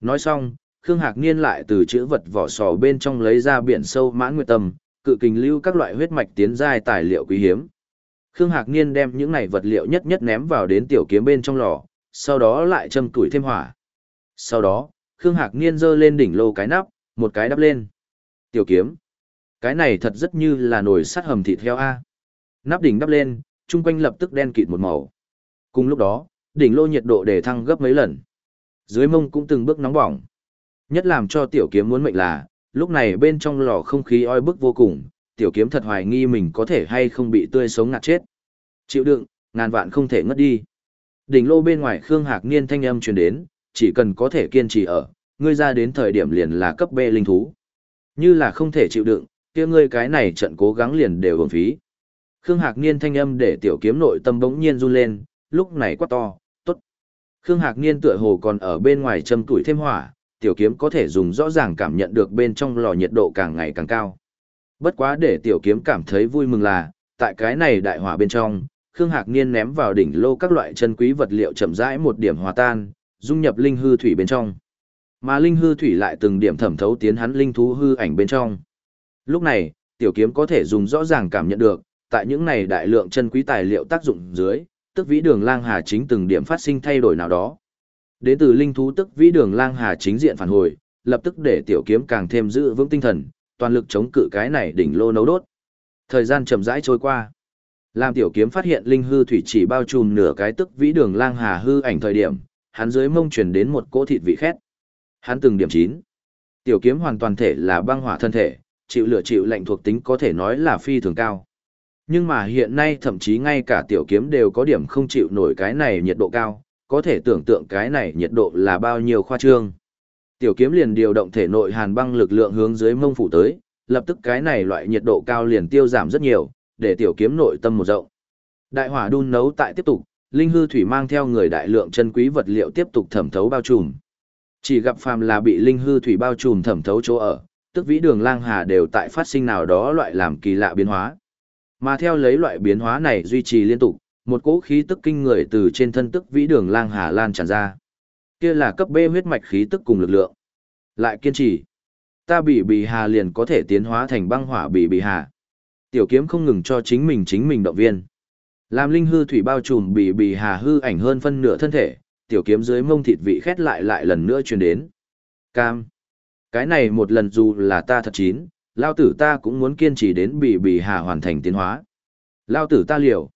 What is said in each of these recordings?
Nói xong, Khương Hạc Niên lại từ chữ vật vỏ sò bên trong lấy ra biển sâu mãn nguyệt tâm, cự kình lưu các loại huyết mạch tiến giai tài liệu quý hiếm. Khương Hạc Niên đem những này vật liệu nhất nhất ném vào đến tiểu kiếm bên trong lò, sau đó lại châm tuổi thêm hỏa. Sau đó, Khương Hạc Niên giơ lên đỉnh lô cái nắp, một cái đắp lên. Tiểu kiếm. Cái này thật rất như là nồi sắt hầm thịt heo A. Nắp đỉnh đắp lên, chung quanh lập tức đen kịt một màu. Cùng lúc đó, đỉnh lô nhiệt độ để thăng gấp mấy lần. Dưới mông cũng từng bước nóng bỏng. Nhất làm cho tiểu kiếm muốn mệnh là, lúc này bên trong lò không khí oi bức vô cùng, tiểu kiếm thật hoài nghi mình có thể hay không bị tươi sống ngạt chết. Chịu đựng, ngàn vạn không thể ngất đi. Đỉnh lô bên ngoài Khương Hạc Niên thanh âm truyền đến, chỉ cần có thể kiên trì ở, ngươi ra đến thời điểm liền là cấp B linh thú. Như là không thể chịu đựng, kia ngươi cái này trận cố gắng liền đều uổng phí. Khương Hạc Niên thanh âm để tiểu kiếm nội tâm bỗng nhiên run lên, lúc này quá to. Khương Hạc Niên tựa hồ còn ở bên ngoài châm tuổi thêm hỏa, tiểu kiếm có thể dùng rõ ràng cảm nhận được bên trong lò nhiệt độ càng ngày càng cao. Bất quá để tiểu kiếm cảm thấy vui mừng là, tại cái này đại hỏa bên trong, Khương Hạc Niên ném vào đỉnh lô các loại chân quý vật liệu chậm rãi một điểm hòa tan, dung nhập linh hư thủy bên trong. Mà linh hư thủy lại từng điểm thẩm thấu tiến hắn linh thú hư ảnh bên trong. Lúc này, tiểu kiếm có thể dùng rõ ràng cảm nhận được, tại những này đại lượng chân quý tài liệu tác dụng dưới, tức vĩ đường lang hà chính từng điểm phát sinh thay đổi nào đó. Đến từ linh thú tức vĩ đường lang hà chính diện phản hồi, lập tức để tiểu kiếm càng thêm giữ vững tinh thần, toàn lực chống cự cái này đỉnh lô nấu đốt. Thời gian chậm rãi trôi qua. Làm tiểu kiếm phát hiện linh hư thủy chỉ bao trùm nửa cái tức vĩ đường lang hà hư ảnh thời điểm, hắn dưới mông truyền đến một cỗ thịt vị khét. Hắn từng điểm chín. Tiểu kiếm hoàn toàn thể là băng hỏa thân thể, chịu lửa chịu lạnh thuộc tính có thể nói là phi thường cao. Nhưng mà hiện nay thậm chí ngay cả tiểu kiếm đều có điểm không chịu nổi cái này nhiệt độ cao, có thể tưởng tượng cái này nhiệt độ là bao nhiêu khoa trương. Tiểu kiếm liền điều động thể nội hàn băng lực lượng hướng dưới mông phủ tới, lập tức cái này loại nhiệt độ cao liền tiêu giảm rất nhiều, để tiểu kiếm nội tâm một rộng. Đại hỏa đun nấu tại tiếp tục, linh hư thủy mang theo người đại lượng chân quý vật liệu tiếp tục thẩm thấu bao trùm. Chỉ gặp phàm là bị linh hư thủy bao trùm thẩm thấu chỗ ở, tức vĩ đường lang hà đều tại phát sinh nào đó loại làm kỳ lạ biến hóa. Mà theo lấy loại biến hóa này duy trì liên tục, một cỗ khí tức kinh người từ trên thân tức vĩ đường lang hà lan tràn ra. Kia là cấp B huyết mạch khí tức cùng lực lượng. Lại kiên trì. Ta bị bì hà liền có thể tiến hóa thành băng hỏa bị bì hà. Tiểu kiếm không ngừng cho chính mình chính mình động viên. Làm linh hư thủy bao trùm bị bì hà hư ảnh hơn phân nửa thân thể, tiểu kiếm dưới mông thịt vị khét lại lại lần nữa truyền đến. Cam. Cái này một lần dù là ta thật chín, lao tử ta cũng muốn kiên trì đến bị bì hà hoàn thành tiến hóa. Lao tử ta liều.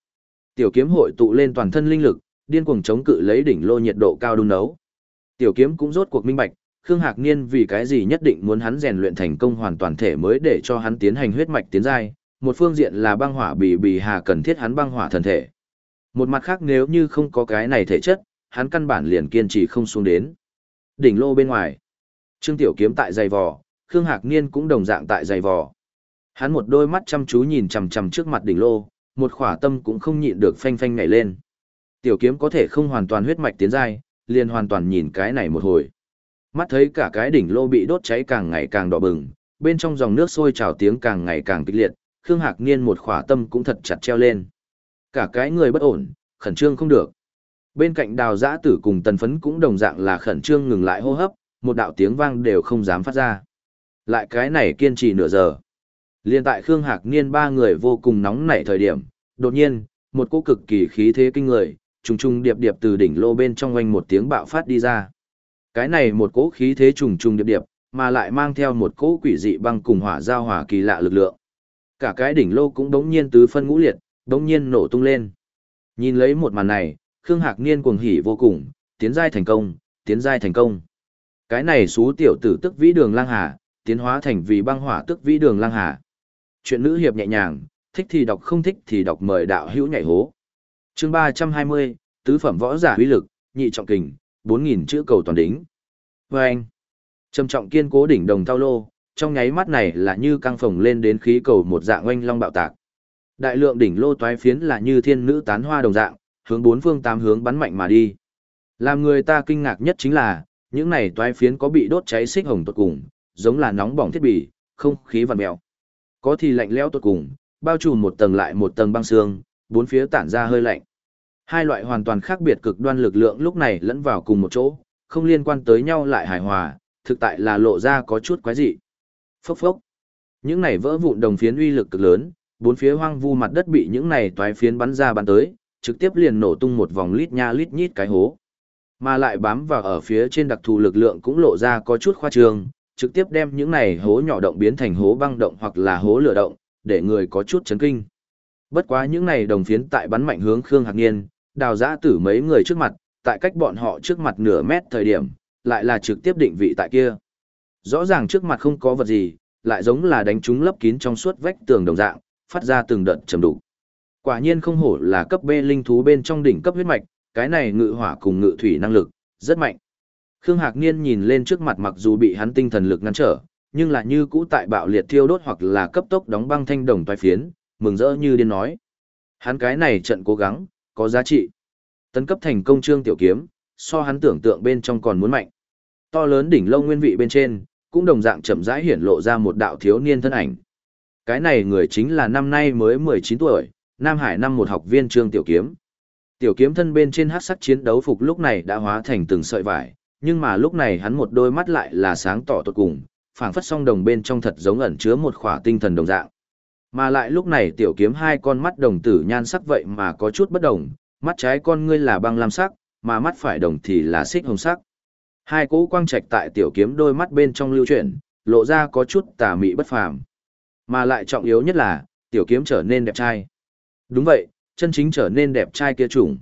Tiểu kiếm hội tụ lên toàn thân linh lực, điên cuồng chống cự lấy đỉnh lô nhiệt độ cao đun nấu. Tiểu kiếm cũng rốt cuộc minh bạch, Khương Hạc Niên vì cái gì nhất định muốn hắn rèn luyện thành công hoàn toàn thể mới để cho hắn tiến hành huyết mạch tiến giai, một phương diện là băng hỏa bì bì hà cần thiết hắn băng hỏa thần thể. Một mặt khác nếu như không có cái này thể chất, hắn căn bản liền kiên trì không xuống đến. Đỉnh lô bên ngoài, Trương Tiểu Kiếm tại dày vò, Khương Hạc Niên cũng đồng dạng tại giày vò. Hắn một đôi mắt chăm chú nhìn chằm chằm trước mặt đỉnh lô, một khỏa tâm cũng không nhịn được phanh phanh nhảy lên. Tiểu kiếm có thể không hoàn toàn huyết mạch tiến giai, liền hoàn toàn nhìn cái này một hồi. Mắt thấy cả cái đỉnh lô bị đốt cháy càng ngày càng đỏ bừng, bên trong dòng nước sôi trào tiếng càng ngày càng kịch liệt, Khương Hạc Niên một khỏa tâm cũng thật chặt treo lên. Cả cái người bất ổn, khẩn trương không được. Bên cạnh đào giã tử cùng tần phấn cũng đồng dạng là khẩn trương ngừng lại hô hấp, một đạo tiếng vang đều không dám phát ra. Lại cái này kiên trì nửa giờ. Liên tại Khương Hạc Niên ba người vô cùng nóng nảy thời điểm, đột nhiên, một cỗ cực kỳ khí thế kinh người, trùng trùng điệp điệp từ đỉnh lô bên trong oanh một tiếng bạo phát đi ra. Cái này một cỗ khí thế trùng trùng điệp điệp, mà lại mang theo một cỗ quỷ dị băng cùng hỏa giao hỏa kỳ lạ lực lượng. Cả cái đỉnh lô cũng đống nhiên tứ phân ngũ liệt, đống nhiên nổ tung lên. Nhìn lấy một màn này, Khương Hạc Niên cuồng hỉ vô cùng, tiến giai thành công, tiến giai thành công. Cái này xú tiểu tử tức vĩ đường lang hà, tiến hóa thành vì băng hỏa tức vĩ đường lang hà. Chuyện nữ hiệp nhẹ nhàng, thích thì đọc không thích thì đọc mời đạo hữu nhảy hố. Chương ba trăm hai mươi tứ phẩm võ giả uy lực, nhị trọng kình, bốn nghìn chữ cầu toàn đính. Và anh, trầm trọng kiên cố đỉnh đồng thao lô, trong nháy mắt này là như căng phồng lên đến khí cầu một dạng oanh long bạo tạc. Đại lượng đỉnh lô toái phiến là như thiên nữ tán hoa đồng dạng, hướng bốn phương tám hướng bắn mạnh mà đi. Làm người ta kinh ngạc nhất chính là, những này toái phiến có bị đốt cháy xích hồng tột cùng, giống là nóng bỏng thiết bị, không khí vằn mèo. Có thì lạnh lẽo tột cùng, bao trùm một tầng lại một tầng băng xương, bốn phía tản ra hơi lạnh. Hai loại hoàn toàn khác biệt cực đoan lực lượng lúc này lẫn vào cùng một chỗ, không liên quan tới nhau lại hài hòa, thực tại là lộ ra có chút quái dị. Phốc phốc. Những này vỡ vụn đồng phiến uy lực cực lớn, bốn phía hoang vu mặt đất bị những này toái phiến bắn ra bắn tới, trực tiếp liền nổ tung một vòng lít nha lít nhít cái hố. Mà lại bám vào ở phía trên đặc thù lực lượng cũng lộ ra có chút khoa trương, trực tiếp đem những này hố nhỏ động biến thành hố băng động hoặc là hố lửa động, để người có chút chấn kinh. Bất quá những này đồng phiến tại bắn mạnh hướng Khương Hạc Niên, đào giã tử mấy người trước mặt, tại cách bọn họ trước mặt nửa mét thời điểm, lại là trực tiếp định vị tại kia. Rõ ràng trước mặt không có vật gì, lại giống là đánh trúng lấp kín trong suốt vách tường đồng dạng, phát ra từng đợt trầm đủ. Quả nhiên không hổ là cấp B linh thú bên trong đỉnh cấp huyết mạch, cái này ngự hỏa cùng ngự thủy năng lực, rất mạnh. Khương Hạc Niên nhìn lên trước mặt mặc dù bị hắn tinh thần lực ngăn trở, nhưng là như cũ tại bạo liệt thiêu đốt hoặc là cấp tốc đóng băng thanh đồng toái phiến, mừng rỡ như điên nói. Hắn cái này trận cố gắng, có giá trị. Tấn cấp thành công trương tiểu kiếm, so hắn tưởng tượng bên trong còn muốn mạnh. To lớn đỉnh lâu nguyên vị bên trên, cũng đồng dạng chậm rãi hiển lộ ra một đạo thiếu niên thân ảnh. Cái này người chính là năm nay mới 19 tuổi, Nam Hải năm một học viên trương tiểu kiếm. Tiểu kiếm thân bên trên hắc sắc chiến đấu phục lúc này đã hóa thành từng sợi vải, nhưng mà lúc này hắn một đôi mắt lại là sáng tỏ tột cùng, phảng phất song đồng bên trong thật giống ẩn chứa một khỏa tinh thần đồng dạng. Mà lại lúc này tiểu kiếm hai con mắt đồng tử nhan sắc vậy mà có chút bất đồng, mắt trái con ngươi là băng lam sắc, mà mắt phải đồng thì là xích hồng sắc. Hai cỗ quang trạch tại tiểu kiếm đôi mắt bên trong lưu chuyển, lộ ra có chút tà mị bất phàm. Mà lại trọng yếu nhất là, tiểu kiếm trở nên đẹp trai. Đúng vậy, chân chính trở nên đẹp trai kia trùng.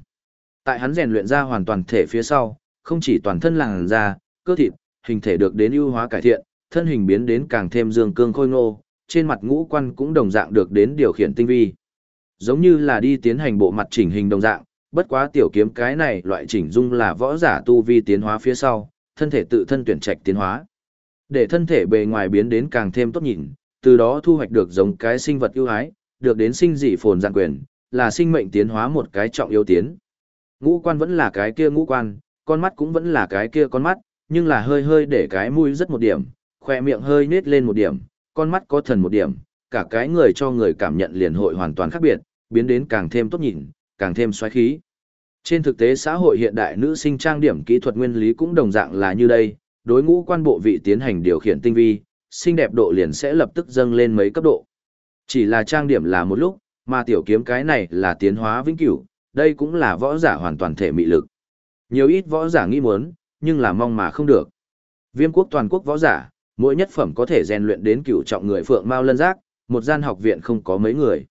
Tại hắn rèn luyện ra hoàn toàn thể phía sau, không chỉ toàn thân làn da, cơ thịt, hình thể được đến ưu hóa cải thiện, thân hình biến đến càng thêm dương cương khôi ngô, trên mặt ngũ quan cũng đồng dạng được đến điều khiển tinh vi. Giống như là đi tiến hành bộ mặt chỉnh hình đồng dạng, bất quá tiểu kiếm cái này loại chỉnh dung là võ giả tu vi tiến hóa phía sau, thân thể tự thân tuyển trạch tiến hóa. Để thân thể bề ngoài biến đến càng thêm tốt nhìn, từ đó thu hoạch được giống cái sinh vật ưu ái, được đến sinh dị phồn dạng quyền, là sinh mệnh tiến hóa một cái trọng yếu tiến. Ngũ quan vẫn là cái kia ngũ quan, con mắt cũng vẫn là cái kia con mắt, nhưng là hơi hơi để cái mũi rất một điểm, khoe miệng hơi nết lên một điểm, con mắt có thần một điểm, cả cái người cho người cảm nhận liền hội hoàn toàn khác biệt, biến đến càng thêm tốt nhìn, càng thêm xoáy khí. Trên thực tế xã hội hiện đại nữ sinh trang điểm kỹ thuật nguyên lý cũng đồng dạng là như đây, đối ngũ quan bộ vị tiến hành điều khiển tinh vi, xinh đẹp độ liền sẽ lập tức dâng lên mấy cấp độ. Chỉ là trang điểm là một lúc, mà tiểu kiếm cái này là tiến hóa vĩnh cửu, đây cũng là võ giả hoàn toàn thể mị lực. Nhiều ít võ giả nghĩ muốn, nhưng là mong mà không được. Viêm quốc toàn quốc võ giả, mỗi nhất phẩm có thể rèn luyện đến cửu trọng người phượng mao lân giác, một gian học viện không có mấy người.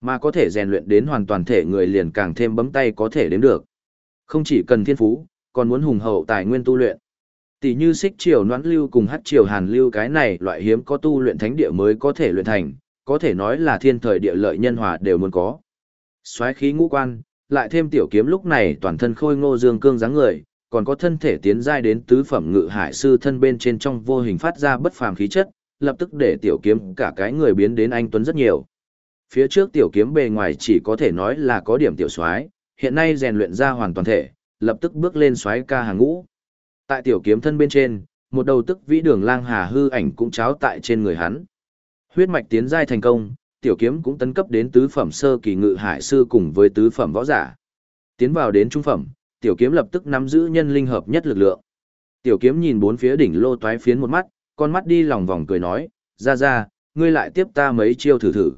Mà có thể rèn luyện đến hoàn toàn thể người liền càng thêm bấm tay có thể đến được. Không chỉ cần thiên phú, còn muốn hùng hậu tài nguyên tu luyện. Tỷ như xích triều noãn lưu cùng hát triều hàn lưu cái này loại hiếm có tu luyện thánh địa mới có thể luyện thành, có thể nói là thiên thời địa lợi nhân hòa đều muốn có. Xoáy khí ngũ quan, lại thêm tiểu kiếm lúc này toàn thân khôi ngô dương cương dáng người, còn có thân thể tiến giai đến tứ phẩm ngự hải sư thân bên trên trong vô hình phát ra bất phàm khí chất, lập tức để tiểu kiếm cả cái người biến đến anh tuấn rất nhiều. Phía trước tiểu kiếm bề ngoài chỉ có thể nói là có điểm tiểu soái, hiện nay rèn luyện ra hoàn toàn thể, lập tức bước lên soái ca hàng ngũ. Tại tiểu kiếm thân bên trên, một đầu tức vĩ đường lang hà hư ảnh cũng cháo tại trên người hắn. Huyết mạch tiến giai thành công, tiểu kiếm cũng tấn cấp đến tứ phẩm sơ kỳ ngự hải sư cùng với tứ phẩm võ giả. Tiến vào đến trung phẩm, tiểu kiếm lập tức nắm giữ nhân linh hợp nhất lực lượng. Tiểu kiếm nhìn bốn phía đỉnh lô toái phiến một mắt, con mắt đi lòng vòng cười nói, ra ra, ngươi lại tiếp ta mấy chiêu thử thử.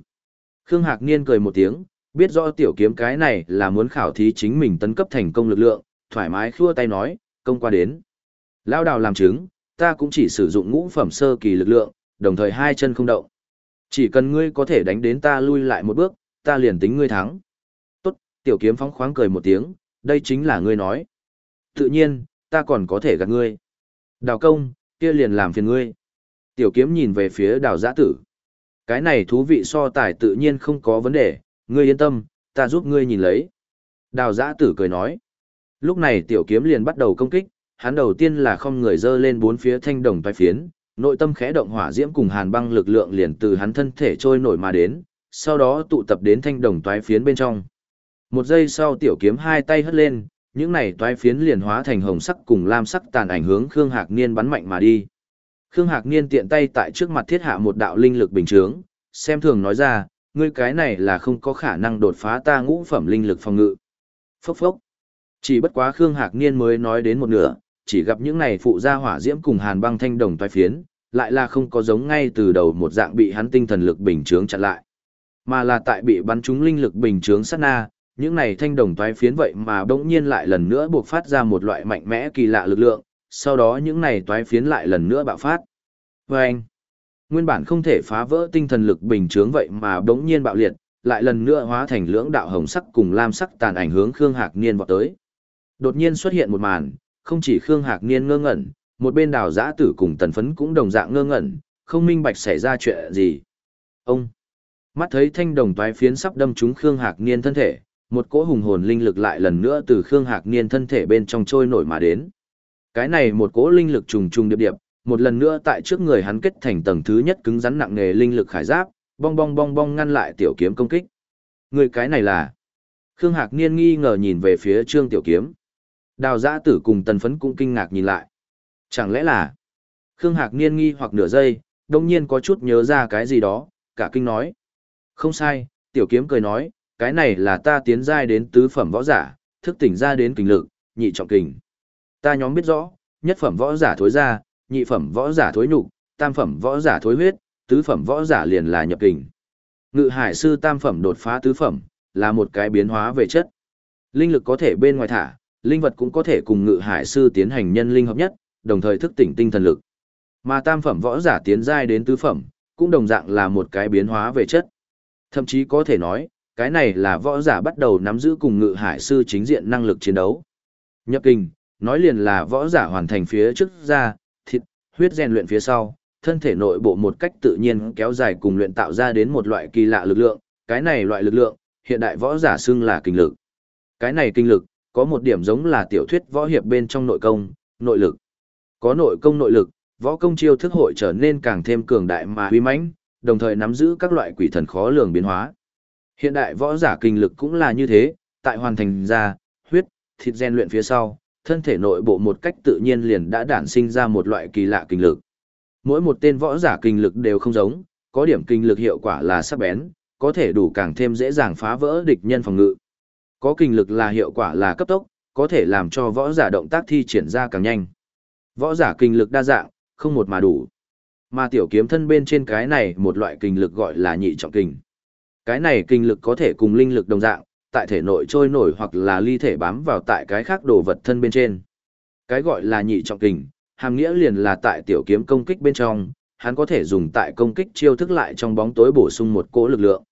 Khương Hạc Niên cười một tiếng, biết rõ tiểu kiếm cái này là muốn khảo thí chính mình tấn cấp thành công lực lượng, thoải mái khua tay nói, công qua đến. Lao đào làm chứng, ta cũng chỉ sử dụng ngũ phẩm sơ kỳ lực lượng, đồng thời hai chân không động. Chỉ cần ngươi có thể đánh đến ta lui lại một bước, ta liền tính ngươi thắng. Tốt, tiểu kiếm phóng khoáng cười một tiếng, đây chính là ngươi nói. Tự nhiên, ta còn có thể gạt ngươi. Đào công, kia liền làm phiền ngươi. Tiểu kiếm nhìn về phía đào giã tử. Cái này thú vị so tài tự nhiên không có vấn đề, ngươi yên tâm, ta giúp ngươi nhìn lấy. Đào giã tử cười nói. Lúc này tiểu kiếm liền bắt đầu công kích, hắn đầu tiên là không người dơ lên bốn phía thanh đồng toái phiến, nội tâm khẽ động hỏa diễm cùng hàn băng lực lượng liền từ hắn thân thể trôi nổi mà đến, sau đó tụ tập đến thanh đồng toái phiến bên trong. Một giây sau tiểu kiếm hai tay hất lên, những này toái phiến liền hóa thành hồng sắc cùng lam sắc tàn ảnh hướng Khương Hạc Niên bắn mạnh mà đi. Khương Hạc Niên tiện tay tại trước mặt thiết hạ một đạo linh lực bình chướng, xem thường nói ra, ngươi cái này là không có khả năng đột phá ta ngũ phẩm linh lực phòng ngự. Phốc phốc. Chỉ bất quá Khương Hạc Niên mới nói đến một nửa, chỉ gặp những này phụ gia hỏa diễm cùng hàn băng thanh đồng toái phiến, lại là không có giống ngay từ đầu một dạng bị hắn tinh thần lực bình chướng chặn lại, mà là tại bị bắn trúng linh lực bình chướng sát na, những này thanh đồng toái phiến vậy mà bỗng nhiên lại lần nữa buộc phát ra một loại mạnh mẽ kỳ lạ lực lượng, sau đó những này toái phiến lại lần nữa bạo phát. Và anh, nguyên bản không thể phá vỡ tinh thần lực bình chướng vậy mà bỗng nhiên bạo liệt, lại lần nữa hóa thành lưỡng đạo hồng sắc cùng lam sắc tàn ảnh hướng Khương Hạc Niên vọt tới. Đột nhiên xuất hiện một màn, không chỉ Khương Hạc Niên ngơ ngẩn, một bên đào giã tử cùng tần phấn cũng đồng dạng ngơ ngẩn, không minh bạch xảy ra chuyện gì. Ông, mắt thấy thanh đồng toái phiến sắp đâm trúng Khương Hạc Niên thân thể, một cỗ hùng hồn linh lực lại lần nữa từ Khương Hạc Niên thân thể bên trong trôi nổi mà đến. Cái này một cỗ linh lực trùng trùng điệp điệp, một lần nữa tại trước người hắn kết thành tầng thứ nhất cứng rắn nặng nề linh lực khải giáp, bong bong bong bong ngăn lại tiểu kiếm công kích. Người cái này là? Khương Hạc Niên nghi ngờ nhìn về phía Trương Tiểu Kiếm. Đào Giã Tử cùng Tần Phấn cũng kinh ngạc nhìn lại. Chẳng lẽ là? Khương Hạc Niên nghi hoặc nửa giây, đông nhiên có chút nhớ ra cái gì đó, cả kinh nói. Không sai, Tiểu Kiếm cười nói, cái này là ta tiến giai đến tứ phẩm võ giả, thức tỉnh ra đến kình lực, nhị trọng kình. Ta nhóm biết rõ, nhất phẩm võ giả thối ra, nhị phẩm võ giả thối nhục, tam phẩm võ giả thối huyết, tứ phẩm võ giả liền là nhập kình. Ngự hải sư tam phẩm đột phá tứ phẩm, là một cái biến hóa về chất. Linh lực có thể bên ngoài thả, linh vật cũng có thể cùng ngự hải sư tiến hành nhân linh hợp nhất, đồng thời thức tỉnh tinh thần lực. Mà tam phẩm võ giả tiến giai đến tứ phẩm, cũng đồng dạng là một cái biến hóa về chất. Thậm chí có thể nói, cái này là võ giả bắt đầu nắm giữ cùng ngự hải sư chính diện năng lực chiến đấu. Nhập kinh, nói liền là võ giả hoàn thành phía trước ra, thịt, huyết rèn luyện phía sau, thân thể nội bộ một cách tự nhiên kéo dài cùng luyện tạo ra đến một loại kỳ lạ lực lượng, cái này loại lực lượng, hiện đại võ giả xưng là kinh lực. Cái này kinh lực, có một điểm giống là tiểu thuyết võ hiệp bên trong nội công, nội lực. Có nội công nội lực, võ công chiêu thức hội trở nên càng thêm cường đại mà uy mãnh, đồng thời nắm giữ các loại quỷ thần khó lường biến hóa. Hiện đại võ giả kinh lực cũng là như thế, tại hoàn thành ra, huyết, thịt gen luyện phía sau, thân thể nội bộ một cách tự nhiên liền đã đản sinh ra một loại kỳ lạ kinh lực. Mỗi một tên võ giả kinh lực đều không giống, có điểm kinh lực hiệu quả là sắc bén, có thể đủ càng thêm dễ dàng phá vỡ địch nhân phòng ngự. Có kinh lực là hiệu quả là cấp tốc, có thể làm cho võ giả động tác thi triển ra càng nhanh. Võ giả kinh lực đa dạng, không một mà đủ. Mà tiểu kiếm thân bên trên cái này một loại kinh lực gọi là nhị trọng kinh. Cái này kinh lực có thể cùng linh lực đồng dạng, tại thể nội trôi nổi hoặc là ly thể bám vào tại cái khác đồ vật thân bên trên. Cái gọi là nhị trọng kình, hàm nghĩa liền là tại tiểu kiếm công kích bên trong, hắn có thể dùng tại công kích chiêu thức lại trong bóng tối bổ sung một cỗ lực lượng.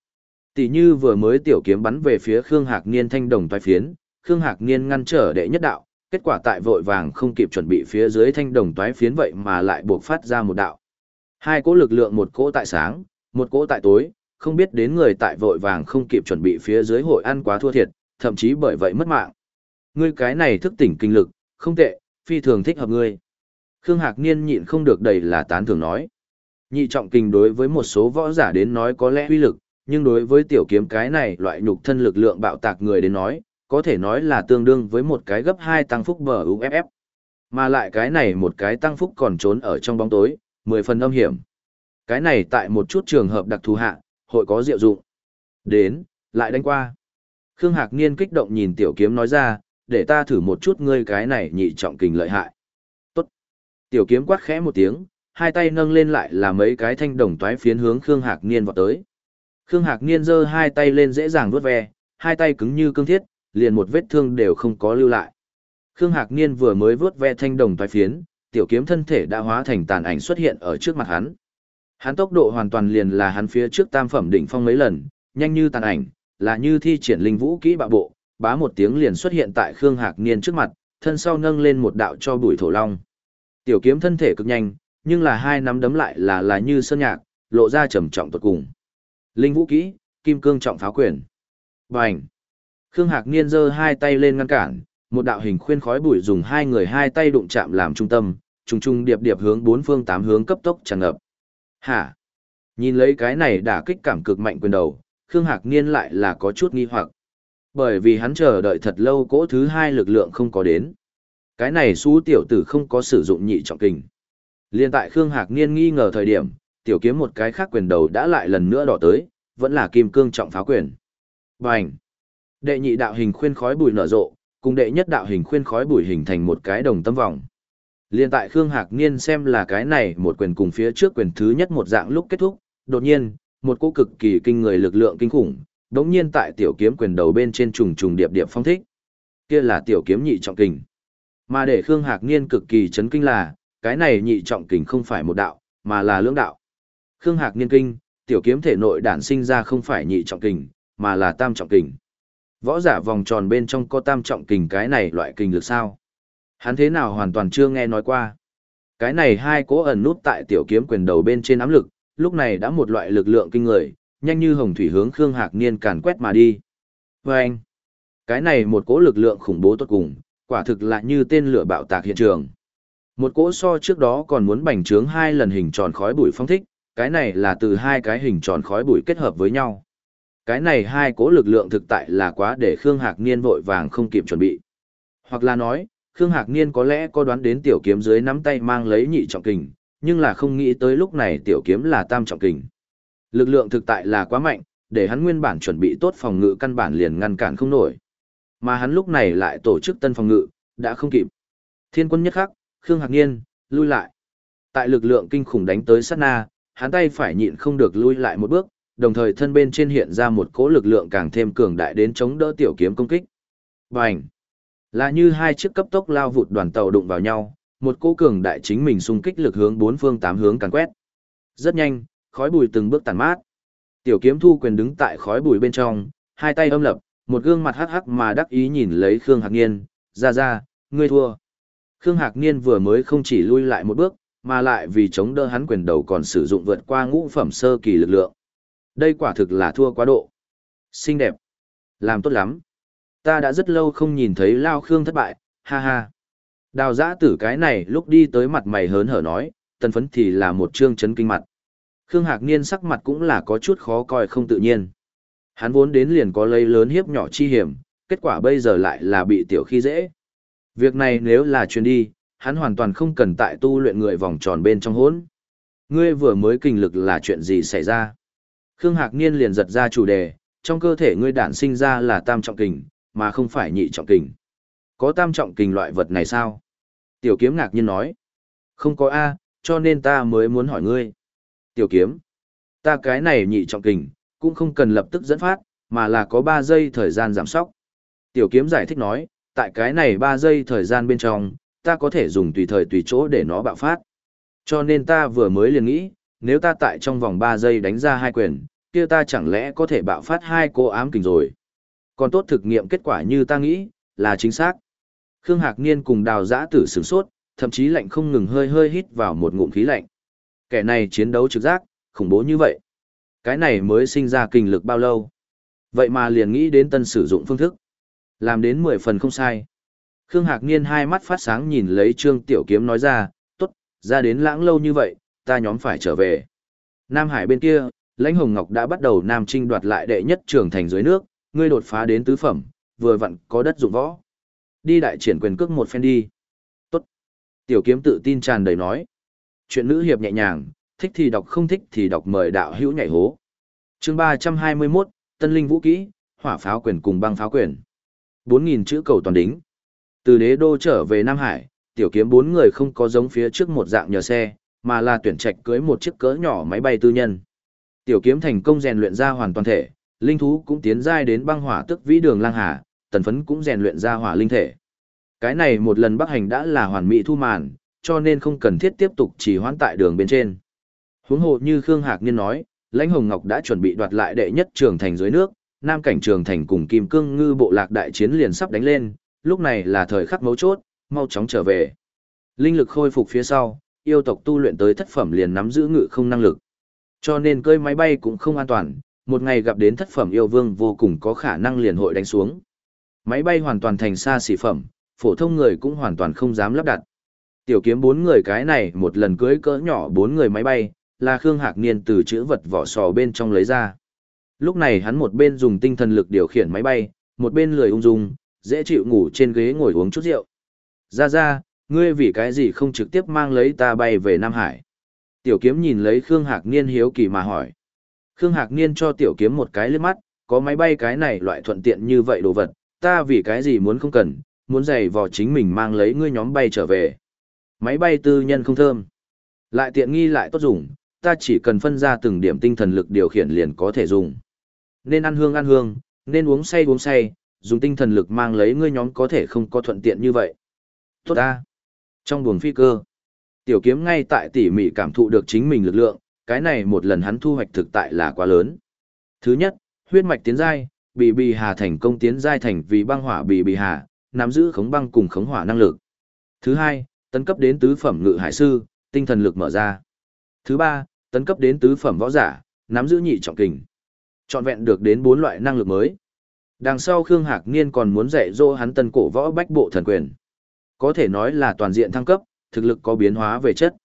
Tỷ như vừa mới tiểu kiếm bắn về phía Khương Hạc Niên thanh đồng toái phiến, Khương Hạc Niên ngăn trở đệ nhất đạo, kết quả tại vội vàng không kịp chuẩn bị phía dưới thanh đồng toái phiến vậy mà lại buộc phát ra một đạo. Hai cỗ lực lượng một cỗ tại sáng, một cỗ tại tối, không biết đến người tại vội vàng không kịp chuẩn bị phía dưới hội ăn quá thua thiệt, thậm chí bởi vậy mất mạng. Ngươi cái này thức tỉnh kinh lực, không tệ, phi thường thích hợp ngươi. Khương Hạc Niên nhịn không được đầy là tán thưởng nói. Nhị trọng kinh đối với một số võ giả đến nói có lẽ uy lực, nhưng đối với tiểu kiếm cái này loại nhục thân lực lượng bạo tạc người đến nói, có thể nói là tương đương với một cái gấp 2 tăng phúc bờ UFF. Mà lại cái này một cái tăng phúc còn trốn ở trong bóng tối, 10 phần âm hiểm. Cái này tại một chút trường hợp đặc thù hạ, hội có diệu dụng. Đến, lại đánh qua. Khương Hạc Niên kích động nhìn tiểu kiếm nói ra, để ta thử một chút ngươi cái này nhị trọng kình lợi hại. Tốt. Tiểu kiếm quát khẽ một tiếng, hai tay nâng lên lại là mấy cái thanh đồng toái phiến hướng Khương Hạc Niên vọt tới. Khương Hạc Niên giơ hai tay lên dễ dàng vuốt ve, hai tay cứng như cương thiết, liền một vết thương đều không có lưu lại. Khương Hạc Niên vừa mới vuốt ve thanh đồng toái phiến, tiểu kiếm thân thể đã hóa thành tàn ảnh xuất hiện ở trước mặt hắn. Hắn tốc độ hoàn toàn liền là hắn phía trước tam phẩm đỉnh phong mấy lần, nhanh như tàn ảnh, là như thi triển linh vũ kỹ bạo bộ, bá một tiếng liền xuất hiện tại Khương Hạc Niên trước mặt, thân sau nâng lên một đạo cho bụi thổ long. Tiểu kiếm thân thể cực nhanh, nhưng là hai nắm đấm lại là là như sơn nhạc, lộ ra trầm trọng tột cùng. Linh vũ kỹ, kim cương trọng pháo quyền. Bành! Khương Hạc Niên giơ hai tay lên ngăn cản, một đạo hình khuyên khói bụi dùng hai người hai tay đụng chạm làm trung tâm, trùng trùng điệp điệp hướng bốn phương tám hướng cấp tốc tràn ngập. Hả? Nhìn lấy cái này đả kích cảm cực mạnh quyền đầu, Khương Hạc Niên lại là có chút nghi hoặc. Bởi vì hắn chờ đợi thật lâu cỗ thứ hai lực lượng không có đến. Cái này xú tiểu tử không có sử dụng nhị trọng kình. Liên tại Khương Hạc Niên nghi ngờ thời điểm, tiểu kiếm một cái khác quyền đầu đã lại lần nữa đỏ tới, vẫn là kim cương trọng pháo quyền. Bành! Đệ nhị đạo hình khuyên khói bụi nở rộ, cùng đệ nhất đạo hình khuyên khói bụi hình thành một cái đồng tâm vòng. Liên tại Khương Hạc Niên xem là cái này một quyền cùng phía trước quyền thứ nhất một dạng lúc kết thúc, đột nhiên, một cỗ cực kỳ kinh người lực lượng kinh khủng, đống nhiên tại tiểu kiếm quyền đầu bên trên trùng trùng điệp điệp phong thích. Kia là tiểu kiếm nhị trọng kình. Mà để Khương Hạc Niên cực kỳ chấn kinh là, cái này nhị trọng kình không phải một đạo, mà là lưỡng đạo. Khương Hạc Niên kinh, tiểu kiếm thể nội đản sinh ra không phải nhị trọng kình, mà là tam trọng kình. Võ giả vòng tròn bên trong có tam trọng kình cái này loại kình lực sao? Hắn thế nào hoàn toàn chưa nghe nói qua. Cái này hai cố ẩn nút tại tiểu kiếm quyền đầu bên trên ám lực, lúc này đã một loại lực lượng kinh người, nhanh như hồng thủy hướng Khương Hạc Niên càn quét mà đi. Và anh, cái này một cỗ lực lượng khủng bố tốt cùng, quả thực là như tên lửa bạo tạc hiện trường. Một cỗ so trước đó còn muốn bành trướng hai lần hình tròn khói bụi phong thích, cái này là từ hai cái hình tròn khói bụi kết hợp với nhau. Cái này hai cố lực lượng thực tại là quá để Khương Hạc Niên vội vàng không kịp chuẩn bị. Hoặc là nói, Khương Hạc Niên có lẽ có đoán đến tiểu kiếm dưới nắm tay mang lấy nhị trọng kình, nhưng là không nghĩ tới lúc này tiểu kiếm là tam trọng kình. Lực lượng thực tại là quá mạnh, để hắn nguyên bản chuẩn bị tốt phòng ngự căn bản liền ngăn cản không nổi. Mà hắn lúc này lại tổ chức tân phòng ngự, đã không kịp. Thiên quân nhất khắc, Khương Hạc Niên, lui lại. Tại lực lượng kinh khủng đánh tới sát na, hắn tay phải nhịn không được lui lại một bước, đồng thời thân bên trên hiện ra một cỗ lực lượng càng thêm cường đại đến chống đỡ tiểu kiếm công kích. Bành! Là như hai chiếc cấp tốc lao vụt đoàn tàu đụng vào nhau, một cỗ cường đại chính mình xung kích lực hướng bốn phương tám hướng càng quét. Rất nhanh, khói bụi từng bước tàn mát. Tiểu kiếm thu quyền đứng tại khói bụi bên trong, hai tay âm lập, một gương mặt hắc hắc mà đắc ý nhìn lấy Khương Hạc Niên, ra ra, ngươi thua. Khương Hạc Niên vừa mới không chỉ lui lại một bước, mà lại vì chống đỡ hắn quyền đầu còn sử dụng vượt qua ngũ phẩm sơ kỳ lực lượng. Đây quả thực là thua quá độ. Xinh đẹp. Làm tốt lắm. Ta đã rất lâu không nhìn thấy Lao Khương thất bại, ha ha. Đào giã tử cái này lúc đi tới mặt mày hớn hở nói, tần phấn thì là một trương chấn kinh mặt. Khương Hạc Niên sắc mặt cũng là có chút khó coi không tự nhiên. Hắn vốn đến liền có lấy lớn hiếp nhỏ chi hiểm, kết quả bây giờ lại là bị tiểu khi dễ. Việc này nếu là chuyên đi, hắn hoàn toàn không cần tại tu luyện người vòng tròn bên trong hỗn. Ngươi vừa mới kinh lực là chuyện gì xảy ra? Khương Hạc Niên liền giật ra chủ đề, trong cơ thể ngươi đản sinh ra là tam trọng kình, mà không phải nhị trọng kình. Có tam trọng kình loại vật này sao? Tiểu kiếm ngạc nhiên nói. Không có A, cho nên ta mới muốn hỏi ngươi. Tiểu kiếm. Ta cái này nhị trọng kình, cũng không cần lập tức dẫn phát, mà là có 3 giây thời gian giảm sóc. Tiểu kiếm giải thích nói, tại cái này 3 giây thời gian bên trong, ta có thể dùng tùy thời tùy chỗ để nó bạo phát. Cho nên ta vừa mới liền nghĩ, nếu ta tại trong vòng 3 giây đánh ra hai quyền, kia ta chẳng lẽ có thể bạo phát hai cô ám kình rồi. Còn tốt thực nghiệm kết quả như ta nghĩ, là chính xác. Khương Hạc Niên cùng đào giã tử sửng sốt, thậm chí lạnh không ngừng hơi hơi hít vào một ngụm khí lạnh. Kẻ này chiến đấu trực giác, khủng bố như vậy. Cái này mới sinh ra kinh lực bao lâu. Vậy mà liền nghĩ đến tân sử dụng phương thức. Làm đến 10 phần không sai. Khương Hạc Niên hai mắt phát sáng nhìn lấy Trương Tiểu Kiếm nói ra, tốt, ra đến lãng lâu như vậy, ta nhóm phải trở về. Nam Hải bên kia, Lãnh Hồng Ngọc đã bắt đầu Nam Trinh đoạt lại đệ nhất trưởng thành dưới nước, ngươi đột phá đến tứ phẩm, vừa vặn có đất dụng võ. Đi đại triển quyền cước một phen đi. Tốt. Tiểu kiếm tự tin tràn đầy nói. Chuyện nữ hiệp nhẹ nhàng, thích thì đọc không thích thì đọc mời đạo hữu nhảy hố. chương 321, Tân Linh Vũ Kỹ, hỏa pháo quyền cùng băng pháo quyền. 4.000 chữ cầu toàn đính. Từ đế đô trở về Nam Hải, tiểu kiếm bốn người không có giống phía trước một dạng nhờ xe, mà là tuyển trạch cưới một chiếc cỡ nhỏ máy bay tư nhân. Tiểu kiếm thành công rèn luyện ra hoàn toàn thể, linh thú cũng tiến giai đến băng hỏa tức vĩ đường lang hà, tần phấn cũng rèn luyện ra hỏa linh thể. Cái này một lần bắc hành đã là hoàn mỹ thu màn, cho nên không cần thiết tiếp tục chỉ hoãn tại đường bên trên. Huống hồ như Khương Hạc Niên nói, Lãnh Hồng Ngọc đã chuẩn bị đoạt lại đệ nhất trường thành dưới nước, Nam cảnh trường thành cùng Kim Cương Ngư bộ lạc đại chiến liền sắp đánh lên, lúc này là thời khắc mấu chốt, mau chóng trở về. Linh lực khôi phục phía sau, yêu tộc tu luyện tới thất phẩm liền nắm giữ ngự không năng lực. Cho nên cơi máy bay cũng không an toàn, một ngày gặp đến thất phẩm yêu vương vô cùng có khả năng liền hội đánh xuống. Máy bay hoàn toàn thành xa xỉ phẩm, phổ thông người cũng hoàn toàn không dám lắp đặt. Tiểu kiếm bốn người cái này một lần cưới cỡ nhỏ bốn người máy bay, là Khương Hạc Niên từ chữ vật vỏ sò bên trong lấy ra. Lúc này hắn một bên dùng tinh thần lực điều khiển máy bay, một bên lười ung dung, dễ chịu ngủ trên ghế ngồi uống chút rượu. Ra ra, ngươi vì cái gì không trực tiếp mang lấy ta bay về Nam Hải? Tiểu kiếm nhìn lấy Khương Hạc Niên hiếu kỳ mà hỏi. Khương Hạc Niên cho tiểu kiếm một cái lướt mắt, có máy bay cái này loại thuận tiện như vậy đồ vật, ta vì cái gì muốn không cần, muốn giày vò chính mình mang lấy ngươi nhóm bay trở về. Máy bay tư nhân không thơm. Lại tiện nghi lại tốt dùng, ta chỉ cần phân ra từng điểm tinh thần lực điều khiển liền có thể dùng. Nên ăn hương ăn hương, nên uống say uống say, dùng tinh thần lực mang lấy ngươi nhóm có thể không có thuận tiện như vậy. Tốt ta. Trong buồng phi cơ, tiểu kiếm ngay tại tỉ mỉ cảm thụ được chính mình lực lượng, cái này một lần hắn thu hoạch thực tại là quá lớn. Thứ nhất, huyết mạch tiến giai, bị bì hà thành công tiến giai thành vì băng hỏa bị bì hà, nắm giữ khống băng cùng khống hỏa năng lực. Thứ hai, tấn cấp đến tứ phẩm ngự hải sư, tinh thần lực mở ra. Thứ ba, tấn cấp đến tứ phẩm võ giả, nắm giữ nhị trọng kình. Chọn vẹn được đến bốn loại năng lực mới. Đằng sau Khương Hạc Niên còn muốn dạy dỗ hắn tân cổ võ bách bộ thần quyền. Có thể nói là toàn diện thăng cấp, thực lực có biến hóa về chất.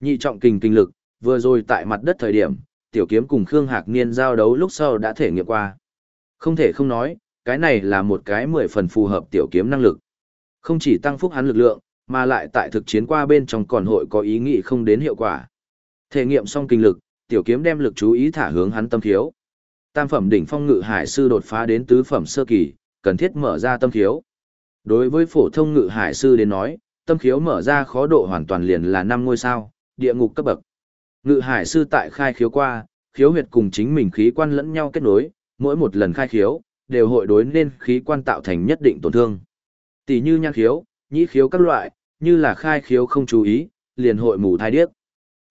Nhị trọng kình kinh lực, vừa rồi tại mặt đất thời điểm, tiểu kiếm cùng Khương Hạc Niên giao đấu lúc sau đã thể nghiệm qua. Không thể không nói, cái này là một cái mười phần phù hợp tiểu kiếm năng lực. Không chỉ tăng phúc hắn lực lượng, mà lại tại thực chiến qua bên trong còn hội có ý nghĩ không đến hiệu quả. Thể nghiệm xong kinh lực, tiểu kiếm đem lực chú ý thả hướng hắn tâm thiếu. Tam phẩm đỉnh phong ngự hải sư đột phá đến tứ phẩm sơ kỳ, cần thiết mở ra tâm khiếu. Đối với phổ thông ngự hải sư đến nói, tâm khiếu mở ra khó độ hoàn toàn liền là năm ngôi sao, địa ngục cấp bậc. Ngự hải sư tại khai khiếu qua, khiếu huyệt cùng chính mình khí quan lẫn nhau kết nối, mỗi một lần khai khiếu, đều hội đối nên khí quan tạo thành nhất định tổn thương. Tỷ như nhan khiếu, nhĩ khiếu các loại, như là khai khiếu không chú ý, liền hội mù thai điếc.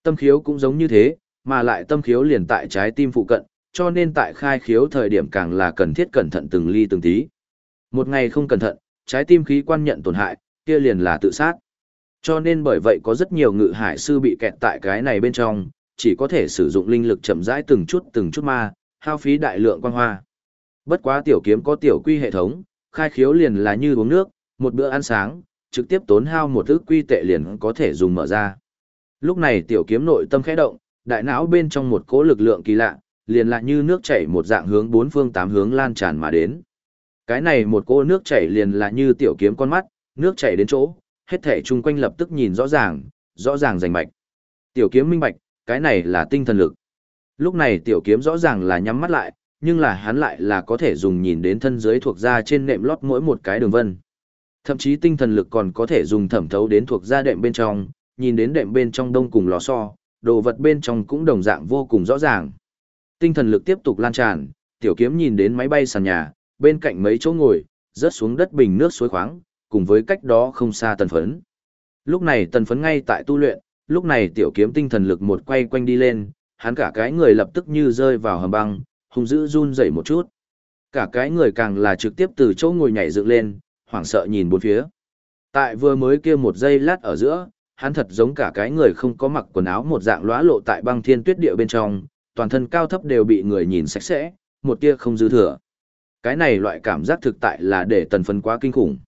Tâm khiếu cũng giống như thế, mà lại tâm khiếu liền tại trái tim phụ cận, cho nên tại khai khiếu thời điểm càng là cần thiết cẩn thận từng ly từng tí. Một ngày không cẩn thận, trái tim khí quan nhận tổn hại, kia liền là tự sát. Cho nên bởi vậy có rất nhiều ngự hải sư bị kẹt tại cái này bên trong, chỉ có thể sử dụng linh lực chậm rãi từng chút từng chút ma, hao phí đại lượng quan hoa. Bất quá tiểu kiếm có tiểu quy hệ thống, khai khiếu liền là như uống nước, một bữa ăn sáng, trực tiếp tốn hao một ức quy tệ liền có thể dùng mở ra. Lúc này tiểu kiếm nội tâm khẽ động, đại não bên trong một cỗ lực lượng kỳ lạ, liền lại như nước chảy một dạng hướng bốn phương tám hướng lan tràn mà đến. Cái này một cỗ nước chảy liền là như tiểu kiếm con mắt, nước chảy đến chỗ, hết thể chung quanh lập tức nhìn rõ ràng, rõ ràng rành mạch. Tiểu kiếm minh bạch, cái này là tinh thần lực. Lúc này tiểu kiếm rõ ràng là nhắm mắt lại, nhưng là hắn lại là có thể dùng nhìn đến thân dưới thuộc da trên nệm lót mỗi một cái đường vân. Thậm chí tinh thần lực còn có thể dùng thẩm thấu đến thuộc da đệm bên trong, nhìn đến đệm bên trong đông cùng lò xo, đồ vật bên trong cũng đồng dạng vô cùng rõ ràng. Tinh thần lực tiếp tục lan tràn, tiểu kiếm nhìn đến máy bay sàn nhà, bên cạnh mấy chỗ ngồi, rớt xuống đất bình nước suối khoáng, cùng với cách đó không xa tần phấn. Lúc này tần phấn ngay tại tu luyện, lúc này tiểu kiếm tinh thần lực một quay quanh đi lên, hắn cả cái người lập tức như rơi vào hầm băng, hung dữ run dậy một chút. Cả cái người càng là trực tiếp từ chỗ ngồi nhảy dựng lên, hoảng sợ nhìn bốn phía. Tại vừa mới kia một giây lát ở giữa, hắn thật giống cả cái người không có mặc quần áo một dạng lóa lộ tại băng thiên tuyết địa bên trong, toàn thân cao thấp đều bị người nhìn sạch sẽ, một tia không dư thừa. Cái này loại cảm giác thực tại là để tần phấn quá kinh khủng.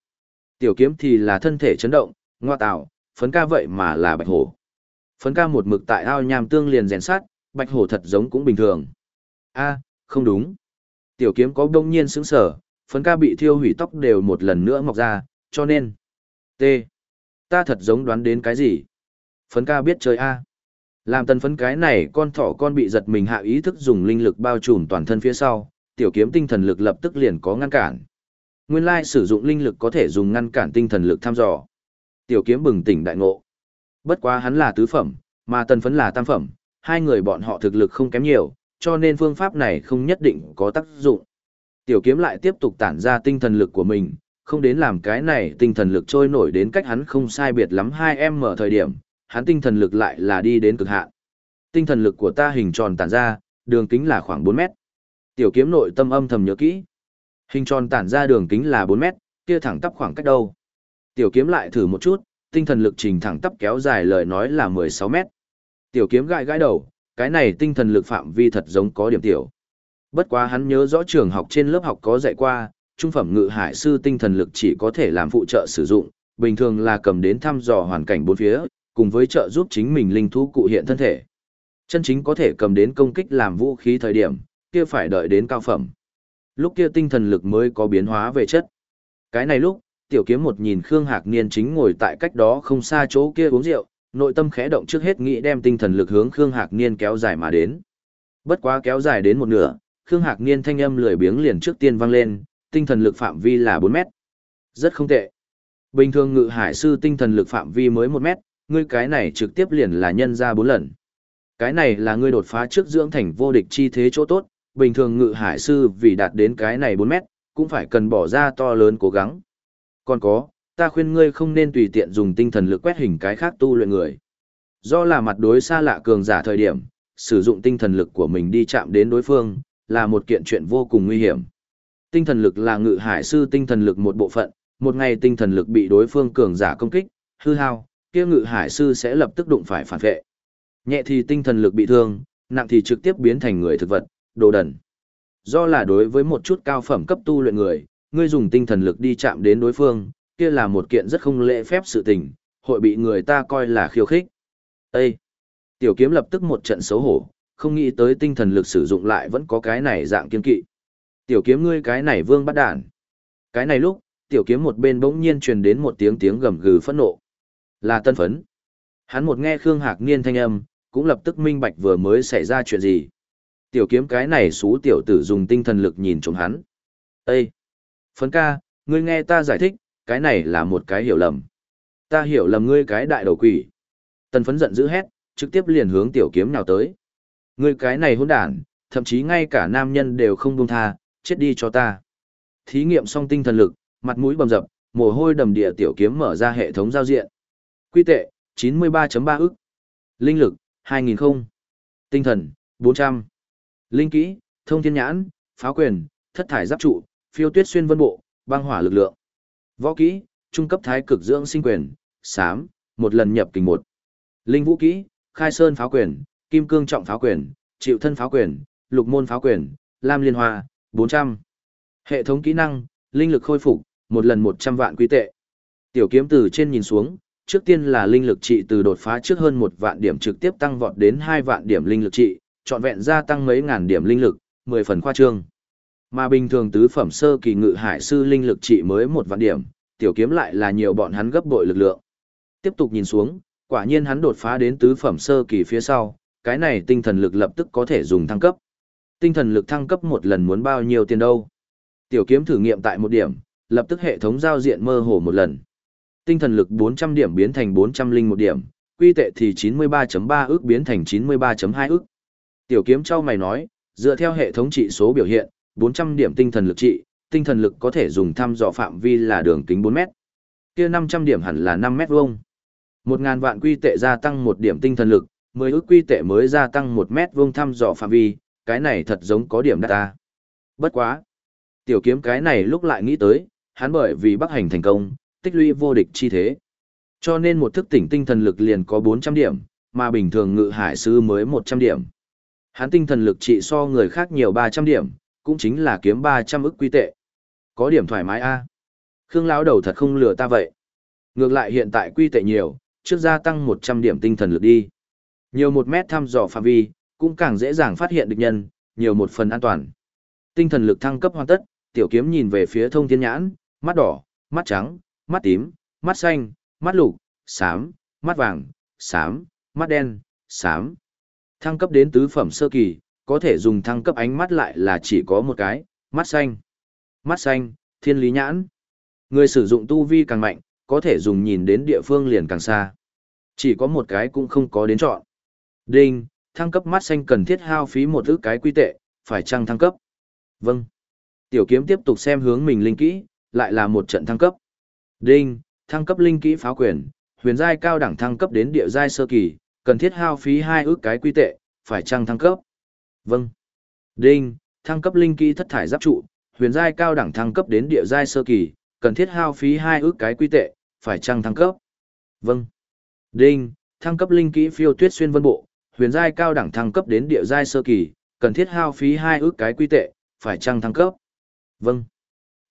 Tiểu kiếm thì là thân thể chấn động, ngoa tạo, phấn ca vậy mà là bạch hổ. Phấn ca một mực tại ao nham tương liền rèn sát, bạch hổ thật giống cũng bình thường. a không đúng. Tiểu kiếm có đông nhiên sững sở, phấn ca bị thiêu hủy tóc đều một lần nữa mọc ra, cho nên. T. Ta thật giống đoán đến cái gì? Phấn ca biết chơi A. Làm tần phấn cái này con thỏ con bị giật mình hạ ý thức dùng linh lực bao trùm toàn thân phía sau, tiểu kiếm tinh thần lực lập tức liền có ngăn cản. Nguyên lai sử dụng linh lực có thể dùng ngăn cản tinh thần lực thăm dò. Tiểu kiếm bừng tỉnh đại ngộ. Bất quá hắn là tứ phẩm, mà tần phấn là tam phẩm, hai người bọn họ thực lực không kém nhiều, cho nên phương pháp này không nhất định có tác dụng. Tiểu kiếm lại tiếp tục tản ra tinh thần lực của mình, không đến làm cái này tinh thần lực trôi nổi đến cách hắn không sai biệt lắm hai em mở thời điểm, hắn tinh thần lực lại là đi đến cực hạn. Tinh thần lực của ta hình tròn tản ra, đường kính là khoảng 4 mét. Tiểu kiếm nội tâm âm thầm nhớ kỹ. Hình tròn tản ra đường kính là 4 mét, kia thẳng tắp khoảng cách đâu. Tiểu kiếm lại thử một chút, tinh thần lực trình thẳng tắp kéo dài lời nói là 16 mét. Tiểu kiếm gãi gãi đầu, cái này tinh thần lực phạm vi thật giống có điểm tiểu. Bất quá hắn nhớ rõ trường học trên lớp học có dạy qua, trung phẩm ngự hải sư tinh thần lực chỉ có thể làm phụ trợ sử dụng, bình thường là cầm đến thăm dò hoàn cảnh bốn phía, cùng với trợ giúp chính mình linh thú cụ hiện thân thể. Chân chính có thể cầm đến công kích làm vũ khí thời điểm, kia phải đợi đến cao phẩm. Lúc kia tinh thần lực mới có biến hóa về chất. Cái này lúc, tiểu kiếm một nhìn Khương Hạc Niên chính ngồi tại cách đó không xa chỗ kia uống rượu, nội tâm khẽ động trước hết nghĩ đem tinh thần lực hướng Khương Hạc Niên kéo dài mà đến. Bất quá kéo dài đến một nửa, Khương Hạc Niên thanh âm lười biếng liền trước tiên vang lên, tinh thần lực phạm vi là 4 mét. Rất không tệ. Bình thường ngự hải sư tinh thần lực phạm vi mới 1 mét, ngươi cái này trực tiếp liền là nhân ra bốn lần. Cái này là ngươi đột phá trước dưỡng thành vô địch chi thế chỗ tốt, bình thường ngự hải sư vì đạt đến cái này 4 mét, cũng phải cần bỏ ra to lớn cố gắng. Còn có, ta khuyên ngươi không nên tùy tiện dùng tinh thần lực quét hình cái khác tu luyện người. Do là mặt đối xa lạ cường giả thời điểm, sử dụng tinh thần lực của mình đi chạm đến đối phương, là một kiện chuyện vô cùng nguy hiểm. Tinh thần lực là ngự hải sư tinh thần lực một bộ phận, một ngày tinh thần lực bị đối phương cường giả công kích, hư hao, kia ngự hải sư sẽ lập tức đụng phải phản vệ. Nhẹ thì tinh thần lực bị thương, nặng thì trực tiếp biến thành người thực vật, đồ đần. Do là đối với một chút cao phẩm cấp tu luyện người, ngươi dùng tinh thần lực đi chạm đến đối phương, kia là một kiện rất không lễ phép sự tình, hội bị người ta coi là khiêu khích. Ê! Tiểu kiếm lập tức một trận xấu hổ, không nghĩ tới tinh thần lực sử dụng lại vẫn có cái này dạng kiên kỵ. Tiểu kiếm ngươi cái này vương bắt đản. Cái này lúc, tiểu kiếm một bên bỗng nhiên truyền đến một tiếng tiếng gầm gừ phẫn nộ. Là tân phấn. Hắn một nghe Khương Hạc Niên thanh âm, cũng lập tức minh bạch vừa mới xảy ra chuyện gì. Tiểu kiếm cái này xú tiểu tử dùng tinh thần lực nhìn trộm hắn. Ê! Phấn ca, ngươi nghe ta giải thích, cái này là một cái hiểu lầm. Ta hiểu lầm ngươi cái đại đầu quỷ. Tần phấn giận dữ hét, trực tiếp liền hướng tiểu kiếm nào tới. Ngươi cái này hỗn đản, thậm chí ngay cả nam nhân đều không buông tha, chết đi cho ta. Thí nghiệm xong tinh thần lực, mặt mũi bầm dập, mồ hôi đầm địa tiểu kiếm mở ra hệ thống giao diện. Quy tệ, 93.3 ức. Linh lực, 2000 không. Tinh thần, 400. Linh kỹ, thông thiên nhãn, pháo quyền, thất thải giáp trụ, phiêu tuyết xuyên vân bộ, băng hỏa lực lượng. Võ kỹ, trung cấp thái cực dưỡng sinh quyền, sám, một lần nhập kình một. Linh vũ kỹ, khai sơn pháo quyền, kim cương trọng pháo quyền, chịu thân pháo quyền, lục môn pháo quyền, lam liên hoa, 400. Hệ thống kỹ năng, linh lực khôi phục, một lần 100 vạn quý tệ. Tiểu kiếm từ trên nhìn xuống, trước tiên là linh lực trị từ đột phá trước hơn một vạn điểm trực tiếp tăng vọt đến hai vạn điểm linh lực trị, trọn vẹn gia tăng mấy ngàn điểm linh lực, 10 phần khoa trương. Mà bình thường tứ phẩm sơ kỳ ngự hải sư linh lực trị mới một vạn điểm, tiểu kiếm lại là nhiều bọn hắn gấp bội lực lượng. Tiếp tục nhìn xuống, quả nhiên hắn đột phá đến tứ phẩm sơ kỳ phía sau, cái này tinh thần lực lập tức có thể dùng thăng cấp. Tinh thần lực thăng cấp một lần muốn bao nhiêu tiền đâu? Tiểu kiếm thử nghiệm tại một điểm, lập tức hệ thống giao diện mơ hồ một lần. Tinh thần lực 400 điểm biến thành 401 điểm, quy tệ thì 93.3 ước biến thành 93.2 ước. Tiểu kiếm trao mày nói, dựa theo hệ thống trị số biểu hiện, 400 điểm tinh thần lực trị, tinh thần lực có thể dùng thăm dò phạm vi là đường kính 4 mét. Kia 500 điểm hẳn là 5 mét vuông. 1000 vạn quy tệ gia tăng 1 điểm tinh thần lực, 10 ước quy tệ mới gia tăng 1 mét vuông thăm dò phạm vi, cái này thật giống có điểm data. Bất quá, tiểu kiếm cái này lúc lại nghĩ tới, hắn bởi vì bắc hành thành công, tích lũy vô địch chi thế. Cho nên một thức tỉnh tinh thần lực liền có 400 điểm, mà bình thường ngự hải sư mới 100 điểm. Hắn tinh thần lực trị so người khác nhiều 300 điểm, cũng chính là kiếm 300 ức quy tệ. Có điểm thoải mái a. Khương lão đầu thật không lừa ta vậy. Ngược lại hiện tại quy tệ nhiều, trước gia tăng 100 điểm tinh thần lực đi. Nhiều một mét thăm dò phạm vi, cũng càng dễ dàng phát hiện địch nhân, nhiều một phần an toàn. Tinh thần lực thăng cấp hoàn tất, tiểu kiếm nhìn về phía thông thiên nhãn, mắt đỏ, mắt trắng, mắt tím, mắt xanh, mắt lục, xám, mắt vàng, xám, mắt đen, xám. Thăng cấp đến tứ phẩm sơ kỳ, có thể dùng thăng cấp ánh mắt lại là chỉ có một cái, mắt xanh. Mắt xanh, thiên lý nhãn. Người sử dụng tu vi càng mạnh, có thể dùng nhìn đến địa phương liền càng xa. Chỉ có một cái cũng không có đến chọn. Đinh, thăng cấp mắt xanh cần thiết hao phí một ước cái quy tệ, phải chăng thăng cấp? Vâng. Tiểu kiếm tiếp tục xem hướng mình linh kỹ, lại là một trận thăng cấp. Đinh, thăng cấp linh kỹ pháo quyền, huyền giai cao đẳng thăng cấp đến địa giai sơ kỳ, cần thiết hao phí hai ước cái quy tệ, phải chăng thăng cấp? Vâng. Đinh, thăng cấp linh kỹ thất thải giáp trụ, huyền giai cao đẳng thăng cấp đến địa giai sơ kỳ, cần thiết hao phí hai ước cái quy tệ, phải chăng thăng cấp? Vâng. Đinh, thăng cấp linh kỹ phiêu tuyết xuyên vân bộ, huyền giai cao đẳng thăng cấp đến địa giai sơ kỳ, cần thiết hao phí hai ước cái quy tệ, phải chăng thăng cấp? Vâng.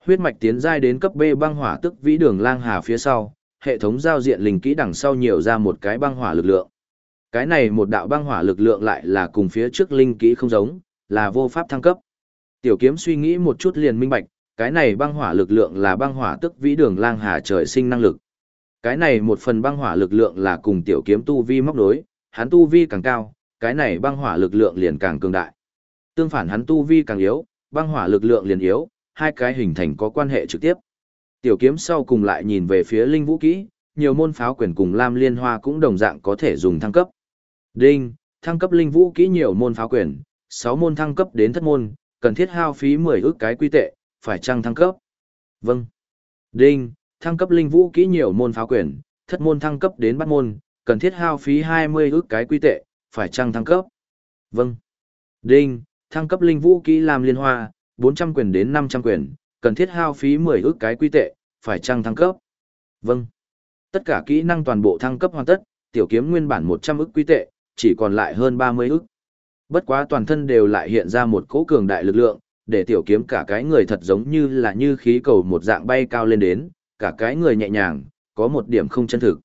Huyết mạch tiến giai đến cấp B băng hỏa tức vĩ đường lang hà phía sau, hệ thống giao diện linh kỹ đằng sau nhiều ra một cái băng hỏa lực lượng. Cái này một đạo băng hỏa lực lượng lại là cùng phía trước linh kỹ không giống, là vô pháp thăng cấp. Tiểu kiếm suy nghĩ một chút liền minh bạch, cái này băng hỏa lực lượng là băng hỏa tức vĩ đường lang hà trời sinh năng lực. Cái này một phần băng hỏa lực lượng là cùng tiểu kiếm tu vi móc đối, hắn tu vi càng cao, cái này băng hỏa lực lượng liền càng cường đại. Tương phản hắn tu vi càng yếu, băng hỏa lực lượng liền yếu, hai cái hình thành có quan hệ trực tiếp. Tiểu kiếm sau cùng lại nhìn về phía linh vũ kỹ, nhiều môn pháo quyền cùng lam liên hoa cũng đồng dạng có thể dùng thăng cấp. Đinh, thăng cấp linh vũ kỹ nhiều môn pháo quyền, 6 môn thăng cấp đến thất môn, cần thiết hao phí 10 ước cái quy tệ, phải chăng thăng cấp? Vâng. Đinh, thăng cấp linh vũ kỹ nhiều môn pháo quyền, thất môn thăng cấp đến bát môn, cần thiết hao phí 20 ước cái quy tệ, phải chăng thăng cấp? Vâng. Đinh, thăng cấp linh vũ kỹ làm liên hoa, 400 quyền đến 500 quyền, cần thiết hao phí 10 ức cái quy tệ, phải chăng thăng cấp? Vâng. Tất cả kỹ năng toàn bộ thăng cấp hoàn tất, tiểu kiếm nguyên bản 100 ức quy tệ, chỉ còn lại hơn 30 ức. Bất quá toàn thân đều lại hiện ra một cỗ cường đại lực lượng, để tiểu kiếm cả cái người thật giống như là như khí cầu một dạng bay cao lên đến, cả cái người nhẹ nhàng, có một điểm không chân thực.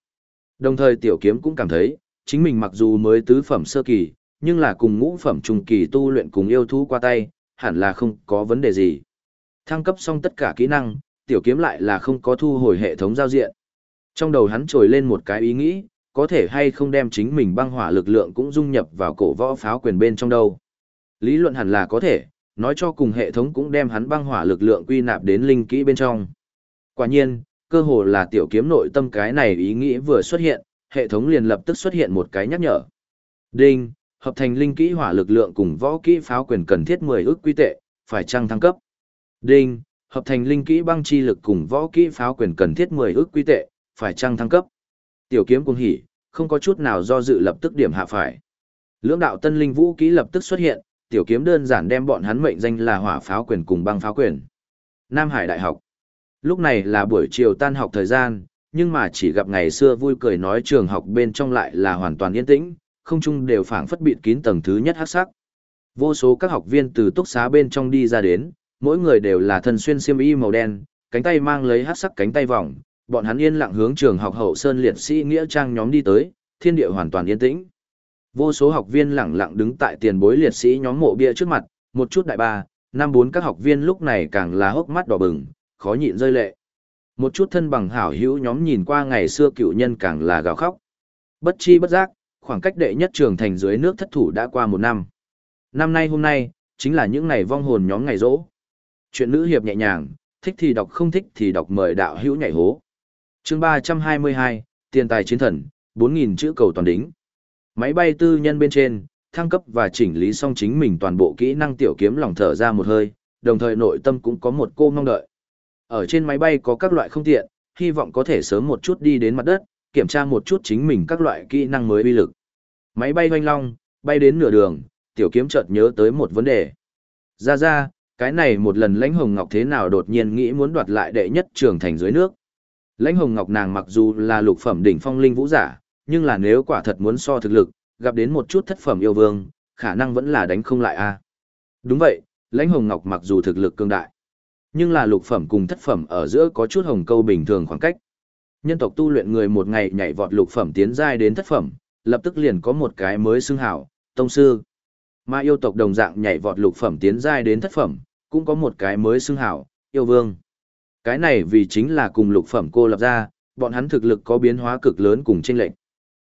Đồng thời tiểu kiếm cũng cảm thấy, chính mình mặc dù mới tứ phẩm sơ kỳ, nhưng là cùng ngũ phẩm trung kỳ tu luyện cùng yêu thú qua tay, hẳn là không có vấn đề gì. Thăng cấp xong tất cả kỹ năng, tiểu kiếm lại là không có thu hồi hệ thống giao diện. Trong đầu hắn trồi lên một cái ý nghĩ, có thể hay không đem chính mình băng hỏa lực lượng cũng dung nhập vào cổ võ pháo quyền bên trong đâu. Lý luận hẳn là có thể, nói cho cùng hệ thống cũng đem hắn băng hỏa lực lượng quy nạp đến linh kỹ bên trong. Quả nhiên, cơ hồ là tiểu kiếm nội tâm cái này ý nghĩ vừa xuất hiện, hệ thống liền lập tức xuất hiện một cái nhắc nhở. Đinh, hợp thành linh kỹ hỏa lực lượng cùng võ kỹ pháo quyền cần thiết 10 ước quy tệ, phải chăng thăng cấp. Đinh, hợp thành linh kỹ băng chi lực cùng võ kỹ pháo quyền cần thiết 10 ước quy tệ, phải chăng thăng cấp. Tiểu kiếm cuồng hỉ, không có chút nào do dự lập tức điểm hạ phải. Lưỡng đạo tân linh vũ kỹ lập tức xuất hiện, tiểu kiếm đơn giản đem bọn hắn mệnh danh là hỏa pháo quyền cùng băng pháo quyền. Nam Hải Đại học. Lúc này là buổi chiều tan học thời gian, nhưng mà chỉ gặp ngày xưa vui cười nói trường học bên trong lại là hoàn toàn yên tĩnh, không chung đều phảng phất bịt kín tầng thứ nhất hắc sắc. Vô số các học viên từ túc xá bên trong đi ra đến, mỗi người đều là thân xuyên xiêm y màu đen, cánh tay mang lấy hắc sắc cánh tay vòng, bọn hắn yên lặng hướng trường học hậu sơn liệt sĩ nghĩa trang nhóm đi tới, thiên địa hoàn toàn yên tĩnh. Vô số học viên lặng lặng đứng tại tiền bối liệt sĩ nhóm mộ bia trước mặt, một chút đại ba, năm bốn các học viên lúc này càng là hốc mắt đỏ bừng, khó nhịn rơi lệ. Một chút thân bằng hảo hữu nhóm nhìn qua ngày xưa cựu nhân càng là gào khóc. Bất chi bất giác, khoảng cách đệ nhất trường thành dưới nước thất thủ đã qua một năm. Năm nay hôm nay, chính là những ngày vong hồn nhóm ngày rỗ. Chuyện nữ hiệp nhẹ nhàng, thích thì đọc không thích thì đọc mời đạo hữu nhảy hố. chương ba trăm hai mươi hai tiền tài chiến thần, bốn nghìn chữ cầu toàn đính. Máy bay tư nhân bên trên, thăng cấp và chỉnh lý xong chính mình toàn bộ kỹ năng tiểu kiếm lòng thở ra một hơi, đồng thời nội tâm cũng có một cô mong đợi. Ở trên máy bay có các loại không tiện, hy vọng có thể sớm một chút đi đến mặt đất, kiểm tra một chút chính mình các loại kỹ năng mới uy lực. Máy bay hoanh long, bay đến nửa đường, tiểu kiếm chợt nhớ tới một vấn đề. Ra ra, cái này một lần lãnh hồng ngọc thế nào đột nhiên nghĩ muốn đoạt lại đệ nhất trường thành dưới nước. Lãnh hồng ngọc nàng mặc dù là lục phẩm đỉnh phong linh vũ giả, nhưng là nếu quả thật muốn so thực lực, gặp đến một chút thất phẩm yêu vương, khả năng vẫn là đánh không lại a. Đúng vậy, lãnh hồng ngọc mặc dù thực lực cương đại, nhưng là lục phẩm cùng thất phẩm ở giữa có chút hồng câu bình thường khoảng cách. Nhân tộc tu luyện người một ngày nhảy vọt lục phẩm tiến giai đến thất phẩm, lập tức liền có một cái mới xưng hảo, tông sư. Mà yêu tộc đồng dạng nhảy vọt lục phẩm tiến giai đến thất phẩm, cũng có một cái mới xưng hảo, yêu vương. Cái này vì chính là cùng lục phẩm cô lập ra, bọn hắn thực lực có biến hóa cực lớn cùng chênh lệch.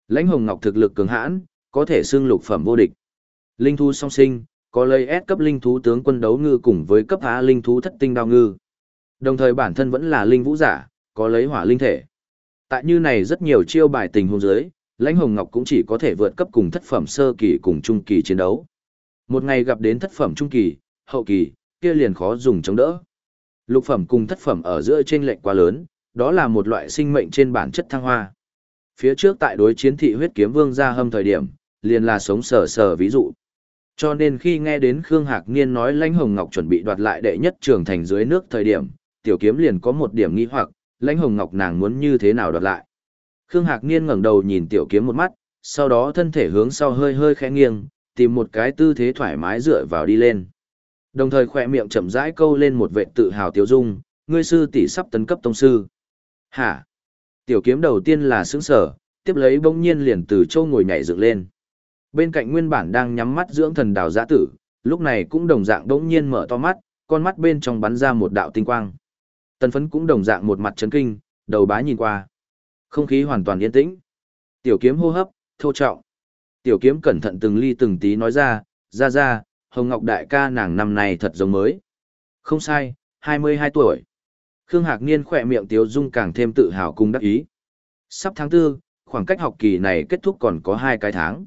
Lãnh Hồng Ngọc thực lực cường hãn, có thể xưng lục phẩm vô địch. Linh thú song sinh, có lấy S cấp linh thú tướng quân đấu ngư cùng với cấp A linh thú thất tinh đao ngư. Đồng thời bản thân vẫn là linh vũ giả, có lấy hỏa linh thể. Tại như này rất nhiều chiêu bài tình huống dưới, Lãnh Hồng Ngọc cũng chỉ có thể vượt cấp cùng thất phẩm sơ kỳ cùng trung kỳ chiến đấu. Một ngày gặp đến thất phẩm trung kỳ, hậu kỳ, kia liền khó dùng chống đỡ. Lục phẩm cùng thất phẩm ở giữa trên lệnh quá lớn, đó là một loại sinh mệnh trên bản chất thăng hoa. Phía trước tại đối chiến thị huyết kiếm vương gia hâm thời điểm, liền là sống sờ sờ ví dụ. Cho nên khi nghe đến Khương Hạc Niên nói Lãnh Hồng Ngọc chuẩn bị đoạt lại đệ nhất trường thành dưới nước thời điểm, tiểu kiếm liền có một điểm nghi hoặc, Lãnh Hồng Ngọc nàng muốn như thế nào đoạt lại. Khương Hạc Niên ngẩng đầu nhìn tiểu kiếm một mắt, sau đó thân thể hướng sau hơi hơi khẽ nghiêng, tìm một cái tư thế thoải mái dựa vào đi lên. Đồng thời khỏe miệng chậm rãi câu lên một vệ tự hào tiêu dung, ngươi sư tỷ sắp tấn cấp tông sư. Hả? Tiểu kiếm đầu tiên là sững sở, tiếp lấy bỗng nhiên liền từ châu ngồi nhảy dựng lên. Bên cạnh nguyên bản đang nhắm mắt dưỡng thần đào giã tử, lúc này cũng đồng dạng bỗng nhiên mở to mắt, con mắt bên trong bắn ra một đạo tinh quang. Tần phấn cũng đồng dạng một mặt chấn kinh, đầu bá nhìn qua. Không khí hoàn toàn yên tĩnh. Tiểu kiếm hô hấp, thô trọng. Tiểu kiếm cẩn thận từng ly từng tí nói ra, ra ra, Hồng Ngọc đại ca nàng năm nay thật giống mới. Không sai, 22 tuổi. Khương Hạc Niên khỏe miệng Tiếu Dung càng thêm tự hào cùng đắc ý. Sắp tháng 4, khoảng cách học kỳ này kết thúc còn có 2 cái tháng.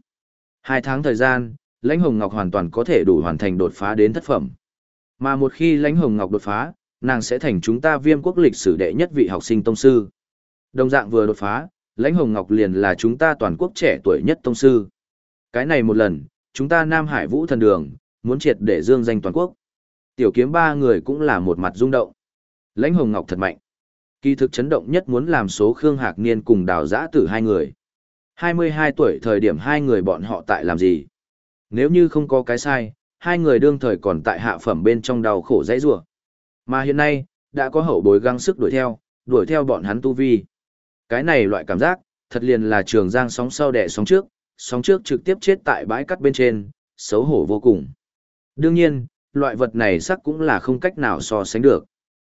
2 tháng thời gian, Lãnh Hồng Ngọc hoàn toàn có thể đủ hoàn thành đột phá đến thất phẩm. Mà một khi Lãnh Hồng Ngọc đột phá, nàng sẽ thành chúng ta viêm quốc lịch sử đệ nhất vị học sinh tông sư. Đồng dạng vừa đột phá, Lãnh Hồng Ngọc liền là chúng ta toàn quốc trẻ tuổi nhất tông sư. Cái này một lần, chúng ta Nam Hải Vũ Thần Đường, muốn triệt để dương danh toàn quốc. Tiểu kiếm ba người cũng là một mặt rung động. Lãnh Hồng Ngọc thật mạnh. Kỳ thực chấn động nhất muốn làm số Khương Hạc Niên cùng đào giã tử hai người. 22 tuổi thời điểm hai người bọn họ tại làm gì? Nếu như không có cái sai, hai người đương thời còn tại hạ phẩm bên trong đau khổ dãy rủa. Mà hiện nay, đã có hậu bối găng sức đuổi theo, đuổi theo bọn hắn tu vi. Cái này loại cảm giác, thật liền là trường giang sóng sau đẻ sóng trước, sóng trước trực tiếp chết tại bãi cắt bên trên, xấu hổ vô cùng. Đương nhiên, loại vật này sắc cũng là không cách nào so sánh được.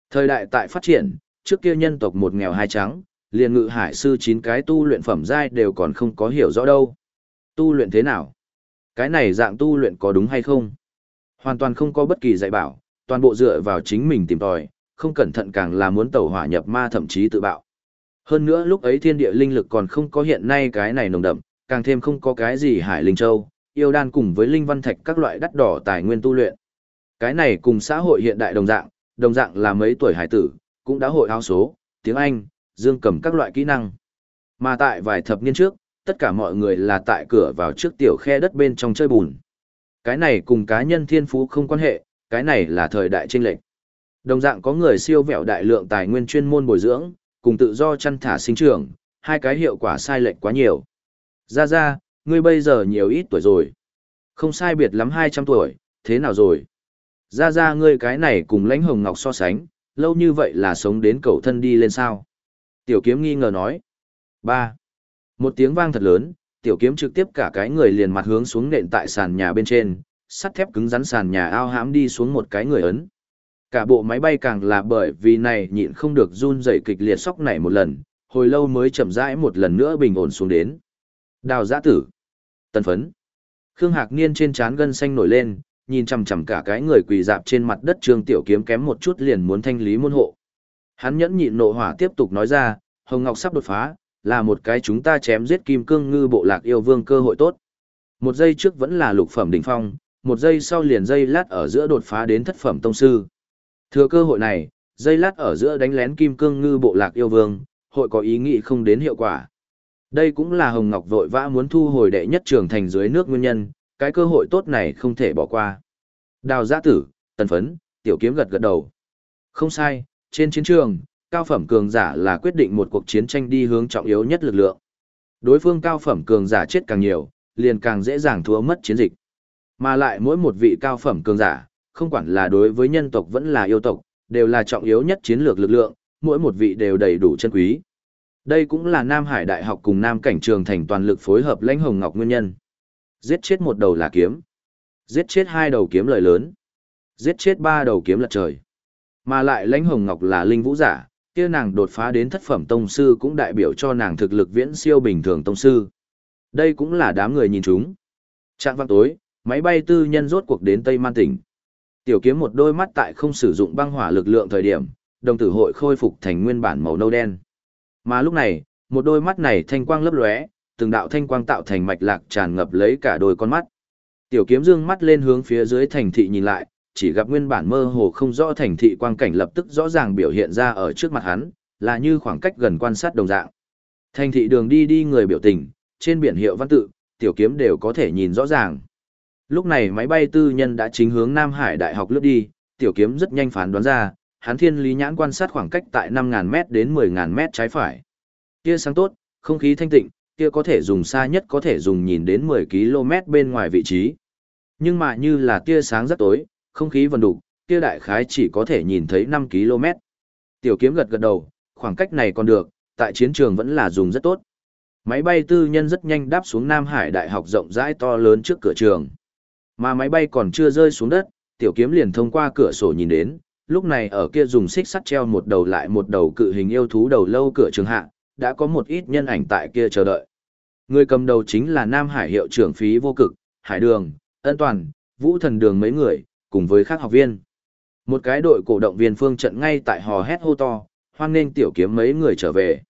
Thời đại tại phát triển, trước kia nhân tộc một nghèo hai trắng, liền ngự hải sư chín cái tu luyện phẩm giai đều còn không có hiểu rõ đâu. Tu luyện thế nào? Cái này dạng tu luyện có đúng hay không? Hoàn toàn không có bất kỳ dạy bảo, toàn bộ dựa vào chính mình tìm tòi, không cẩn thận càng là muốn tẩu hỏa nhập ma thậm chí tự bạo. Hơn nữa lúc ấy thiên địa linh lực còn không có hiện nay cái này nồng đậm, càng thêm không có cái gì hải linh châu, yêu đan cùng với linh văn thạch các loại đắt đỏ tài nguyên tu luyện. Cái này cùng xã hội hiện đại đồng dạng, đồng dạng là mấy tuổi hải tử, cũng đã hội áo số, tiếng Anh, dương cầm các loại kỹ năng. Mà tại vài thập niên trước, tất cả mọi người là tại cửa vào trước tiểu khe đất bên trong chơi bùn. Cái này cùng cá nhân thiên phú không quan hệ, cái này là thời đại tranh lệch. Đồng dạng có người siêu vẹo đại lượng tài nguyên chuyên môn bồi dưỡng, cùng tự do chăn thả sinh trưởng, hai cái hiệu quả sai lệch quá nhiều. Ra ra, ngươi bây giờ nhiều ít tuổi rồi. Không sai biệt lắm 200 tuổi, thế nào rồi? Ra ra ngươi cái này cùng lãnh hồng ngọc so sánh, lâu như vậy là sống đến cầu thân đi lên sao? Tiểu kiếm nghi ngờ nói. ba Một tiếng vang thật lớn, tiểu kiếm trực tiếp cả cái người liền mặt hướng xuống nện tại sàn nhà bên trên, sắt thép cứng rắn sàn nhà ao hãm đi xuống một cái người ấn. Cả bộ máy bay càng là bởi vì này nhịn không được run rẩy kịch liệt sóc này một lần, hồi lâu mới chậm rãi một lần nữa bình ổn xuống đến. Đào giã tử. Tân phấn. Khương Hạc Niên trên trán gân xanh nổi lên, nhìn chằm chằm cả cái người quỳ dạp trên mặt đất Trương Tiểu Kiếm kém một chút liền muốn thanh lý môn hộ. Hắn nhẫn nhịn nộ hỏa tiếp tục nói ra, Hồng Ngọc sắp đột phá, là một cái chúng ta chém giết kim cương ngư bộ lạc yêu vương cơ hội tốt. Một giây trước vẫn là lục phẩm đỉnh phong, một giây sau liền dây lát ở giữa đột phá đến thất phẩm tông sư. Thừa cơ hội này, dây lát ở giữa đánh lén kim cương ngư bộ lạc yêu vương, hội có ý nghĩ không đến hiệu quả. Đây cũng là Hồng Ngọc vội vã muốn thu hồi đệ nhất trường thành dưới nước nguyên nhân, cái cơ hội tốt này không thể bỏ qua. Đào giã tử, tần phấn, tiểu kiếm gật gật đầu. Không sai, trên chiến trường, cao phẩm cường giả là quyết định một cuộc chiến tranh đi hướng trọng yếu nhất lực lượng. Đối phương cao phẩm cường giả chết càng nhiều, liền càng dễ dàng thua mất chiến dịch. Mà lại mỗi một vị cao phẩm cường giả, không quản là đối với nhân tộc vẫn là yêu tộc, đều là trọng yếu nhất chiến lược lực lượng, mỗi một vị đều đầy đủ chân quý. Đây cũng là Nam Hải Đại học cùng Nam Cảnh Trường Thành toàn lực phối hợp lãnh hồng ngọc nguyên nhân. Giết chết một đầu là kiếm. Giết chết hai đầu kiếm lợi lớn. Giết chết ba đầu kiếm lật trời. Mà lại lãnh hồng ngọc là linh vũ giả, kia nàng đột phá đến thất phẩm tông sư cũng đại biểu cho nàng thực lực viễn siêu bình thường tông sư. Đây cũng là đám người nhìn chúng. Trạng văn tối, máy bay tư nhân rốt cuộc đến Tây Man tỉnh. Tiểu kiếm một đôi mắt tại không sử dụng băng hỏa lực lượng thời điểm, đồng tử hội khôi phục thành nguyên bản màu nâu đen. Mà lúc này, một đôi mắt này thanh quang lấp lóe, từng đạo thanh quang tạo thành mạch lạc tràn ngập lấy cả đôi con mắt. Tiểu kiếm dương mắt lên hướng phía dưới thành thị nhìn lại, chỉ gặp nguyên bản mơ hồ không rõ thành thị quang cảnh lập tức rõ ràng biểu hiện ra ở trước mặt hắn, là như khoảng cách gần quan sát đồng dạng. Thành thị đường đi đi người biểu tình, trên biển hiệu văn tự, tiểu kiếm đều có thể nhìn rõ ràng. Lúc này máy bay tư nhân đã chính hướng Nam Hải Đại học lướt đi, tiểu kiếm rất nhanh phán đoán ra, hắn thiên lý nhãn quan sát khoảng cách tại 5.000m đến 10.000m trái phải. Kia sáng tốt, không khí thanh tịnh, kia có thể dùng xa nhất có thể dùng nhìn đến 10 km bên ngoài vị trí. Nhưng mà như là tia sáng rất tối, không khí vần đục, kia đại khái chỉ có thể nhìn thấy 5 km. Tiểu kiếm gật gật đầu, khoảng cách này còn được, tại chiến trường vẫn là dùng rất tốt. Máy bay tư nhân rất nhanh đáp xuống Nam Hải Đại học rộng rãi to lớn trước cửa trường. Mà máy bay còn chưa rơi xuống đất, tiểu kiếm liền thông qua cửa sổ nhìn đến, lúc này ở kia dùng xích sắt treo một đầu lại một đầu cự hình yêu thú đầu lâu cửa trường hạ, đã có một ít nhân ảnh tại kia chờ đợi. Người cầm đầu chính là Nam Hải hiệu trưởng phí vô cực, Hải Đường, Ân Toàn, Vũ Thần Đường mấy người, cùng với các học viên. Một cái đội cổ động viên phương trận ngay tại hò hét hô to, hoan nghênh tiểu kiếm mấy người trở về.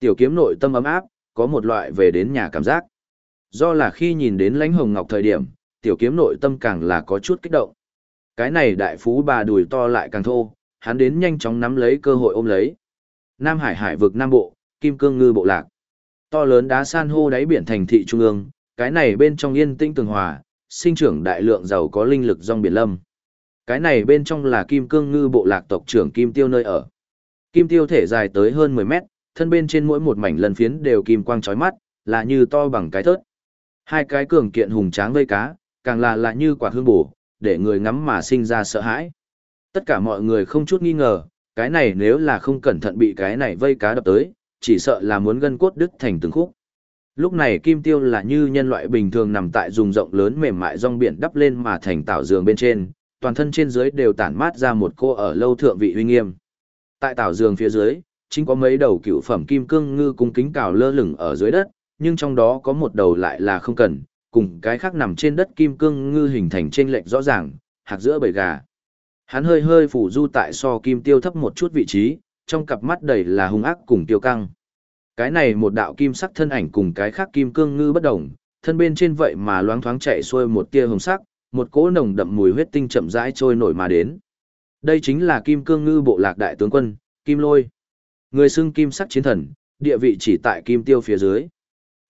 Tiểu kiếm nội tâm ấm áp, có một loại về đến nhà cảm giác. Do là khi nhìn đến lãnh hồng ngọc thời điểm, tiểu kiếm nội tâm càng là có chút kích động. Cái này đại phú bà đùi to lại càng thô, hắn đến nhanh chóng nắm lấy cơ hội ôm lấy. Nam Hải hải vực Nam Bộ, Kim Cương Ngư Bộ Lạc. To lớn đá san hô đáy biển thành thị trung ương, cái này bên trong yên tĩnh tường hòa, sinh trưởng đại lượng giàu có linh lực dòng biển lâm. Cái này bên trong là Kim Cương Ngư Bộ Lạc tộc trưởng Kim Tiêu nơi ở. Kim Tiêu thể dài tới hơn 10 mét, thân bên trên mỗi một mảnh lần phiến đều kim quang chói mắt, là như to bằng cái thớt. Hai cái cường kiện hùng tráng vây cá, càng là lạ như quả hương bổ, để người ngắm mà sinh ra sợ hãi. Tất cả mọi người không chút nghi ngờ, cái này nếu là không cẩn thận bị cái này vây cá đập tới, chỉ sợ là muốn gân cốt đứt thành từng khúc. Lúc này kim tiêu là như nhân loại bình thường nằm tại dùng rộng lớn mềm mại rong biển đắp lên mà thành tảo giường bên trên, toàn thân trên dưới đều tản mát ra một cô ở lâu thượng vị uy nghiêm. Tại tảo giường phía dưới, chính có mấy đầu cựu phẩm kim cương ngư cung kính cào lơ lửng ở dưới đất, nhưng trong đó có một đầu lại là không cần, cùng cái khác nằm trên đất kim cương ngư hình thành trên lệch rõ ràng, hạc giữa bầy gà. Hắn hơi hơi phủ du tại so kim tiêu thấp một chút vị trí, trong cặp mắt đầy là hung ác cùng tiêu căng. Cái này một đạo kim sắc thân ảnh cùng cái khác kim cương ngư bất đồng, thân bên trên vậy mà loáng thoáng chạy xuôi một tia hồng sắc, một cỗ nồng đậm mùi huyết tinh chậm rãi trôi nổi mà đến. Đây chính là kim cương ngư bộ lạc đại tướng quân, Kim Lôi. Người xưng kim sắc chiến thần, địa vị chỉ tại kim tiêu phía dưới.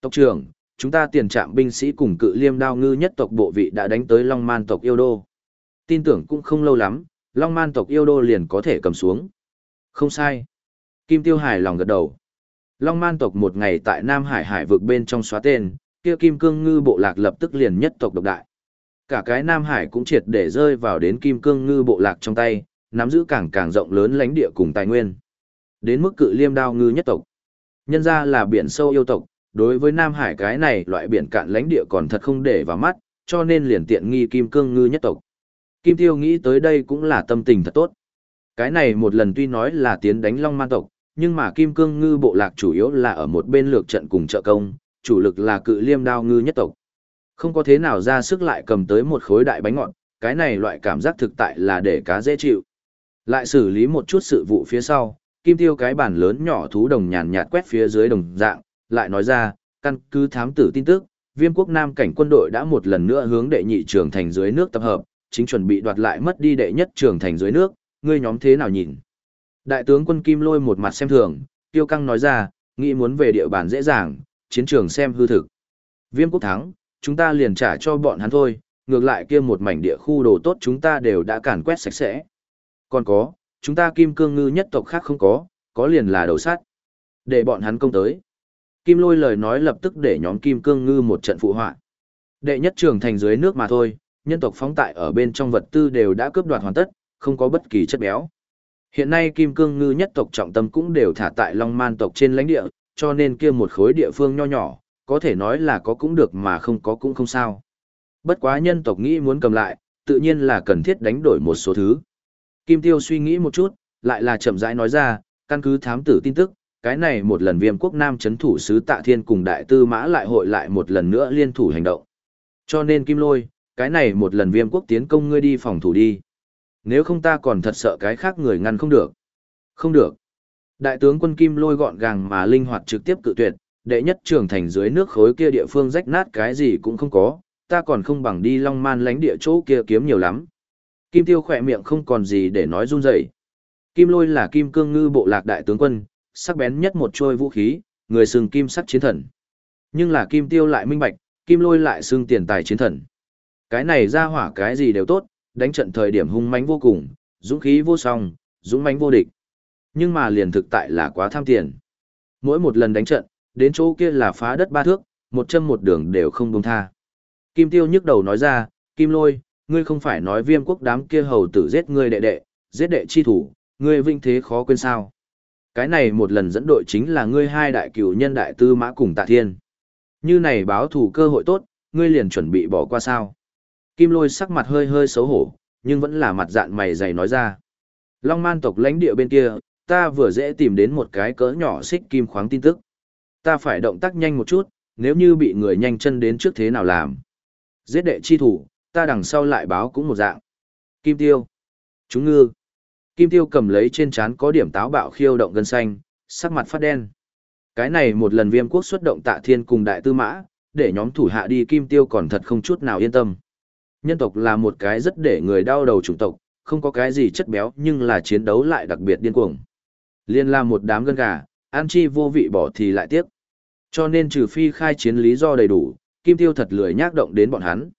Tộc trưởng, chúng ta tiền trạm binh sĩ cùng cự liêm đao ngư nhất tộc bộ vị đã đánh tới Long Man tộc yêu đô. Tin tưởng cũng không lâu lắm, Long Man tộc yêu đô liền có thể cầm xuống. Không sai. Kim tiêu hài lòng gật đầu. Long Man tộc một ngày tại Nam Hải hải vực bên trong xóa tên, kia kim cương ngư bộ lạc lập tức liền nhất tộc độc đại. Cả cái Nam Hải cũng triệt để rơi vào đến kim cương ngư bộ lạc trong tay, nắm giữ càng càng rộng lớn lãnh địa cùng tài nguyên. Đến mức cự liêm đao ngư nhất tộc. Nhân ra là biển sâu yêu tộc, đối với Nam Hải cái này loại biển cạn lãnh địa còn thật không để vào mắt, cho nên liền tiện nghi kim cương ngư nhất tộc. Kim Tiêu nghĩ tới đây cũng là tâm tình thật tốt. Cái này một lần tuy nói là tiến đánh Long Man tộc, nhưng mà Kim Cương Ngư bộ lạc chủ yếu là ở một bên lược trận cùng trợ công, chủ lực là cự liêm đao ngư nhất tộc. Không có thế nào ra sức lại cầm tới một khối đại bánh ngọt, cái này loại cảm giác thực tại là để cá dễ chịu. Lại xử lý một chút sự vụ phía sau, Kim Tiêu cái bản lớn nhỏ thú đồng nhàn nhạt quét phía dưới đồng dạng, lại nói ra, căn cứ thám tử tin tức, viêm quốc nam cảnh quân đội đã một lần nữa hướng đệ nhị trường thành dưới nước tập hợp, chính chuẩn bị đoạt lại mất đi đệ nhất trường thành dưới nước, ngươi nhóm thế nào nhìn? Đại tướng quân Kim Lôi một mặt xem thường, Tiêu Căng nói ra, nghĩ muốn về địa bàn dễ dàng, chiến trường xem hư thực. Viêm quốc thắng, chúng ta liền trả cho bọn hắn thôi, ngược lại kia một mảnh địa khu đồ tốt chúng ta đều đã càn quét sạch sẽ. Còn có, chúng ta kim cương ngư nhất tộc khác không có, có liền là đầu sát. Để bọn hắn công tới. Kim lôi lời nói lập tức để nhóm kim cương ngư một trận phụ họa. Đệ nhất trường thành dưới nước mà thôi, nhân tộc phóng tại ở bên trong vật tư đều đã cướp đoạt hoàn tất, không có bất kỳ chất béo. Hiện nay kim cương ngư nhất tộc trọng tâm cũng đều thả tại long man tộc trên lãnh địa, cho nên kia một khối địa phương nho nhỏ, có thể nói là có cũng được mà không có cũng không sao. Bất quá nhân tộc nghĩ muốn cầm lại, tự nhiên là cần thiết đánh đổi một số thứ. Kim Tiêu suy nghĩ một chút, lại là chậm rãi nói ra, căn cứ thám tử tin tức, cái này một lần viêm quốc nam chấn thủ sứ tạ thiên cùng đại tư mã lại hội lại một lần nữa liên thủ hành động. Cho nên Kim Lôi, cái này một lần viêm quốc tiến công ngươi đi phòng thủ đi. Nếu không ta còn thật sợ cái khác người ngăn không được. Không được. Đại tướng quân Kim Lôi gọn gàng mà linh hoạt trực tiếp cự tuyệt, đệ nhất trưởng thành dưới nước khối kia địa phương rách nát cái gì cũng không có, ta còn không bằng đi long man lánh địa chỗ kia kiếm nhiều lắm. Kim Tiêu khỏe miệng không còn gì để nói run rẩy. Kim Lôi là Kim Cương Ngư bộ lạc đại tướng quân, sắc bén nhất một trôi vũ khí, người sừng kim sắc chiến thần. Nhưng là Kim Tiêu lại minh bạch, Kim Lôi lại xưng tiền tài chiến thần. Cái này ra hỏa cái gì đều tốt, đánh trận thời điểm hung mãnh vô cùng, dũng khí vô song, dũng mãnh vô địch. Nhưng mà liền thực tại là quá tham tiền. Mỗi một lần đánh trận, đến chỗ kia là phá đất ba thước, một châm một đường đều không buông tha. Kim Tiêu nhức đầu nói ra, Kim Lôi, ngươi không phải nói viêm quốc đám kia hầu tử giết ngươi đệ đệ, giết đệ chi thủ, ngươi vinh thế khó quên sao. Cái này một lần dẫn đội chính là ngươi hai đại cửu nhân đại tư mã cùng tạ thiên. Như này báo thủ cơ hội tốt, ngươi liền chuẩn bị bỏ qua sao. Kim lôi sắc mặt hơi hơi xấu hổ, nhưng vẫn là mặt dạn mày dày nói ra. Long man tộc lãnh địa bên kia, ta vừa dễ tìm đến một cái cỡ nhỏ xích kim khoáng tin tức. Ta phải động tác nhanh một chút, nếu như bị người nhanh chân đến trước thế nào làm. Giết đệ chi thủ, ta đằng sau lại báo cũng một dạng. Kim tiêu. Chúng ngư. Kim tiêu cầm lấy trên trán có điểm táo bạo khiêu động gân xanh, sắc mặt phát đen. Cái này một lần viêm quốc xuất động tạ thiên cùng đại tư mã, để nhóm thủ hạ đi kim tiêu còn thật không chút nào yên tâm. Nhân tộc là một cái rất để người đau đầu chủng tộc, không có cái gì chất béo nhưng là chiến đấu lại đặc biệt điên cuồng. Liên là một đám gân gà, ăn chi vô vị bỏ thì lại tiếc. Cho nên trừ phi khai chiến lý do đầy đủ, kim tiêu thật lười nhác động đến bọn hắn.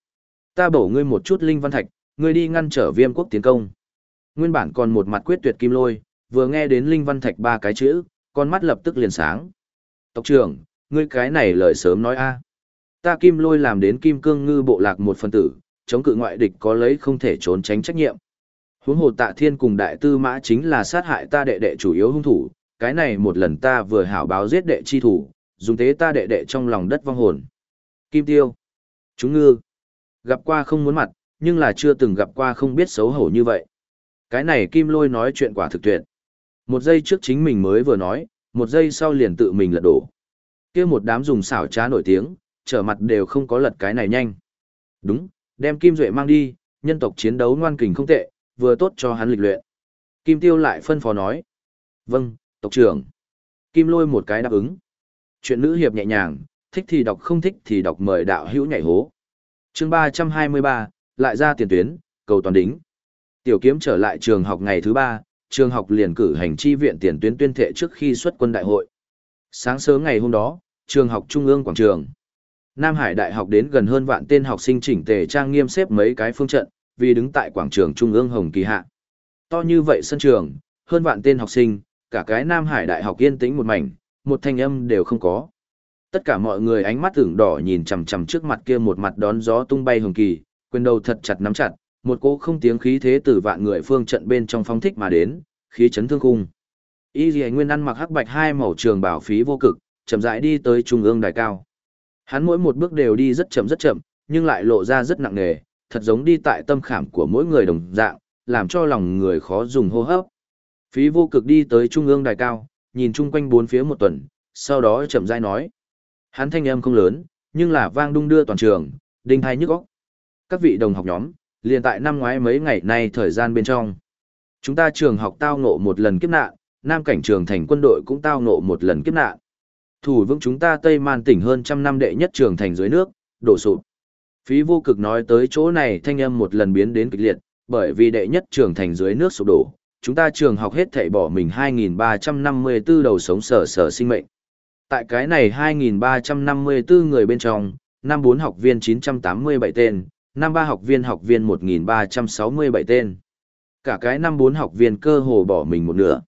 Ta bổ ngươi một chút linh văn thạch, ngươi đi ngăn trở viêm quốc tiến công. Nguyên bản còn một mặt quyết tuyệt kim lôi, vừa nghe đến linh văn thạch ba cái chữ, con mắt lập tức liền sáng. Tộc trưởng, ngươi cái này lời sớm nói a. Ta kim lôi làm đến kim cương ngư bộ lạc một phân tử, chống cự ngoại địch có lấy không thể trốn tránh trách nhiệm. Huống hồ tạ thiên cùng đại tư mã chính là sát hại ta đệ đệ chủ yếu hung thủ, cái này một lần ta vừa hảo báo giết đệ chi thủ, dùng thế ta đệ đệ trong lòng đất vong hồn. Kim tiêu. Chúng ngư. Gặp qua không muốn mặt, nhưng là chưa từng gặp qua không biết xấu hổ như vậy. Cái này kim lôi nói chuyện quả thực tuyệt. Một giây trước chính mình mới vừa nói, một giây sau liền tự mình lật đổ. kia một đám dùng xảo trá nổi tiếng, trở mặt đều không có lật cái này nhanh. Đúng, đem Kim Duệ mang đi, nhân tộc chiến đấu ngoan kình không tệ, vừa tốt cho hắn lịch luyện. Kim Tiêu lại phân phó nói. Vâng, tộc trưởng. Kim lôi một cái đáp ứng. Chuyện nữ hiệp nhẹ nhàng, thích thì đọc không thích thì đọc mời đạo hữu nhảy hố. chương ba trăm hai mươi ba lại ra tiền tuyến, cầu toàn đính. Tiểu kiếm trở lại trường học ngày thứ ba, trường học liền cử hành chi viện tiền tuyến tuyên thệ trước khi xuất quân đại hội. Sáng sớm ngày hôm đó, trường học trung ương quảng trường. Nam Hải Đại học đến gần hơn vạn tên học sinh chỉnh tề trang nghiêm xếp mấy cái phương trận, vì đứng tại quảng trường trung ương Hồng Kỳ Hạ. To như vậy sân trường, hơn vạn tên học sinh, cả cái Nam Hải Đại học yên tĩnh một mảnh, một thanh âm đều không có. Tất cả mọi người ánh mắt tưởng đỏ nhìn chằm chằm trước mặt kia một mặt đón gió tung bay hồng kỳ, quyền đầu thật chặt nắm chặt, một cỗ không tiếng khí thế từ vạn người phương trận bên trong phong thích mà đến, khí chấn thương khung. Y Lệ Nguyên ăn mặc hắc bạch hai màu trường bảo phí vô cực, chậm rãi đi tới trung ương đài cao. Hắn mỗi một bước đều đi rất chậm rất chậm, nhưng lại lộ ra rất nặng nề, thật giống đi tại tâm khảm của mỗi người đồng dạng, làm cho lòng người khó dùng hô hấp. Phí vô cực đi tới trung ương đài cao, nhìn chung quanh bốn phía một tuần, sau đó chậm rãi nói. Hắn thanh âm không lớn, nhưng là vang đung đưa toàn trường, đinh hai nhức óc. Các vị đồng học nhóm, liền tại năm ngoái mấy ngày nay thời gian bên trong. Chúng ta trường học tao ngộ một lần kiếp nạn, nam cảnh trường thành quân đội cũng tao ngộ một lần kiếp nạn. Thủ vững chúng ta Tây Man tỉnh hơn trăm năm đệ nhất trường thành dưới nước, đổ sụp. Phí vô cực nói tới chỗ này thanh âm một lần biến đến kịch liệt, bởi vì đệ nhất trường thành dưới nước sụp đổ, chúng ta trường học hết thảy bỏ mình 2.354 đầu sống sở sở sinh mệnh. Tại cái này 2.354 người bên trong, năm bốn học viên 987 tên, năm ba học viên học viên 1.367 tên. Cả cái năm bốn học viên cơ hồ bỏ mình một nửa.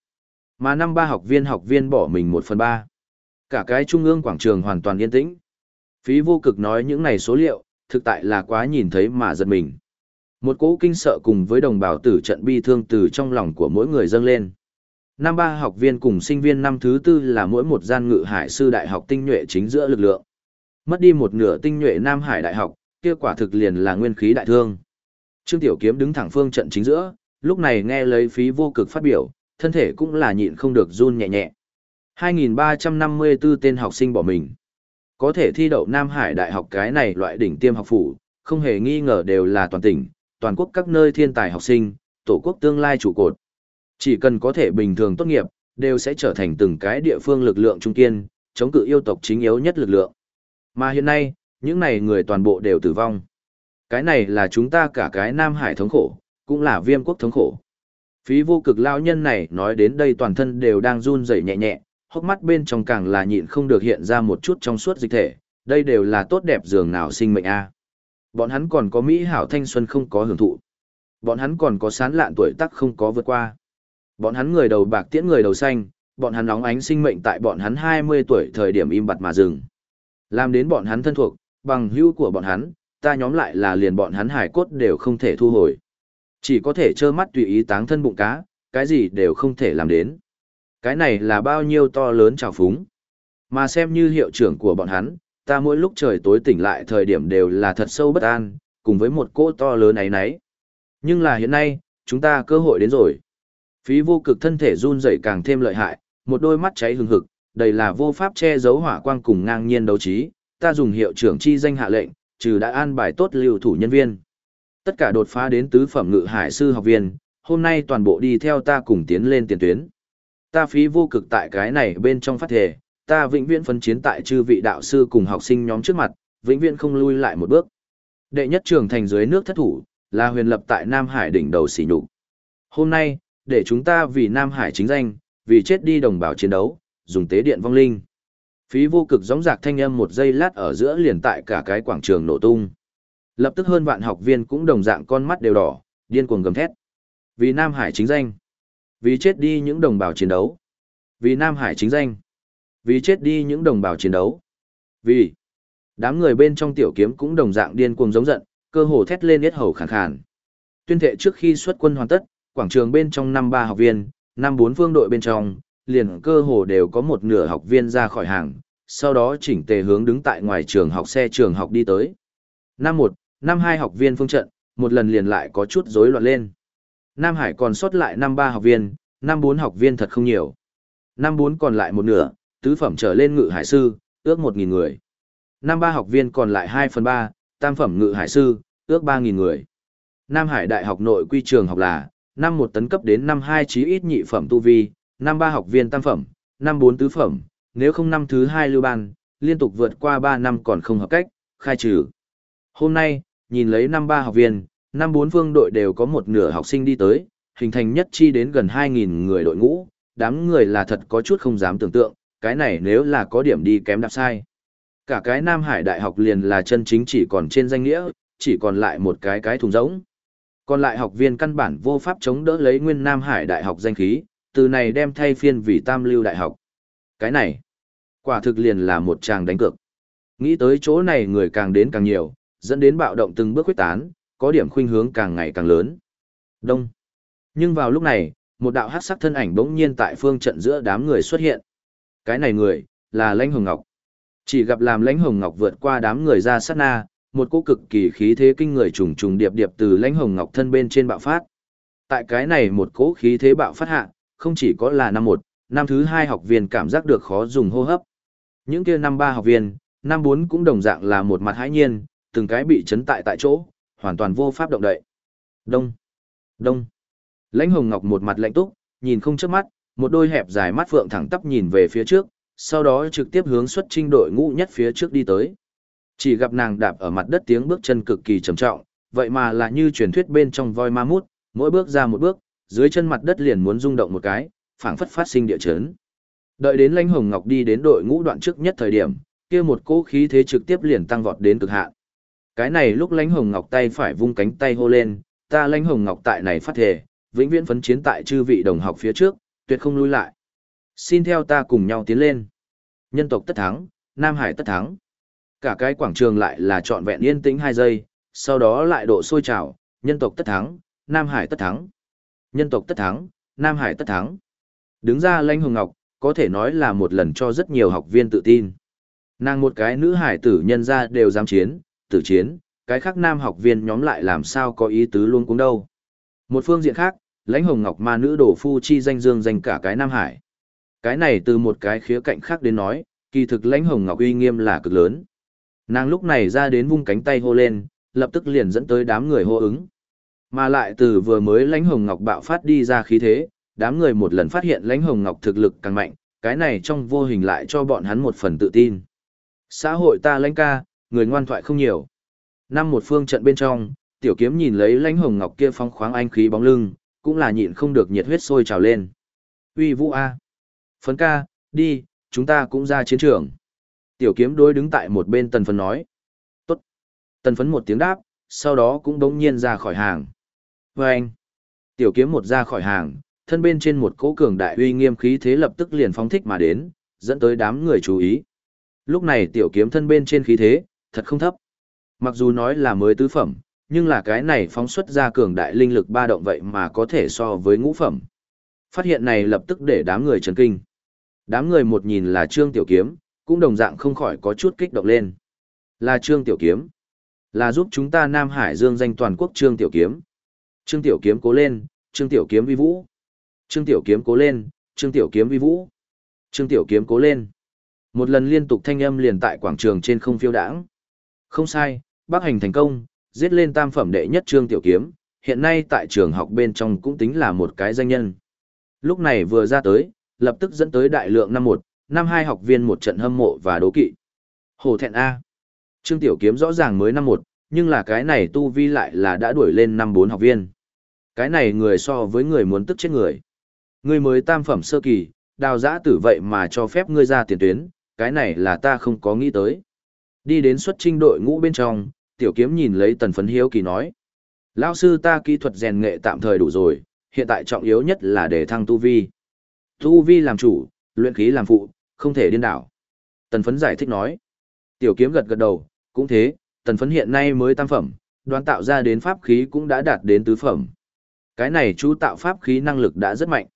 Mà năm ba học viên học viên bỏ mình một phần ba. Cả cái trung ương quảng trường hoàn toàn yên tĩnh. Phí vô cực nói những này số liệu, thực tại là quá nhìn thấy mà giật mình. Một cỗ kinh sợ cùng với đồng bào tử trận bi thương từ trong lòng của mỗi người dâng lên. Năm ba học viên cùng sinh viên năm thứ tư là mỗi một gian ngự hải sư đại học tinh nhuệ chính giữa lực lượng. Mất đi một nửa tinh nhuệ Nam Hải đại học, kia quả thực liền là nguyên khí đại thương. Trương Tiểu Kiếm đứng thẳng phương trận chính giữa, lúc này nghe lấy phí vô cực phát biểu, thân thể cũng là nhịn không được run nhẹ nhẹ. 2.354 tên học sinh bỏ mình. Có thể thi đậu Nam Hải Đại học cái này loại đỉnh tiêm học phủ, không hề nghi ngờ đều là toàn tỉnh, toàn quốc các nơi thiên tài học sinh, tổ quốc tương lai trụ cột. Chỉ cần có thể bình thường tốt nghiệp, đều sẽ trở thành từng cái địa phương lực lượng trung kiên, chống cự yêu tộc chính yếu nhất lực lượng. Mà hiện nay, những này người toàn bộ đều tử vong. Cái này là chúng ta cả cái Nam Hải thống khổ, cũng là viêm quốc thống khổ. Phí vô cực lao nhân này nói đến đây toàn thân đều đang run rẩy nhẹ nhẹ, hốc mắt bên trong càng là nhịn không được hiện ra một chút trong suốt dịch thể, đây đều là tốt đẹp dường nào sinh mệnh a. Bọn hắn còn có mỹ hảo thanh xuân không có hưởng thụ. Bọn hắn còn có sán lạn tuổi tác không có vượt qua. Bọn hắn người đầu bạc tiễn người đầu xanh, bọn hắn nóng ánh sinh mệnh tại bọn hắn 20 tuổi thời điểm im bặt mà dừng. Làm đến bọn hắn thân thuộc, bằng hữu của bọn hắn, ta nhóm lại là liền bọn hắn hải cốt đều không thể thu hồi. Chỉ có thể trơ mắt tùy ý táng thân bụng cá, cái gì đều không thể làm đến. Cái này là bao nhiêu to lớn trào phúng. Mà xem như hiệu trưởng của bọn hắn, ta mỗi lúc trời tối tỉnh lại thời điểm đều là thật sâu bất an, cùng với một cỗ to lớn ấy nấy. Nhưng là hiện nay, chúng ta cơ hội đến rồi. Phí vô cực thân thể run rẩy càng thêm lợi hại, một đôi mắt cháy hừng hực, đầy là vô pháp che giấu hỏa quang cùng ngang nhiên đấu trí, ta dùng hiệu trưởng chi danh hạ lệnh, trừ đã an bài tốt lưu thủ nhân viên. Tất cả đột phá đến tứ phẩm ngự hải sư học viên, hôm nay toàn bộ đi theo ta cùng tiến lên tiền tuyến. Ta phí vô cực tại cái này bên trong phát thể, ta vĩnh viễn phấn chiến tại chư vị đạo sư cùng học sinh nhóm trước mặt, vĩnh viễn không lui lại một bước. Đệ nhất trường thành dưới nước thất thủ, là huyền lập tại Nam Hải đỉnh đầu xỉ nhục. Hôm nay, để chúng ta vì Nam Hải chính danh, vì chết đi đồng bào chiến đấu, dùng tế điện vong linh. Phí vô cực gióng giạc thanh âm một giây lát ở giữa liền tại cả cái quảng trường nổ tung. Lập tức hơn vạn học viên cũng đồng dạng con mắt đều đỏ, điên cuồng gầm thét. Vì Nam Hải chính danh. Vì chết đi những đồng bào chiến đấu. Vì Nam Hải chính danh. Vì chết đi những đồng bào chiến đấu. Vì. Đám người bên trong tiểu kiếm cũng đồng dạng điên cuồng giống giận, cơ hồ thét lên yết hầu khàn khàn. Tuyên thệ trước khi xuất quân hoàn tất, quảng trường bên trong năm ba học viên, năm bốn phương đội bên trong, liền cơ hồ đều có một nửa học viên ra khỏi hàng, sau đó chỉnh tề hướng đứng tại ngoài trường học xe trường học đi tới. Năm một, năm hai học viên phương trận, một lần liền lại có chút rối loạn lên. Nam Hải còn sót lại năm ba học viên, năm bốn học viên thật không nhiều. Năm bốn còn lại một nửa, tứ phẩm trở lên ngự hải sư, ước một nghìn người. Năm ba học viên còn lại hai phần ba, tam phẩm ngự hải sư, ước ba nghìn người. Nam Hải Đại học nội quy trường học là, năm một tấn cấp đến năm hai chí ít nhị phẩm tu vi, năm ba học viên tam phẩm, năm bốn tứ phẩm, nếu không năm thứ hai lưu ban, liên tục vượt qua ba năm còn không hợp cách, khai trừ. Hôm nay, nhìn lấy năm ba học viên, năm bốn phương đội đều có một nửa học sinh đi tới, hình thành nhất chi đến gần 2.000 người đội ngũ, đám người là thật có chút không dám tưởng tượng, cái này nếu là có điểm đi kém đạp sai. Cả cái Nam Hải Đại học liền là chân chính chỉ còn trên danh nghĩa, chỉ còn lại một cái cái thùng rỗng. Còn lại học viên căn bản vô pháp chống đỡ lấy nguyên Nam Hải Đại học danh khí, từ này đem thay phiên vì Tam Lưu Đại học. Cái này, quả thực liền là một tràng đánh cược. Nghĩ tới chỗ này người càng đến càng nhiều, dẫn đến bạo động từng bước quyết tán, có điểm khuynh hướng càng ngày càng lớn. Đông. Nhưng vào lúc này, một đạo hắc sắc thân ảnh bỗng nhiên tại phương trận giữa đám người xuất hiện. Cái này người, là Lãnh Hồng Ngọc. Chỉ gặp làm Lãnh Hồng Ngọc vượt qua đám người ra sát na, một cỗ cực kỳ khí thế kinh người trùng trùng điệp điệp từ Lãnh Hồng Ngọc thân bên trên bạo phát. Tại cái này một cỗ khí thế bạo phát hạ, không chỉ có là năm một, năm thứ hai học viên cảm giác được khó dùng hô hấp. Những kia năm ba học viên, năm bốn cũng đồng dạng là một mặt hãi nhiên, từng cái bị chấn tại tại chỗ, hoàn toàn vô pháp động đậy. Đông, đông. Lãnh Hồng Ngọc một mặt lạnh túc, nhìn không chớp mắt, một đôi hẹp dài mắt phượng thẳng tắp nhìn về phía trước, sau đó trực tiếp hướng xuất trinh đội ngũ nhất phía trước đi tới. Chỉ gặp nàng đạp ở mặt đất tiếng bước chân cực kỳ trầm trọng, vậy mà là như truyền thuyết bên trong voi ma mút, mỗi bước ra một bước, dưới chân mặt đất liền muốn rung động một cái, phảng phất phát sinh địa chấn. Đợi đến Lãnh Hồng Ngọc đi đến đội ngũ đoạn trước nhất thời điểm, kia một cỗ khí thế trực tiếp liền tăng vọt đến cực hạn. Cái này lúc Lãnh Hồng Ngọc tay phải vung cánh tay hô lên, ta Lãnh Hồng Ngọc tại này phát thể, vĩnh viễn phấn chiến tại chư vị đồng học phía trước, tuyệt không lui lại. Xin theo ta cùng nhau tiến lên. Nhân tộc tất thắng, Nam Hải tất thắng. Cả cái quảng trường lại là trọn vẹn yên tĩnh hai giây, sau đó lại độ sôi trào, nhân tộc tất thắng, Nam Hải tất thắng. Nhân tộc tất thắng, Nam Hải tất thắng. Đứng ra Lãnh Hồng Ngọc, có thể nói là một lần cho rất nhiều học viên tự tin. Nàng một cái nữ hải tử nhân ra đều dám chiến, tử chiến, cái khác nam học viên nhóm lại làm sao có ý tứ luôn cũng đâu. Một phương diện khác, lãnh hồng ngọc ma nữ đổ phu chi danh dương danh cả cái Nam Hải. Cái này từ một cái khía cạnh khác đến nói, kỳ thực lãnh hồng ngọc uy nghiêm là cực lớn. Nàng lúc này ra đến vung cánh tay hô lên, lập tức liền dẫn tới đám người hô ứng. Mà lại từ vừa mới lãnh hồng ngọc bạo phát đi ra khí thế, đám người một lần phát hiện lãnh hồng ngọc thực lực càng mạnh, cái này trong vô hình lại cho bọn hắn một phần tự tin. Xã hội ta lãnh ca, người ngoan thoại không nhiều. Năm một phương trận bên trong, tiểu kiếm nhìn lấy lãnh hồng ngọc kia phong khoáng anh khí bóng lưng, cũng là nhịn không được nhiệt huyết sôi trào lên. Uy vũ A. Phấn ca, đi, chúng ta cũng ra chiến trường. Tiểu kiếm đối đứng tại một bên tần phấn nói. Tốt. Tần phấn một tiếng đáp, sau đó cũng đống nhiên ra khỏi hàng. Và anh. Tiểu kiếm một ra khỏi hàng, thân bên trên một cỗ cường đại uy nghiêm khí thế lập tức liền phóng thích mà đến, dẫn tới đám người chú ý. Lúc này tiểu kiếm thân bên trên khí thế, thật không thấp. Mặc dù nói là mới tứ phẩm, nhưng là cái này phóng xuất ra cường đại linh lực ba động vậy mà có thể so với ngũ phẩm. Phát hiện này lập tức để đám người chấn kinh. Đám người một nhìn là Trương Tiểu Kiếm, cũng đồng dạng không khỏi có chút kích động lên. Là Trương Tiểu Kiếm. Là giúp chúng ta Nam Hải dương danh toàn quốc Trương Tiểu Kiếm. Trương Tiểu Kiếm cố lên, Trương Tiểu Kiếm vi vũ. Trương Tiểu Kiếm cố lên, Trương Tiểu Kiếm vi vũ. Trương Tiểu Kiếm cố lên. Một lần liên tục thanh âm liền tại quảng trường trên không phiêu đãng. Không sai, bác hành thành công, giết lên tam phẩm đệ nhất Trương Tiểu Kiếm, hiện nay tại trường học bên trong cũng tính là một cái danh nhân. Lúc này vừa ra tới, lập tức dẫn tới đại lượng năm một, năm hai học viên một trận hâm mộ và đố kỵ. Hồ thẹn A. Trương Tiểu Kiếm rõ ràng mới năm một, nhưng là cái này tu vi lại là đã đuổi lên năm bốn học viên. Cái này người so với người muốn tức chết người. Ngươi mới tam phẩm sơ kỳ, đào giã tử vậy mà cho phép ngươi ra tiền tuyến, cái này là ta không có nghĩ tới. Đi đến xuất trinh đội ngũ bên trong, tiểu kiếm nhìn lấy tần phấn hiếu kỳ nói. Lao sư ta kỹ thuật rèn nghệ tạm thời đủ rồi, hiện tại trọng yếu nhất là để thăng tu vi. Tu vi làm chủ, luyện khí làm phụ, không thể điên đảo. Tần phấn giải thích nói. Tiểu kiếm gật gật đầu, cũng thế, tần phấn hiện nay mới tam phẩm, đoán tạo ra đến pháp khí cũng đã đạt đến tứ phẩm. Cái này chú tạo pháp khí năng lực đã rất mạnh.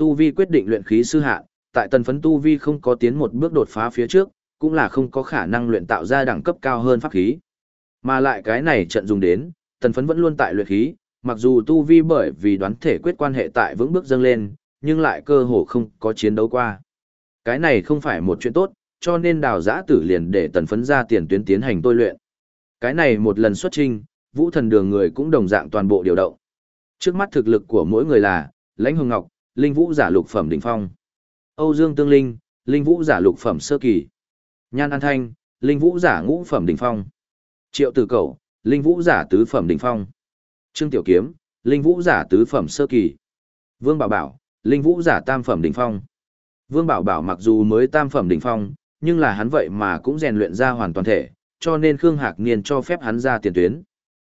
Tu vi quyết định luyện khí sư hạ, tại tần phấn tu vi không có tiến một bước đột phá phía trước, cũng là không có khả năng luyện tạo ra đẳng cấp cao hơn pháp khí. Mà lại cái này trận dùng đến, tần phấn vẫn luôn tại luyện khí, mặc dù tu vi bởi vì đoán thể quyết quan hệ tại vững bước dâng lên, nhưng lại cơ hồ không có chiến đấu qua. Cái này không phải một chuyện tốt, cho nên đào giã tử liền để tần phấn ra tiền tuyến tiến hành tôi luyện. Cái này một lần xuất trinh, vũ thần đường người cũng đồng dạng toàn bộ điều động. Trước mắt thực lực của mỗi người là, lãnh hồng ngọc, linh vũ giả lục phẩm đỉnh phong. Âu Dương Tương Linh, linh vũ giả lục phẩm sơ kỳ. Nhan An Thanh, linh vũ giả ngũ phẩm đỉnh phong. Triệu Tử Cẩu, linh vũ giả tứ phẩm đỉnh phong. Trương Tiểu Kiếm, linh vũ giả tứ phẩm sơ kỳ. Vương Bảo Bảo, linh vũ giả tam phẩm đỉnh phong. Vương Bảo Bảo mặc dù mới tam phẩm đỉnh phong, nhưng là hắn vậy mà cũng rèn luyện ra hoàn toàn thể, cho nên Khương Hạc Niên cho phép hắn ra tiền tuyến.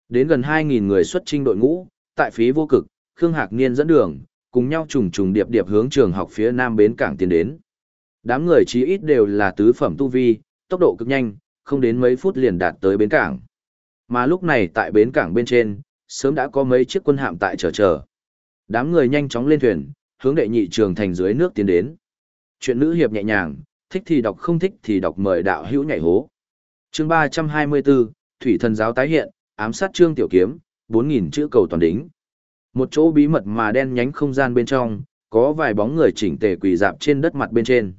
Đến gần 2.000 người xuất chinh đội ngũ, tại phí vô cực, Khương Hạc Niên dẫn đường, cùng nhau trùng trùng điệp điệp hướng trường học phía nam bến cảng tiến đến. Đám người chí ít đều là tứ phẩm tu vi, tốc độ cực nhanh, không đến mấy phút liền đạt tới bến cảng. Mà lúc này tại bến cảng bên trên, sớm đã có mấy chiếc quân hạm tại chờ chờ. Đám người nhanh chóng lên thuyền, hướng đệ nhị trường thành dưới nước tiến đến. Chuyện nữ hiệp nhẹ nhàng, thích thì đọc không thích thì đọc mời đạo hữu nhảy hố. Chương 324, Thủy thần giáo tái hiện, ám sát trương tiểu kiếm, 4000 chữ cầu toàn đính. Một chỗ bí mật mà đen nhánh không gian bên trong, có vài bóng người chỉnh tề quỳ dạp trên đất mặt bên trên.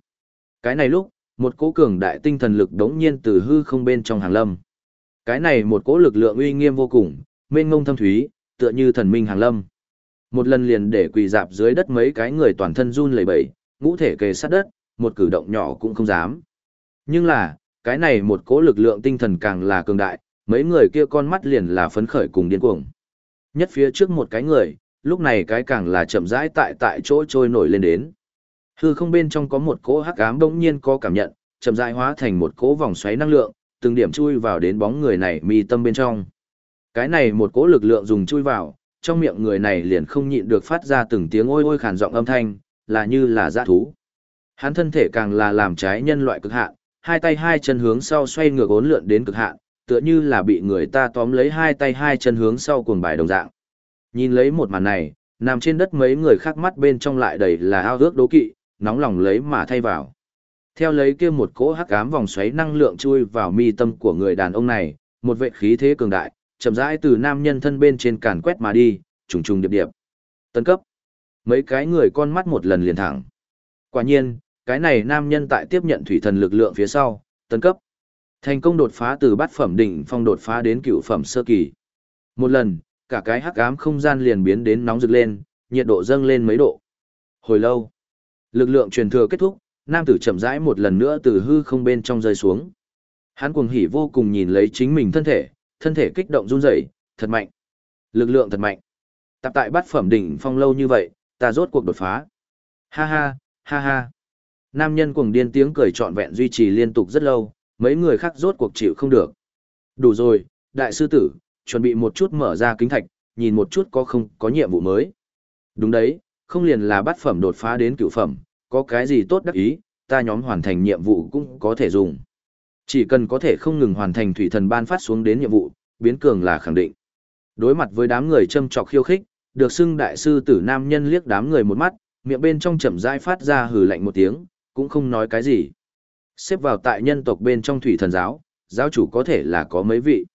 Cái này lúc, một cỗ cường đại tinh thần lực đống nhiên từ hư không bên trong hàng lâm. Cái này một cỗ lực lượng uy nghiêm vô cùng, mênh ngông thâm thúy, tựa như thần minh hàng lâm. Một lần liền để quỳ dạp dưới đất mấy cái người toàn thân run lẩy bẩy, ngũ thể kề sát đất, một cử động nhỏ cũng không dám. Nhưng là, cái này một cỗ lực lượng tinh thần càng là cường đại, mấy người kia con mắt liền là phấn khởi cùng điên cuồng. Nhất phía trước một cái người, lúc này cái càng là chậm rãi tại tại chỗ trôi nổi lên đến. Hư không bên trong có một cỗ hắc ám bỗng nhiên có cảm nhận, chậm rãi hóa thành một cỗ vòng xoáy năng lượng, từng điểm chui vào đến bóng người này mi tâm bên trong. Cái này một cỗ lực lượng dùng chui vào, trong miệng người này liền không nhịn được phát ra từng tiếng ôi ôi khàn giọng âm thanh, là như là dã thú. Hắn thân thể càng là làm trái nhân loại cực hạn, hai tay hai chân hướng sau xoay ngược ốn lượn đến cực hạn, tựa như là bị người ta tóm lấy hai tay hai chân hướng sau cuồng bài đồng dạng. Nhìn lấy một màn này, nằm trên đất mấy người khác mắt bên trong lại đầy là ao ước đố kỵ, nóng lòng lấy mà thay vào. Theo lấy kia một cỗ hắc ám vòng xoáy năng lượng chui vào mi tâm của người đàn ông này, một vệ khí thế cường đại, chậm rãi từ nam nhân thân bên trên càn quét mà đi, trùng trùng điệp điệp. Tấn cấp. Mấy cái người con mắt một lần liền thẳng. Quả nhiên, cái này nam nhân tại tiếp nhận thủy thần lực lượng phía sau, tấn cấp. Thành công đột phá từ bát phẩm đỉnh phong đột phá đến cựu phẩm sơ kỳ. Một lần, cả cái hắc ám không gian liền biến đến nóng rực lên, nhiệt độ dâng lên mấy độ. Hồi lâu, lực lượng truyền thừa kết thúc, nam tử chậm rãi một lần nữa từ hư không bên trong rơi xuống. Hắn cuồng hỉ vô cùng nhìn lấy chính mình thân thể, thân thể kích động run rẩy, thật mạnh. Lực lượng thật mạnh. Tập tại bát phẩm đỉnh phong lâu như vậy, ta rốt cuộc đột phá. Ha ha, ha ha. Nam nhân cuồng điên tiếng cười trọn vẹn duy trì liên tục rất lâu, mấy người khác rốt cuộc chịu không được. Đủ rồi, đại sư tử, chuẩn bị một chút mở ra kính thạch, nhìn một chút có không có nhiệm vụ mới. Đúng đấy, không liền là bắt phẩm đột phá đến cựu phẩm, có cái gì tốt đắc ý, ta nhóm hoàn thành nhiệm vụ cũng có thể dùng. Chỉ cần có thể không ngừng hoàn thành thủy thần ban phát xuống đến nhiệm vụ, biến cường là khẳng định. Đối mặt với đám người châm trọc khiêu khích, được xưng đại sư tử nam nhân liếc đám người một mắt, miệng bên trong chậm rãi phát ra hừ lạnh một tiếng, cũng không nói cái gì. Xếp vào tại nhân tộc bên trong thủy thần giáo, giáo chủ có thể là có mấy vị.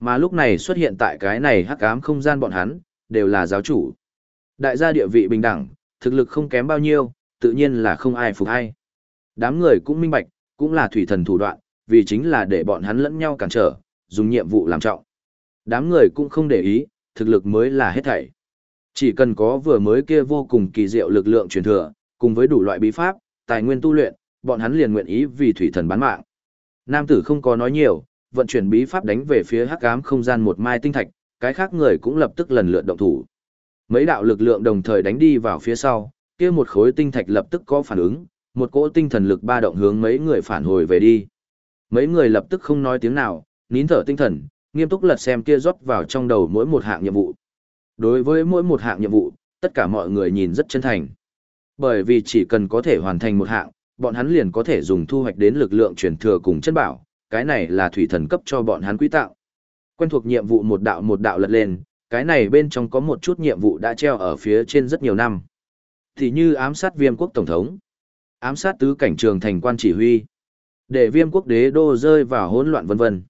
Mà lúc này xuất hiện tại cái này hắc ám không gian bọn hắn, đều là giáo chủ. Đại gia địa vị bình đẳng, thực lực không kém bao nhiêu, tự nhiên là không ai phục ai. Đám người cũng minh bạch, cũng là thủy thần thủ đoạn, vì chính là để bọn hắn lẫn nhau cản trở, dùng nhiệm vụ làm trọng. Đám người cũng không để ý, thực lực mới là hết thảy. Chỉ cần có vừa mới kia vô cùng kỳ diệu lực lượng truyền thừa, cùng với đủ loại bí pháp, tài nguyên tu luyện, bọn hắn liền nguyện ý vì thủy thần bán mạng. Nam tử không có nói nhiều, vận chuyển bí pháp đánh về phía hắc ám không gian một mai tinh thạch, cái khác người cũng lập tức lần lượt động thủ. Mấy đạo lực lượng đồng thời đánh đi vào phía sau, kia một khối tinh thạch lập tức có phản ứng, một cỗ tinh thần lực ba động hướng mấy người phản hồi về đi. Mấy người lập tức không nói tiếng nào, nín thở tinh thần, nghiêm túc lật xem kia rót vào trong đầu mỗi một hạng nhiệm vụ. Đối với mỗi một hạng nhiệm vụ, tất cả mọi người nhìn rất chân thành. Bởi vì chỉ cần có thể hoàn thành một hạng, bọn hắn liền có thể dùng thu hoạch đến lực lượng truyền thừa cùng chân bảo, cái này là thủy thần cấp cho bọn hắn quý tạo. Quen thuộc nhiệm vụ một đạo một đạo lật lên, cái này bên trong có một chút nhiệm vụ đã treo ở phía trên rất nhiều năm. Thì như ám sát viêm quốc tổng thống, ám sát tứ cảnh trường thành quan chỉ huy, để viêm quốc đế đô rơi vào hỗn loạn vân vân.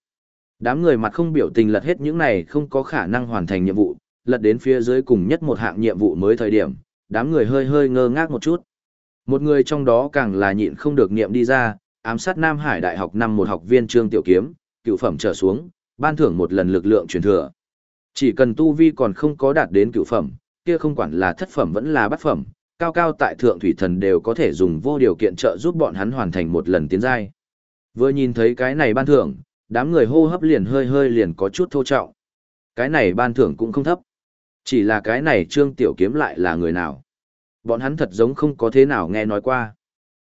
Đám người mặt không biểu tình lật hết những này không có khả năng hoàn thành nhiệm vụ, lật đến phía dưới cùng nhất một hạng nhiệm vụ mới thời điểm, đám người hơi hơi ngơ ngác một chút. Một người trong đó càng là nhịn không được niệm đi ra, ám sát Nam Hải Đại học năm một học viên Trương Tiểu Kiếm, cựu phẩm trở xuống, ban thưởng một lần lực lượng truyền thừa. Chỉ cần tu vi còn không có đạt đến cựu phẩm, kia không quản là thất phẩm vẫn là bát phẩm, cao cao tại thượng thủy thần đều có thể dùng vô điều kiện trợ giúp bọn hắn hoàn thành một lần tiến giai. Vừa nhìn thấy cái này ban thưởng, đám người hô hấp liền hơi hơi liền có chút thô trọng. Cái này ban thưởng cũng không thấp. Chỉ là cái này Trương Tiểu Kiếm lại là người nào? Bọn hắn thật giống không có thế nào nghe nói qua.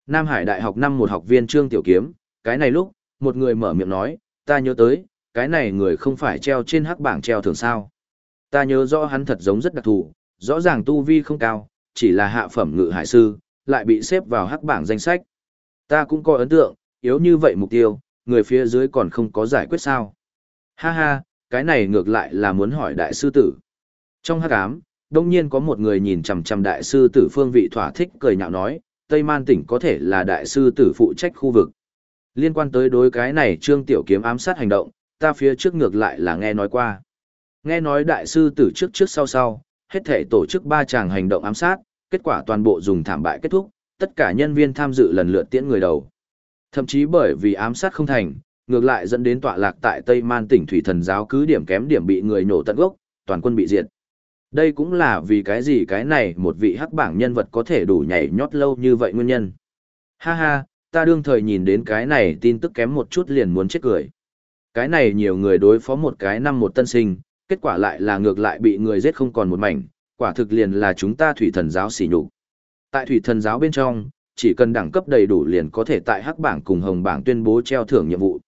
Nam Hải Đại học năm một học viên Trương Tiểu Kiếm, cái này lúc, một người mở miệng nói, ta nhớ tới, cái này người không phải treo trên hắc bảng treo thường sao. Ta nhớ rõ hắn thật giống rất đặc thù, rõ ràng tu vi không cao, chỉ là hạ phẩm ngự hải sư, lại bị xếp vào hắc bảng danh sách. Ta cũng có ấn tượng, yếu như vậy mục tiêu, người phía dưới còn không có giải quyết sao. Ha ha, cái này ngược lại là muốn hỏi đại sư tử. Trong hắc ám, đông nhiên có một người nhìn chằm chằm đại sư tử phương vị thỏa thích cười nhạo nói, Tây Man tỉnh có thể là đại sư tử phụ trách khu vực. Liên quan tới đối cái này Trương Tiểu Kiếm ám sát hành động, ta phía trước ngược lại là nghe nói qua. Nghe nói đại sư tử trước trước sau sau, hết thể tổ chức ba chàng hành động ám sát, kết quả toàn bộ dùng thảm bại kết thúc, tất cả nhân viên tham dự lần lượt tiễn người đầu. Thậm chí bởi vì ám sát không thành, ngược lại dẫn đến tọa lạc tại Tây Man tỉnh thủy thần giáo cứ điểm kém điểm bị người nổ tận gốc, toàn quân bị diệt. Đây cũng là vì cái gì cái này một vị hắc bảng nhân vật có thể đủ nhảy nhót lâu như vậy nguyên nhân. Ha ha, ta đương thời nhìn đến cái này tin tức kém một chút liền muốn chết cười. Cái này nhiều người đối phó một cái năm một tân sinh, kết quả lại là ngược lại bị người giết không còn một mảnh, quả thực liền là chúng ta thủy thần giáo xỉ nhục. Tại thủy thần giáo bên trong, chỉ cần đẳng cấp đầy đủ liền có thể tại hắc bảng cùng hồng bảng tuyên bố treo thưởng nhiệm vụ.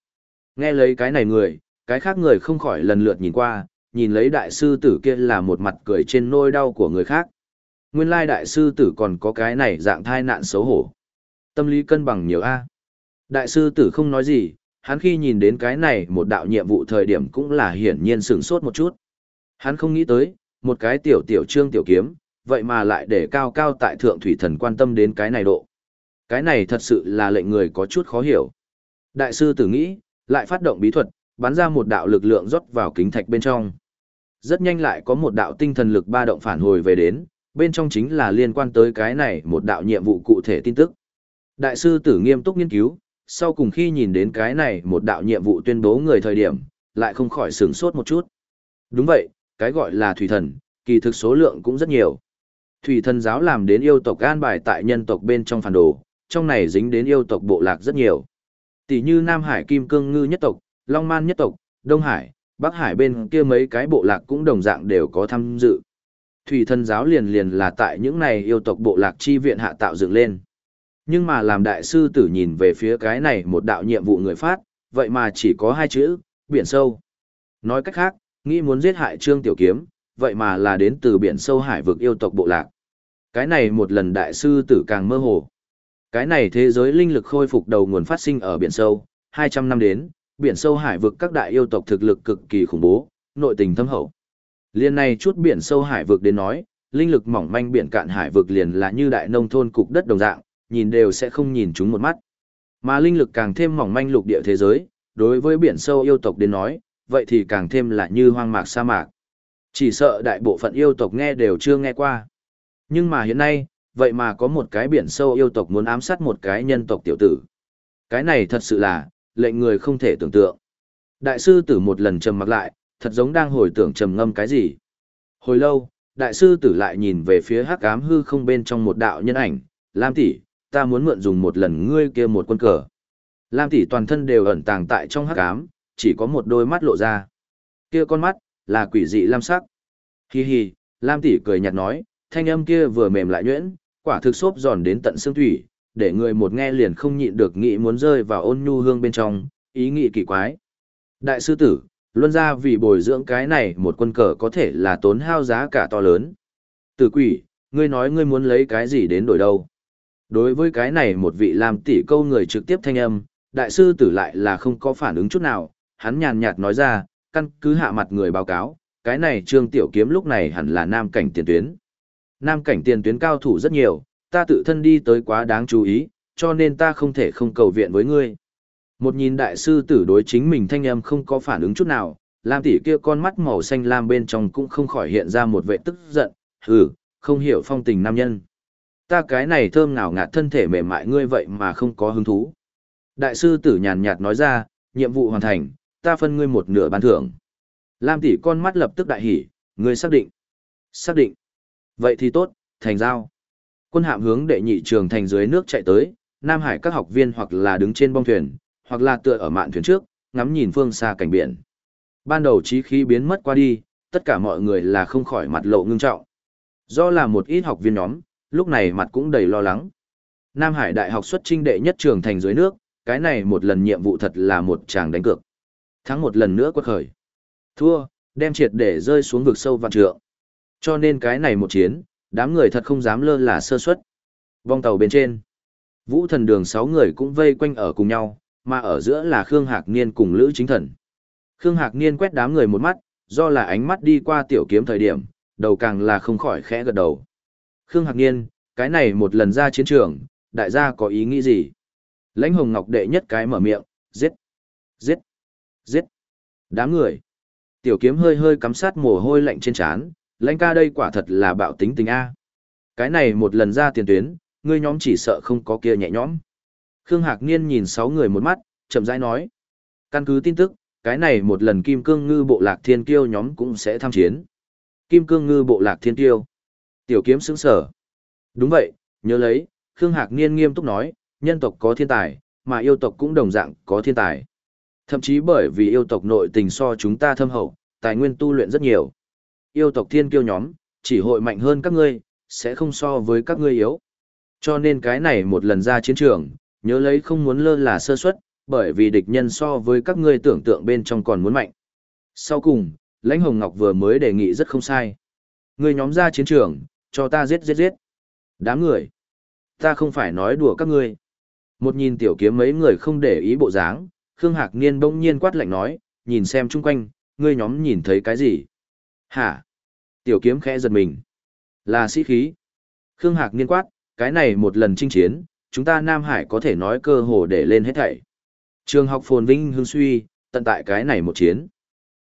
Nghe lấy cái này người, cái khác người không khỏi lần lượt nhìn qua, nhìn lấy đại sư tử kia là một mặt cười trên nôi đau của người khác. Nguyên lai đại sư tử còn có cái này dạng thai nạn xấu hổ. Tâm lý cân bằng nhiều A. Đại sư tử không nói gì, hắn khi nhìn đến cái này một đạo nhiệm vụ thời điểm cũng là hiển nhiên sửng sốt một chút. Hắn không nghĩ tới, một cái tiểu tiểu trương tiểu kiếm, vậy mà lại để cao cao tại thượng thủy thần quan tâm đến cái này độ. Cái này thật sự là lệnh người có chút khó hiểu. Đại sư tử nghĩ, lại phát động bí thuật, bắn ra một đạo lực lượng rót vào kính thạch bên trong. Rất nhanh lại có một đạo tinh thần lực ba động phản hồi về đến, bên trong chính là liên quan tới cái này một đạo nhiệm vụ cụ thể tin tức. Đại sư tử nghiêm túc nghiên cứu, sau cùng khi nhìn đến cái này một đạo nhiệm vụ tuyên bố người thời điểm, lại không khỏi sửng sốt một chút. Đúng vậy, cái gọi là thủy thần, kỳ thực số lượng cũng rất nhiều. Thủy thần giáo làm đến yêu tộc an bài tại nhân tộc bên trong phản đồ, trong này dính đến yêu tộc bộ lạc rất nhiều. Tỷ như Nam Hải Kim Cương Ngư nhất tộc, Long Man nhất tộc, Đông Hải, Bắc Hải bên kia mấy cái bộ lạc cũng đồng dạng đều có tham dự. Thủy thần giáo liền liền là tại những này yêu tộc bộ lạc chi viện hạ tạo dựng lên. Nhưng mà làm đại sư tử nhìn về phía cái này một đạo nhiệm vụ người phát, vậy mà chỉ có hai chữ, biển sâu. Nói cách khác, nghĩ muốn giết hại Trương Tiểu Kiếm, vậy mà là đến từ biển sâu hải vực yêu tộc bộ lạc. Cái này một lần đại sư tử càng mơ hồ. Cái này thế giới linh lực khôi phục đầu nguồn phát sinh ở biển sâu, 200 năm đến, biển sâu hải vực các đại yêu tộc thực lực cực kỳ khủng bố, nội tình thâm hậu. Liên này chút biển sâu hải vực đến nói, linh lực mỏng manh biển cạn hải vực liền là như đại nông thôn cục đất đồng dạng, nhìn đều sẽ không nhìn chúng một mắt. Mà linh lực càng thêm mỏng manh lục địa thế giới, đối với biển sâu yêu tộc đến nói, vậy thì càng thêm là như hoang mạc sa mạc. Chỉ sợ đại bộ phận yêu tộc nghe đều chưa nghe qua. Nhưng mà hiện nay, vậy mà có một cái biển sâu yêu tộc muốn ám sát một cái nhân tộc tiểu tử. Cái này thật sự là, lệnh người không thể tưởng tượng. Đại sư tử một lần trầm mặc lại, thật giống đang hồi tưởng trầm ngâm cái gì. Hồi lâu, đại sư tử lại nhìn về phía hắc ám hư không bên trong một đạo nhân ảnh, Lam tỷ, ta muốn mượn dùng một lần ngươi kia một quân cờ. Lam tỷ toàn thân đều ẩn tàng tại trong hắc ám, chỉ có một đôi mắt lộ ra. Kia con mắt, là quỷ dị lam sắc. Hi hi, Lam tỷ cười nhạt nói, thanh âm kia vừa mềm lại nhuyễn, quả thực xốp giòn đến tận xương thủy, để người một nghe liền không nhịn được nghĩ muốn rơi vào ôn nhu hương bên trong, ý nghĩ kỳ quái. Đại sư tử, luân ra vì bồi dưỡng cái này một quân cờ có thể là tốn hao giá cả to lớn. Tử quỷ, ngươi nói ngươi muốn lấy cái gì đến đổi đâu? Đối với cái này một vị làm tỷ câu người trực tiếp thanh âm, đại sư tử lại là không có phản ứng chút nào, hắn nhàn nhạt nói ra, căn cứ hạ mặt người báo cáo, cái này trương tiểu kiếm lúc này hẳn là nam cảnh tiền tuyến. Nam cảnh tiền tuyến cao thủ rất nhiều, ta tự thân đi tới quá đáng chú ý, cho nên ta không thể không cầu viện với ngươi. Một nhìn đại sư tử đối chính mình thanh âm không có phản ứng chút nào, Lam tỷ kia con mắt màu xanh lam bên trong cũng không khỏi hiện ra một vệ tức giận, hừ, không hiểu phong tình nam nhân. Ta cái này thơm ngào ngạt thân thể mềm mại ngươi vậy mà không có hứng thú. Đại sư tử nhàn nhạt nói ra, nhiệm vụ hoàn thành, ta phân ngươi một nửa ban thưởng. Lam tỷ con mắt lập tức đại hỉ, ngươi xác định. Xác định. Vậy thì tốt, thành giao. Quân hạm hướng đệ nhị trường thành dưới nước chạy tới, Nam Hải các học viên hoặc là đứng trên bong thuyền, hoặc là tựa ở mạn thuyền trước, ngắm nhìn phương xa cảnh biển. Ban đầu trí khí biến mất qua đi, tất cả mọi người là không khỏi mặt lộ ngưng trọng. Do là một ít học viên nhóm, lúc này mặt cũng đầy lo lắng. Nam Hải Đại học xuất trinh đệ nhất trường thành dưới nước, cái này một lần nhiệm vụ thật là một chàng đánh cược. Thắng một lần nữa quất khởi. Thua, đem triệt để rơi xuống vực sâu vạn trượng. Cho nên cái này một chiến, đám người thật không dám lơ là sơ suất. Vong tàu bên trên, vũ thần đường sáu người cũng vây quanh ở cùng nhau, mà ở giữa là Khương Hạc Niên cùng Lữ Chính Thần. Khương Hạc Niên quét đám người một mắt, do là ánh mắt đi qua tiểu kiếm thời điểm, đầu càng là không khỏi khẽ gật đầu. Khương Hạc Niên, cái này một lần ra chiến trường, đại gia có ý nghĩ gì? Lãnh Hồng Ngọc đệ nhất cái mở miệng, giết, giết, giết. Đám người. Tiểu kiếm hơi hơi cắm sát mồ hôi lạnh trên trán, lãnh ca đây quả thật là bạo tính tình A. Cái này một lần ra tiền tuyến, ngươi nhóm chỉ sợ không có kia nhẹ nhõm. Khương Hạc Niên nhìn sáu người một mắt, chậm rãi nói. Căn cứ tin tức, cái này một lần Kim Cương Ngư bộ lạc thiên kiêu nhóm cũng sẽ tham chiến. Kim Cương Ngư bộ lạc thiên kiêu. Tiểu kiếm sững sở. Đúng vậy, nhớ lấy, Khương Hạc Niên nghiêm túc nói, nhân tộc có thiên tài, mà yêu tộc cũng đồng dạng có thiên tài. Thậm chí bởi vì yêu tộc nội tình so chúng ta thâm hậu, tài nguyên tu luyện rất nhiều. Yêu tộc thiên kiêu nhóm, chỉ hội mạnh hơn các ngươi, sẽ không so với các ngươi yếu. Cho nên cái này một lần ra chiến trường, nhớ lấy không muốn lơ là sơ suất, bởi vì địch nhân so với các ngươi tưởng tượng bên trong còn muốn mạnh. Sau cùng, Lãnh Hồng Ngọc vừa mới đề nghị rất không sai. Ngươi nhóm ra chiến trường, cho ta giết giết giết. Đám người. Ta không phải nói đùa các ngươi. Một nhìn tiểu kiếm mấy người không để ý bộ dáng, Khương Hạc Niên bỗng nhiên quát lạnh nói, nhìn xem chung quanh, ngươi nhóm nhìn thấy cái gì? Hả? Tiểu kiếm khẽ giật mình. Là sĩ khí. Khương Hạc Niên quát, cái này một lần chinh chiến, chúng ta Nam Hải có thể nói cơ hồ để lên hết thảy. Trường học phồn vinh hương suy, tận tại cái này một chiến.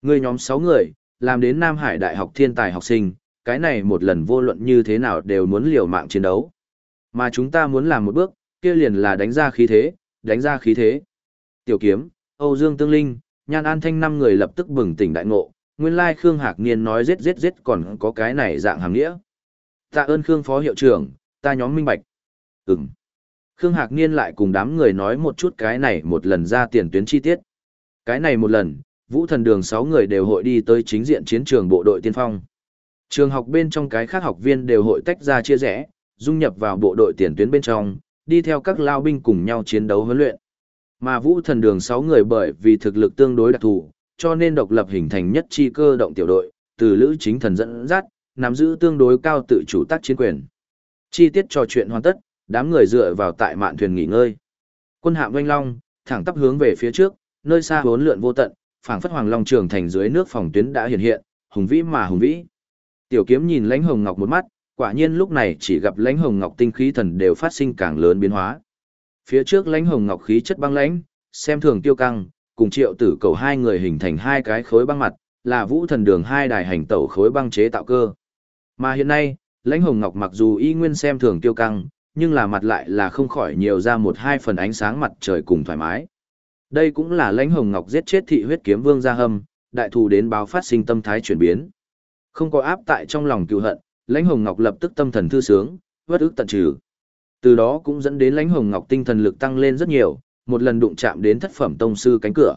người nhóm 6 người, làm đến Nam Hải Đại học thiên tài học sinh, cái này một lần vô luận như thế nào đều muốn liều mạng chiến đấu. Mà chúng ta muốn làm một bước, kia liền là đánh ra khí thế, đánh ra khí thế. Tiểu kiếm, Âu Dương Tương Linh, Nhan An Thanh năm người lập tức bừng tỉnh đại ngộ, nguyên lai Khương Hạc Niên nói giết giết giết còn có cái này dạng hàng nghĩa. Tạ ơn Khương Phó Hiệu trưởng, ta nhóm minh bạch. Ừm. Khương Hạc Niên lại cùng đám người nói một chút cái này một lần ra tiền tuyến chi tiết. Cái này một lần, Vũ Thần Đường 6 người đều hội đi tới chính diện chiến trường bộ đội tiên phong. Trường học bên trong cái khác học viên đều hội tách ra chia rẽ, dung nhập vào bộ đội tiền tuyến bên trong, đi theo các lao binh cùng nhau chiến đấu huấn luyện. Mà Vũ Thần Đường 6 người bởi vì thực lực tương đối đặc thù, cho nên độc lập hình thành nhất chi cơ động tiểu đội, từ Lữ Chính Thần dẫn dắt, nắm giữ tương đối cao tự chủ tác chiến quyền. Chi tiết trò chuyện hoàn tất, đám người dựa vào tại mạn thuyền nghỉ ngơi. Quân hạm Vành Long, thẳng tắp hướng về phía trước, nơi xa hốn lượn vô tận, phảng phất hoàng long trường thành dưới nước phòng tuyến đã hiện hiện, hùng vĩ mà hùng vĩ. Tiểu kiếm nhìn Lãnh Hồng Ngọc một mắt, quả nhiên lúc này chỉ gặp Lãnh Hồng Ngọc tinh khí thần đều phát sinh càng lớn biến hóa. Phía trước Lãnh Hồng Ngọc khí chất băng lãnh, xem thường tiêu căng, cùng Triệu Tử Cầu hai người hình thành hai cái khối băng mặt, là Vũ Thần Đường hai đài hành tẩu khối băng chế tạo cơ. Mà hiện nay, Lãnh Hồng Ngọc mặc dù y nguyên xem thường tiêu căng, nhưng là mặt lại là không khỏi nhiều ra một hai phần ánh sáng mặt trời cùng thoải mái. Đây cũng là lãnh hồng ngọc giết chết thị huyết kiếm vương gia hâm, đại thù đến báo phát sinh tâm thái chuyển biến. Không có áp tại trong lòng cựu hận, lãnh hồng ngọc lập tức tâm thần thư sướng, vất ức tận trừ. Từ đó cũng dẫn đến lãnh hồng ngọc tinh thần lực tăng lên rất nhiều, một lần đụng chạm đến thất phẩm tông sư cánh cửa.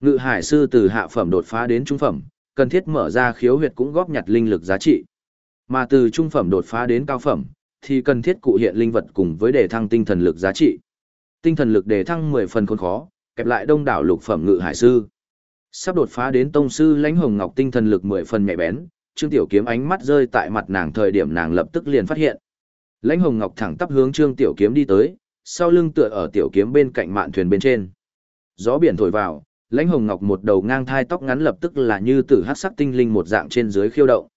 Ngự hải sư từ hạ phẩm đột phá đến trung phẩm, cần thiết mở ra khiếu huyệt cũng góp nhặt linh lực giá trị. Mà từ trung phẩm đột phá đến cao phẩm, thì cần thiết cụ hiện linh vật cùng với đề thăng tinh thần lực giá trị. Tinh thần lực đề thăng 10 phần khốn khó, kẹp lại đông đảo lục phẩm ngự hải sư. Sắp đột phá đến tông sư lãnh hồng ngọc tinh thần lực 10 phần nhẹ bén, Trương Tiểu Kiếm ánh mắt rơi tại mặt nàng thời điểm nàng lập tức liền phát hiện. Lãnh hồng ngọc thẳng tắp hướng Trương Tiểu Kiếm đi tới, sau lưng tựa ở Tiểu Kiếm bên cạnh mạn thuyền bên trên. Gió biển thổi vào, lãnh hồng ngọc một đầu ngang thai tóc ngắn lập tức là như tử hắc sắc tinh linh một dạng trên dưới khiêu động.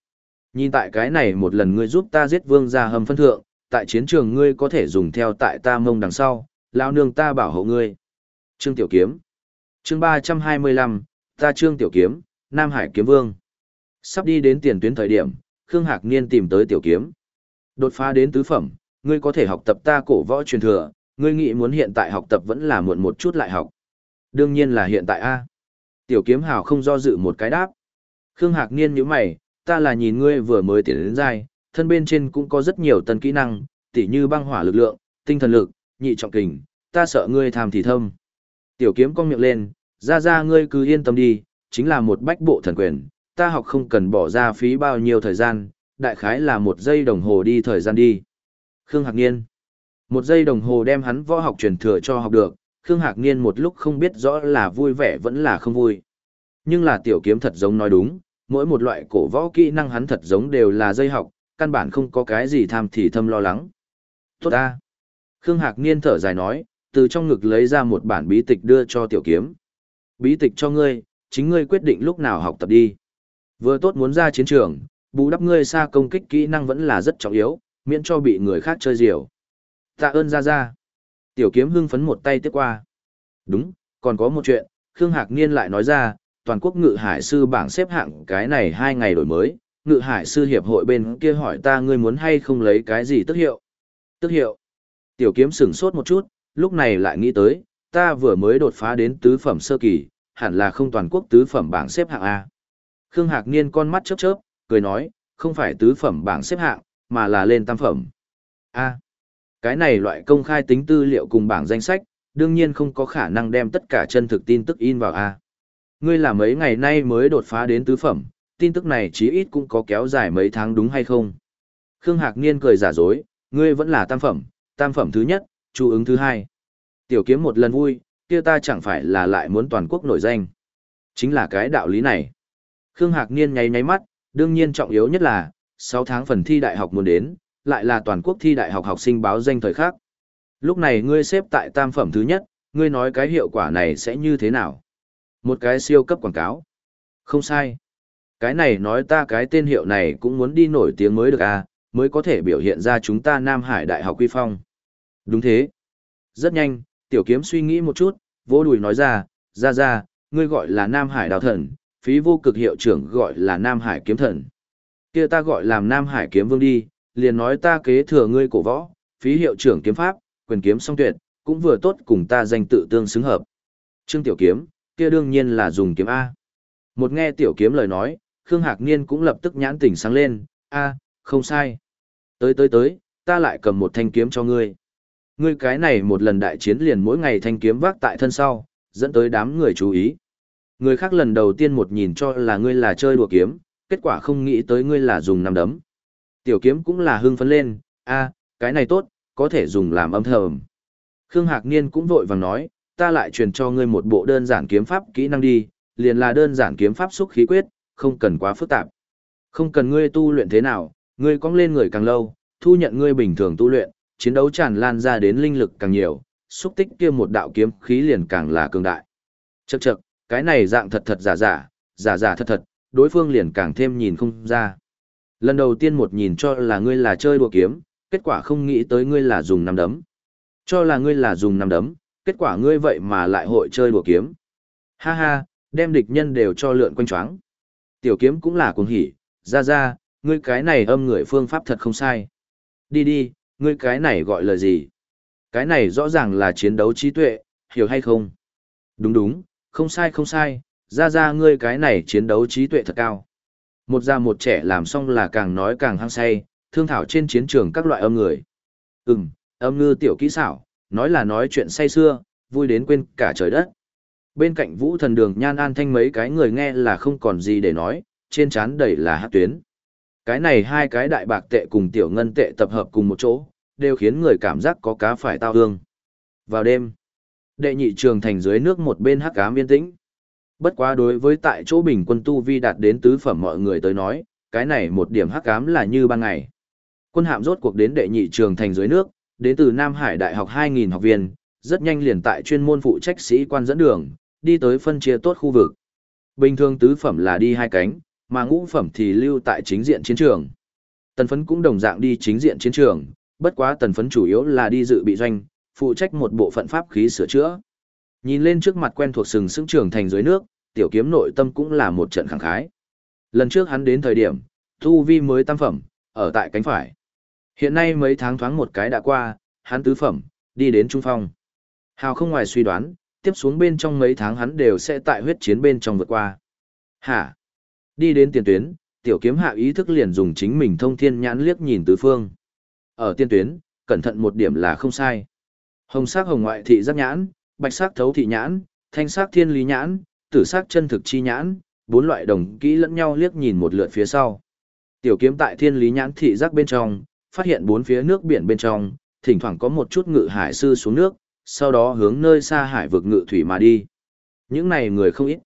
Nhìn tại cái này một lần ngươi giúp ta giết vương gia hầm phân thượng, tại chiến trường ngươi có thể dùng theo tại ta mông đằng sau, lao nương ta bảo hộ ngươi. Trương Tiểu Kiếm chương ba trăm hai mươi lăm ta Trương Tiểu Kiếm, Nam Hải Kiếm Vương. Sắp đi đến tiền tuyến thời điểm, Khương Hạc Niên tìm tới Tiểu Kiếm. Đột phá đến tứ phẩm, ngươi có thể học tập ta cổ võ truyền thừa, ngươi nghĩ muốn hiện tại học tập vẫn là muộn một chút lại học. Đương nhiên là hiện tại A. Tiểu Kiếm Hào không do dự một cái đáp. Khương Hạc Niên nhíu mày, ta là nhìn ngươi vừa mới tiến đến giai, thân bên trên cũng có rất nhiều tân kỹ năng, tỉ như băng hỏa lực lượng, tinh thần lực, nhị trọng kình, ta sợ ngươi tham thì thâm. Tiểu kiếm cong miệng lên, ra ra ngươi cứ yên tâm đi, chính là một bách bộ thần quyền, ta học không cần bỏ ra phí bao nhiêu thời gian, đại khái là một giây đồng hồ đi thời gian đi. Khương Hạc Niên một giây đồng hồ đem hắn võ học truyền thừa cho học được, Khương Hạc Niên một lúc không biết rõ là vui vẻ vẫn là không vui. Nhưng là tiểu kiếm thật giống nói đúng, mỗi một loại cổ võ kỹ năng hắn thật giống đều là dây học, căn bản không có cái gì tham thì thâm lo lắng. Tốt ta. Khương Hạc Niên thở dài nói, từ trong ngực lấy ra một bản bí tịch đưa cho tiểu kiếm. Bí tịch cho ngươi, chính ngươi quyết định lúc nào học tập đi. Vừa tốt muốn ra chiến trường, bù đắp ngươi xa công kích kỹ năng vẫn là rất trọng yếu, miễn cho bị người khác chơi diều. Tạ ơn ra ra. Tiểu kiếm hưng phấn một tay tiếp qua. Đúng, còn có một chuyện, Khương Hạc Niên lại nói ra, toàn quốc ngự hải sư bảng xếp hạng cái này hai ngày đổi mới, ngự hải sư hiệp hội bên kia hỏi ta ngươi muốn hay không lấy cái gì tức hiệu. Tức hiệu. Tiểu kiếm sửng sốt một chút, lúc này lại nghĩ tới, ta vừa mới đột phá đến tứ phẩm sơ kỳ, hẳn là không toàn quốc tứ phẩm bảng xếp hạng A. Khương Hạc Niên con mắt chớp chớp, cười nói, không phải tứ phẩm bảng xếp hạng, mà là lên tam phẩm. A. Cái này loại công khai tính tư liệu cùng bảng danh sách, đương nhiên không có khả năng đem tất cả chân thực tin tức in vào A. Ngươi là mấy ngày nay mới đột phá đến tứ phẩm, tin tức này chí ít cũng có kéo dài mấy tháng đúng hay không? Khương Hạc Niên cười giả dối, ngươi vẫn là tam phẩm, tam phẩm thứ nhất, chu ứng thứ hai. Tiểu kiếm một lần vui, kia ta chẳng phải là lại muốn toàn quốc nổi danh. Chính là cái đạo lý này. Khương Hạc Niên nháy nháy mắt, đương nhiên trọng yếu nhất là, 6 tháng phần thi đại học muốn đến, lại là toàn quốc thi đại học học sinh báo danh thời khác. Lúc này ngươi xếp tại tam phẩm thứ nhất, ngươi nói cái hiệu quả này sẽ như thế nào? Một cái siêu cấp quảng cáo. Không sai. Cái này nói ta cái tên hiệu này cũng muốn đi nổi tiếng mới được à, mới có thể biểu hiện ra chúng ta Nam Hải Đại học Quy Phong. Đúng thế. Rất nhanh, tiểu kiếm suy nghĩ một chút, vỗ đùi nói ra, ra ra, ngươi gọi là Nam Hải Đào Thần, phí vô cực hiệu trưởng gọi là Nam Hải Kiếm Thần. kia ta gọi làm Nam Hải Kiếm Vương đi, liền nói ta kế thừa ngươi cổ võ, phí hiệu trưởng kiếm pháp, quyền kiếm song tuyệt, cũng vừa tốt cùng ta danh tự tương xứng hợp. Trương Tiểu Kiếm, kia đương nhiên là dùng kiếm A. Một nghe Tiểu Kiếm lời nói, Khương Hạc Niên cũng lập tức nhãn tỉnh sáng lên, A, không sai. Tới tới tới, ta lại cầm một thanh kiếm cho ngươi. Ngươi cái này một lần đại chiến liền mỗi ngày thanh kiếm vác tại thân sau, dẫn tới đám người chú ý. Người khác lần đầu tiên một nhìn cho là ngươi là chơi đùa kiếm, kết quả không nghĩ tới ngươi là dùng nắm đấm. Tiểu kiếm cũng là hưng phấn lên, a, cái này tốt, có thể dùng làm âm thầm. Khương Hạc Niên cũng vội vàng nói, ta lại truyền cho ngươi một bộ đơn giản kiếm pháp kỹ năng đi, liền là đơn giản kiếm pháp xúc khí quyết, không cần quá phức tạp. Không cần ngươi tu luyện thế nào, ngươi cong lên người càng lâu, thu nhận ngươi bình thường tu luyện, chiến đấu tràn lan ra đến linh lực càng nhiều, xúc tích kia một đạo kiếm khí liền càng là cường đại. Chậc chậc, cái này dạng thật thật giả giả, giả giả thật thật, đối phương liền càng thêm nhìn không ra. Lần đầu tiên một nhìn cho là ngươi là chơi đùa kiếm, kết quả không nghĩ tới ngươi là dùng nắm đấm. Cho là ngươi là dùng nắm đấm, kết quả ngươi vậy mà lại hội chơi đùa kiếm. Ha ha, đem địch nhân đều cho lượn quanh choáng. Tiểu kiếm cũng là cuồng hỉ, ra ra, ngươi cái này âm người phương pháp thật không sai. Đi đi, ngươi cái này gọi là gì? Cái này rõ ràng là chiến đấu trí tuệ, hiểu hay không? Đúng đúng, không sai không sai, ra ra ngươi cái này chiến đấu trí tuệ thật cao. Một già một trẻ làm xong là càng nói càng hăng say, thương thảo trên chiến trường các loại âm người. Ừm, âm ngư tiểu kỹ xảo, nói là nói chuyện say xưa, vui đến quên cả trời đất. Bên cạnh vũ thần đường nhan an thanh mấy cái người nghe là không còn gì để nói, trên trán đầy là hát tuyến. Cái này hai cái đại bạc tệ cùng tiểu ngân tệ tập hợp cùng một chỗ, đều khiến người cảm giác có cá phải tao hương. Vào đêm, đệ nhị trường thành dưới nước một bên hắc ám yên tĩnh. Bất quá đối với tại chỗ bình quân tu vi đạt đến tứ phẩm mọi người tới nói, cái này một điểm hắc ám là như ban ngày. Quân hạm rốt cuộc đến đệ nhị trường thành dưới nước, đến từ Nam Hải Đại học 2.000 học viên, rất nhanh liền tại chuyên môn phụ trách sĩ quan dẫn đường, đi tới phân chia tốt khu vực. Bình thường tứ phẩm là đi hai cánh, mà ngũ phẩm thì lưu tại chính diện chiến trường. Tần phấn cũng đồng dạng đi chính diện chiến trường, bất quá tần phấn chủ yếu là đi dự bị doanh, phụ trách một bộ phận pháp khí sửa chữa. Nhìn lên trước mặt quen thuộc sừng sững trường thành dưới nước, tiểu kiếm nội tâm cũng là một trận khẳng khái. Lần trước hắn đến thời điểm, thu vi mới tam phẩm, ở tại cánh phải. Hiện nay mấy tháng thoáng một cái đã qua, hắn tứ phẩm, đi đến trung phong. Hào không ngoài suy đoán, tiếp xuống bên trong mấy tháng hắn đều sẽ tại huyết chiến bên trong vượt qua. Hả? Đi đến tiền tuyến, tiểu kiếm hạ ý thức liền dùng chính mình thông thiên nhãn liếc nhìn tứ phương. Ở tiên tuyến, cẩn thận một điểm là không sai. Hồng sắc hồng ngoại thị giác nhãn, bạch sắc thấu thị nhãn, thanh sắc thiên lý nhãn, tử sắc chân thực chi nhãn, bốn loại đồng kỹ lẫn nhau liếc nhìn một lượt phía sau. Tiểu kiếm tại thiên lý nhãn thị giác bên trong, phát hiện bốn phía nước biển bên trong, thỉnh thoảng có một chút ngự hải sư xuống nước, sau đó hướng nơi xa hải vực ngự thủy mà đi. Những này người không ít.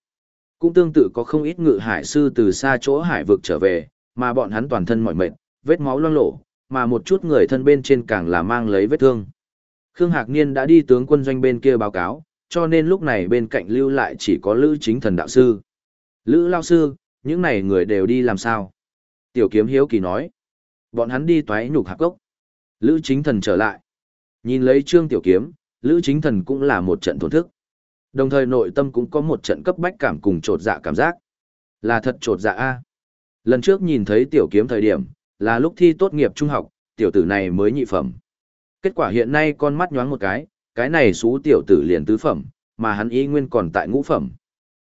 Cũng tương tự có không ít ngự hải sư từ xa chỗ hải vực trở về, mà bọn hắn toàn thân mỏi mệt, vết máu loang lổ, mà một chút người thân bên trên càng là mang lấy vết thương. Khương Hạc Niên đã đi tướng quân doanh bên kia báo cáo, cho nên lúc này bên cạnh lưu lại chỉ có Lữ Chính Thần đạo sư. Lữ Lao sư, những này người đều đi làm sao? Tiểu kiếm hiếu kỳ nói. Bọn hắn đi toái nhục hạc cốc. Lữ Chính Thần trở lại. Nhìn lấy trương tiểu kiếm, Lữ Chính Thần cũng là một trận thổn thức. Đồng thời nội tâm cũng có một trận cấp bách cảm cùng trột dạ cảm giác. Là thật trột dạ a. Lần trước nhìn thấy tiểu kiếm thời điểm, là lúc thi tốt nghiệp trung học, tiểu tử này mới nhị phẩm. Kết quả hiện nay con mắt nhoáng một cái, cái này xú tiểu tử liền tứ phẩm, mà hắn y nguyên còn tại ngũ phẩm.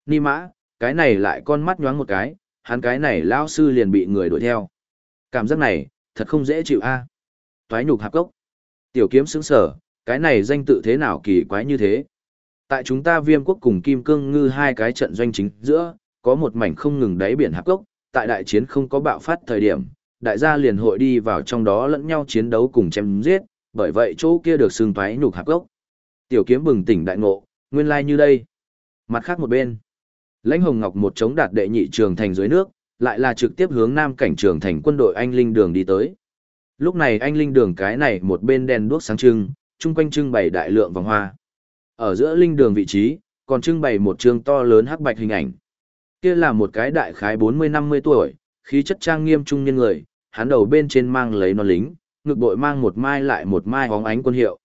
Ni mã, cái này lại con mắt nhoáng một cái, hắn cái này lao sư liền bị người đuổi theo. Cảm giác này, thật không dễ chịu a. À. Toái nhục hạp cốc. Tiểu kiếm sững sở, cái này danh tự thế nào kỳ quái như thế. Tại chúng ta viêm quốc cùng kim cương ngư hai cái trận doanh chính giữa, có một mảnh không ngừng đáy biển hạp cốc, tại đại chiến không có bạo phát thời điểm, đại gia liền hội đi vào trong đó lẫn nhau chiến đấu cùng chém giết, bởi vậy chỗ kia được xương toái nhục hạp gốc. Tiểu kiếm bừng tỉnh đại ngộ, nguyên lai như đây. Mặt khác một bên, lãnh hồng ngọc một chống đạt đệ nhị trường thành dưới nước, lại là trực tiếp hướng nam cảnh trường thành quân đội anh linh đường đi tới. Lúc này anh linh đường cái này một bên đèn đuốc sáng trưng, chung quanh trưng bày đại lượng vòng hoa. Ở giữa linh đường vị trí, còn trưng bày một trường to lớn hắc bạch hình ảnh. Kia là một cái đại khái 40-50 tuổi, khí chất trang nghiêm trung niên người, hắn đầu bên trên mang lấy non lính, ngực bội mang một mai lại một mai hóng ánh quân hiệu.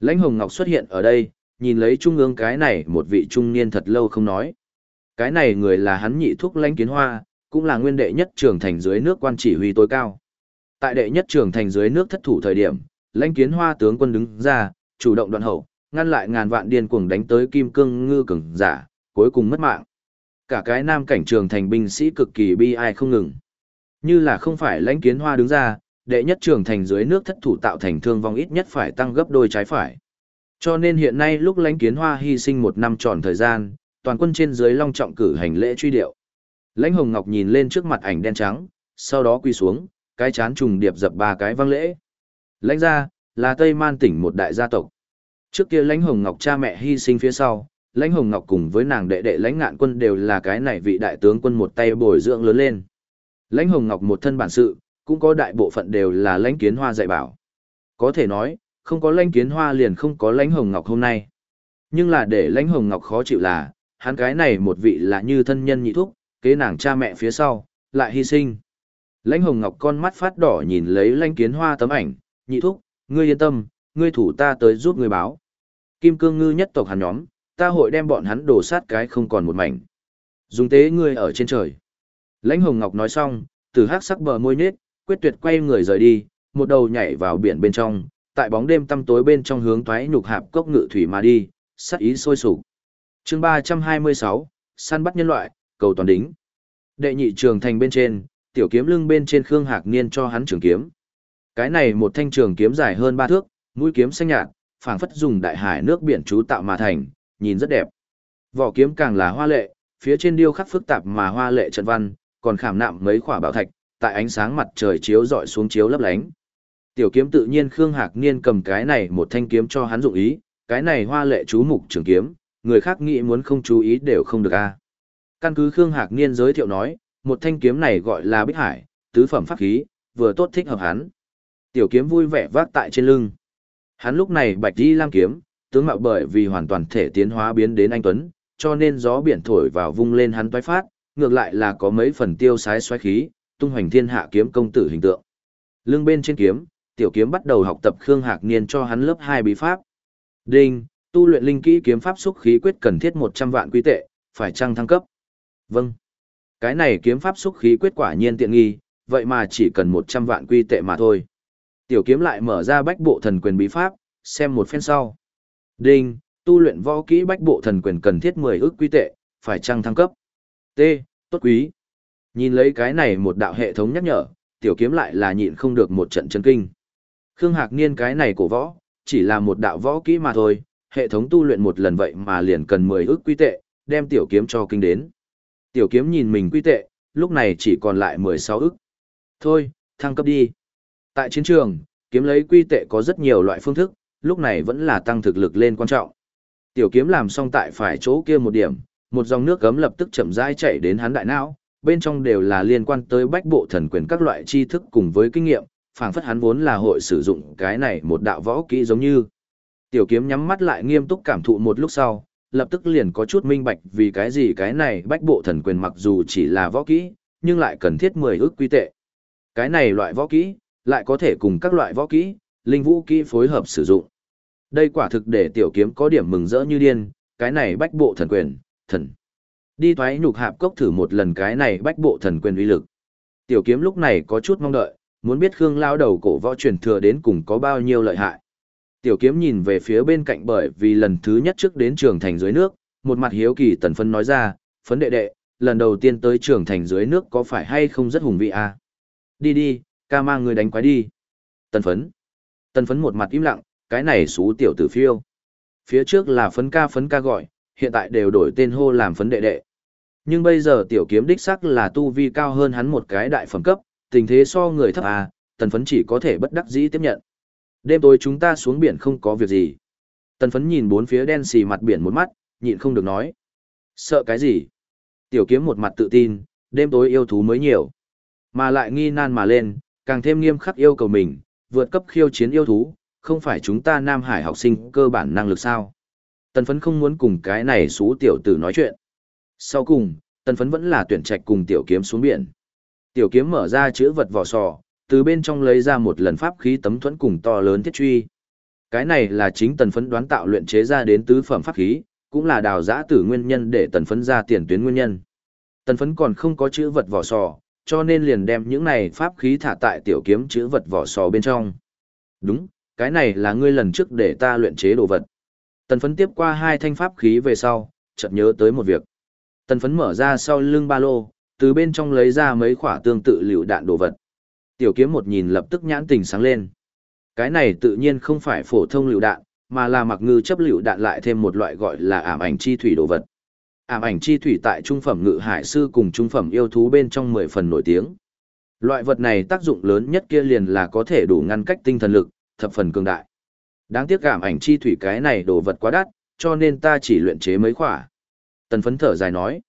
Lãnh Hồng Ngọc xuất hiện ở đây, nhìn lấy trung ương cái này một vị trung niên thật lâu không nói. Cái này người là hắn nhị thúc lãnh kiến hoa, cũng là nguyên đệ nhất trưởng thành dưới nước quan chỉ huy tối cao. Tại đệ nhất trưởng thành dưới nước thất thủ thời điểm, lãnh kiến hoa tướng quân đứng ra, chủ động đoạn hậu, ngăn lại ngàn vạn điên cuồng đánh tới kim cương ngư cường giả, cuối cùng mất mạng. Cả cái nam cảnh trường thành binh sĩ cực kỳ bi ai không ngừng. Như là không phải lãnh kiến hoa đứng ra, đệ nhất trường thành dưới nước thất thủ tạo thành thương vong ít nhất phải tăng gấp đôi trái phải. Cho nên hiện nay lúc lãnh kiến hoa hy sinh một năm tròn thời gian, toàn quân trên dưới long trọng cử hành lễ truy điệu. Lãnh Hồng Ngọc nhìn lên trước mặt ảnh đen trắng, sau đó quy xuống, cái chán trùng điệp dập ba cái vang lễ. Lãnh gia, là Tây Man tỉnh một đại gia tộc. Trước kia Lãnh Hồng Ngọc cha mẹ hy sinh phía sau, Lãnh Hồng Ngọc cùng với nàng đệ đệ Lãnh Ngạn Quân đều là cái này vị đại tướng quân một tay bồi dưỡng lớn lên. Lãnh Hồng Ngọc một thân bản sự, cũng có đại bộ phận đều là lãnh kiến hoa dạy bảo. Có thể nói, không có lãnh kiến hoa liền không có lãnh hồng ngọc hôm nay. Nhưng là để lãnh hồng ngọc khó chịu là, hắn cái này một vị là như thân nhân nhị thúc, kế nàng cha mẹ phía sau, lại hy sinh. Lãnh hồng ngọc con mắt phát đỏ nhìn lấy lãnh kiến hoa tấm ảnh, nhị thúc, ngươi yên tâm, ngươi thủ ta tới giúp ngươi báo. Kim cương ngư nhất tộc hắn nhóm, ta hội đem bọn hắn đổ sát cái không còn một mảnh. Dùng tế ngươi ở trên trời. Lãnh hồng ngọc nói xong, từ hắc sắc bờ môi nết, quyết tuyệt quay người rời đi, một đầu nhảy vào biển bên trong, tại bóng đêm tăm tối bên trong hướng toái nhục hạp cốc ngự thủy mà đi, sát ý sôi sục. Chương 326, săn bắt nhân loại, cầu toàn đính. Đệ nhị trường thành bên trên, tiểu kiếm lưng bên trên Khương Hạc Niên cho hắn trường kiếm. Cái này một thanh trường kiếm dài hơn ba thước, mũi kiếm xanh nhạt, phảng phất dùng đại hải nước biển chú tạo mà thành, nhìn rất đẹp. Vỏ kiếm càng là hoa lệ, phía trên điêu khắc phức tạp mà hoa lệ trận văn, còn khảm nạm mấy quả bảo thạch, tại ánh sáng mặt trời chiếu rọi xuống chiếu lấp lánh. Tiểu kiếm tự nhiên Khương Hạc Niên cầm cái này một thanh kiếm cho hắn dụng ý, cái này hoa lệ chú mục trường kiếm, người khác nghĩ muốn không chú ý đều không được a. Căn cứ Khương Hạc Niên giới thiệu nói, một thanh kiếm này gọi là Bích Hải, tứ phẩm pháp khí, vừa tốt thích hợp hắn. Tiểu kiếm vui vẻ vác tại trên lưng. Hắn lúc này bạch đi lam kiếm, tướng mạo bởi vì hoàn toàn thể tiến hóa biến đến anh Tuấn, cho nên gió biển thổi vào vung lên hắn toái phát, ngược lại là có mấy phần tiêu sái xoáy khí, tung hoành thiên hạ kiếm công tử hình tượng. Lưng bên trên kiếm, tiểu kiếm bắt đầu học tập Khương Hạc Niên cho hắn lớp 2 bí pháp. Đinh, tu luyện linh kỹ kiếm pháp xúc khí quyết cần thiết 100 vạn quy tệ, phải chăng thăng cấp? Vâng. Cái này kiếm pháp xúc khí quyết quả nhiên tiện nghi, vậy mà chỉ cần 100 vạn quy tệ mà thôi. Tiểu kiếm lại mở ra bách bộ thần quyền bí pháp, xem một phen sau. Đinh, tu luyện võ kỹ bách bộ thần quyền cần thiết 10 ước quy tệ, phải chăng thăng cấp? T, tốt quý. Nhìn lấy cái này một đạo hệ thống nhắc nhở, tiểu kiếm lại là nhịn không được một trận chân kinh. Khương Hạc Niên cái này cổ võ, chỉ là một đạo võ kỹ mà thôi, hệ thống tu luyện một lần vậy mà liền cần 10 ước quy tệ, đem tiểu kiếm cho kinh đến. Tiểu kiếm nhìn mình quy tệ, lúc này chỉ còn lại 16 ước. Thôi, thăng cấp đi. Tại chiến trường, kiếm lấy quy tệ có rất nhiều loại phương thức, lúc này vẫn là tăng thực lực lên quan trọng. Tiểu kiếm làm xong tại phải chỗ kia một điểm, một dòng nước gấm lập tức chậm rãi chảy đến hắn đại não, bên trong đều là liên quan tới bách bộ thần quyền các loại tri thức cùng với kinh nghiệm, phảng phất hắn vốn là hội sử dụng cái này một đạo võ kỹ giống như. Tiểu kiếm nhắm mắt lại nghiêm túc cảm thụ một lúc sau, lập tức liền có chút minh bạch vì cái gì cái này bách bộ thần quyền mặc dù chỉ là võ kỹ, nhưng lại cần thiết 10 ước quy tệ. Cái này loại võ kỹ, lại có thể cùng các loại võ kỹ, linh vũ kỹ phối hợp sử dụng. Đây quả thực để tiểu kiếm có điểm mừng rỡ như điên, cái này bách bộ thần quyền, thần. Đi thoái nhục hạp cốc thử một lần cái này bách bộ thần quyền uy lực. Tiểu kiếm lúc này có chút mong đợi, muốn biết Khương lao đầu cổ võ truyền thừa đến cùng có bao nhiêu lợi hại. Tiểu kiếm nhìn về phía bên cạnh bởi vì lần thứ nhất trước đến trường thành dưới nước, một mặt hiếu kỳ tần phân nói ra, phấn đệ đệ, lần đầu tiên tới trường thành dưới nước có phải hay không rất hùng vị à? Đi đi, ca mang người đánh quái đi. Tần phấn. Tần phấn một mặt im lặng, cái này xú tiểu tử phiêu. Phía trước là phấn ca phấn ca gọi, hiện tại đều đổi tên hô làm phấn đệ đệ. Nhưng bây giờ tiểu kiếm đích sắc là tu vi cao hơn hắn một cái đại phẩm cấp, tình thế so người thấp à, tần phấn chỉ có thể bất đắc dĩ tiếp nhận. Đêm tối chúng ta xuống biển không có việc gì. Tần phấn nhìn bốn phía đen xì mặt biển một mắt, nhịn không được nói. Sợ cái gì? Tiểu kiếm một mặt tự tin, đêm tối yêu thú mới nhiều. Mà lại nghi nan mà lên, càng thêm nghiêm khắc yêu cầu mình, vượt cấp khiêu chiến yêu thú, không phải chúng ta Nam Hải học sinh cơ bản năng lực sao. Tần phấn không muốn cùng cái này xú tiểu tử nói chuyện. Sau cùng, tần phấn vẫn là tuyển trạch cùng tiểu kiếm xuống biển. Tiểu kiếm mở ra chữ vật vỏ sò, từ bên trong lấy ra một lần pháp khí tấm thuẫn cùng to lớn thiết truy. Cái này là chính tần phấn đoán tạo luyện chế ra đến tứ phẩm pháp khí, cũng là đào giã tử nguyên nhân để tần phấn ra tiền tuyến nguyên nhân. Tần phấn còn không có chữ vật vỏ sò, cho nên liền đem những này pháp khí thả tại tiểu kiếm chữ vật vỏ sò bên trong. Đúng, cái này là ngươi lần trước để ta luyện chế đồ vật. Tần phấn tiếp qua hai thanh pháp khí về sau, chợt nhớ tới một việc. Tần phấn mở ra sau lưng ba lô, từ bên trong lấy ra mấy khỏa tương tự liều đạn đồ vật. Tiểu kiếm một nhìn lập tức nhãn tình sáng lên. Cái này tự nhiên không phải phổ thông liều đạn, mà là mặc ngư chấp liều đạn lại thêm một loại gọi là ảm ảnh chi thủy đồ vật. Ảm ảnh chi thủy tại trung phẩm ngự hải sư cùng trung phẩm yêu thú bên trong 10 phần nổi tiếng. Loại vật này tác dụng lớn nhất kia liền là có thể đủ ngăn cách tinh thần lực, thập phần cường đại. Đáng tiếc ảm ảnh chi thủy cái này đồ vật quá đắt, cho nên ta chỉ luyện chế mấy khỏa. Tần phấn thở dài nói.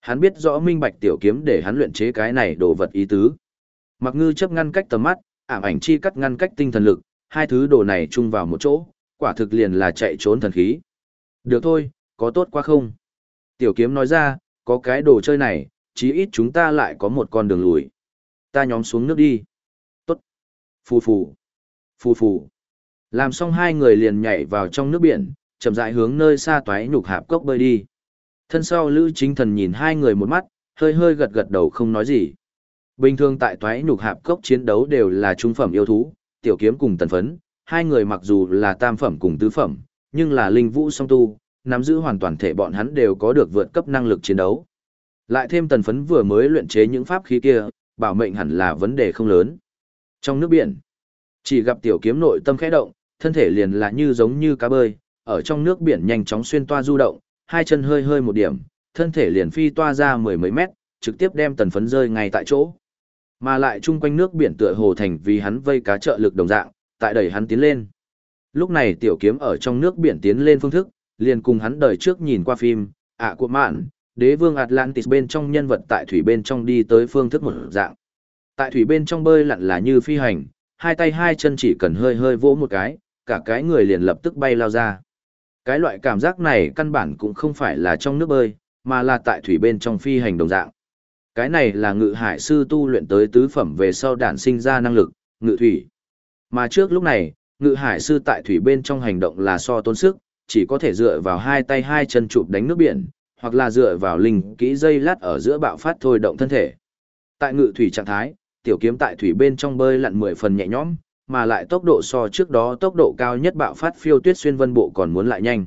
Hắn biết rõ minh bạch tiểu kiếm để hắn luyện chế cái này đồ vật ý tứ. Mặc ngư chấp ngăn cách tầm mắt, ảm ảnh chi cắt ngăn cách tinh thần lực, hai thứ đồ này chung vào một chỗ, quả thực liền là chạy trốn thần khí. Được thôi, có tốt quá không? Tiểu kiếm nói ra, có cái đồ chơi này, chí ít chúng ta lại có một con đường lùi. Ta nhóm xuống nước đi. Tốt. Phù phù. Phù phù. Làm xong hai người liền nhảy vào trong nước biển, chậm rãi hướng nơi xa toái nhục hạp cốc bơi đi. Thân sau Lữ Chính Thần nhìn hai người một mắt, hơi hơi gật gật đầu không nói gì. Bình thường tại toái nhục hạp cốc chiến đấu đều là trung phẩm yêu thú, tiểu kiếm cùng tần phấn, hai người mặc dù là tam phẩm cùng tứ phẩm, nhưng là linh vũ song tu, nắm giữ hoàn toàn thể bọn hắn đều có được vượt cấp năng lực chiến đấu. Lại thêm tần phấn vừa mới luyện chế những pháp khí kia, bảo mệnh hẳn là vấn đề không lớn. Trong nước biển, chỉ gặp tiểu kiếm nội tâm khẽ động, thân thể liền là như giống như cá bơi, ở trong nước biển nhanh chóng xuyên toa du động, hai chân hơi hơi một điểm, thân thể liền phi toa ra mười mấy mét, trực tiếp đem tần phấn rơi ngay tại chỗ. Mà lại chung quanh nước biển tựa hồ thành vì hắn vây cá trợ lực đồng dạng, tại đẩy hắn tiến lên. Lúc này tiểu kiếm ở trong nước biển tiến lên phương thức, liền cùng hắn đời trước nhìn qua phim, ạ của mạn, đế vương Atlantis bên trong nhân vật tại thủy bên trong đi tới phương thức một dạng. Tại thủy bên trong bơi lặn là như phi hành, hai tay hai chân chỉ cần hơi hơi vỗ một cái, cả cái người liền lập tức bay lao ra. Cái loại cảm giác này căn bản cũng không phải là trong nước bơi, mà là tại thủy bên trong phi hành đồng dạng. Cái này là ngự hải sư tu luyện tới tứ phẩm về sau đản sinh ra năng lực, ngự thủy. Mà trước lúc này, ngự hải sư tại thủy bên trong hành động là so tốn sức, chỉ có thể dựa vào hai tay hai chân chụp đánh nước biển, hoặc là dựa vào linh kỹ dây lát ở giữa bạo phát thôi động thân thể. Tại ngự thủy trạng thái, tiểu kiếm tại thủy bên trong bơi lặn mười phần nhẹ nhõm, mà lại tốc độ so trước đó tốc độ cao nhất bạo phát phiêu tuyết xuyên vân bộ còn muốn lại nhanh.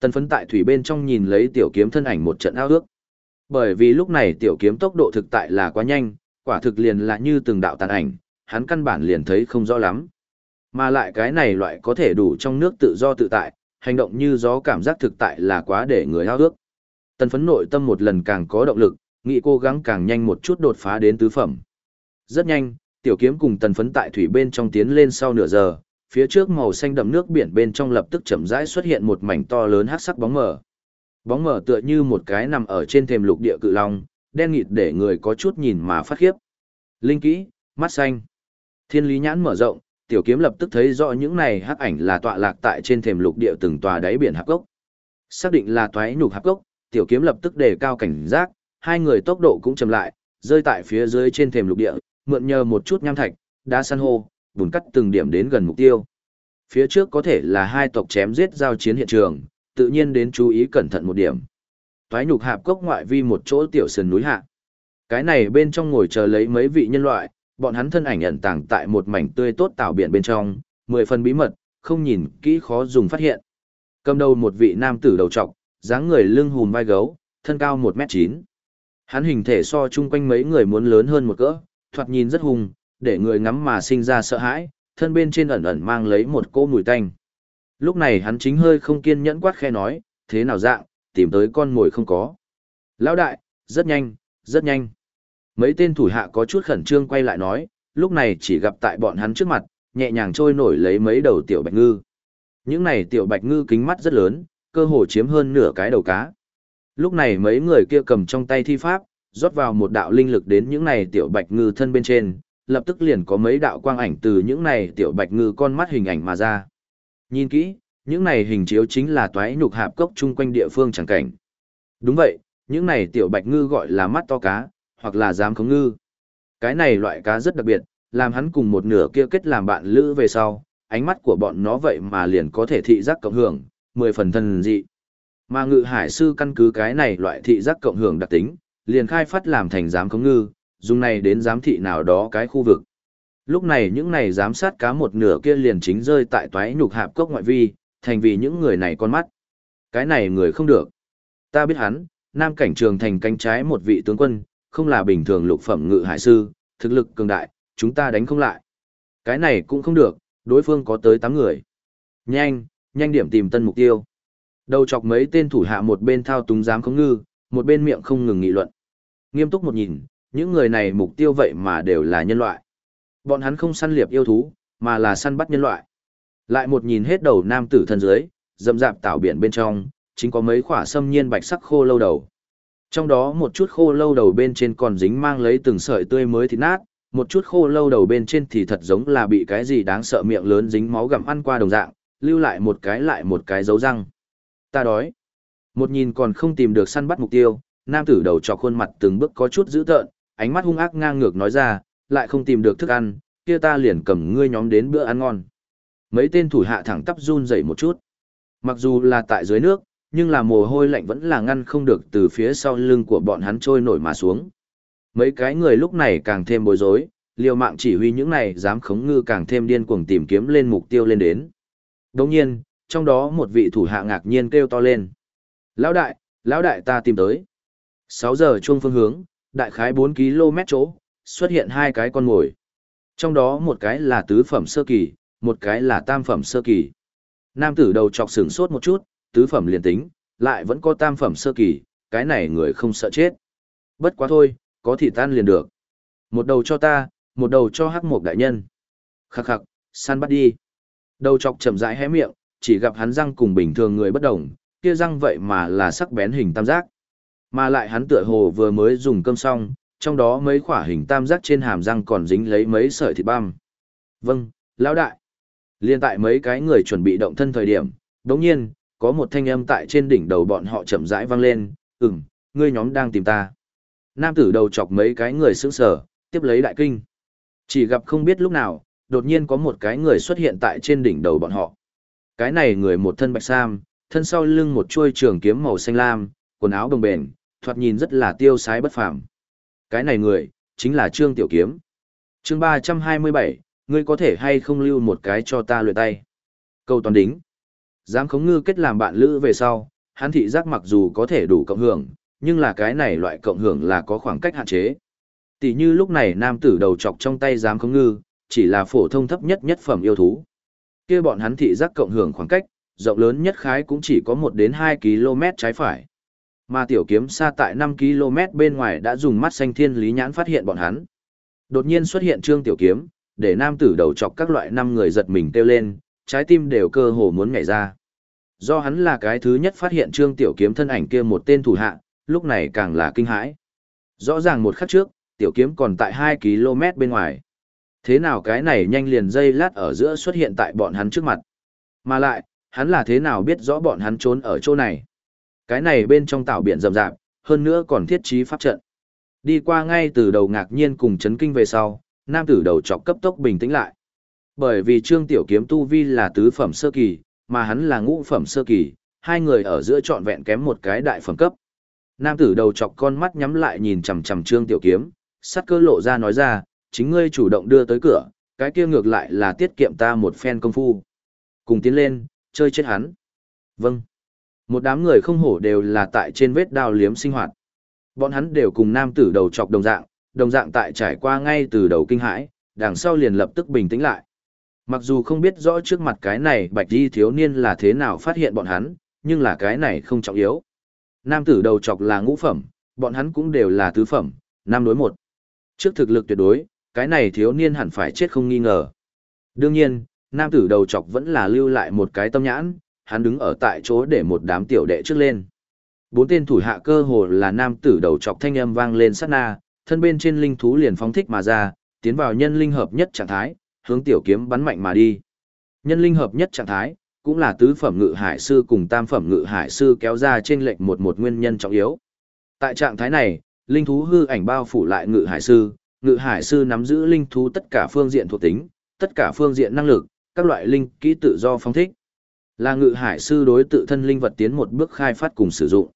Tần phấn tại thủy bên trong nhìn lấy tiểu kiếm thân ảnh một trận ao ước. Bởi vì lúc này tiểu kiếm tốc độ thực tại là quá nhanh, quả thực liền là như từng đạo tàn ảnh, hắn căn bản liền thấy không rõ lắm. Mà lại cái này loại có thể đủ trong nước tự do tự tại, hành động như gió cảm giác thực tại là quá để người ao ước. Tần phấn nội tâm một lần càng có động lực, nghĩ cố gắng càng nhanh một chút đột phá đến tứ phẩm. Rất nhanh, tiểu kiếm cùng tần phấn tại thủy bên trong tiến lên sau nửa giờ, phía trước màu xanh đậm nước biển bên trong lập tức chậm rãi xuất hiện một mảnh to lớn hắc sắc bóng mờ. Bóng mờ tựa như một cái nằm ở trên thềm lục địa cự long, đen nghịt để người có chút nhìn mà phát khiếp. Linh kỹ, mắt xanh. Thiên lý nhãn mở rộng, tiểu kiếm lập tức thấy rõ những này hắc ảnh là tọa lạc tại trên thềm lục địa từng tòa đáy biển hắc gốc. Xác định là toái nhục hắc gốc, tiểu kiếm lập tức đề cao cảnh giác, hai người tốc độ cũng chậm lại, rơi tại phía dưới trên thềm lục địa, mượn nhờ một chút nham thạch, đá san hô, bùn cắt từng điểm đến gần mục tiêu. Phía trước có thể là hai tộc chém giết giao chiến hiện trường, tự nhiên đến chú ý cẩn thận một điểm. Toái nhục hạp cốc ngoại vi một chỗ tiểu sườn núi hạ. Cái này bên trong ngồi chờ lấy mấy vị nhân loại, bọn hắn thân ảnh ẩn tàng tại một mảnh tươi tốt tảo biển bên trong, mười phần bí mật, không nhìn kỹ khó dùng phát hiện. Cầm đầu một vị nam tử đầu trọc, dáng người lưng hùm vai gấu, thân cao 1m9. Hắn hình thể so chung quanh mấy người muốn lớn hơn một cỡ, thoạt nhìn rất hùng, để người ngắm mà sinh ra sợ hãi, thân bên trên ẩn ẩn mang lấy một cỗ mùi tanh. Lúc này hắn chính hơi không kiên nhẫn quát khe nói, thế nào dạng, tìm tới con mồi không có. Lão đại, rất nhanh, rất nhanh. Mấy tên thủ hạ có chút khẩn trương quay lại nói, lúc này chỉ gặp tại bọn hắn trước mặt, nhẹ nhàng trôi nổi lấy mấy đầu tiểu bạch ngư. Những này tiểu bạch ngư kính mắt rất lớn, cơ hồ chiếm hơn nửa cái đầu cá. Lúc này mấy người kia cầm trong tay thi pháp, rót vào một đạo linh lực đến những này tiểu bạch ngư thân bên trên, lập tức liền có mấy đạo quang ảnh từ những này tiểu bạch ngư con mắt hình ảnh mà ra. Nhìn kỹ, những này hình chiếu chính là toái nhục hạp cốc chung quanh địa phương chẳng cảnh. Đúng vậy, những này tiểu bạch ngư gọi là mắt to cá, hoặc là giám khống ngư. Cái này loại cá rất đặc biệt, làm hắn cùng một nửa kia kết làm bạn lữ về sau, ánh mắt của bọn nó vậy mà liền có thể thị giác cộng hưởng, mười phần thần dị. Mà ngự hải sư căn cứ cái này loại thị giác cộng hưởng đặc tính, liền khai phát làm thành giám khống ngư, dùng này đến giám thị nào đó cái khu vực. Lúc này những này giám sát cá một nửa kia liền chính rơi tại toái nhục hạp cốc ngoại vi, thành vì những người này con mắt. Cái này người không được. Ta biết hắn, nam cảnh trường thành cánh trái một vị tướng quân, không là bình thường lục phẩm ngự hải sư, thực lực cường đại, chúng ta đánh không lại. Cái này cũng không được, đối phương có tới 8 người. Nhanh, nhanh điểm tìm tân mục tiêu. Đầu chọc mấy tên thủ hạ một bên thao túng giám khống ngư, một bên miệng không ngừng nghị luận. Nghiêm túc một nhìn, những người này mục tiêu vậy mà đều là nhân loại. Bọn hắn không săn liệp yêu thú, mà là săn bắt nhân loại. Lại một nhìn hết đầu nam tử thân dưới, dầm dạp tảo biển bên trong, chính có mấy khỏa xâm nhiên bạch sắc khô lâu đầu. Trong đó một chút khô lâu đầu bên trên còn dính mang lấy từng sợi tươi mới thịt nát, một chút khô lâu đầu bên trên thì thật giống là bị cái gì đáng sợ miệng lớn dính máu gặm ăn qua đồng dạng, lưu lại một cái lại một cái dấu răng. Ta đói. Một nhìn còn không tìm được săn bắt mục tiêu, nam tử đầu trọc khuôn mặt từng bước có chút dữ tợn, ánh mắt hung ác ngang ngược nói ra, lại không tìm được thức ăn, kia ta liền cầm ngươi nhóm đến bữa ăn ngon. Mấy tên thủ hạ thẳng tắp run dậy một chút. Mặc dù là tại dưới nước, nhưng là mồ hôi lạnh vẫn là ngăn không được từ phía sau lưng của bọn hắn trôi nổi mà xuống. Mấy cái người lúc này càng thêm bối rối, liều mạng chỉ huy những này dám khống ngư càng thêm điên cuồng tìm kiếm lên mục tiêu lên đến. Đồng nhiên, trong đó một vị thủ hạ ngạc nhiên kêu to lên. Lão đại, lão đại ta tìm tới. 6 giờ chuông phương hướng, đại khái 4 km chỗ, xuất hiện hai cái con ngồi. Trong đó một cái là tứ phẩm sơ kỳ, một cái là tam phẩm sơ kỳ. Nam tử đầu chọc sửng sốt một chút, tứ phẩm liền tính, lại vẫn có tam phẩm sơ kỳ, cái này người không sợ chết. Bất quá thôi, có thịt tan liền được. Một đầu cho ta, một đầu cho hắc mục đại nhân. Khắc khắc, săn bắt đi. Đầu chọc chậm rãi hé miệng, chỉ gặp hắn răng cùng bình thường người bất đồng, kia răng vậy mà là sắc bén hình tam giác. Mà lại hắn tựa hồ vừa mới dùng cơm xong, trong đó mấy khỏa hình tam giác trên hàm răng còn dính lấy mấy sợi thịt băm. Vâng, lão đại. Liên tại mấy cái người chuẩn bị động thân thời điểm, đống nhiên, có một thanh âm tại trên đỉnh đầu bọn họ chậm rãi vang lên, ừm, ngươi nhóm đang tìm ta. Nam tử đầu chọc mấy cái người sững sờ, tiếp lấy đại kinh. Chỉ gặp không biết lúc nào, đột nhiên có một cái người xuất hiện tại trên đỉnh đầu bọn họ. Cái này người một thân bạch sam, thân sau lưng một chuôi trường kiếm màu xanh lam, quần áo đồng bền, thoạt nhìn rất là tiêu sái bất phàm. Cái này người, chính là Trương Tiểu Kiếm. chương 327, ngươi có thể hay không lưu một cái cho ta luyện tay. Câu toàn đính. giang khống ngư kết làm bạn lữ về sau, hắn thị giác mặc dù có thể đủ cộng hưởng, nhưng là cái này loại cộng hưởng là có khoảng cách hạn chế. Tỷ như lúc này nam tử đầu chọc trong tay giám khống ngư, chỉ là phổ thông thấp nhất nhất phẩm yêu thú. kia bọn hắn thị giác cộng hưởng khoảng cách, rộng lớn nhất khái cũng chỉ có 1 đến 2 km trái phải. Mà tiểu kiếm xa tại 5 km bên ngoài đã dùng mắt xanh thiên lý nhãn phát hiện bọn hắn. Đột nhiên xuất hiện trương tiểu kiếm, để nam tử đầu chọc các loại năm người giật mình kêu lên, trái tim đều cơ hồ muốn nhảy ra. Do hắn là cái thứ nhất phát hiện trương tiểu kiếm thân ảnh kia một tên thủ hạ, lúc này càng là kinh hãi. Rõ ràng một khắc trước, tiểu kiếm còn tại 2 km bên ngoài. Thế nào cái này nhanh liền dây lát ở giữa xuất hiện tại bọn hắn trước mặt. Mà lại, hắn là thế nào biết rõ bọn hắn trốn ở chỗ này. Cái này bên trong tảo biển rậm rạp, hơn nữa còn thiết trí pháp trận. Đi qua ngay từ đầu ngạc nhiên cùng chấn kinh về sau, nam tử đầu chọc cấp tốc bình tĩnh lại. Bởi vì Trương Tiểu Kiếm tu vi là tứ phẩm sơ kỳ, mà hắn là ngũ phẩm sơ kỳ, hai người ở giữa trọn vẹn kém một cái đại phẩm cấp. Nam tử đầu chọc con mắt nhắm lại nhìn chằm chằm Trương Tiểu Kiếm, sắt cơ lộ ra nói ra, chính ngươi chủ động đưa tới cửa, cái kia ngược lại là tiết kiệm ta một phen công phu. Cùng tiến lên, chơi chết hắn. Vâng. Một đám người không hổ đều là tại trên vết đao liếm sinh hoạt. Bọn hắn đều cùng nam tử đầu chọc đồng dạng, đồng dạng tại trải qua ngay từ đầu kinh hãi, đằng sau liền lập tức bình tĩnh lại. Mặc dù không biết rõ trước mặt cái này bạch đi thiếu niên là thế nào phát hiện bọn hắn, nhưng là cái này không trọng yếu. Nam tử đầu chọc là ngũ phẩm, bọn hắn cũng đều là tứ phẩm, năm đối một. Trước thực lực tuyệt đối, cái này thiếu niên hẳn phải chết không nghi ngờ. Đương nhiên, nam tử đầu chọc vẫn là lưu lại một cái tâm nhãn, hắn đứng ở tại chỗ để một đám tiểu đệ trước lên. Bốn tên thủ hạ cơ hồ là nam tử đầu chọc thanh âm vang lên sát na, thân bên trên linh thú liền phóng thích mà ra, tiến vào nhân linh hợp nhất trạng thái, hướng tiểu kiếm bắn mạnh mà đi. Nhân linh hợp nhất trạng thái, cũng là tứ phẩm ngự hải sư cùng tam phẩm ngự hải sư kéo ra trên lệnh một một nguyên nhân trọng yếu. Tại trạng thái này, linh thú hư ảnh bao phủ lại ngự hải sư, ngự hải sư nắm giữ linh thú tất cả phương diện thuộc tính, tất cả phương diện năng lực, các loại linh kỹ tự do phóng thích. Là ngự hải sư đối tự thân linh vật tiến một bước khai phát cùng sử dụng.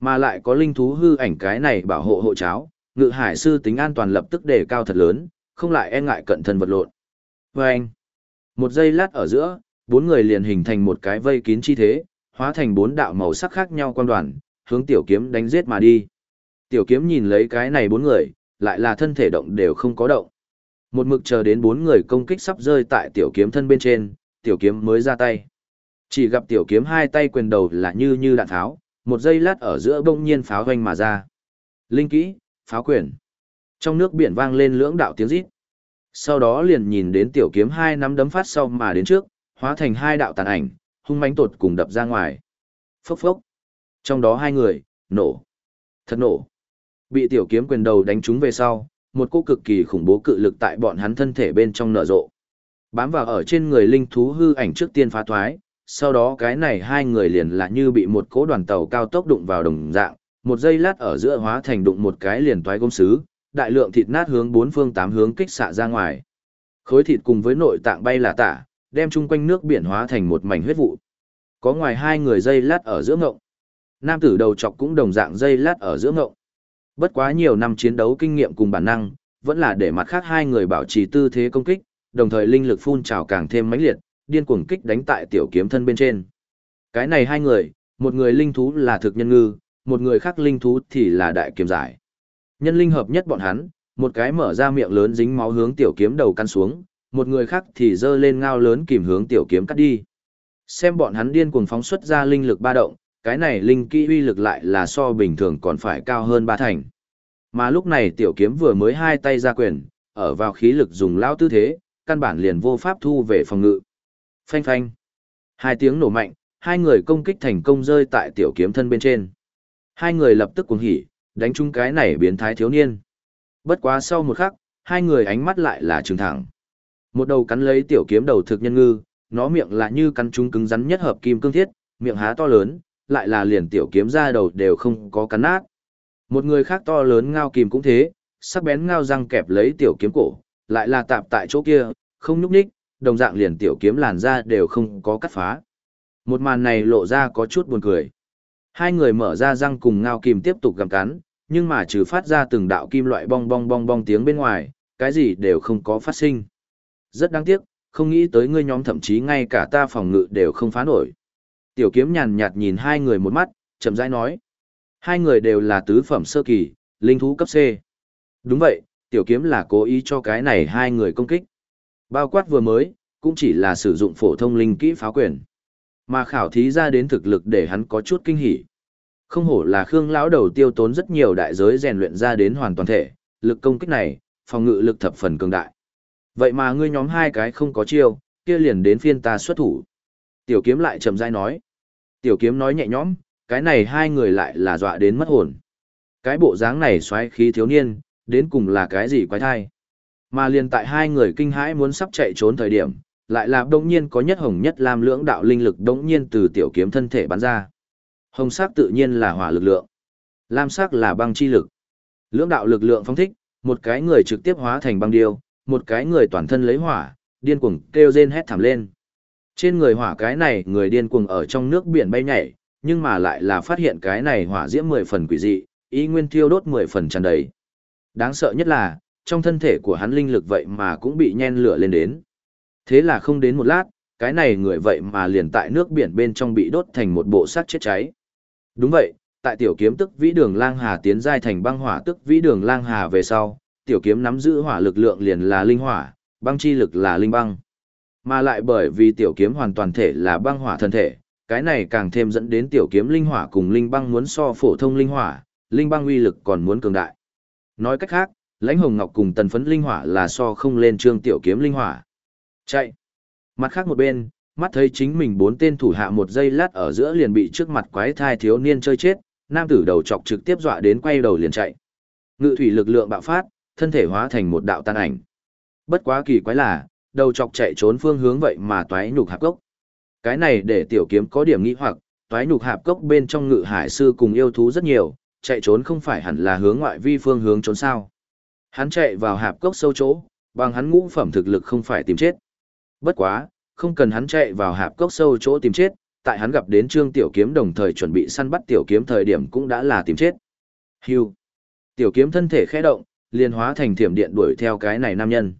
Mà lại có linh thú hư ảnh cái này bảo hộ hộ cháo, ngự hải sư tính an toàn lập tức đề cao thật lớn, không lại e ngại cận thân vật lộn. Và anh, một giây lát ở giữa, bốn người liền hình thành một cái vây kín chi thế, hóa thành bốn đạo màu sắc khác nhau quan đoàn, hướng tiểu kiếm đánh giết mà đi. Tiểu kiếm nhìn lấy cái này bốn người, lại là thân thể động đều không có động. Một mực chờ đến bốn người công kích sắp rơi tại tiểu kiếm thân bên trên, tiểu kiếm mới ra tay. Chỉ gặp tiểu kiếm hai tay quyền đầu là như như đạn tháo, một giây lát ở giữa bỗng nhiên pháo hoanh mà ra. Linh kỹ, pháo quyền. Trong nước biển vang lên lưỡng đạo tiếng rít. Sau đó liền nhìn đến tiểu kiếm hai nắm đấm phát sau mà đến trước, hóa thành hai đạo tàn ảnh, hung mãnh tột cùng đập ra ngoài. Phốc phốc. Trong đó hai người, nổ. Thật nổ. Bị tiểu kiếm quyền đầu đánh trúng về sau, một cô cực kỳ khủng bố cự lực tại bọn hắn thân thể bên trong nở rộ. Bám vào ở trên người linh thú hư ảnh trước tiên phá thoái, sau đó cái này hai người liền là như bị một cỗ đoàn tàu cao tốc đụng vào đồng dạng, một giây lát ở giữa hóa thành đụng một cái liền toái gôm sứ, đại lượng thịt nát hướng bốn phương tám hướng kích xạ ra ngoài. Khối thịt cùng với nội tạng bay là tả, đem chung quanh nước biển hóa thành một mảnh huyết vụ. Có ngoài hai người dây lát ở giữa ngộng. Nam tử đầu chọc cũng đồng dạng dây lát ở giữa ngộng. Bất quá nhiều năm chiến đấu kinh nghiệm cùng bản năng, vẫn là để mặt khác hai người bảo trì tư thế công kích, đồng thời linh lực phun trào càng thêm mãnh liệt, điên cuồng kích đánh tại tiểu kiếm thân bên trên. Cái này hai người, một người linh thú là thực nhân ngư, một người khác linh thú thì là đại kiếm giải. Nhân linh hợp nhất bọn hắn, một cái mở ra miệng lớn dính máu hướng tiểu kiếm đầu căn xuống, một người khác thì giơ lên ngao lớn kìm hướng tiểu kiếm cắt đi. Xem bọn hắn điên cuồng phóng xuất ra linh lực ba động, cái này linh kỹ uy lực lại là so bình thường còn phải cao hơn ba thành. Mà lúc này tiểu kiếm vừa mới hai tay ra quyền, ở vào khí lực dùng lao tư thế, căn bản liền vô pháp thu về phòng ngự. Phanh phanh. Hai tiếng nổ mạnh, hai người công kích thành công rơi tại tiểu kiếm thân bên trên. Hai người lập tức cuồng hỉ, đánh chung cái này biến thái thiếu niên. Bất quá sau một khắc, hai người ánh mắt lại là trừng thẳng. Một đầu cắn lấy tiểu kiếm đầu thực nhân ngư, nó miệng là như cắn chúng cứng rắn nhất hợp kim cương thiết, miệng há to lớn, lại là liền tiểu kiếm ra đầu đều không có cắn nát. Một người khác to lớn ngao kìm cũng thế, sắc bén ngao răng kẹp lấy tiểu kiếm cổ, lại là tạp tại chỗ kia, không nhúc nhích, đồng dạng liền tiểu kiếm làn ra đều không có cắt phá. Một màn này lộ ra có chút buồn cười. Hai người mở ra răng cùng ngao kìm tiếp tục gặm cắn, nhưng mà trừ phát ra từng đạo kim loại bong bong bong bong tiếng bên ngoài, cái gì đều không có phát sinh. Rất đáng tiếc, không nghĩ tới ngươi nhóm thậm chí ngay cả ta phòng ngự đều không phá nổi. Tiểu kiếm nhàn nhạt nhìn hai người một mắt, chậm rãi nói. Hai người đều là tứ phẩm sơ kỳ, linh thú cấp C. Đúng vậy, tiểu kiếm là cố ý cho cái này hai người công kích. Bao quát vừa mới, cũng chỉ là sử dụng phổ thông linh kỹ phá quyền. Mà khảo thí ra đến thực lực để hắn có chút kinh hỉ. Không hổ là Khương lão đầu tiêu tốn rất nhiều đại giới rèn luyện ra đến hoàn toàn thể, lực công kích này, phòng ngự lực thập phần cường đại. Vậy mà ngươi nhóm hai cái không có chiêu, kia liền đến phiên ta xuất thủ. Tiểu kiếm lại chậm rãi nói. Tiểu kiếm nói nhẹ nhõm, cái này hai người lại là dọa đến mất hồn. Cái bộ dáng này xoáy khí thiếu niên, đến cùng là cái gì quái thai. Mà liền tại hai người kinh hãi muốn sắp chạy trốn thời điểm, lại là đống nhiên có nhất hồng nhất lam lưỡng đạo linh lực đống nhiên từ tiểu kiếm thân thể bắn ra. Hồng sắc tự nhiên là hỏa lực lượng, lam sắc là băng chi lực. Lưỡng đạo lực lượng phong thích, một cái người trực tiếp hóa thành băng điêu, một cái người toàn thân lấy hỏa, điên cuồng kêu rên hét thảm lên. Trên người hỏa cái này người điên cuồng ở trong nước biển bay nhảy, nhưng mà lại là phát hiện cái này hỏa diễm mười phần quỷ dị, ý nguyên thiêu đốt mười phần tràn đầy. Đáng sợ nhất là, trong thân thể của hắn linh lực vậy mà cũng bị nhen lửa lên đến. Thế là không đến một lát, cái này người vậy mà liền tại nước biển bên trong bị đốt thành một bộ xác chết cháy. Đúng vậy, tại tiểu kiếm tức vĩ đường lang hà tiến giai thành băng hỏa tức vĩ đường lang hà về sau, tiểu kiếm nắm giữ hỏa lực lượng liền là linh hỏa, băng chi lực là linh băng. Mà lại bởi vì tiểu kiếm hoàn toàn thể là băng hỏa thân thể, cái này càng thêm dẫn đến tiểu kiếm linh hỏa cùng linh băng muốn so phổ thông linh hỏa, linh băng uy lực còn muốn cường đại. Nói cách khác, lãnh hồng ngọc cùng tần phấn linh hỏa là so không lên trương tiểu kiếm linh hỏa. Chạy. Mặt khác một bên, mắt thấy chính mình bốn tên thủ hạ một giây lát ở giữa liền bị trước mặt quái thai thiếu niên chơi chết, nam tử đầu chọc trực tiếp dọa đến quay đầu liền chạy. Ngự thủy lực lượng bạo phát, thân thể hóa thành một đạo tan ảnh. Bất quá kỳ quái là, đầu chọc chạy trốn phương hướng vậy mà toái nhục hạp cốc. Cái này để tiểu kiếm có điểm nghĩ hoặc, toái nhục hạp cốc bên trong ngự hải sư cùng yêu thú rất nhiều, chạy trốn không phải hẳn là hướng ngoại vi phương hướng trốn sao. Hắn chạy vào hạp cốc sâu chỗ, bằng hắn ngũ phẩm thực lực không phải tìm chết. Bất quá, không cần hắn chạy vào hạp cốc sâu chỗ tìm chết, tại hắn gặp đến Trương Tiểu Kiếm đồng thời chuẩn bị săn bắt Tiểu Kiếm thời điểm cũng đã là tìm chết. Hưu. Tiểu Kiếm thân thể khẽ động, liền hóa thành thiểm điện đuổi theo cái này nam nhân.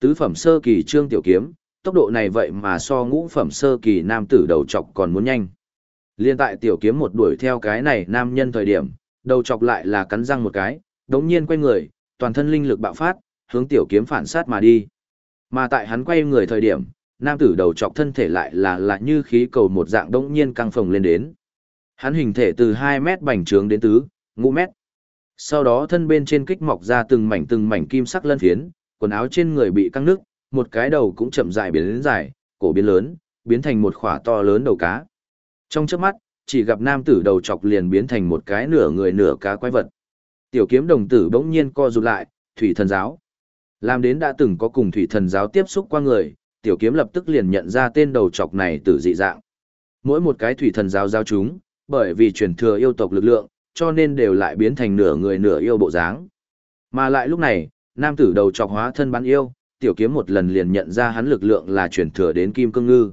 Tứ phẩm sơ kỳ Trương Tiểu Kiếm, tốc độ này vậy mà so ngũ phẩm sơ kỳ nam tử đầu chọc còn muốn nhanh. Liên tại Tiểu Kiếm một đuổi theo cái này nam nhân thời điểm, đầu chọc lại là cắn răng một cái, đống nhiên quay người, toàn thân linh lực bạo phát, hướng Tiểu Kiếm phản sát mà đi. Mà tại hắn quay người thời điểm, nam tử đầu chọc thân thể lại là là như khí cầu một dạng đống nhiên căng phồng lên đến. Hắn hình thể từ 2 mét bành trướng đến tứ, ngũ mét. Sau đó thân bên trên kích mọc ra từng mảnh từng mảnh kim sắc lân phiến, quần áo trên người bị căng nước, một cái đầu cũng chậm dài biến lớn dài, cổ biến lớn, biến thành một khỏa to lớn đầu cá. Trong chớp mắt, chỉ gặp nam tử đầu chọc liền biến thành một cái nửa người nửa cá quái vật. Tiểu kiếm đồng tử bỗng nhiên co rụt lại, thủy thần giáo. Làm đến đã từng có cùng thủy thần giáo tiếp xúc qua người, tiểu kiếm lập tức liền nhận ra tên đầu chọc này từ dị dạng. Mỗi một cái thủy thần giáo giao chúng, bởi vì truyền thừa yêu tộc lực lượng, cho nên đều lại biến thành nửa người nửa yêu bộ dáng. Mà lại lúc này, nam tử đầu chọc hóa thân bán yêu, tiểu kiếm một lần liền nhận ra hắn lực lượng là truyền thừa đến kim cương ngư.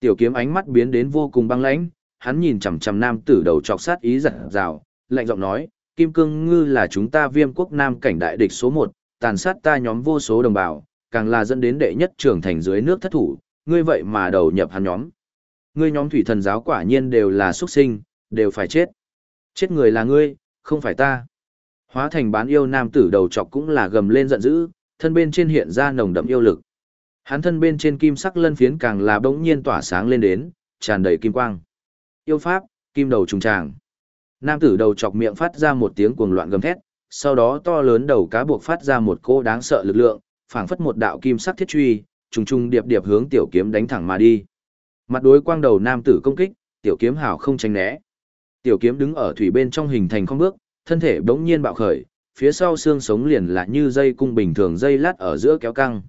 Tiểu kiếm ánh mắt biến đến vô cùng băng lãnh, hắn nhìn chằm chằm nam tử đầu chọc sát ý giật rào, lạnh giọng nói, kim cương ngư là chúng ta viêm quốc nam cảnh đại địch số một, tàn sát ta nhóm vô số đồng bào, càng là dẫn đến đệ nhất trưởng thành dưới nước thất thủ, ngươi vậy mà đầu nhập hắn nhóm. Ngươi nhóm thủy thần giáo quả nhiên đều là xuất sinh, đều phải chết. Chết người là ngươi, không phải ta. Hóa thành bán yêu nam tử đầu chọc cũng là gầm lên giận dữ, thân bên trên hiện ra nồng đậm yêu lực. Hắn thân bên trên kim sắc lân phiến càng là bỗng nhiên tỏa sáng lên đến, tràn đầy kim quang. Yêu pháp, kim đầu trùng tràng. Nam tử đầu chọc miệng phát ra một tiếng cuồng loạn gầm thét, sau đó to lớn đầu cá buộc phát ra một cô đáng sợ lực lượng, phảng phất một đạo kim sắc thiết truy, trùng trùng điệp điệp hướng tiểu kiếm đánh thẳng mà đi. Mặt đối quang đầu nam tử công kích, tiểu kiếm hào không tránh né. Tiểu kiếm đứng ở thủy bên trong hình thành không bước, thân thể bỗng nhiên bạo khởi, phía sau xương sống liền là như dây cung bình thường dây lát ở giữa kéo căng.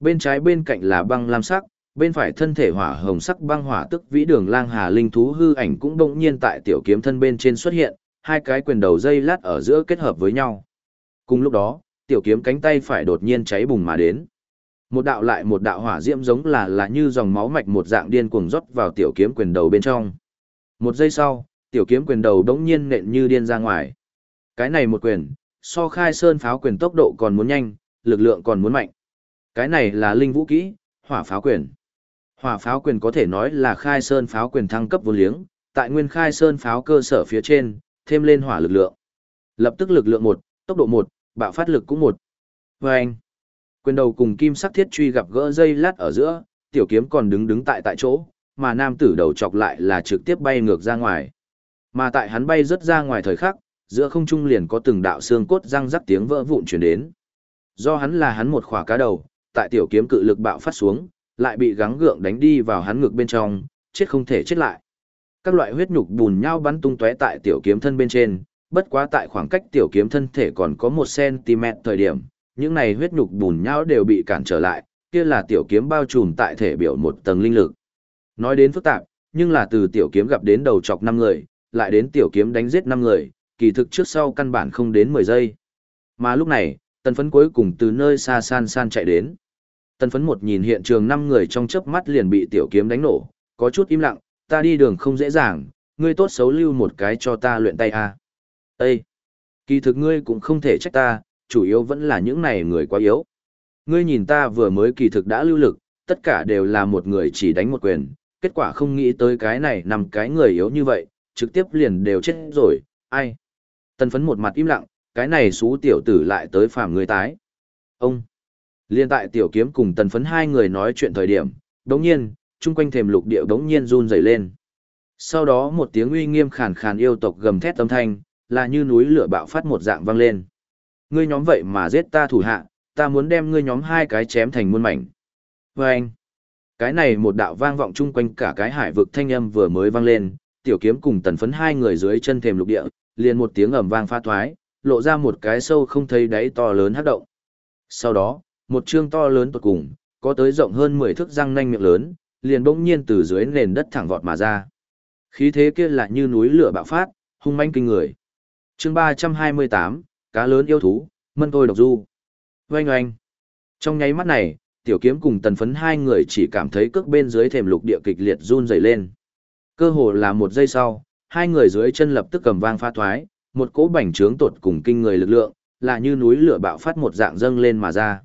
Bên trái bên cạnh là băng lam sắc, bên phải thân thể hỏa hồng sắc băng hỏa tức vĩ đường lang hà linh thú hư ảnh cũng bỗng nhiên tại tiểu kiếm thân bên trên xuất hiện, hai cái quyền đầu dây lát ở giữa kết hợp với nhau. Cùng lúc đó, tiểu kiếm cánh tay phải đột nhiên cháy bùng mà đến. Một đạo lại một đạo hỏa diễm giống là là như dòng máu mạch một dạng điên cuồng rót vào tiểu kiếm quyền đầu bên trong. Một giây sau, tiểu kiếm quyền đầu đống nhiên nện như điên ra ngoài. Cái này một quyền, so khai sơn pháo quyền tốc độ còn muốn nhanh, lực lượng còn muốn mạnh. Cái này là linh vũ kỹ, hỏa pháo quyền. Hỏa pháo quyền có thể nói là khai sơn pháo quyền thăng cấp vô liếng, tại nguyên khai sơn pháo cơ sở phía trên, thêm lên hỏa lực lượng. Lập tức lực lượng một, tốc độ một, bạo phát lực cũng một. Và anh, quyền đầu cùng kim sắc thiết truy gặp gỡ dây lát ở giữa, tiểu kiếm còn đứng đứng tại tại chỗ, mà nam tử đầu chọc lại là trực tiếp bay ngược ra ngoài. Mà tại hắn bay rất ra ngoài thời khắc, giữa không trung liền có từng đạo xương cốt răng rắc tiếng vỡ vụn chuyển đến. Do hắn là hắn một khỏa cá đầu, tại tiểu kiếm cự lực bạo phát xuống, lại bị gắng gượng đánh đi vào hắn ngực bên trong, chết không thể chết lại. Các loại huyết nhục bùn nhau bắn tung tóe tại tiểu kiếm thân bên trên, bất quá tại khoảng cách tiểu kiếm thân thể còn có 1cm thời điểm, những này huyết nhục bùn nhau đều bị cản trở lại, kia là tiểu kiếm bao trùm tại thể biểu một tầng linh lực. Nói đến phức tạp, nhưng là từ tiểu kiếm gặp đến đầu chọc năm người, lại đến tiểu kiếm đánh giết năm người, kỳ thực trước sau căn bản không đến 10 giây. Mà lúc này, tần phấn cuối cùng từ nơi xa san san chạy đến. Tần phấn một nhìn hiện trường năm người trong chớp mắt liền bị tiểu kiếm đánh nổ, có chút im lặng, ta đi đường không dễ dàng, ngươi tốt xấu lưu một cái cho ta luyện tay a. À. Ê! Kỳ thực ngươi cũng không thể trách ta, chủ yếu vẫn là những này người quá yếu. Ngươi nhìn ta vừa mới kỳ thực đã lưu lực, tất cả đều là một người chỉ đánh một quyền, kết quả không nghĩ tới cái này nằm cái người yếu như vậy, trực tiếp liền đều chết rồi, ai? Tần phấn một mặt im lặng, cái này xú tiểu tử lại tới phàm người tái. Ông! Liên tại tiểu kiếm cùng tần phấn hai người nói chuyện thời điểm, đống nhiên, chung quanh thềm lục địa đống nhiên run rẩy lên. Sau đó một tiếng uy nghiêm khàn khàn yêu tộc gầm thét âm thanh, là như núi lửa bạo phát một dạng vang lên. Ngươi nhóm vậy mà giết ta thủ hạ, ta muốn đem ngươi nhóm hai cái chém thành muôn mảnh. Và anh, cái này một đạo vang vọng chung quanh cả cái hải vực thanh âm vừa mới vang lên, tiểu kiếm cùng tần phấn hai người dưới chân thềm lục địa, liền một tiếng ầm vang pha thoái, lộ ra một cái sâu không thấy đáy to lớn hắc động. Sau đó, một chương to lớn tuột cùng, có tới rộng hơn 10 thước răng nanh miệng lớn, liền bỗng nhiên từ dưới nền đất thẳng vọt mà ra. Khí thế kia lại như núi lửa bạo phát, hung manh kinh người. Chương 328, cá lớn yêu thú, mân tôi độc du. Oanh oanh. Trong nháy mắt này, tiểu kiếm cùng tần phấn hai người chỉ cảm thấy cước bên dưới thềm lục địa kịch liệt run rẩy lên. Cơ hồ là một giây sau, hai người dưới chân lập tức cầm vang pha thoái, một cỗ bành trướng tột cùng kinh người lực lượng, là như núi lửa bạo phát một dạng dâng lên mà ra.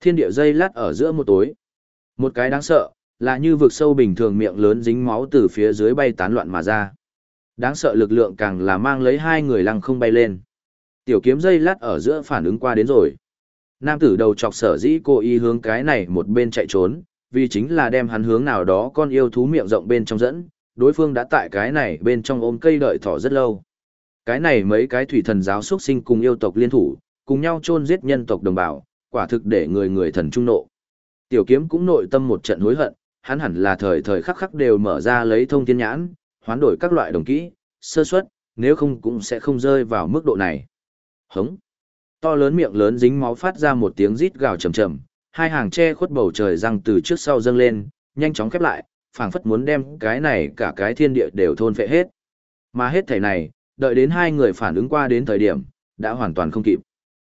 Thiên địa dây lát ở giữa một tối. Một cái đáng sợ, là như vực sâu bình thường miệng lớn dính máu từ phía dưới bay tán loạn mà ra. Đáng sợ lực lượng càng là mang lấy hai người lăng không bay lên. Tiểu kiếm dây lát ở giữa phản ứng qua đến rồi. Nam tử đầu chọc sở dĩ cô y hướng cái này một bên chạy trốn, vì chính là đem hắn hướng nào đó con yêu thú miệng rộng bên trong dẫn, đối phương đã tại cái này bên trong ôm cây đợi thỏ rất lâu. Cái này mấy cái thủy thần giáo xuất sinh cùng yêu tộc liên thủ, cùng nhau chôn giết nhân tộc đồng bào, quả thực để người người thần trung nộ. Tiểu kiếm cũng nội tâm một trận hối hận, hắn hẳn là thời thời khắc khắc đều mở ra lấy thông thiên nhãn, hoán đổi các loại đồng kỹ, sơ suất, nếu không cũng sẽ không rơi vào mức độ này. Hống. To lớn miệng lớn dính máu phát ra một tiếng rít gào trầm trầm, hai hàng che khuất bầu trời răng từ trước sau dâng lên, nhanh chóng khép lại, phảng phất muốn đem cái này cả cái thiên địa đều thôn phệ hết. Mà hết thảy này, đợi đến hai người phản ứng qua đến thời điểm, đã hoàn toàn không kịp.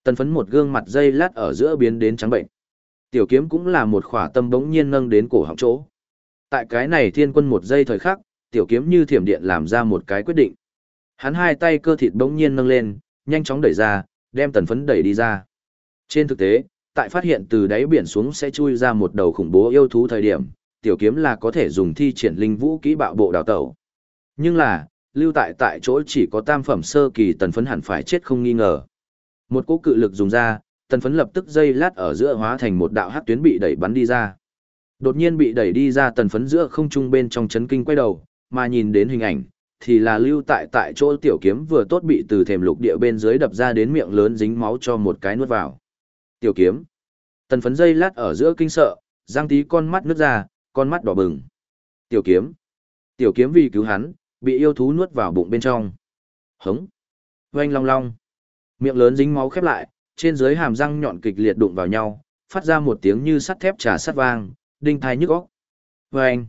Tần phấn một gương mặt dây lát ở giữa biến đến trắng bệnh. Tiểu kiếm cũng là một khỏa tâm bỗng nhiên nâng đến cổ họng chỗ. Tại cái này thiên quân một giây thời khắc, tiểu kiếm như thiểm điện làm ra một cái quyết định. Hắn hai tay cơ thịt bỗng nhiên nâng lên, nhanh chóng đẩy ra, đem tần phấn đẩy đi ra. Trên thực tế, tại phát hiện từ đáy biển xuống sẽ chui ra một đầu khủng bố yêu thú thời điểm, tiểu kiếm là có thể dùng thi triển linh vũ kỹ bạo bộ đào tẩu. Nhưng là, lưu tại tại chỗ chỉ có tam phẩm sơ kỳ tần phấn hẳn phải chết không nghi ngờ. Một cú cự lực dùng ra, tần phấn lập tức dây lát ở giữa hóa thành một đạo hắc tuyến bị đẩy bắn đi ra. Đột nhiên bị đẩy đi ra tần phấn giữa không trung bên trong chấn kinh quay đầu, mà nhìn đến hình ảnh, thì là lưu tại tại chỗ tiểu kiếm vừa tốt bị từ thềm lục địa bên dưới đập ra đến miệng lớn dính máu cho một cái nuốt vào. Tiểu kiếm. Tần phấn dây lát ở giữa kinh sợ, giang tí con mắt nước ra, con mắt đỏ bừng. Tiểu kiếm. Tiểu kiếm vì cứu hắn, bị yêu thú nuốt vào bụng bên trong. Hống. Oanh long long. Miệng lớn dính máu khép lại, trên dưới hàm răng nhọn kịch liệt đụng vào nhau, phát ra một tiếng như sắt thép trà sắt vang, đinh thai nhức óc. Oanh.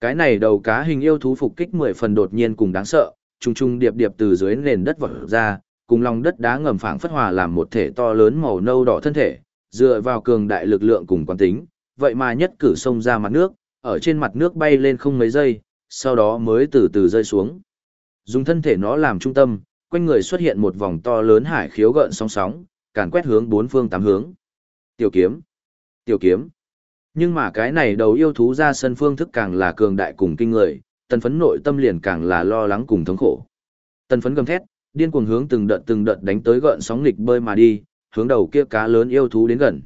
Cái này đầu cá hình yêu thú phục kích mười phần đột nhiên cùng đáng sợ, trùng trùng điệp điệp từ dưới nền đất vọt ra, cùng lòng đất đá ngầm phảng phất hòa làm một thể to lớn màu nâu đỏ thân thể, dựa vào cường đại lực lượng cùng quán tính, vậy mà nhất cử xông ra mặt nước, ở trên mặt nước bay lên không mấy giây, sau đó mới từ từ rơi xuống. Dùng thân thể nó làm trung tâm, quanh người xuất hiện một vòng to lớn hải khiếu gợn sóng sóng, càn quét hướng bốn phương tám hướng. Tiểu kiếm, tiểu kiếm. Nhưng mà cái này đầu yêu thú ra sân phương thức càng là cường đại cùng kinh người, tần phấn nội tâm liền càng là lo lắng cùng thống khổ. Tần phấn gầm thét, điên cuồng hướng từng đợt từng đợt đánh tới gợn sóng nghịch bơi mà đi, hướng đầu kia cá lớn yêu thú đến gần.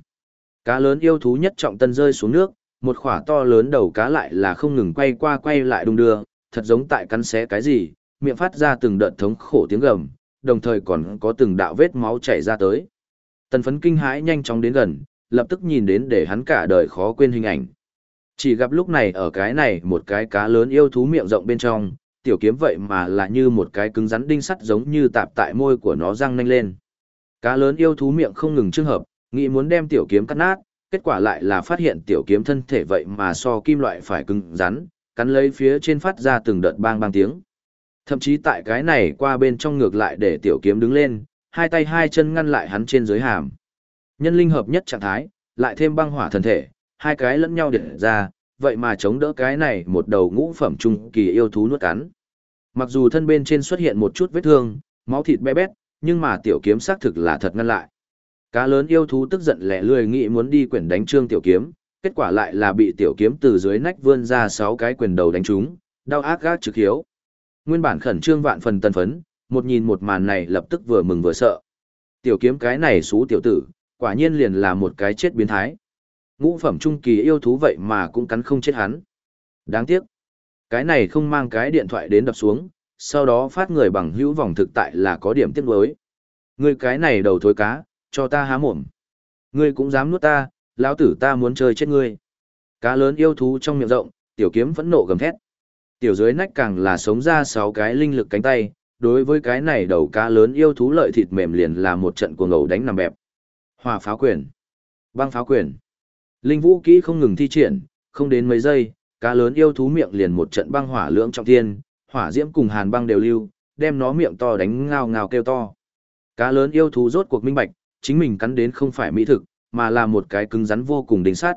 Cá lớn yêu thú nhất trọng tân rơi xuống nước, một khỏa to lớn đầu cá lại là không ngừng quay qua quay lại đung đưa, thật giống tại cắn xé cái gì, miệng phát ra từng đợt thống khổ tiếng gầm, đồng thời còn có từng đạo vết máu chảy ra tới. Tần phấn kinh hãi nhanh chóng đến gần, lập tức nhìn đến để hắn cả đời khó quên hình ảnh. Chỉ gặp lúc này ở cái này một cái cá lớn yêu thú miệng rộng bên trong, tiểu kiếm vậy mà là như một cái cứng rắn đinh sắt giống như tạp tại môi của nó răng nanh lên. Cá lớn yêu thú miệng không ngừng trường hợp, nghĩ muốn đem tiểu kiếm cắt nát, kết quả lại là phát hiện tiểu kiếm thân thể vậy mà so kim loại phải cứng rắn, cắn lấy phía trên phát ra từng đợt bang bang tiếng. Thậm chí tại cái này qua bên trong ngược lại để tiểu kiếm đứng lên, hai tay hai chân ngăn lại hắn trên dưới hàm. Nhân linh hợp nhất trạng thái, lại thêm băng hỏa thần thể, hai cái lẫn nhau điện ra, vậy mà chống đỡ cái này một đầu ngũ phẩm trung kỳ yêu thú nuốt cắn. Mặc dù thân bên trên xuất hiện một chút vết thương, máu thịt bé bét, nhưng mà tiểu kiếm xác thực là thật ngăn lại. Cá lớn yêu thú tức giận lẻ lười nghĩ muốn đi quyền đánh trương tiểu kiếm, kết quả lại là bị tiểu kiếm từ dưới nách vươn ra sáu cái quyền đầu đánh trúng, đau ác gác trực hiếu. Nguyên bản khẩn trương vạn phần tân phấn, một nhìn một màn này lập tức vừa mừng vừa sợ. Tiểu kiếm cái này xú tiểu tử, quả nhiên liền là một cái chết biến thái. Ngũ phẩm trung kỳ yêu thú vậy mà cũng cắn không chết hắn. Đáng tiếc. Cái này không mang cái điện thoại đến đập xuống, sau đó phát người bằng hữu vòng thực tại là có điểm tiếc nuối. Ngươi cái này đầu thối cá, cho ta há mồm. Ngươi cũng dám nuốt ta, lão tử ta muốn chơi chết ngươi. Cá lớn yêu thú trong miệng rộng, tiểu kiếm vẫn nộ gầm thét. Tiểu dưới nách càng là sống ra sáu cái linh lực cánh tay, đối với cái này đầu cá lớn yêu thú lợi thịt mềm liền là một trận cuồng ngầu đánh nằm bẹp. Hỏa pháo quyền, băng pháo quyền. Linh vũ kỹ không ngừng thi triển, không đến mấy giây, cá lớn yêu thú miệng liền một trận băng hỏa lưỡng trọng thiên, hỏa diễm cùng hàn băng đều lưu, đem nó miệng to đánh ngao ngao kêu to. Cá lớn yêu thú rốt cuộc minh bạch, chính mình cắn đến không phải mỹ thực, mà là một cái cứng rắn vô cùng đính sát.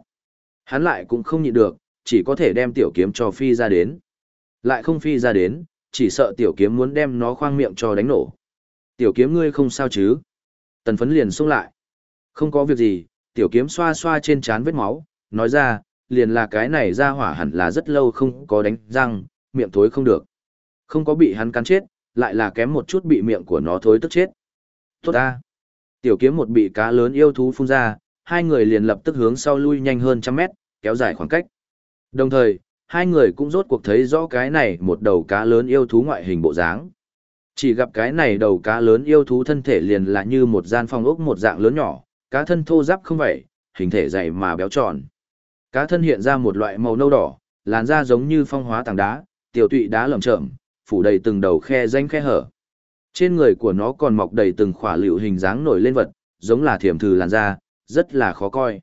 Hắn lại cũng không nhịn được, chỉ có thể đem tiểu kiếm cho phi ra đến. Lại không phi ra đến, chỉ sợ tiểu kiếm muốn đem nó khoang miệng cho đánh nổ. Tiểu kiếm ngươi không sao chứ? Tần phấn liền xông lại. Không có việc gì, tiểu kiếm xoa xoa trên trán vết máu, nói ra, liền là cái này ra hỏa hẳn là rất lâu không có đánh răng, miệng thối không được. Không có bị hắn cắn chết, lại là kém một chút bị miệng của nó thối tức chết. Tốt ta. Tiểu kiếm một bị cá lớn yêu thú phun ra, hai người liền lập tức hướng sau lui nhanh hơn trăm mét, kéo dài khoảng cách. Đồng thời, hai người cũng rốt cuộc thấy rõ cái này một đầu cá lớn yêu thú ngoại hình bộ dáng. Chỉ gặp cái này đầu cá lớn yêu thú thân thể liền là như một gian phòng ốc một dạng lớn nhỏ, cá thân thô ráp không vậy, hình thể dày mà béo tròn. Cá thân hiện ra một loại màu nâu đỏ, làn da giống như phong hóa tảng đá, tiểu tụy đá lởm chởm, phủ đầy từng đầu khe rãnh khe hở. Trên người của nó còn mọc đầy từng khỏa liệu hình dáng nổi lên vật, giống là thiểm thử làn da, rất là khó coi.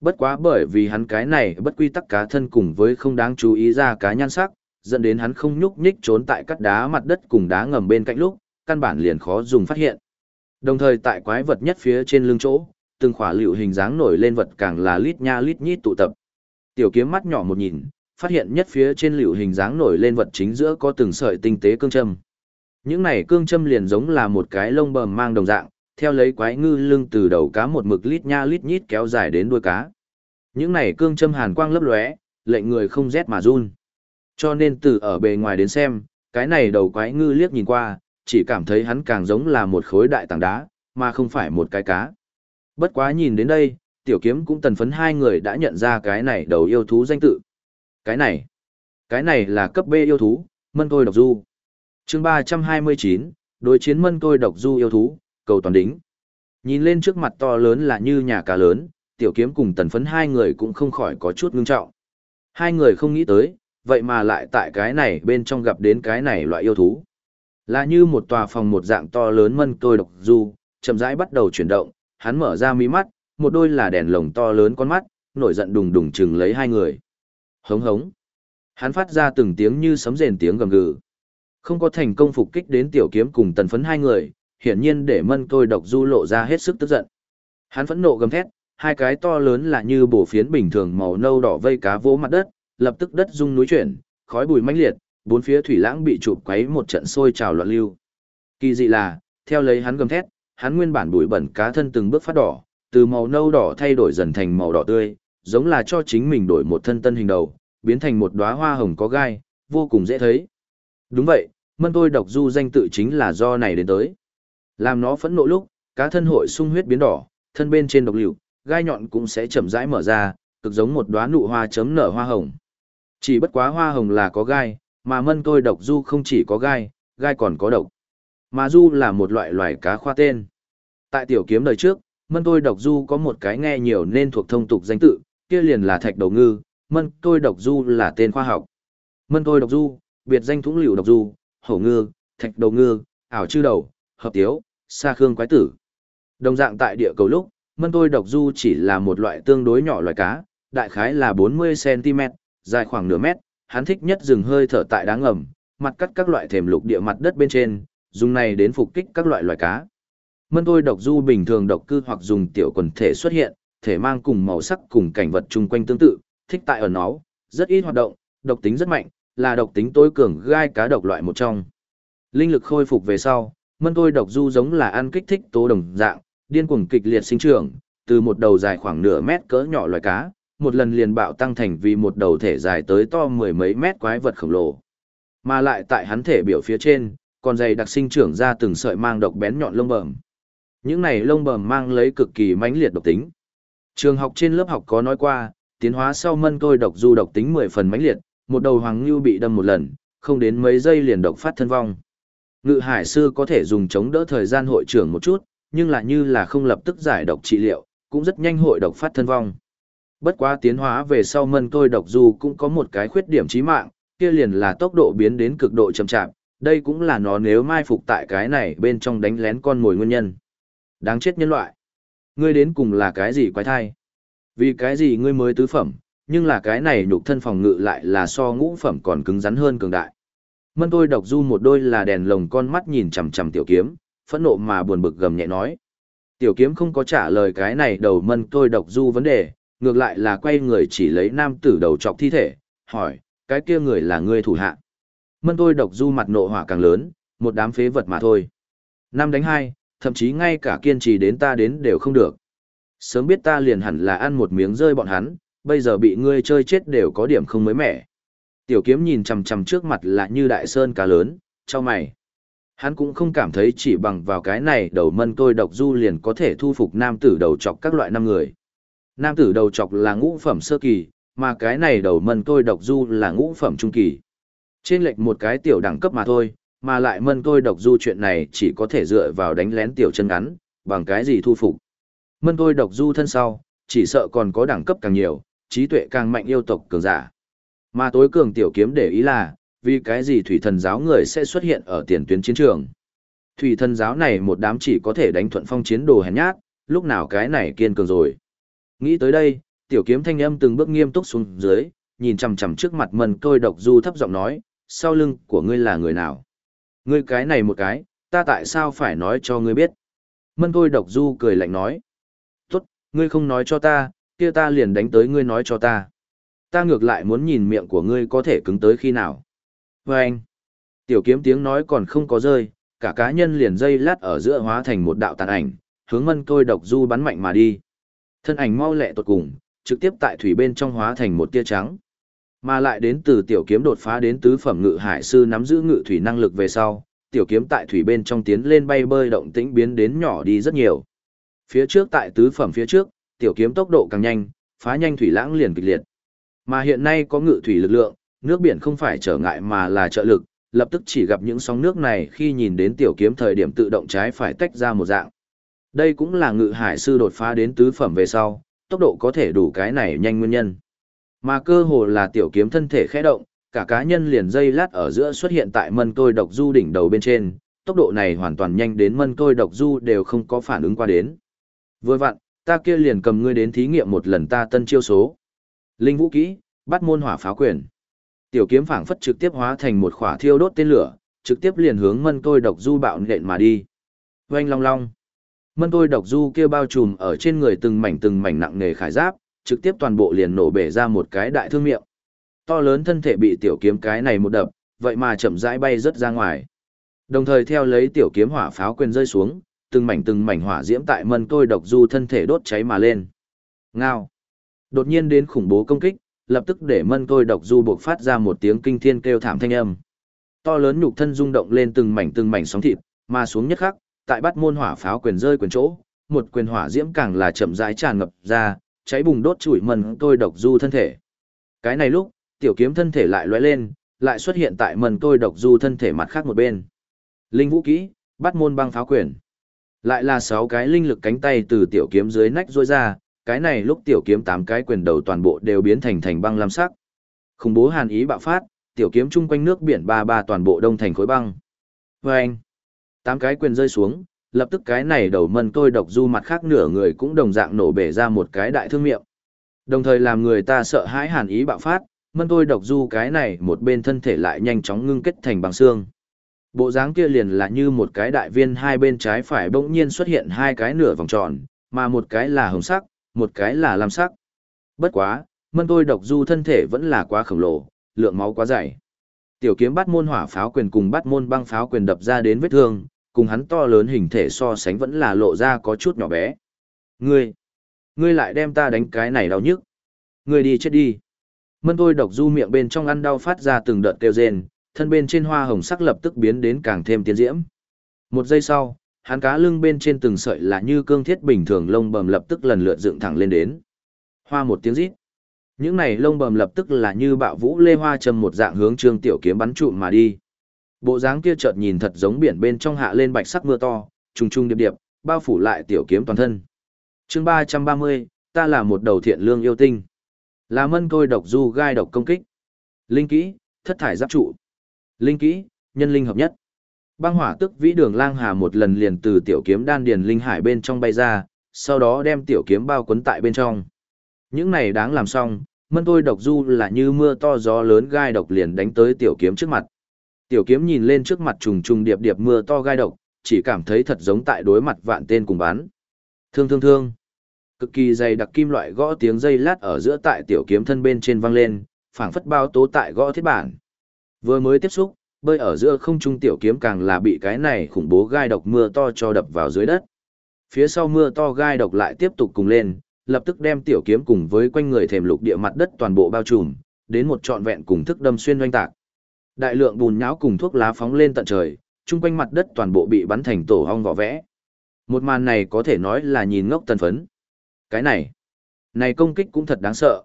Bất quá bởi vì hắn cái này bất quy tắc cá thân cùng với không đáng chú ý ra cá nhan sắc, dẫn đến hắn không nhúc nhích trốn tại các đá mặt đất cùng đá ngầm bên cạnh lúc, căn bản liền khó dùng phát hiện. Đồng thời tại quái vật nhất phía trên lưng chỗ, từng khỏa liệu hình dáng nổi lên vật càng là lít nha lít nhít tụ tập. Tiểu kiếm mắt nhỏ một nhìn, phát hiện nhất phía trên liệu hình dáng nổi lên vật chính giữa có từng sợi tinh tế cương châm. Những này cương châm liền giống là một cái lông bờm mang đồng dạng, theo lấy quái ngư lưng từ đầu cá một mực lít nha lít nhít kéo dài đến đuôi cá. Những này cương châm hàn quang lấp lóe, lệnh người không rét mà run. Cho nên từ ở bề ngoài đến xem, cái này đầu quái ngư liếc nhìn qua, chỉ cảm thấy hắn càng giống là một khối đại tảng đá, mà không phải một cái cá. Bất quá nhìn đến đây, tiểu kiếm cũng tần phấn hai người đã nhận ra cái này đầu yêu thú danh tự. Cái này, cái này là cấp B yêu thú, mân thôi độc du chương 329, đối chiến mân tôi độc du yêu thú, cầu toàn đính. Nhìn lên trước mặt to lớn là như nhà cá lớn, tiểu kiếm cùng tần phấn hai người cũng không khỏi có chút ngưng trọng. Hai người không nghĩ tới, vậy mà lại tại cái này bên trong gặp đến cái này loại yêu thú. Là như một tòa phòng một dạng to lớn mân tôi độc du, chậm rãi bắt đầu chuyển động, hắn mở ra mí mắt, một đôi là đèn lồng to lớn con mắt, nổi giận đùng đùng chừng lấy hai người. Hống hống. Hắn phát ra từng tiếng như sấm rền tiếng gầm gừ. Không có thành công phục kích đến tiểu kiếm cùng tần phấn hai người, hiển nhiên để mân tôi độc du lộ ra hết sức tức giận. Hắn phẫn nộ gầm thét, hai cái to lớn là như bổ phiến bình thường màu nâu đỏ vây cá vỗ mặt đất, lập tức đất rung núi chuyển, khói bụi mãnh liệt, bốn phía thủy lãng bị chụp quấy một trận sôi trào loạn lưu. Kỳ dị là, theo lấy hắn gầm thét, hắn nguyên bản bụi bẩn cá thân từng bước phát đỏ, từ màu nâu đỏ thay đổi dần thành màu đỏ tươi, giống là cho chính mình đổi một thân tân hình đầu, biến thành một đóa hoa hồng có gai, vô cùng dễ thấy. Đúng vậy, mân tôi độc du danh tự chính là do này đến tới. Làm nó phẫn nộ lúc, cá thân hội sung huyết biến đỏ, thân bên trên độc liệu, gai nhọn cũng sẽ chậm rãi mở ra, cực giống một đóa nụ hoa chấm nở hoa hồng. Chỉ bất quá hoa hồng là có gai, mà mân tôi độc du không chỉ có gai, gai còn có độc. Mà du là một loại loài cá khoa tên. Tại tiểu kiếm đời trước, mân tôi độc du có một cái nghe nhiều nên thuộc thông tục danh tự, kia liền là thạch đầu ngư, mân tôi độc du là tên khoa học. Mân tôi độc du, biệt danh thúng liều độc du, hổ ngư, thạch đầu ngư, ảo chư đầu, hợp tiếu, sa khương quái tử. Đồng dạng tại địa cầu lúc, mân tôi độc du chỉ là một loại tương đối nhỏ loài cá, đại khái là 40cm, dài khoảng nửa mét, hắn thích nhất dừng hơi thở tại đá ngầm, mặt cắt các loại thềm lục địa mặt đất bên trên, dùng này đến phục kích các loại loài cá. Mân tôi độc du bình thường độc cư hoặc dùng tiểu quần thể xuất hiện, thể mang cùng màu sắc cùng cảnh vật chung quanh tương tự, thích tại ở nó, rất ít hoạt động, độc tính rất mạnh, là độc tính tối cường gai cá độc loại một trong. Linh lực khôi phục về sau, mân tôi độc du giống là ăn kích thích tố đồng dạng, điên cuồng kịch liệt sinh trưởng, từ một đầu dài khoảng nửa mét cỡ nhỏ loài cá, một lần liền bạo tăng thành vì một đầu thể dài tới to mười mấy mét quái vật khổng lồ. Mà lại tại hắn thể biểu phía trên, còn dày đặc sinh trưởng ra từng sợi mang độc bén nhọn lông bẩm. Những này lông bẩm mang lấy cực kỳ mãnh liệt độc tính. Trường học trên lớp học có nói qua, tiến hóa sau mân tôi độc du độc tính 10 phần mãnh liệt, một đầu hoàng ngưu bị đâm một lần, không đến mấy giây liền độc phát thân vong. Ngự hải sư có thể dùng chống đỡ thời gian hội trưởng một chút, nhưng lại như là không lập tức giải độc trị liệu, cũng rất nhanh hội độc phát thân vong. Bất quá tiến hóa về sau mân tôi độc dù cũng có một cái khuyết điểm chí mạng, kia liền là tốc độ biến đến cực độ chậm chạp, đây cũng là nó nếu mai phục tại cái này bên trong đánh lén con mồi nguyên nhân. Đáng chết nhân loại. Ngươi đến cùng là cái gì quái thai? Vì cái gì ngươi mới tứ phẩm, nhưng là cái này nhục thân phòng ngự lại là so ngũ phẩm còn cứng rắn hơn cường đại. Mân tôi độc du một đôi là đèn lồng con mắt nhìn chằm chằm tiểu kiếm, phẫn nộ mà buồn bực gầm nhẹ nói. Tiểu kiếm không có trả lời cái này đầu mân tôi độc du vấn đề, ngược lại là quay người chỉ lấy nam tử đầu chọc thi thể, hỏi, cái kia người là ngươi thủ hạ. Mân tôi độc du mặt nộ hỏa càng lớn, một đám phế vật mà thôi. Năm đánh hai, thậm chí ngay cả kiên trì đến ta đến đều không được. Sớm biết ta liền hẳn là ăn một miếng rơi bọn hắn, bây giờ bị ngươi chơi chết đều có điểm không mới mẻ. Tiểu kiếm nhìn chằm chằm trước mặt là như đại sơn cá lớn, cho mày. Hắn cũng không cảm thấy chỉ bằng vào cái này đầu mân tôi độc du liền có thể thu phục nam tử đầu chọc các loại năm người. Nam tử đầu chọc là ngũ phẩm sơ kỳ, mà cái này đầu mân tôi độc du là ngũ phẩm trung kỳ. Trên lệch một cái tiểu đẳng cấp mà thôi, mà lại mân tôi độc du chuyện này chỉ có thể dựa vào đánh lén tiểu chân ngắn, bằng cái gì thu phục. Mân tôi độc du thân sau, chỉ sợ còn có đẳng cấp càng nhiều, trí tuệ càng mạnh yêu tộc cường giả. Mà tối cường tiểu kiếm để ý là, vì cái gì thủy thần giáo người sẽ xuất hiện ở tiền tuyến chiến trường. Thủy thần giáo này một đám chỉ có thể đánh thuận phong chiến đồ hèn nhát, lúc nào cái này kiên cường rồi. Nghĩ tới đây, tiểu kiếm thanh âm từng bước nghiêm túc xuống dưới, nhìn chằm chằm trước mặt mần tôi độc du thấp giọng nói, sau lưng của ngươi là người nào? Ngươi cái này một cái, ta tại sao phải nói cho ngươi biết? Mân tôi độc du cười lạnh nói, tốt, ngươi không nói cho ta, kia ta liền đánh tới ngươi nói cho ta. Ta ngược lại muốn nhìn miệng của ngươi có thể cứng tới khi nào. Và anh, tiểu kiếm tiếng nói còn không có rơi, cả cá nhân liền dây lát ở giữa hóa thành một đạo tàn ảnh, hướng mân tôi độc du bắn mạnh mà đi. Thân ảnh mau lẹ tột cùng, trực tiếp tại thủy bên trong hóa thành một tia trắng. Mà lại đến từ tiểu kiếm đột phá đến tứ phẩm ngự hải sư nắm giữ ngự thủy năng lực về sau, tiểu kiếm tại thủy bên trong tiến lên bay bơi động tĩnh biến đến nhỏ đi rất nhiều. Phía trước tại tứ phẩm phía trước, tiểu kiếm tốc độ càng nhanh, phá nhanh thủy lãng liền kịch liệt. Mà hiện nay có ngự thủy lực lượng, nước biển không phải trở ngại mà là trợ lực, lập tức chỉ gặp những sóng nước này khi nhìn đến tiểu kiếm thời điểm tự động trái phải tách ra một dạng. Đây cũng là ngự hải sư đột phá đến tứ phẩm về sau, tốc độ có thể đủ cái này nhanh nguyên nhân. Mà cơ hồ là tiểu kiếm thân thể khẽ động, cả cá nhân liền dây lát ở giữa xuất hiện tại mân tôi độc du đỉnh đầu bên trên, tốc độ này hoàn toàn nhanh đến mân tôi độc du đều không có phản ứng qua đến. Vừa vặn, ta kia liền cầm ngươi đến thí nghiệm một lần ta tân chiêu số. Linh vũ kỹ, bắt môn hỏa pháo quyền. Tiểu kiếm phảng phất trực tiếp hóa thành một khỏa thiêu đốt tên lửa, trực tiếp liền hướng mân tôi độc du bạo nện mà đi. Oanh long long. Mân tôi độc du kia bao trùm ở trên người từng mảnh từng mảnh nặng nề khải giáp, trực tiếp toàn bộ liền nổ bể ra một cái đại thương miệng. To lớn thân thể bị tiểu kiếm cái này một đập, vậy mà chậm rãi bay rất ra ngoài. Đồng thời theo lấy tiểu kiếm hỏa pháo quyền rơi xuống, từng mảnh từng mảnh hỏa diễm tại mân tôi độc du thân thể đốt cháy mà lên. Ngao. Đột nhiên đến khủng bố công kích, lập tức để mân tôi độc du buộc phát ra một tiếng kinh thiên kêu thảm thanh âm. To lớn nhục thân rung động lên từng mảnh từng mảnh sóng thịt, mà xuống nhất khắc, tại bắt môn hỏa pháo quyền rơi quyền chỗ, một quyền hỏa diễm càng là chậm rãi tràn ngập ra, cháy bùng đốt chủi mân tôi độc du thân thể. Cái này lúc, tiểu kiếm thân thể lại lóe lên, lại xuất hiện tại mân tôi độc du thân thể mặt khác một bên. Linh vũ kỹ, bắt môn băng pháo quyền. Lại là sáu cái linh lực cánh tay từ tiểu kiếm dưới nách rôi ra, cái này lúc tiểu kiếm tám cái quyền đầu toàn bộ đều biến thành thành băng lam sắc. Khủng bố hàn ý bạo phát, tiểu kiếm chung quanh nước biển ba ba toàn bộ đông thành khối băng. Và anh, tám cái quyền rơi xuống, lập tức cái này đầu mân tôi độc du mặt khác nửa người cũng đồng dạng nổ bể ra một cái đại thương miệng. Đồng thời làm người ta sợ hãi hàn ý bạo phát, mân tôi độc du cái này một bên thân thể lại nhanh chóng ngưng kết thành bằng xương. Bộ dáng kia liền là như một cái đại viên hai bên trái phải bỗng nhiên xuất hiện hai cái nửa vòng tròn, mà một cái là hồng sắc, một cái là lam sắc. Bất quá, mân tôi độc du thân thể vẫn là quá khổng lồ, lượng máu quá dày. Tiểu kiếm bắt môn hỏa pháo quyền cùng bắt môn băng pháo quyền đập ra đến vết thương, cùng hắn to lớn hình thể so sánh vẫn là lộ ra có chút nhỏ bé. Ngươi, ngươi lại đem ta đánh cái này đau nhức. Ngươi đi chết đi. Mân tôi độc du miệng bên trong ăn đau phát ra từng đợt kêu rên, thân bên trên hoa hồng sắc lập tức biến đến càng thêm tiến diễm. Một giây sau, hắn cá lưng bên trên từng sợi là như cương thiết bình thường lông bầm lập tức lần lượt dựng thẳng lên đến. Hoa một tiếng rít. Những này lông bầm lập tức là như bạo vũ lê hoa châm một dạng hướng trương tiểu kiếm bắn trụm mà đi. Bộ dáng kia chợt nhìn thật giống biển bên trong hạ lên bạch sắc mưa to, trùng trùng điệp điệp, bao phủ lại tiểu kiếm toàn thân. Chương ba trăm ba mươi, ta là một đầu thiện lương yêu tinh. Là mân côi độc du gai độc công kích. Linh kỹ, thất thải giáp trụ. Linh kỹ, nhân linh hợp nhất. Băng hỏa tức vĩ đường lang hà một lần liền từ tiểu kiếm đan điền linh hải bên trong bay ra, sau đó đem tiểu kiếm bao quấn tại bên trong. Những này đáng làm xong, mân tôi độc du là như mưa to gió lớn gai độc liền đánh tới tiểu kiếm trước mặt. Tiểu kiếm nhìn lên trước mặt trùng trùng điệp điệp mưa to gai độc, chỉ cảm thấy thật giống tại đối mặt vạn tên cùng bán. Thương thương thương. Cực kỳ dày đặc kim loại gõ tiếng dây lát ở giữa tại tiểu kiếm thân bên trên vang lên, phảng phất bao tố tại gõ thiết bản. Vừa mới tiếp xúc, bơi ở giữa không trung tiểu kiếm càng là bị cái này khủng bố gai độc mưa to cho đập vào dưới đất. Phía sau mưa to gai độc lại tiếp tục cùng lên, lập tức đem tiểu kiếm cùng với quanh người thềm lục địa mặt đất toàn bộ bao trùm, đến một trọn vẹn cùng thức đâm xuyên doanh tạc. Đại lượng bùn nhão cùng thuốc lá phóng lên tận trời, chung quanh mặt đất toàn bộ bị bắn thành tổ hong vỏ vẽ. Một màn này có thể nói là nhìn ngốc tần phấn. Cái này, này công kích cũng thật đáng sợ.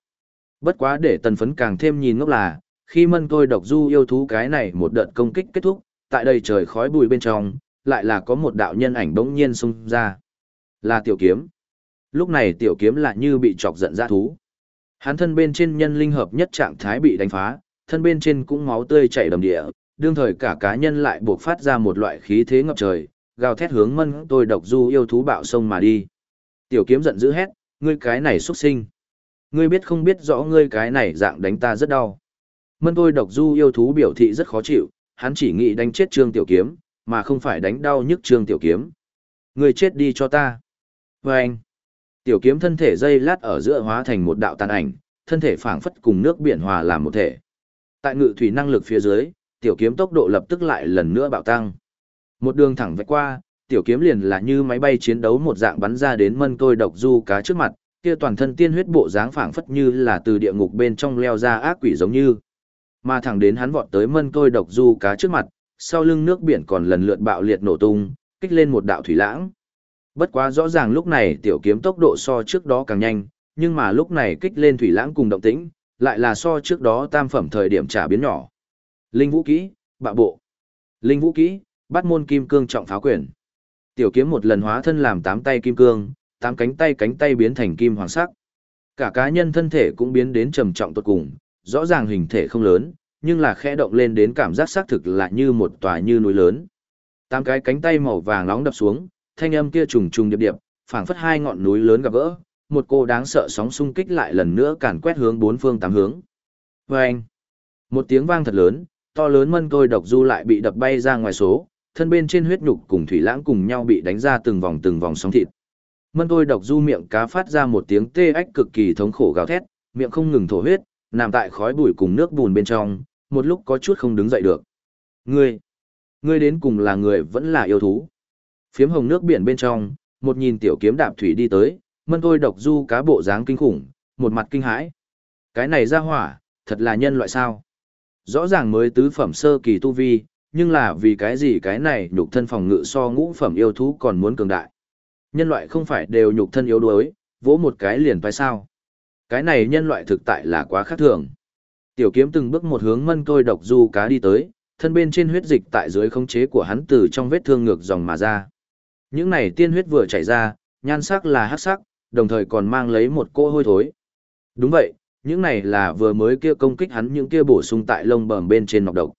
Bất quá để tần phấn càng thêm nhìn ngốc là, khi mân tôi độc du yêu thú cái này một đợt công kích kết thúc, tại đây trời khói bụi bên trong, lại là có một đạo nhân ảnh bỗng nhiên xung ra. Là tiểu kiếm. Lúc này tiểu kiếm lại như bị chọc giận ra thú. Hắn thân bên trên nhân linh hợp nhất trạng thái bị đánh phá, thân bên trên cũng máu tươi chảy đầm địa, đương thời cả cá nhân lại buộc phát ra một loại khí thế ngập trời, gào thét hướng mân tôi độc du yêu thú bạo sông mà đi. Tiểu kiếm giận dữ hét, ngươi cái này xuất sinh. Ngươi biết không biết rõ ngươi cái này dạng đánh ta rất đau. Mân tôi độc du yêu thú biểu thị rất khó chịu, hắn chỉ nghĩ đánh chết Trương Tiểu Kiếm, mà không phải đánh đau nhức Trương Tiểu Kiếm. Người chết đi cho ta. Và anh, Tiểu Kiếm thân thể dây lát ở giữa hóa thành một đạo tàn ảnh, thân thể phảng phất cùng nước biển hòa làm một thể. Tại ngự thủy năng lực phía dưới, Tiểu Kiếm tốc độ lập tức lại lần nữa bạo tăng. Một đường thẳng vạch qua, Tiểu Kiếm liền là như máy bay chiến đấu một dạng bắn ra đến mân tôi độc du cá trước mặt, kia toàn thân tiên huyết bộ dáng phảng phất như là từ địa ngục bên trong leo ra ác quỷ giống như. Mà thẳng đến hắn vọt tới mân tôi độc du cá trước mặt, sau lưng nước biển còn lần lượt bạo liệt nổ tung, kích lên một đạo thủy lãng. Bất quá rõ ràng lúc này tiểu kiếm tốc độ so trước đó càng nhanh, nhưng mà lúc này kích lên thủy lãng cùng động tĩnh, lại là so trước đó tam phẩm thời điểm trả biến nhỏ. Linh vũ kỹ, bạo bộ. Linh vũ kỹ, bắt môn kim cương trọng pháo quyền. Tiểu kiếm một lần hóa thân làm tám tay kim cương, tám cánh tay cánh tay biến thành kim hoàng sắc. Cả cá nhân thân thể cũng biến đến trầm trọng tột cùng, rõ ràng hình thể không lớn, nhưng là khẽ động lên đến cảm giác xác thực là như một tòa như núi lớn. Tám cái cánh tay màu vàng nóng đập xuống, thanh âm kia trùng trùng điệp điệp, phảng phất hai ngọn núi lớn gặp gỡ, một cô đáng sợ sóng xung kích lại lần nữa càn quét hướng bốn phương tám hướng. Vâng! Một tiếng vang thật lớn, to lớn mân tôi độc du lại bị đập bay ra ngoài số, thân bên trên huyết nhục cùng thủy lãng cùng nhau bị đánh ra từng vòng từng vòng sóng thịt. Mân tôi độc du miệng cá phát ra một tiếng tê ách cực kỳ thống khổ gào thét, miệng không ngừng thổ huyết, nằm tại khói bụi cùng nước bùn bên trong, một lúc có chút không đứng dậy được. Ngươi, ngươi đến cùng là người vẫn là yêu thú. Phiếm hồng nước biển bên trong, một nhìn tiểu kiếm đạp thủy đi tới, mân thôi độc du cá bộ dáng kinh khủng, một mặt kinh hãi. Cái này ra hỏa, thật là nhân loại sao? Rõ ràng mới tứ phẩm sơ kỳ tu vi, nhưng là vì cái gì cái này nhục thân phòng ngự so ngũ phẩm yêu thú còn muốn cường đại. Nhân loại không phải đều nhục thân yếu đuối, vỗ một cái liền phải sao. Cái này nhân loại thực tại là quá khác thường. Tiểu kiếm từng bước một hướng mân tôi độc du cá đi tới, thân bên trên huyết dịch tại dưới khống chế của hắn từ trong vết thương ngược dòng mà ra. Những này tiên huyết vừa chảy ra, nhan sắc là hắc sắc, đồng thời còn mang lấy một cô hôi thối. Đúng vậy, những này là vừa mới kia công kích hắn những kia bổ sung tại lông bờm bên trên nọc độc.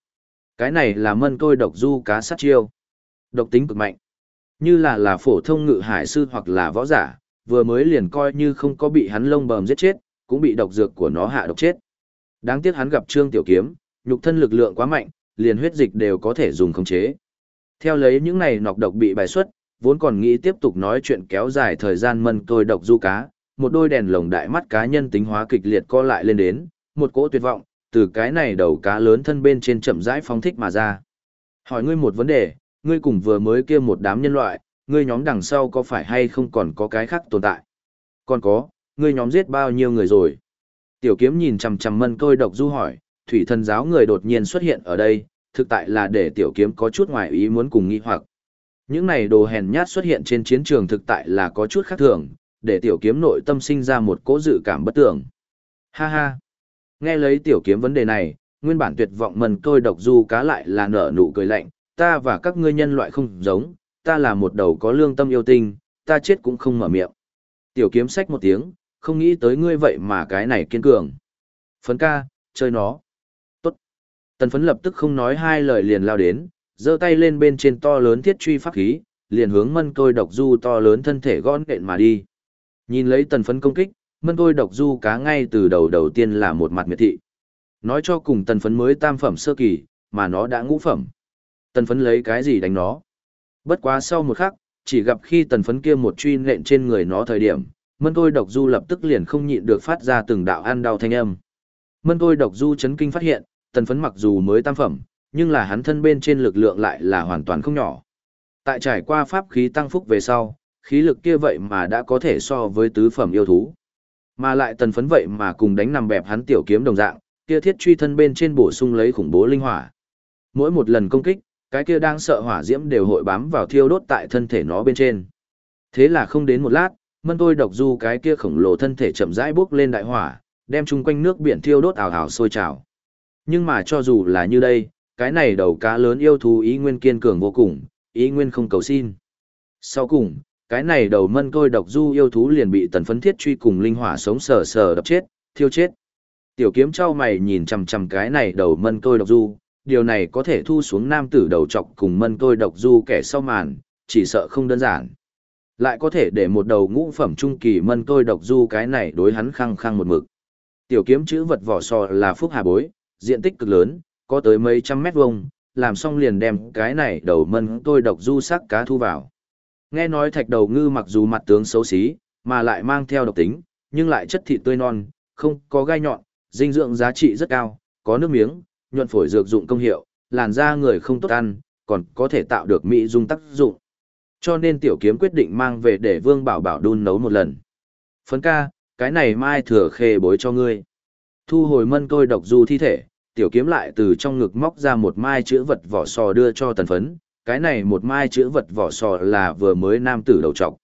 Cái này là mân tôi độc du cá sát chiêu. Độc tính cực mạnh. Như là là phổ thông ngự hải sư hoặc là võ giả, vừa mới liền coi như không có bị hắn lông bờm giết chết, cũng bị độc dược của nó hạ độc chết. Đáng tiếc hắn gặp Trương Tiểu Kiếm, nhục thân lực lượng quá mạnh, liền huyết dịch đều có thể dùng khống chế. Theo lấy những này nọc độc bị bài xuất, vốn còn nghĩ tiếp tục nói chuyện kéo dài thời gian mân tôi độc du cá, một đôi đèn lồng đại mắt cá nhân tính hóa kịch liệt co lại lên đến, một cỗ tuyệt vọng, từ cái này đầu cá lớn thân bên trên chậm rãi phóng thích mà ra. Hỏi ngươi một vấn đề, ngươi cùng vừa mới kia một đám nhân loại, ngươi nhóm đằng sau có phải hay không còn có cái khác tồn tại? Còn có, ngươi nhóm giết bao nhiêu người rồi? Tiểu kiếm nhìn chằm chằm mân tôi độc du hỏi, thủy thần giáo người đột nhiên xuất hiện ở đây, thực tại là để tiểu kiếm có chút ngoài ý muốn cùng nghi hoặc. Những này đồ hèn nhát xuất hiện trên chiến trường thực tại là có chút khác thường, để tiểu kiếm nội tâm sinh ra một cố dự cảm bất tưởng. Ha ha! Nghe lấy tiểu kiếm vấn đề này, nguyên bản tuyệt vọng mần tôi độc du cá lại là nở nụ cười lạnh, ta và các ngươi nhân loại không giống, ta là một đầu có lương tâm yêu tinh, ta chết cũng không mở miệng. Tiểu kiếm sách một tiếng, không nghĩ tới ngươi vậy mà cái này kiên cường. Phấn ca, chơi nó. Tốt. Tần phấn lập tức không nói hai lời liền lao đến, giơ tay lên bên trên to lớn thiết truy pháp khí, liền hướng mân tôi độc du to lớn thân thể gọn đện mà đi. Nhìn lấy tần phấn công kích, mân tôi độc du cá ngay từ đầu đầu tiên là một mặt miệt thị. Nói cho cùng tần phấn mới tam phẩm sơ kỳ, mà nó đã ngũ phẩm. Tần phấn lấy cái gì đánh nó? Bất quá sau một khắc, chỉ gặp khi tần phấn kia một truy nện trên người nó thời điểm, mân tôi độc du lập tức liền không nhịn được phát ra từng đạo ăn đau thanh âm. Mân tôi độc du chấn kinh phát hiện, tần phấn mặc dù mới tam phẩm, nhưng là hắn thân bên trên lực lượng lại là hoàn toàn không nhỏ. Tại trải qua pháp khí tăng phúc về sau, khí lực kia vậy mà đã có thể so với tứ phẩm yêu thú. Mà lại tần phấn vậy mà cùng đánh nằm bẹp hắn tiểu kiếm đồng dạng, kia thiết truy thân bên trên bổ sung lấy khủng bố linh hỏa. Mỗi một lần công kích, cái kia đang sợ hỏa diễm đều hội bám vào thiêu đốt tại thân thể nó bên trên. Thế là không đến một lát, mân tôi độc du cái kia khổng lồ thân thể chậm rãi bốc lên đại hỏa, đem chung quanh nước biển thiêu đốt ảo ảo sôi trào. Nhưng mà cho dù là như đây, cái này đầu cá lớn yêu thú ý nguyên kiên cường vô cùng, ý nguyên không cầu xin. Sau cùng, cái này đầu mân tôi độc du yêu thú liền bị tần phấn thiết truy cùng linh hỏa sống sờ sờ đập chết, thiêu chết. Tiểu kiếm trao mày nhìn chằm chằm cái này đầu mân tôi độc du, điều này có thể thu xuống nam tử đầu chọc cùng mân tôi độc du kẻ sau màn, chỉ sợ không đơn giản. Lại có thể để một đầu ngũ phẩm trung kỳ mân tôi độc du cái này đối hắn khăng khăng một mực. Tiểu kiếm chữ vật vỏ sò là phúc hà bối, diện tích cực lớn, có tới mấy trăm mét vuông, làm xong liền đem cái này đầu mân tôi độc du sắc cá thu vào. Nghe nói thạch đầu ngư mặc dù mặt tướng xấu xí, mà lại mang theo độc tính, nhưng lại chất thịt tươi non, không có gai nhọn, dinh dưỡng giá trị rất cao, có nước miếng, nhuận phổi dược dụng công hiệu, làn da người không tốt ăn, còn có thể tạo được mỹ dung tác dụng. Cho nên tiểu kiếm quyết định mang về để Vương Bảo Bảo đun nấu một lần. Phấn ca, cái này mai thừa khê bối cho ngươi. Thu hồi mân tôi độc du thi thể, tiểu kiếm lại từ trong ngực móc ra một mai chữ vật vỏ sò đưa cho tần phấn. Cái này một mai chữ vật vỏ sò là vừa mới nam tử đầu trọc.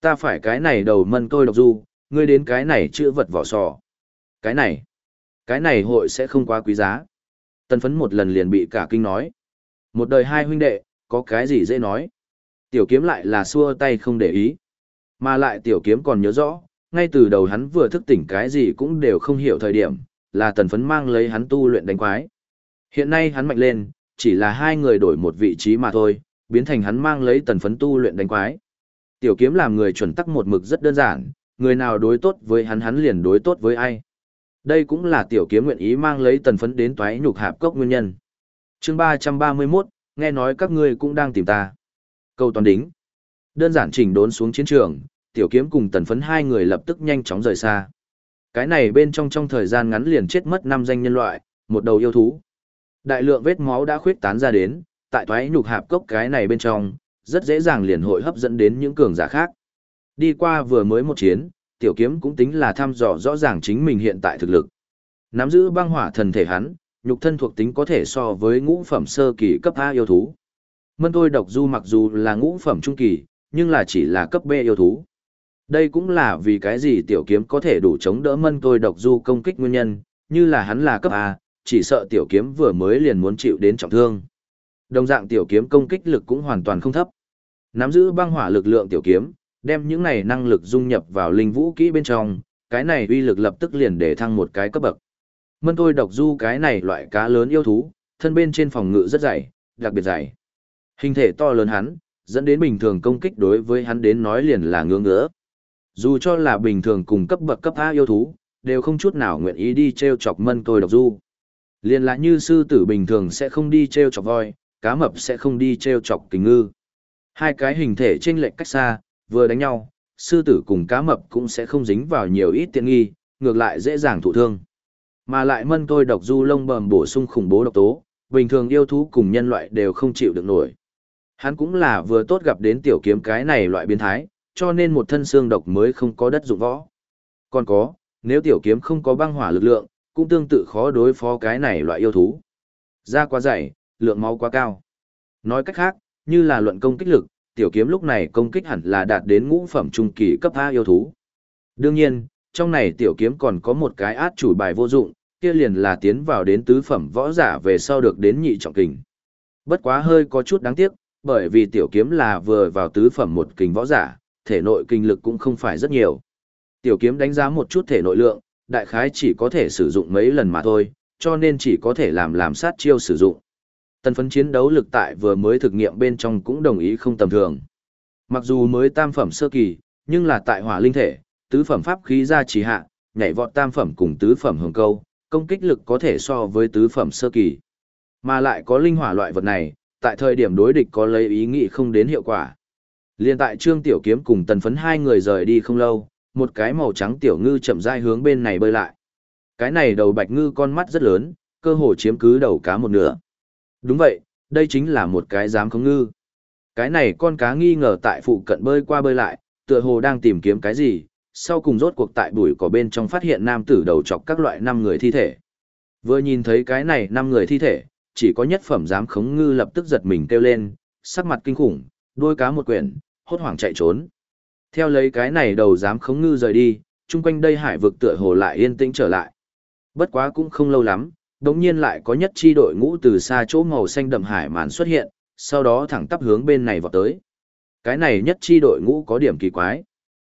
Ta phải cái này đầu mân tôi độc du, ngươi đến cái này chữa vật vỏ sò. Cái này, cái này hội sẽ không quá quý giá. Tần phấn một lần liền bị cả kinh nói. Một đời hai huynh đệ, có cái gì dễ nói. Tiểu kiếm lại là xua tay không để ý. Mà lại tiểu kiếm còn nhớ rõ, ngay từ đầu hắn vừa thức tỉnh cái gì cũng đều không hiểu thời điểm, là tần phấn mang lấy hắn tu luyện đánh quái. Hiện nay hắn mạnh lên, chỉ là hai người đổi một vị trí mà thôi, biến thành hắn mang lấy tần phấn tu luyện đánh quái. Tiểu kiếm làm người chuẩn tắc một mực rất đơn giản, người nào đối tốt với hắn hắn liền đối tốt với ai. Đây cũng là tiểu kiếm nguyện ý mang lấy tần phấn đến toái nhục hạp cốc nguyên nhân. chương 331, nghe nói các ngươi cũng đang tìm ta. Câu toàn đính. Đơn giản chỉnh đốn xuống chiến trường, tiểu kiếm cùng tần phấn hai người lập tức nhanh chóng rời xa. Cái này bên trong trong thời gian ngắn liền chết mất năm danh nhân loại, một đầu yêu thú. Đại lượng vết máu đã khuyết tán ra đến, tại Toái nhục hạp cốc cái này bên trong, rất dễ dàng liền hội hấp dẫn đến những cường giả khác. Đi qua vừa mới một chiến, tiểu kiếm cũng tính là thăm dò rõ ràng chính mình hiện tại thực lực. Nắm giữ băng hỏa thần thể hắn, nhục thân thuộc tính có thể so với ngũ phẩm sơ kỳ cấp A yêu thú. Mân tôi độc du mặc dù là ngũ phẩm trung kỳ, nhưng là chỉ là cấp B yêu thú. Đây cũng là vì cái gì tiểu kiếm có thể đủ chống đỡ mân tôi độc du công kích nguyên nhân, như là hắn là cấp A, chỉ sợ tiểu kiếm vừa mới liền muốn chịu đến trọng thương. Đồng dạng tiểu kiếm công kích lực cũng hoàn toàn không thấp. Nắm giữ băng hỏa lực lượng tiểu kiếm, đem những này năng lực dung nhập vào linh vũ kỹ bên trong, cái này uy lực lập tức liền để thăng một cái cấp bậc. Mân tôi độc du cái này loại cá lớn yêu thú, thân bên trên phòng ngự rất dày, đặc biệt dày. Hình thể to lớn hắn, dẫn đến bình thường công kích đối với hắn đến nói liền là ngưỡng ngỡ. Dù cho là bình thường cùng cấp bậc cấp A yêu thú, đều không chút nào nguyện ý đi treo chọc mân tôi độc du. liền là như sư tử bình thường sẽ không đi treo chọc voi, cá mập sẽ không đi treo chọc kình ngư. Hai cái hình thể chênh lệch cách xa, vừa đánh nhau, sư tử cùng cá mập cũng sẽ không dính vào nhiều ít tiện nghi, ngược lại dễ dàng thụ thương. Mà lại mân tôi độc du lông bầm bổ sung khủng bố độc tố, bình thường yêu thú cùng nhân loại đều không chịu được nổi. Hắn cũng là vừa tốt gặp đến tiểu kiếm cái này loại biến thái, cho nên một thân xương độc mới không có đất dụng võ. Còn có, nếu tiểu kiếm không có băng hỏa lực lượng, cũng tương tự khó đối phó cái này loại yêu thú. Da quá dày, lượng máu quá cao. Nói cách khác, như là luận công kích lực, tiểu kiếm lúc này công kích hẳn là đạt đến ngũ phẩm trung kỳ cấp A yêu thú. Đương nhiên, trong này tiểu kiếm còn có một cái át chủ bài vô dụng, kia liền là tiến vào đến tứ phẩm võ giả về sau được đến nhị trọng kình. Bất quá hơi có chút đáng tiếc, bởi vì tiểu kiếm là vừa vào tứ phẩm một kình võ giả, thể nội kinh lực cũng không phải rất nhiều. Tiểu kiếm đánh giá một chút thể nội lượng, đại khái chỉ có thể sử dụng mấy lần mà thôi, cho nên chỉ có thể làm làm sát chiêu sử dụng. Tần phấn chiến đấu lực tại vừa mới thực nghiệm bên trong cũng đồng ý không tầm thường. Mặc dù mới tam phẩm sơ kỳ, nhưng là tại hỏa linh thể, tứ phẩm pháp khí ra chỉ hạ, nhảy vọt tam phẩm cùng tứ phẩm hồng câu, công kích lực có thể so với tứ phẩm sơ kỳ. Mà lại có linh hỏa loại vật này, tại thời điểm đối địch có lấy ý nghĩ không đến hiệu quả. Liên tại Trương Tiểu Kiếm cùng tần phấn hai người rời đi không lâu, một cái màu trắng tiểu ngư chậm rãi hướng bên này bơi lại. Cái này đầu bạch ngư con mắt rất lớn, cơ hồ chiếm cứ đầu cá một nửa. Đúng vậy, đây chính là một cái giám khống ngư. Cái này con cá nghi ngờ tại phụ cận bơi qua bơi lại, tựa hồ đang tìm kiếm cái gì, sau cùng rốt cuộc tại bụi cỏ bên trong phát hiện nam tử đầu chọc các loại năm người thi thể. Vừa nhìn thấy cái này năm người thi thể, chỉ có nhất phẩm giám khống ngư lập tức giật mình kêu lên, sắc mặt kinh khủng, đuôi cá một quyển, hốt hoảng chạy trốn. Theo lấy cái này đầu giám khống ngư rời đi, chung quanh đây hải vực tựa hồ lại yên tĩnh trở lại. Bất quá cũng không lâu lắm, đống nhiên lại có nhất chi đội ngũ từ xa chỗ màu xanh đậm hải màn xuất hiện, sau đó thẳng tắp hướng bên này vào tới. Cái này nhất chi đội ngũ có điểm kỳ quái.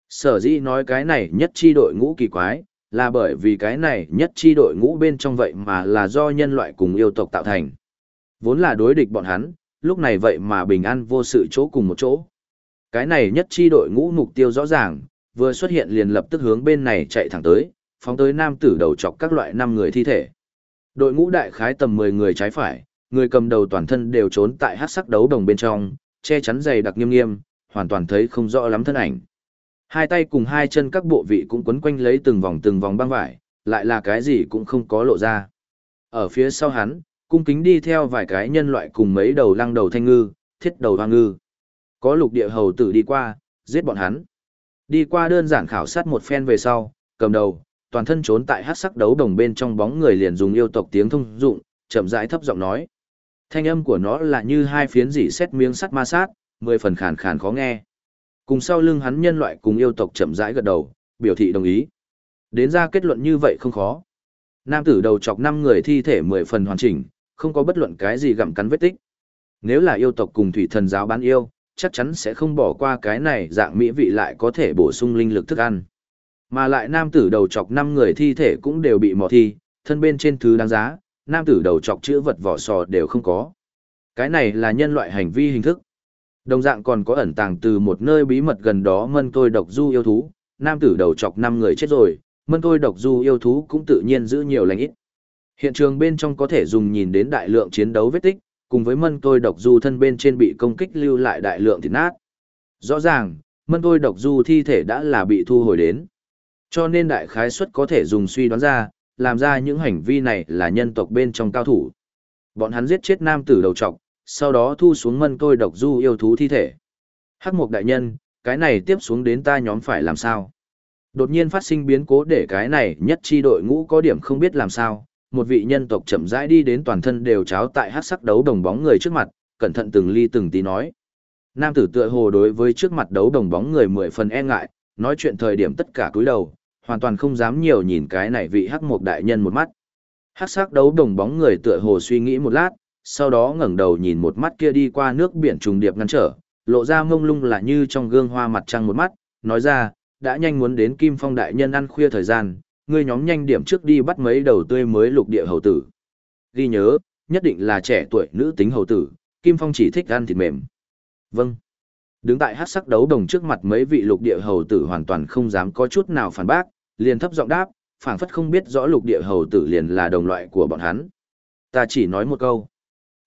Sở dĩ nói cái này nhất chi đội ngũ kỳ quái, là bởi vì cái này nhất chi đội ngũ bên trong vậy mà là do nhân loại cùng yêu tộc tạo thành. Vốn là đối địch bọn hắn, lúc này vậy mà bình an vô sự chỗ cùng một chỗ. Cái này nhất chi đội ngũ mục tiêu rõ ràng, vừa xuất hiện liền lập tức hướng bên này chạy thẳng tới, phóng tới nam tử đầu chọc các loại năm người thi thể. Đội ngũ đại khái tầm 10 người trái phải, người cầm đầu toàn thân đều trốn tại hắc sắc đấu đồng bên trong, che chắn dày đặc nghiêm nghiêm, hoàn toàn thấy không rõ lắm thân ảnh. Hai tay cùng hai chân các bộ vị cũng quấn quanh lấy từng vòng từng vòng băng vải, lại là cái gì cũng không có lộ ra. Ở phía sau hắn, cung kính đi theo vài cái nhân loại cùng mấy đầu lăng đầu thanh ngư, thiết đầu hoang ngư. Có lục địa hầu tử đi qua, giết bọn hắn. Đi qua đơn giản khảo sát một phen về sau, cầm đầu, toàn thân trốn tại hát sắc đấu đồng bên trong bóng người liền dùng yêu tộc tiếng thông dụng, chậm rãi thấp giọng nói. Thanh âm của nó là như hai phiến dỉ xét miếng sắt ma sát, mười phần khàn khàn khó nghe. Cùng sau lưng hắn nhân loại cùng yêu tộc chậm rãi gật đầu, biểu thị đồng ý. Đến ra kết luận như vậy không khó. Nam tử đầu chọc năm người thi thể mười phần hoàn chỉnh, không có bất luận cái gì gặm cắn vết tích. Nếu là yêu tộc cùng thủy thần giáo bán yêu, chắc chắn sẽ không bỏ qua cái này dạng mỹ vị lại có thể bổ sung linh lực thức ăn. Mà lại nam tử đầu chọc năm người thi thể cũng đều bị mò thi, thân bên trên thứ đáng giá, nam tử đầu chọc chữ vật vỏ sò đều không có. Cái này là nhân loại hành vi hình thức. Đồng dạng còn có ẩn tàng từ một nơi bí mật gần đó mân tôi độc du yêu thú, nam tử đầu chọc năm người chết rồi, mân tôi độc du yêu thú cũng tự nhiên giữ nhiều lành ít. Hiện trường bên trong có thể dùng nhìn đến đại lượng chiến đấu vết tích, cùng với mân tôi độc du thân bên trên bị công kích lưu lại đại lượng thịt nát. Rõ ràng, mân tôi độc du thi thể đã là bị thu hồi đến. Cho nên đại khái suất có thể dùng suy đoán ra, làm ra những hành vi này là nhân tộc bên trong cao thủ. Bọn hắn giết chết nam tử đầu trọc, sau đó thu xuống mân tôi độc du yêu thú thi thể. Hắc mục đại nhân, cái này tiếp xuống đến ta nhóm phải làm sao? Đột nhiên phát sinh biến cố để cái này nhất chi đội ngũ có điểm không biết làm sao, một vị nhân tộc chậm rãi đi đến toàn thân đều cháo tại hắc sắc đấu đồng bóng người trước mặt, cẩn thận từng ly từng tí nói. Nam tử tựa hồ đối với trước mặt đấu đồng bóng người mười phần e ngại, nói chuyện thời điểm tất cả cúi đầu, hoàn toàn không dám nhiều nhìn cái này vị hắc mục đại nhân một mắt. Hắc sắc đấu đồng bóng người tựa hồ suy nghĩ một lát, sau đó ngẩng đầu nhìn một mắt kia đi qua nước biển trùng điệp ngăn trở, lộ ra mông lung là như trong gương hoa mặt trăng một mắt, nói ra, đã nhanh muốn đến Kim Phong đại nhân ăn khuya thời gian, ngươi nhóm nhanh điểm trước đi bắt mấy đầu tươi mới lục địa hầu tử. Ghi nhớ, nhất định là trẻ tuổi nữ tính hầu tử, Kim Phong chỉ thích ăn thịt mềm. Vâng. Đứng tại hát sắc đấu đồng trước mặt mấy vị lục địa hầu tử hoàn toàn không dám có chút nào phản bác, liền thấp giọng đáp, phảng phất không biết rõ lục địa hầu tử liền là đồng loại của bọn hắn. Ta chỉ nói một câu.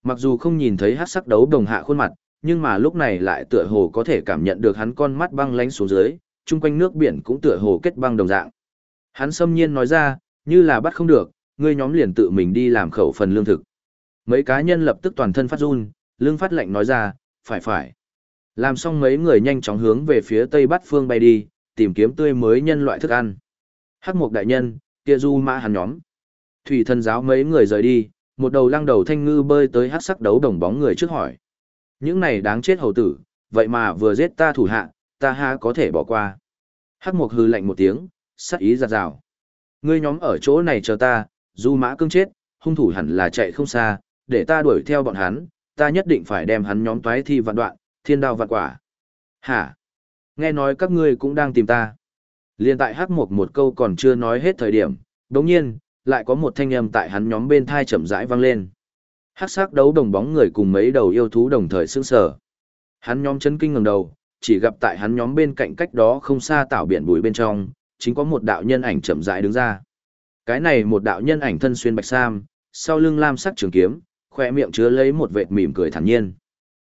Mặc dù không nhìn thấy hát sắc đấu đồng hạ khuôn mặt, nhưng mà lúc này lại tựa hồ có thể cảm nhận được hắn con mắt băng lánh xuống dưới, chung quanh nước biển cũng tựa hồ kết băng đồng dạng. Hắn xâm nhiên nói ra, như là bắt không được, ngươi nhóm liền tự mình đi làm khẩu phần lương thực. Mấy cá nhân lập tức toàn thân phát run, lương phát lệnh nói ra, phải phải. Làm xong mấy người nhanh chóng hướng về phía tây bắc phương bay đi, tìm kiếm tươi mới nhân loại thức ăn. Hắc mục đại nhân, kia du mã hắn nhóm. Thủy thần giáo mấy người rời đi, một đầu lăng đầu thanh ngư bơi tới hắc sắc đấu đồng bóng người trước hỏi. Những này đáng chết hầu tử, vậy mà vừa giết ta thủ hạ, ta ha có thể bỏ qua. Hắc mục hư lạnh một tiếng, sắc ý giặt rào. Ngươi nhóm ở chỗ này chờ ta, du mã cương chết, hung thủ hẳn là chạy không xa, để ta đuổi theo bọn hắn, ta nhất định phải đem hắn nhóm toái thi vạn đoạn, thiên đao vạn quả. Hả? Nghe nói các ngươi cũng đang tìm ta. Liên tại hắc một một câu còn chưa nói hết thời điểm, đồng nhiên, lại có một thanh âm tại hắn nhóm bên thai chậm rãi vang lên. Hắc sắc đấu đồng bóng người cùng mấy đầu yêu thú đồng thời sững sờ. Hắn nhóm chấn kinh ngẩng đầu, chỉ gặp tại hắn nhóm bên cạnh cách đó không xa tảo biển bụi bên trong, chính có một đạo nhân ảnh chậm rãi đứng ra. Cái này một đạo nhân ảnh thân xuyên bạch sam, sau lưng lam sắc trường kiếm, khoe miệng chứa lấy một vệt mỉm cười thản nhiên.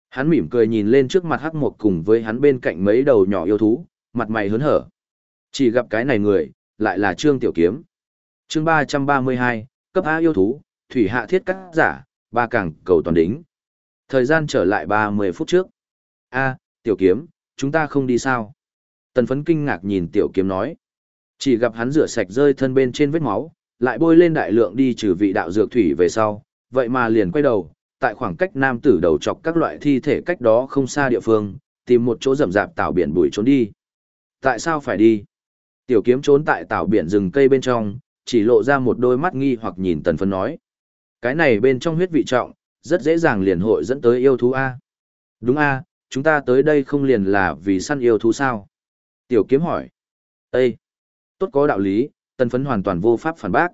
Hắn mỉm cười nhìn lên trước mặt hắc mộc cùng với hắn bên cạnh mấy đầu nhỏ yêu thú, mặt mày hớn hở. Chỉ gặp cái này người, lại là Trương Tiểu Kiếm. chương 332, cấp A yêu thú, thủy hạ thiết cắt giả, ba càng cầu toàn đính. Thời gian trở lại 30 phút trước. A, Tiểu Kiếm, chúng ta không đi sao? Tần phấn kinh ngạc nhìn Tiểu Kiếm nói. Chỉ gặp hắn rửa sạch rơi thân bên trên vết máu, lại bôi lên đại lượng đi trừ vị đạo dược thủy về sau, vậy mà liền quay đầu, tại khoảng cách nam tử đầu chọc các loại thi thể cách đó không xa địa phương, tìm một chỗ rậm rạp tảo biển bụi trốn đi. Tại sao phải đi? Tiểu kiếm trốn tại tảo biển rừng cây bên trong, chỉ lộ ra một đôi mắt nghi hoặc nhìn tần phấn nói. Cái này bên trong huyết vị trọng, rất dễ dàng liền hội dẫn tới yêu thú A. Đúng A, chúng ta tới đây không liền là vì săn yêu thú sao? Tiểu kiếm hỏi. Ê! Tốt có đạo lý, tần phấn hoàn toàn vô pháp phản bác.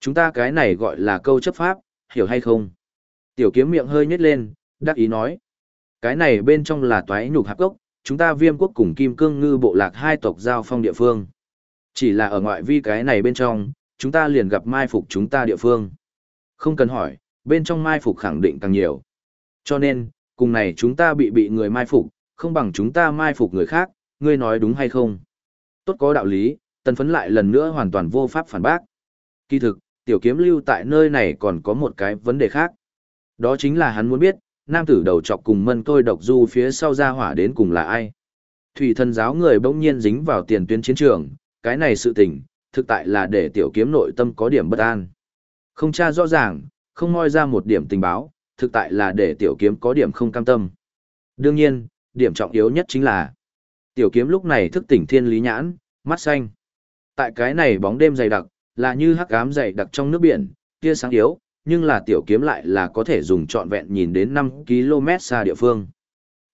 Chúng ta cái này gọi là câu chấp pháp, hiểu hay không? Tiểu kiếm miệng hơi nhếch lên, đắc ý nói. Cái này bên trong là toái nhục hạp gốc, chúng ta viêm quốc cùng kim cương ngư bộ lạc hai tộc giao phong địa phương. Chỉ là ở ngoại vi cái này bên trong, chúng ta liền gặp mai phục chúng ta địa phương. Không cần hỏi, bên trong mai phục khẳng định càng nhiều. Cho nên, cùng này chúng ta bị bị người mai phục, không bằng chúng ta mai phục người khác, ngươi nói đúng hay không? Tốt có đạo lý, tần phấn lại lần nữa hoàn toàn vô pháp phản bác. Kỳ thực, tiểu kiếm lưu tại nơi này còn có một cái vấn đề khác. Đó chính là hắn muốn biết, nam tử đầu chọc cùng mân tôi độc du phía sau ra hỏa đến cùng là ai. Thủy thần giáo người bỗng nhiên dính vào tiền tuyến chiến trường, cái này sự tình, thực tại là để tiểu kiếm nội tâm có điểm bất an. Không tra rõ ràng, không moi ra một điểm tình báo, thực tại là để tiểu kiếm có điểm không cam tâm. Đương nhiên, điểm trọng yếu nhất chính là Tiểu kiếm lúc này thức tỉnh thiên lý nhãn, mắt xanh. Tại cái này bóng đêm dày đặc, là như hắc ám dày đặc trong nước biển, kia sáng yếu, nhưng là tiểu kiếm lại là có thể dùng trọn vẹn nhìn đến 5 km xa địa phương.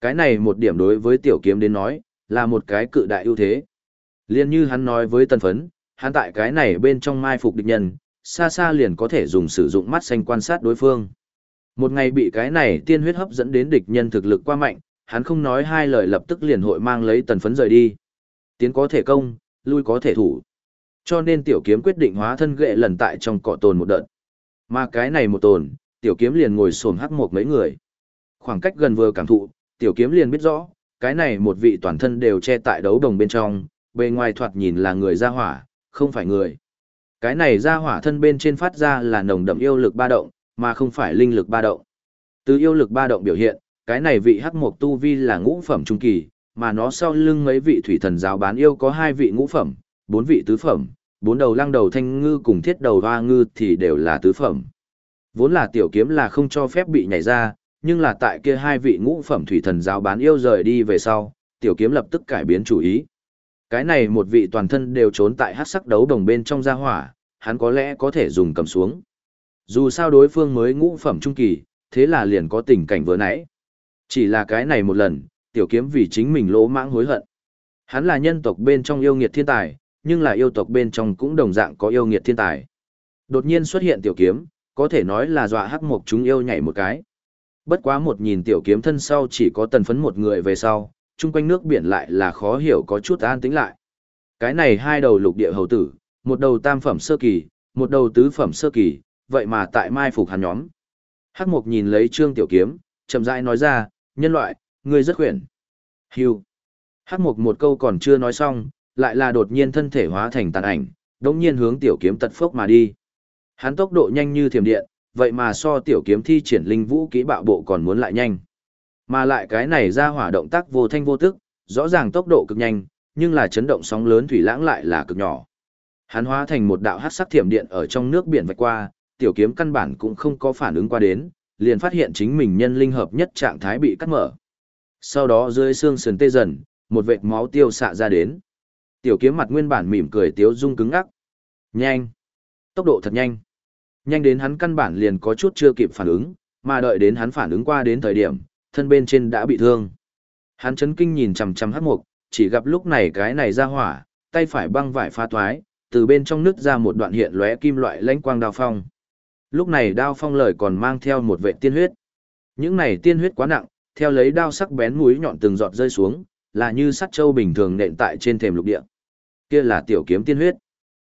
Cái này một điểm đối với tiểu kiếm đến nói, là một cái cự đại ưu thế. Liên như hắn nói với tân phấn, hắn tại cái này bên trong mai phục địch nhân, xa xa liền có thể dùng sử dụng mắt xanh quan sát đối phương. Một ngày bị cái này tiên huyết hấp dẫn đến địch nhân thực lực qua mạnh, hắn không nói hai lời lập tức liền hội mang lấy tần phấn rời đi. Tiến có thể công, lui có thể thủ. Cho nên tiểu kiếm quyết định hóa thân ghệ lần tại trong cọ tồn một đợt. Mà cái này một tồn, tiểu kiếm liền ngồi xổm hắc một mấy người. Khoảng cách gần vừa cảm thụ, tiểu kiếm liền biết rõ, cái này một vị toàn thân đều che tại đấu đồng bên trong, bề ngoài thoạt nhìn là người ra hỏa, không phải người. Cái này ra hỏa thân bên trên phát ra là nồng đậm yêu lực ba động, mà không phải linh lực ba động. Từ yêu lực ba động biểu hiện, cái này vị hắc một tu vi là ngũ phẩm trung kỳ, mà nó sau lưng mấy vị thủy thần giáo bán yêu có hai vị ngũ phẩm, bốn vị tứ phẩm, bốn đầu lăng đầu thanh ngư cùng thiết đầu hoa ngư thì đều là tứ phẩm. Vốn là tiểu kiếm là không cho phép bị nhảy ra, nhưng là tại kia hai vị ngũ phẩm thủy thần giáo bán yêu rời đi về sau, tiểu kiếm lập tức cải biến chủ ý. Cái này một vị toàn thân đều trốn tại hắc sắc đấu đồng bên trong gia hỏa, hắn có lẽ có thể dùng cầm xuống. Dù sao đối phương mới ngũ phẩm trung kỳ, thế là liền có tình cảnh vừa nãy. Chỉ là cái này một lần, tiểu kiếm vì chính mình lỗ mãng hối hận. Hắn là nhân tộc bên trong yêu nghiệt thiên tài, nhưng là yêu tộc bên trong cũng đồng dạng có yêu nghiệt thiên tài. Đột nhiên xuất hiện tiểu kiếm, có thể nói là dọa hắc mục chúng yêu nhảy một cái. Bất quá một nhìn tiểu kiếm thân sau chỉ có tần phấn một người về sau, chung quanh nước biển lại là khó hiểu có chút an tĩnh lại. Cái này hai đầu lục địa hầu tử, một đầu tam phẩm sơ kỳ, một đầu tứ phẩm sơ kỳ, vậy mà tại mai phục hắn nhóm. Hắc mục nhìn lấy trương tiểu kiếm, chậm rãi nói ra, nhân loại, ngươi rất khuyển. Hưu. Hắc mục một câu còn chưa nói xong, lại là đột nhiên thân thể hóa thành tàn ảnh, đống nhiên hướng tiểu kiếm tật phốc mà đi. Hắn tốc độ nhanh như thiểm điện, vậy mà so tiểu kiếm thi triển linh vũ kỹ bạo bộ còn muốn lại nhanh. Mà lại cái này ra hỏa động tác vô thanh vô tức, rõ ràng tốc độ cực nhanh, nhưng là chấn động sóng lớn thủy lãng lại là cực nhỏ. Hắn hóa thành một đạo hắc sắc thiểm điện ở trong nước biển vạch qua, tiểu kiếm căn bản cũng không có phản ứng qua đến, liền phát hiện chính mình nhân linh hợp nhất trạng thái bị cắt mở. Sau đó dưới xương sườn tê dần, một vệt máu tiêu xạ ra đến. Tiểu kiếm mặt nguyên bản mỉm cười tiếu dung cứng ngắc. Nhanh. Tốc độ thật nhanh. Nhanh đến hắn căn bản liền có chút chưa kịp phản ứng, mà đợi đến hắn phản ứng qua đến thời điểm, thân bên trên đã bị thương. Hắn chấn kinh nhìn chằm chằm hắc mục, chỉ gặp lúc này cái này ra hỏa, tay phải băng vải pha toái, từ bên trong nứt ra một đoạn hiện lóe kim loại lãnh quang đao phong. Lúc này đao phong lời còn mang theo một vệ tiên huyết. Những này tiên huyết quá nặng, theo lấy đao sắc bén mũi nhọn từng giọt rơi xuống, là như sắt châu bình thường nện tại trên thềm lục địa. Kia là tiểu kiếm tiên huyết.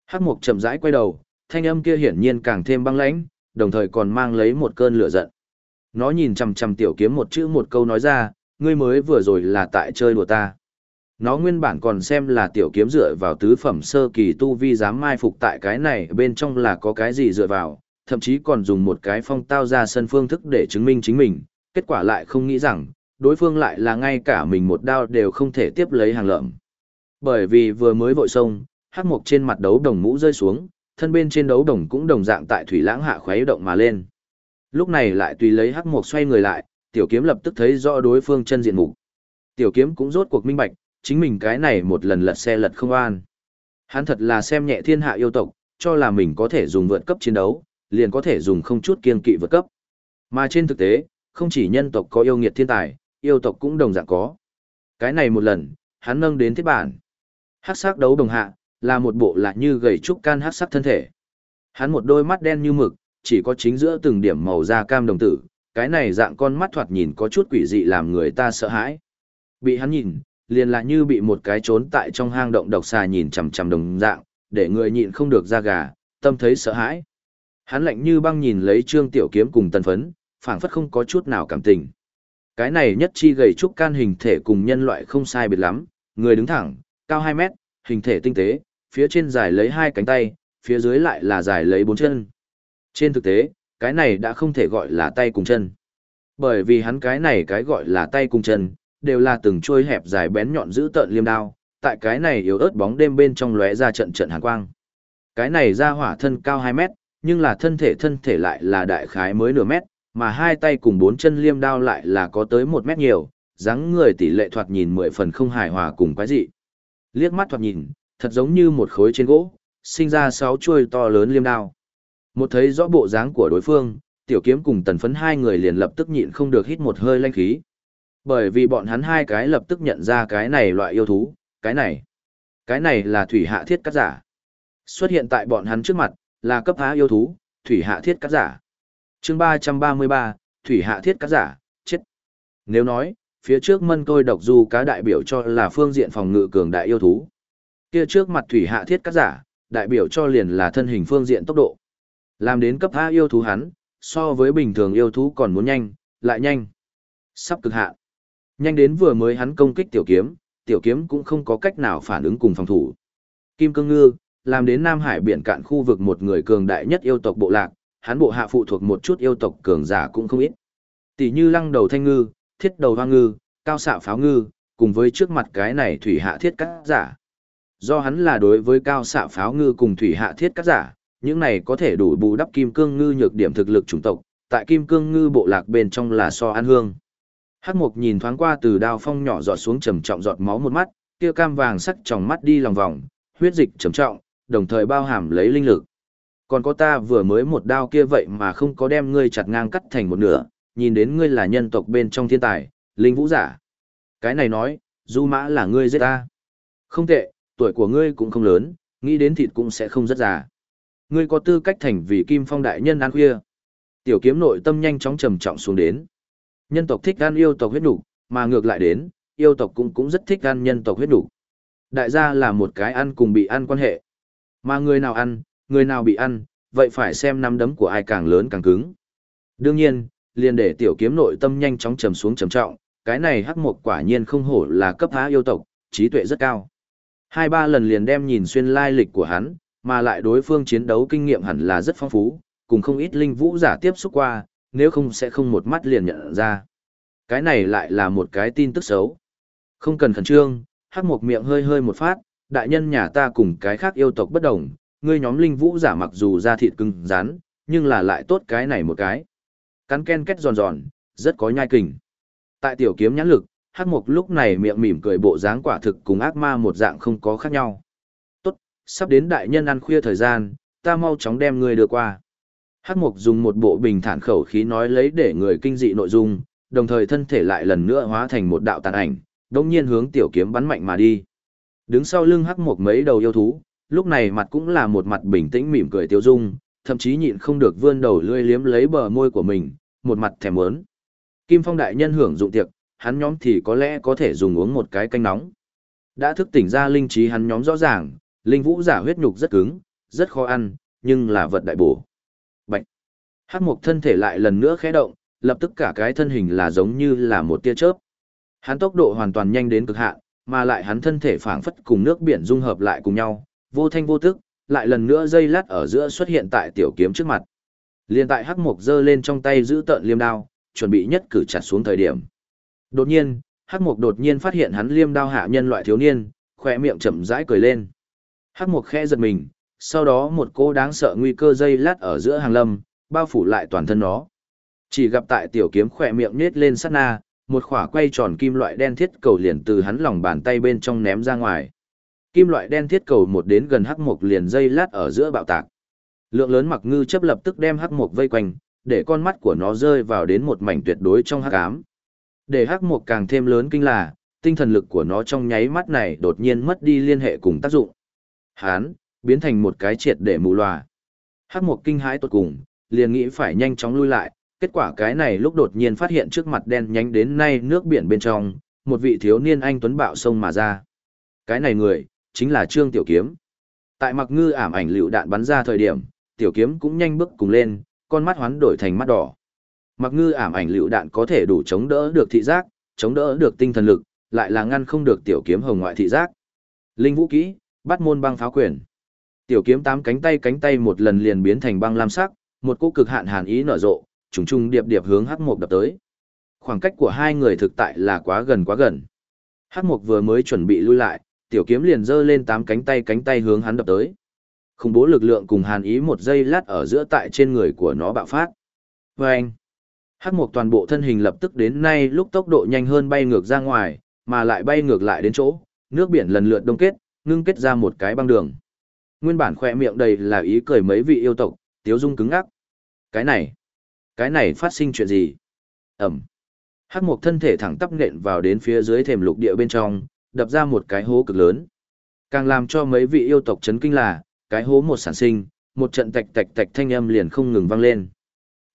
Hắc Mục chậm rãi quay đầu, thanh âm kia hiển nhiên càng thêm băng lãnh, đồng thời còn mang lấy một cơn lửa giận. Nó nhìn chằm chằm tiểu kiếm một chữ một câu nói ra, ngươi mới vừa rồi là tại chơi đùa ta. Nó nguyên bản còn xem là tiểu kiếm dựa vào tứ phẩm sơ kỳ tu vi dám mai phục tại cái này bên trong là có cái gì dựa vào, thậm chí còn dùng một cái phong tao ra sân phương thức để chứng minh chính mình, kết quả lại không nghĩ rằng, đối phương lại là ngay cả mình một đao đều không thể tiếp lấy hàng lợm. Bởi vì vừa mới vội sông, hắc mục trên mặt đấu đồng mũ rơi xuống, thân bên trên đấu đồng cũng đồng dạng tại thủy lãng hạ khuấy động mà lên. Lúc này lại tùy lấy hắc mục xoay người lại, tiểu kiếm lập tức thấy rõ đối phương chân diện mục. Tiểu kiếm cũng rốt cuộc minh bạch, chính mình cái này một lần lật xe lật không an. Hắn thật là xem nhẹ thiên hạ yêu tộc, cho là mình có thể dùng vượt cấp chiến đấu, liền có thể dùng không chút kiên kỵ vượt cấp. Mà trên thực tế, không chỉ nhân tộc có yêu nghiệt thiên tài, yêu tộc cũng đồng dạng có. Cái này một lần, hắn nâng đến thiết bản. Hắc sắc đấu đồng hạ, là một bộ lạ như gầy trúc can hắc sắc thân thể. Hắn một đôi mắt đen như mực, chỉ có chính giữa từng điểm màu da cam đồng tử, cái này dạng con mắt thoạt nhìn có chút quỷ dị làm người ta sợ hãi. Bị hắn nhìn, liền là như bị một cái trốn tại trong hang động độc xà nhìn chằm chằm đồng dạng, để người nhịn không được ra gà, tâm thấy sợ hãi. Hắn lạnh như băng nhìn lấy Trương Tiểu Kiếm cùng Tần Phấn, phảng phất không có chút nào cảm tình. Cái này nhất chi gầy trúc can hình thể cùng nhân loại không sai biệt lắm, người đứng thẳng, cao 2 mét, hình thể tinh tế, phía trên dài lấy hai cánh tay, phía dưới lại là dài lấy bốn chân. Trên thực tế, cái này đã không thể gọi là tay cùng chân. Bởi vì hắn cái này cái gọi là tay cùng chân, đều là từng trôi hẹp dài bén nhọn giữ tợn liêm đao, tại cái này yếu ớt bóng đêm bên trong lóe ra trận trận hàn quang. Cái này ra hỏa thân cao 2 mét, nhưng là thân thể thân thể lại là đại khái mới nửa mét, mà hai tay cùng bốn chân liêm đao lại là có tới một mét nhiều, dáng người tỷ lệ thoạt nhìn mười phần không hài hòa cùng quái dị. Liếc mắt thoạt nhìn, thật giống như một khối trên gỗ, sinh ra sáu chuôi to lớn liêm đao. Một thấy rõ bộ dáng của đối phương, tiểu kiếm cùng tần phấn hai người liền lập tức nhịn không được hít một hơi lanh khí. Bởi vì bọn hắn hai cái lập tức nhận ra cái này loại yêu thú, cái này, cái này là thủy hạ thiết cắt giả. Xuất hiện tại bọn hắn trước mặt, là cấp há yêu thú, thủy hạ thiết cắt giả chương ba trăm ba mươi ba thủy hạ thiết cá giả, chết. Nếu nói, phía trước mân tôi độc du cá đại biểu cho là phương diện phòng ngự cường đại yêu thú. Kia trước mặt thủy hạ thiết cá giả, đại biểu cho liền là thân hình phương diện tốc độ. Làm đến cấp A yêu thú hắn, so với bình thường yêu thú còn muốn nhanh, lại nhanh. Sắp cực hạ Nhanh đến vừa mới hắn công kích tiểu kiếm, tiểu kiếm cũng không có cách nào phản ứng cùng phòng thủ. Kim cương ngư, làm đến Nam Hải biển cạn khu vực một người cường đại nhất yêu tộc bộ lạc, hắn bộ hạ phụ thuộc một chút yêu tộc cường giả cũng không ít. Tỷ như lăng đầu thanh ngư, thiết đầu hoang ngư, cao xạ pháo ngư, cùng với trước mặt cái này thủy hạ thiết cắt giả. Do hắn là đối với cao xạ pháo ngư cùng thủy hạ thiết cắt giả, những này có thể đủ bù đắp kim cương ngư nhược điểm thực lực chủng tộc, tại kim cương ngư bộ lạc bên trong là so an hương. Hắc Mục nhìn thoáng qua từ đao phong nhỏ giọt xuống trầm trọng giọt máu một mắt, kia cam vàng sắc trong mắt đi lòng vòng, huyết dịch trầm trọng, đồng thời bao hàm lấy linh lực. Còn có ta vừa mới một đao kia vậy mà không có đem ngươi chặt ngang cắt thành một nửa, nhìn đến ngươi là nhân tộc bên trong thiên tài, linh vũ giả. Cái này nói, du mã là ngươi giết ta. Không tệ, tuổi của ngươi cũng không lớn, nghĩ đến thịt cũng sẽ không rất già. Ngươi có tư cách thành vì kim phong đại nhân ăn khuya. Tiểu kiếm nội tâm nhanh chóng trầm trọng xuống đến. Nhân tộc thích ăn yêu tộc huyết đủ mà ngược lại đến, yêu tộc cũng cũng rất thích ăn nhân tộc huyết đủ Đại gia là một cái ăn cùng bị ăn quan hệ. Mà người nào ăn, người nào bị ăn, vậy phải xem nắm đấm của ai càng lớn càng cứng. Đương nhiên, liền để tiểu kiếm nội tâm nhanh chóng trầm xuống trầm trọng, cái này hắc mục quả nhiên không hổ là cấp há yêu tộc, trí tuệ rất cao. Hai ba lần liền đem nhìn xuyên lai lịch của hắn, mà lại đối phương chiến đấu kinh nghiệm hẳn là rất phong phú, cùng không ít linh vũ giả tiếp xúc qua, nếu không sẽ không một mắt liền nhận ra. Cái này lại là một cái tin tức xấu. Không cần khẩn trương, hắc Mục miệng hơi hơi một phát, đại nhân nhà ta cùng cái khác yêu tộc bất đồng, ngươi nhóm linh vũ giả mặc dù da thịt cứng rắn, nhưng là lại tốt cái này một cái. Cắn ken kết giòn giòn, rất có nhai kình. Tại tiểu kiếm nhãn lực, hắc mục lúc này miệng mỉm cười bộ dáng quả thực cùng ác ma một dạng không có khác nhau. Tốt, sắp đến đại nhân ăn khuya thời gian, ta mau chóng đem ngươi đưa qua. Hắc mục dùng một bộ bình thản khẩu khí nói lấy để người kinh dị nội dung, đồng thời thân thể lại lần nữa hóa thành một đạo tàn ảnh, đồng nhiên hướng tiểu kiếm bắn mạnh mà đi. Đứng sau lưng hắc mục mấy đầu yêu thú, lúc này mặt cũng là một mặt bình tĩnh mỉm cười tiêu dung, thậm chí nhịn không được vươn đầu lưỡi liếm lấy bờ môi của mình, một mặt thèm muốn. Kim Phong đại nhân hưởng dụng tiệc, hắn nhóm thì có lẽ có thể dùng uống một cái canh nóng. Đã thức tỉnh ra linh trí hắn nhóm rõ ràng, linh vũ giả huyết nhục rất cứng, rất khó ăn, nhưng là vật đại bổ. Bạch. Hắc mục thân thể lại lần nữa khẽ động, lập tức cả cái thân hình là giống như là một tia chớp. Hắn tốc độ hoàn toàn nhanh đến cực hạn, mà lại hắn thân thể phảng phất cùng nước biển dung hợp lại cùng nhau, vô thanh vô tức, lại lần nữa dây lát ở giữa xuất hiện tại tiểu kiếm trước mặt. Liên tại hắc mục giơ lên trong tay giữ tợn liêm đao, chuẩn bị nhất cử chặt xuống thời điểm. Đột nhiên, hắc mục đột nhiên phát hiện hắn liêm đao hạ nhân loại thiếu niên, khỏe miệng chậm rãi cười lên. Hắc mục khẽ giật mình, sau đó một cô đáng sợ nguy cơ dây lát ở giữa hàng lâm, bao phủ lại toàn thân nó. Chỉ gặp tại tiểu kiếm khỏe miệng nết lên sát na, một khỏa quay tròn kim loại đen thiết cầu liền từ hắn lòng bàn tay bên trong ném ra ngoài. Kim loại đen thiết cầu một đến gần hắc mục liền dây lát ở giữa bạo tạc. Lượng lớn mặc ngư chấp lập tức đem hắc mục vây quanh, để con mắt của nó rơi vào đến một mảnh tuyệt đối trong hắc ám. Để hắc mục càng thêm lớn kinh là, tinh thần lực của nó trong nháy mắt này đột nhiên mất đi liên hệ cùng tác dụng. Hán, biến thành một cái triệt để mù loà. Hắc mục kinh hãi tột cùng, liền nghĩ phải nhanh chóng lui lại, kết quả cái này lúc đột nhiên phát hiện trước mặt đen nhánh đến nay nước biển bên trong, một vị thiếu niên anh tuấn bạo sông mà ra. Cái này người, chính là Trương Tiểu Kiếm. Tại mặc ngư ảm ảnh lựu đạn bắn ra thời điểm, Tiểu Kiếm cũng nhanh bước cùng lên, con mắt hoán đổi thành mắt đỏ. Mặc ngư ảm ảnh lựu đạn có thể đủ chống đỡ được thị giác, chống đỡ được tinh thần lực, lại là ngăn không được Tiểu Kiếm hồng ngoại thị giác. Linh vũ kỹ, bắt môn băng pháo quyền. Tiểu kiếm tám cánh tay cánh tay một lần liền biến thành băng lam sắc, một cỗ cực hạn hàn ý nở rộ, trùng trùng điệp điệp hướng Hắc Mục đập tới. Khoảng cách của hai người thực tại là quá gần quá gần. Hắc Mục vừa mới chuẩn bị lui lại, tiểu kiếm liền giơ lên tám cánh tay cánh tay hướng hắn đập tới. Khủng bố lực lượng cùng hàn ý một giây lát ở giữa tại trên người của nó bạo phát. Và anh, Hắc mục toàn bộ thân hình lập tức đến nay lúc tốc độ nhanh hơn bay ngược ra ngoài, mà lại bay ngược lại đến chỗ, nước biển lần lượt đông kết, ngưng kết ra một cái băng đường. Nguyên bản khỏe miệng đầy là ý cười mấy vị yêu tộc, tiếu dung cứng ngắc. Cái này, cái này phát sinh chuyện gì? Ẩm. Hắc mục thân thể thẳng tắp nện vào đến phía dưới thềm lục địa bên trong, đập ra một cái hố cực lớn. Càng làm cho mấy vị yêu tộc chấn kinh là, cái hố một sản sinh, một trận tạch tạch tạch thanh âm liền không ngừng vang lên.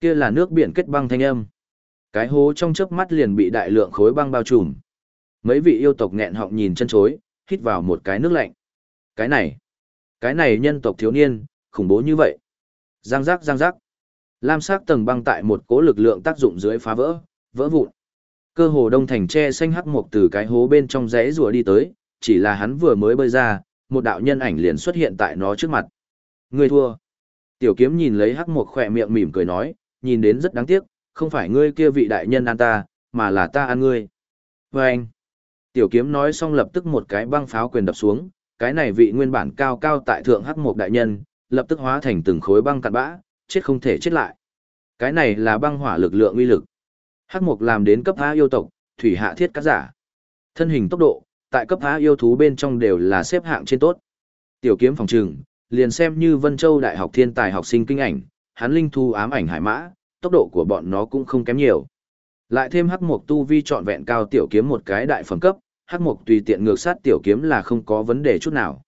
Kia là nước biển kết băng thanh âm. Cái hố trong chớp mắt liền bị đại lượng khối băng bao trùm. Mấy vị yêu tộc nghẹn họng nhìn chân chối, hít vào một cái nước lạnh. Cái này, cái này nhân tộc thiếu niên, khủng bố như vậy. Giang giác giang giác. Lam sắc tầng băng tại một cố lực lượng tác dụng dưới phá vỡ, vỡ vụn. Cơ hồ đông thành tre xanh hắc mục từ cái hố bên trong rẽ rùa đi tới, chỉ là hắn vừa mới bơi ra, một đạo nhân ảnh liền xuất hiện tại nó trước mặt. Ngươi thua. Tiểu kiếm nhìn lấy hắc mục khỏe miệng mỉm cười nói, nhìn đến rất đáng tiếc, không phải ngươi kia vị đại nhân ăn ta, mà là ta ăn ngươi. Và anh. Tiểu kiếm nói xong lập tức một cái băng pháo quyền đập xuống, cái này vị nguyên bản cao cao tại thượng hắc mục đại nhân, lập tức hóa thành từng khối băng cặn bã, chết không thể chết lại. Cái này là băng hỏa lực lượng uy lực. Hắc mục làm đến cấp A yêu tộc, thủy hạ thiết cắt giả. Thân hình tốc độ, tại cấp A yêu thú bên trong đều là xếp hạng trên tốt. Tiểu kiếm phòng trường, liền xem như Vân Châu Đại học thiên tài học sinh kinh ảnh, hắn linh thu ám ảnh hải mã, tốc độ của bọn nó cũng không kém nhiều. Lại thêm hắc mục tu vi trọn vẹn cao tiểu kiếm một cái đại phẩm cấp, hắc mục tùy tiện ngược sát tiểu kiếm là không có vấn đề chút nào.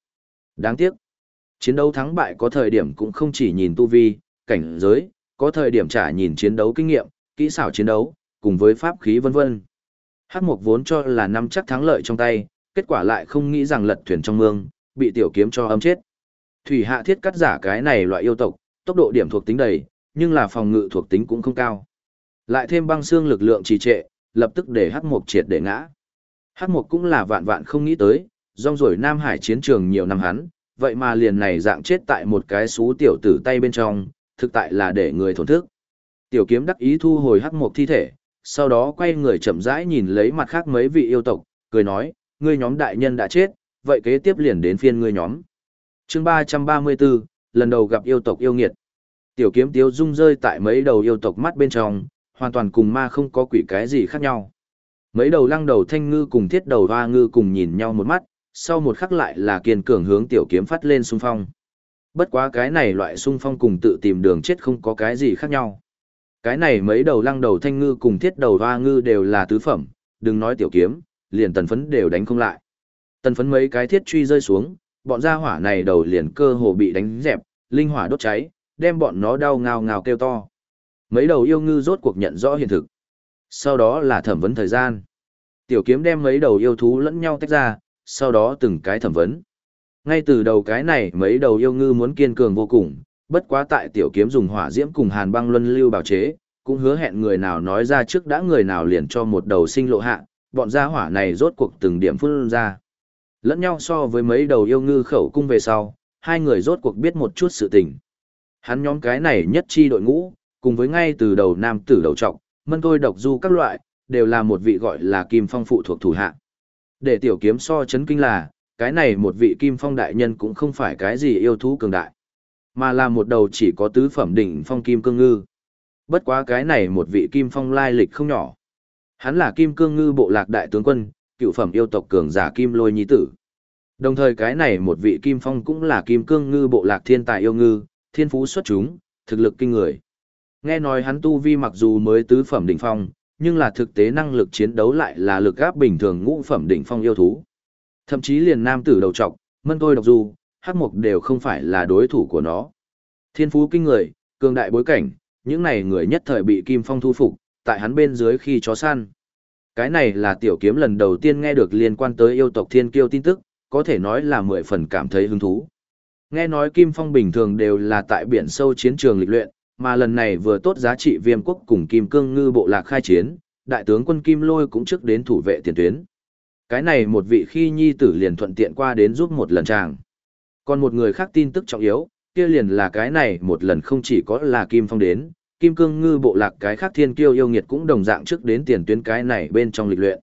Đáng tiếc, chiến đấu thắng bại có thời điểm cũng không chỉ nhìn tu vi, cảnh giới, có thời điểm trả nhìn chiến đấu kinh nghiệm, kỹ xảo chiến đấu, cùng với pháp khí vân vân. Hắc mục vốn cho là năm chắc thắng lợi trong tay, kết quả lại không nghĩ rằng lật thuyền trong mương, bị tiểu kiếm cho âm chết. Thủy hạ thiết cắt giả cái này loại yêu tộc, tốc độ điểm thuộc tính đầy, nhưng là phòng ngự thuộc tính cũng không cao. Lại thêm băng xương lực lượng trì trệ, lập tức để hắc mục triệt để ngã. Hắc mục cũng là vạn vạn không nghĩ tới, rong rổi Nam Hải chiến trường nhiều năm hắn, vậy mà liền này dạng chết tại một cái xú tiểu tử tay bên trong, thực tại là để người thổn thức. Tiểu kiếm đắc ý thu hồi hắc mục thi thể, sau đó quay người chậm rãi nhìn lấy mặt khác mấy vị yêu tộc, cười nói, ngươi nhóm đại nhân đã chết, vậy kế tiếp liền đến phiên ngươi nhóm. chương 334, lần đầu gặp yêu tộc yêu nghiệt. Tiểu kiếm tiếu rung rơi tại mấy đầu yêu tộc mắt bên trong, hoàn toàn cùng ma không có quỷ cái gì khác nhau. Mấy đầu lăng đầu thanh ngư cùng thiết đầu hoa ngư cùng nhìn nhau một mắt, sau một khắc lại là kiên cường hướng tiểu kiếm phát lên xung phong. Bất quá cái này loại xung phong cùng tự tìm đường chết không có cái gì khác nhau. Cái này mấy đầu lăng đầu thanh ngư cùng thiết đầu hoa ngư đều là tứ phẩm, đừng nói tiểu kiếm, liền tần phấn đều đánh không lại. Tần phấn mấy cái thiết truy rơi xuống, bọn gia hỏa này đầu liền cơ hồ bị đánh dẹp, linh hỏa đốt cháy, đem bọn nó đau ngào ngào kêu to. Mấy đầu yêu ngư rốt cuộc nhận rõ hiện thực. Sau đó là thẩm vấn thời gian. Tiểu kiếm đem mấy đầu yêu thú lẫn nhau tách ra, sau đó từng cái thẩm vấn. Ngay từ đầu cái này mấy đầu yêu ngư muốn kiên cường vô cùng, bất quá tại tiểu kiếm dùng hỏa diễm cùng hàn băng luân lưu bảo chế, cũng hứa hẹn người nào nói ra trước đã người nào liền cho một đầu sinh lộ hạ, bọn gia hỏa này rốt cuộc từng điểm phun ra. Lẫn nhau so với mấy đầu yêu ngư khẩu cung về sau, hai người rốt cuộc biết một chút sự tình. Hắn nhóm cái này nhất chi đội ngũ, cùng với ngay từ đầu nam tử đầu trọc, mân thôi độc du các loại, đều là một vị gọi là kim phong phụ thuộc thủ hạ. Để tiểu kiếm so chấn kinh là, cái này một vị kim phong đại nhân cũng không phải cái gì yêu thú cường đại, mà là một đầu chỉ có tứ phẩm đỉnh phong kim cương ngư. Bất quá cái này một vị kim phong lai lịch không nhỏ. Hắn là kim cương ngư bộ lạc đại tướng quân, cựu phẩm yêu tộc cường giả kim lôi nhi tử. Đồng thời cái này một vị kim phong cũng là kim cương ngư bộ lạc thiên tài yêu ngư, thiên phú xuất chúng, thực lực kinh người. Nghe nói hắn tu vi mặc dù mới tứ phẩm đỉnh phong, nhưng là thực tế năng lực chiến đấu lại là lực gáp bình thường ngũ phẩm đỉnh phong yêu thú. Thậm chí liền nam tử đầu trọc, mân tôi độc du, hắc mục đều không phải là đối thủ của nó. Thiên phú kinh người, cường đại bối cảnh, những này người nhất thời bị Kim Phong thu phục, tại hắn bên dưới khi chó săn. Cái này là tiểu kiếm lần đầu tiên nghe được liên quan tới yêu tộc thiên kiêu tin tức, có thể nói là mười phần cảm thấy hứng thú. Nghe nói Kim Phong bình thường đều là tại biển sâu chiến trường lịch luyện, mà lần này vừa tốt giá trị viêm quốc cùng Kim Cương ngư bộ lạc khai chiến, đại tướng quân Kim Lôi cũng trước đến thủ vệ tiền tuyến. Cái này một vị khi nhi tử liền thuận tiện qua đến giúp một lần chàng. Còn một người khác tin tức trọng yếu, kia liền là cái này một lần không chỉ có là Kim Phong đến, Kim Cương ngư bộ lạc cái khác thiên kiêu yêu nghiệt cũng đồng dạng trước đến tiền tuyến cái này bên trong lịch luyện.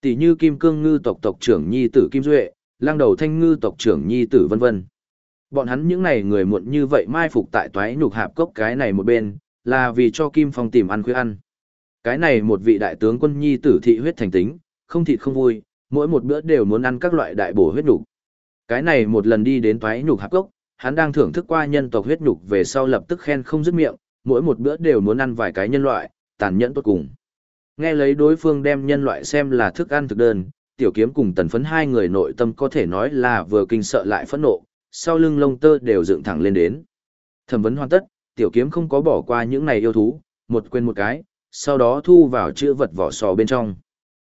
Tỷ như Kim Cương ngư tộc tộc trưởng nhi tử Kim Duệ, lang đầu thanh ngư tộc trưởng nhi tử vân vân. Bọn hắn những này người muộn như vậy mai phục tại toái nhục hạp cốc cái này một bên, là vì cho Kim Phong tìm ăn khuya ăn. Cái này một vị đại tướng quân nhi tử thị huyết thành tính, không thịt không vui, mỗi một bữa đều muốn ăn các loại đại bổ huyết đủ. Cái này một lần đi đến toái nhục hạp cốc hắn đang thưởng thức qua nhân tộc huyết nhục về sau lập tức khen không dứt miệng, mỗi một bữa đều muốn ăn vài cái nhân loại, tàn nhẫn tốt cùng. Nghe lấy đối phương đem nhân loại xem là thức ăn thực đơn, tiểu kiếm cùng tần phấn hai người nội tâm có thể nói là vừa kinh sợ lại phẫn nộ, sau lưng lông tơ đều dựng thẳng lên đến. Thẩm vấn hoàn tất, tiểu kiếm không có bỏ qua những này yêu thú, một quên một cái, sau đó thu vào chữ vật vỏ sò bên trong.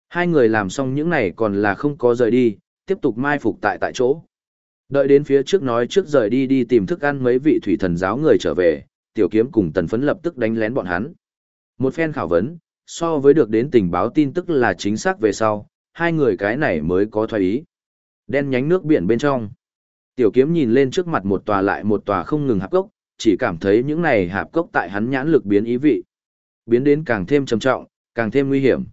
Hai người làm xong những này còn là không có rời đi, tiếp tục mai phục tại tại chỗ. Đợi đến phía trước nói trước rời đi đi tìm thức ăn mấy vị thủy thần giáo người trở về, tiểu kiếm cùng tần phấn lập tức đánh lén bọn hắn. Một phen khảo vấn, so với được đến tình báo tin tức là chính xác về sau, hai người cái này mới có thoái ý. Đen nhánh nước biển bên trong. Tiểu kiếm nhìn lên trước mặt một tòa lại một tòa không ngừng hạp cốc, chỉ cảm thấy những này hạp cốc tại hắn nhãn lực biến ý vị. Biến đến càng thêm trầm trọng, càng thêm nguy hiểm.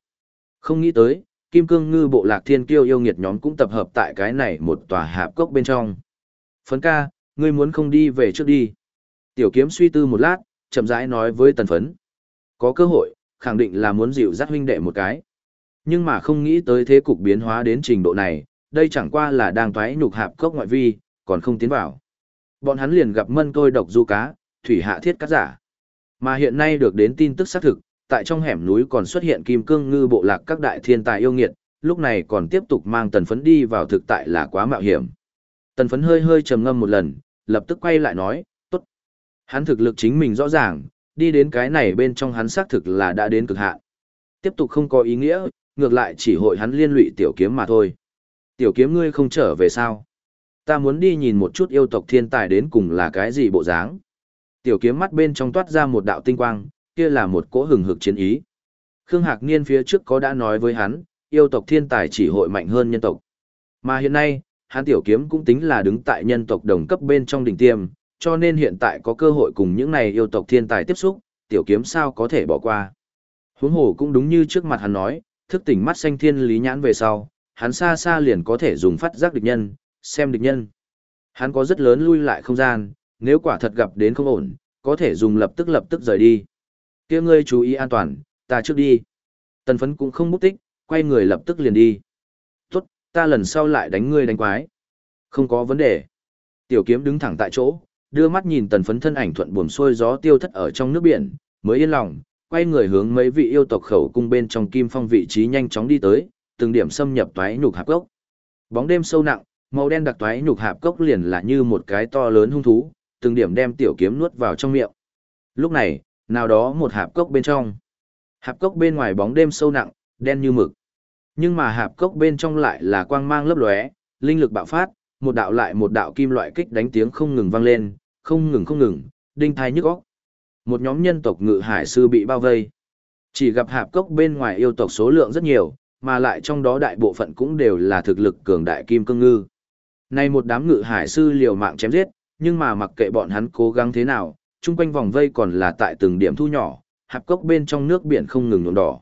Không nghĩ tới, Kim Cương Ngư bộ lạc thiên kiêu yêu nghiệt nhóm cũng tập hợp tại cái này một tòa hạp cốc bên trong. Phấn ca, ngươi muốn không đi về trước đi. Tiểu kiếm suy tư một lát, chậm rãi nói với tần phấn. Có cơ hội, khẳng định là muốn dịu dắt huynh đệ một cái. Nhưng mà không nghĩ tới thế cục biến hóa đến trình độ này, đây chẳng qua là đang thoái nhục hạp cốc ngoại vi, còn không tiến vào. Bọn hắn liền gặp mân tôi độc du cá, thủy hạ thiết cắt giả. Mà hiện nay được đến tin tức xác thực, tại trong hẻm núi còn xuất hiện kim cương ngư bộ lạc các đại thiên tài yêu nghiệt, lúc này còn tiếp tục mang tần phấn đi vào thực tại là quá mạo hiểm. Tần phấn hơi hơi trầm ngâm một lần, lập tức quay lại nói, tốt. Hắn thực lực chính mình rõ ràng, đi đến cái này bên trong hắn xác thực là đã đến cực hạn. Tiếp tục không có ý nghĩa, ngược lại chỉ hội hắn liên lụy tiểu kiếm mà thôi. Tiểu kiếm ngươi không trở về sao? Ta muốn đi nhìn một chút yêu tộc thiên tài đến cùng là cái gì bộ dáng. Tiểu kiếm mắt bên trong toát ra một đạo tinh quang, kia là một cỗ hừng hực chiến ý. Khương Hạc Niên phía trước có đã nói với hắn, yêu tộc thiên tài chỉ hội mạnh hơn nhân tộc. Mà hiện nay, hắn tiểu kiếm cũng tính là đứng tại nhân tộc đồng cấp bên trong đỉnh tiêm, cho nên hiện tại có cơ hội cùng những này yêu tộc thiên tài tiếp xúc, tiểu kiếm sao có thể bỏ qua. Huống hồ cũng đúng như trước mặt hắn nói, thức tỉnh mắt xanh thiên lý nhãn về sau, hắn xa xa liền có thể dùng phát giác địch nhân, xem địch nhân. Hắn có rất lớn lui lại không gian, nếu quả thật gặp đến không ổn, có thể dùng lập tức lập tức rời đi kia ngươi chú ý an toàn, ta trước đi. Tần phấn cũng không bút tích, quay người lập tức liền đi. Tốt, ta lần sau lại đánh ngươi đánh quái. Không có vấn đề. Tiểu kiếm đứng thẳng tại chỗ, đưa mắt nhìn tần phấn thân ảnh thuận buồm xuôi gió tiêu thất ở trong nước biển, mới yên lòng, quay người hướng mấy vị yêu tộc khẩu cung bên trong kim phong vị trí nhanh chóng đi tới, từng điểm xâm nhập toái nhục hạp cốc. Bóng đêm sâu nặng, màu đen đặc toái nhục hạp cốc liền là như một cái to lớn hung thú, từng điểm đem tiểu kiếm nuốt vào trong miệng. Lúc này, nào đó một hạp cốc bên trong. Hạp cốc bên ngoài bóng đêm sâu nặng, đen như mực. Nhưng mà hạp cốc bên trong lại là quang mang lấp lóe, linh lực bạo phát, một đạo lại một đạo kim loại kích đánh tiếng không ngừng vang lên, không ngừng không ngừng, đinh thai nhức óc. Một nhóm nhân tộc ngự hải sư bị bao vây. Chỉ gặp hạp cốc bên ngoài yêu tộc số lượng rất nhiều, mà lại trong đó đại bộ phận cũng đều là thực lực cường đại kim cương ngư. Nay một đám ngự hải sư liều mạng chém giết, nhưng mà mặc kệ bọn hắn cố gắng thế nào, chung quanh vòng vây còn là tại từng điểm thu nhỏ, hạp cốc bên trong nước biển không ngừng nhuộm đỏ.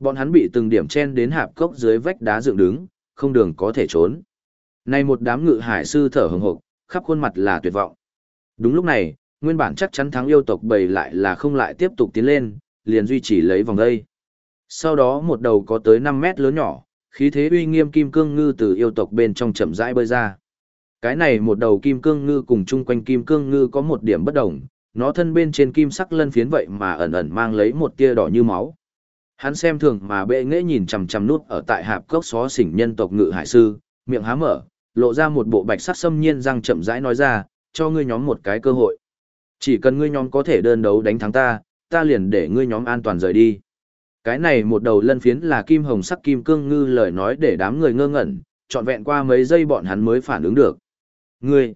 Bọn hắn bị từng điểm chen đến hạp cốc dưới vách đá dựng đứng, không đường có thể trốn. Nay một đám ngự hải sư thở hừng hực, khắp khuôn mặt là tuyệt vọng. Đúng lúc này, nguyên bản chắc chắn thắng yêu tộc bầy lại là không lại tiếp tục tiến lên, liền duy trì lấy vòng đây. Sau đó một đầu có tới 5 mét lớn nhỏ, khí thế uy nghiêm kim cương ngư từ yêu tộc bên trong chậm rãi bơi ra. Cái này một đầu kim cương ngư cùng chung quanh kim cương ngư có một điểm bất đồng, nó thân bên trên kim sắc lân phiến vậy mà ẩn ẩn mang lấy một tia đỏ như máu. Hắn xem thường mà bệ nghệ nhìn chằm chằm nút ở tại hạp cốc xó xỉnh nhân tộc ngự hải sư, miệng há mở, lộ ra một bộ bạch sắc xâm nhiên răng chậm rãi nói ra, cho ngươi nhóm một cái cơ hội. Chỉ cần ngươi nhóm có thể đơn đấu đánh thắng ta, ta liền để ngươi nhóm an toàn rời đi. Cái này một đầu lân phiến là kim hồng sắc kim cương ngư lời nói để đám người ngơ ngẩn, trọn vẹn qua mấy giây bọn hắn mới phản ứng được. Ngươi,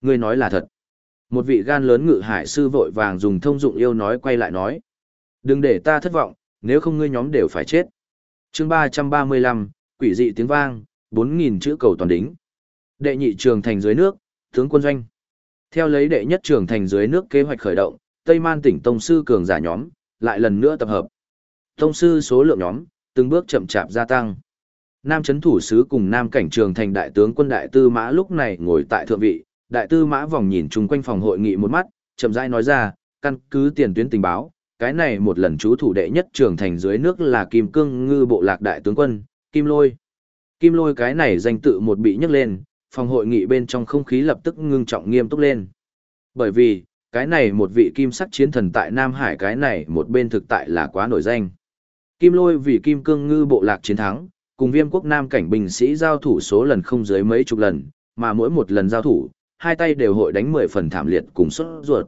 ngươi nói là thật. Một vị gan lớn ngự hải sư vội vàng dùng thông dụng yêu nói quay lại nói. Đừng để ta thất vọng, nếu không ngươi nhóm đều phải chết. chương ba ba mươi lăm quỷ dị tiếng vang, bốn nghìn chữ cầu toàn đính. Đệ nhị trường thành dưới nước, tướng quân doanh. Theo lấy đệ nhất trường thành dưới nước kế hoạch khởi động, Tây Man tỉnh Tông Sư cường giả nhóm, lại lần nữa tập hợp. Tông Sư số lượng nhóm, từng bước chậm chạp gia tăng. Nam chấn thủ sứ cùng Nam cảnh trường thành đại tướng quân đại tư mã lúc này ngồi tại thượng vị, đại tư mã vòng nhìn chung quanh phòng hội nghị một mắt, chậm rãi nói ra, căn cứ tiền tuyến tình báo, cái này một lần chú thủ đệ nhất trưởng thành dưới nước là Kim Cương Ngư bộ lạc đại tướng quân, Kim Lôi. Kim Lôi cái này danh tự một bị nhấc lên, phòng hội nghị bên trong không khí lập tức ngưng trọng nghiêm túc lên. Bởi vì, cái này một vị kim sắc chiến thần tại Nam Hải cái này một bên thực tại là quá nổi danh. Kim Lôi vì Kim Cương Ngư bộ lạc chiến thắng, cùng viêm quốc Nam cảnh binh sĩ giao thủ số lần không dưới mấy chục lần, mà mỗi một lần giao thủ, hai tay đều hội đánh mười phần thảm liệt cùng xuất ruột.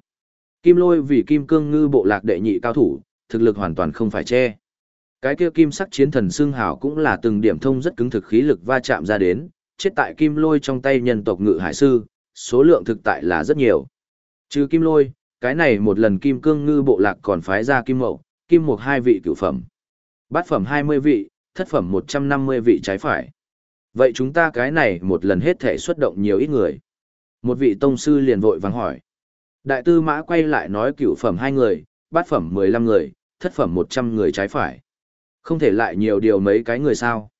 Kim Lôi vì Kim Cương Ngư bộ lạc đệ nhị cao thủ, thực lực hoàn toàn không phải che. Cái kia kim sắc chiến thần xương hào cũng là từng điểm thông rất cứng thực khí lực va chạm ra đến, chết tại Kim Lôi trong tay nhân tộc ngự hải sư, số lượng thực tại là rất nhiều. Trừ Kim Lôi, cái này một lần Kim Cương Ngư bộ lạc còn phái ra Kim Mậu, Kim Mục hai vị cửu phẩm. Bát phẩm 20 vị, thất phẩm 150 vị trái phải. Vậy chúng ta cái này một lần hết thể xuất động nhiều ít người. Một vị tông sư liền vội vàng hỏi. Đại tư mã quay lại nói cửu phẩm hai người, bát phẩm 15 người, thất phẩm 100 người trái phải. Không thể lại nhiều điều mấy cái người sao.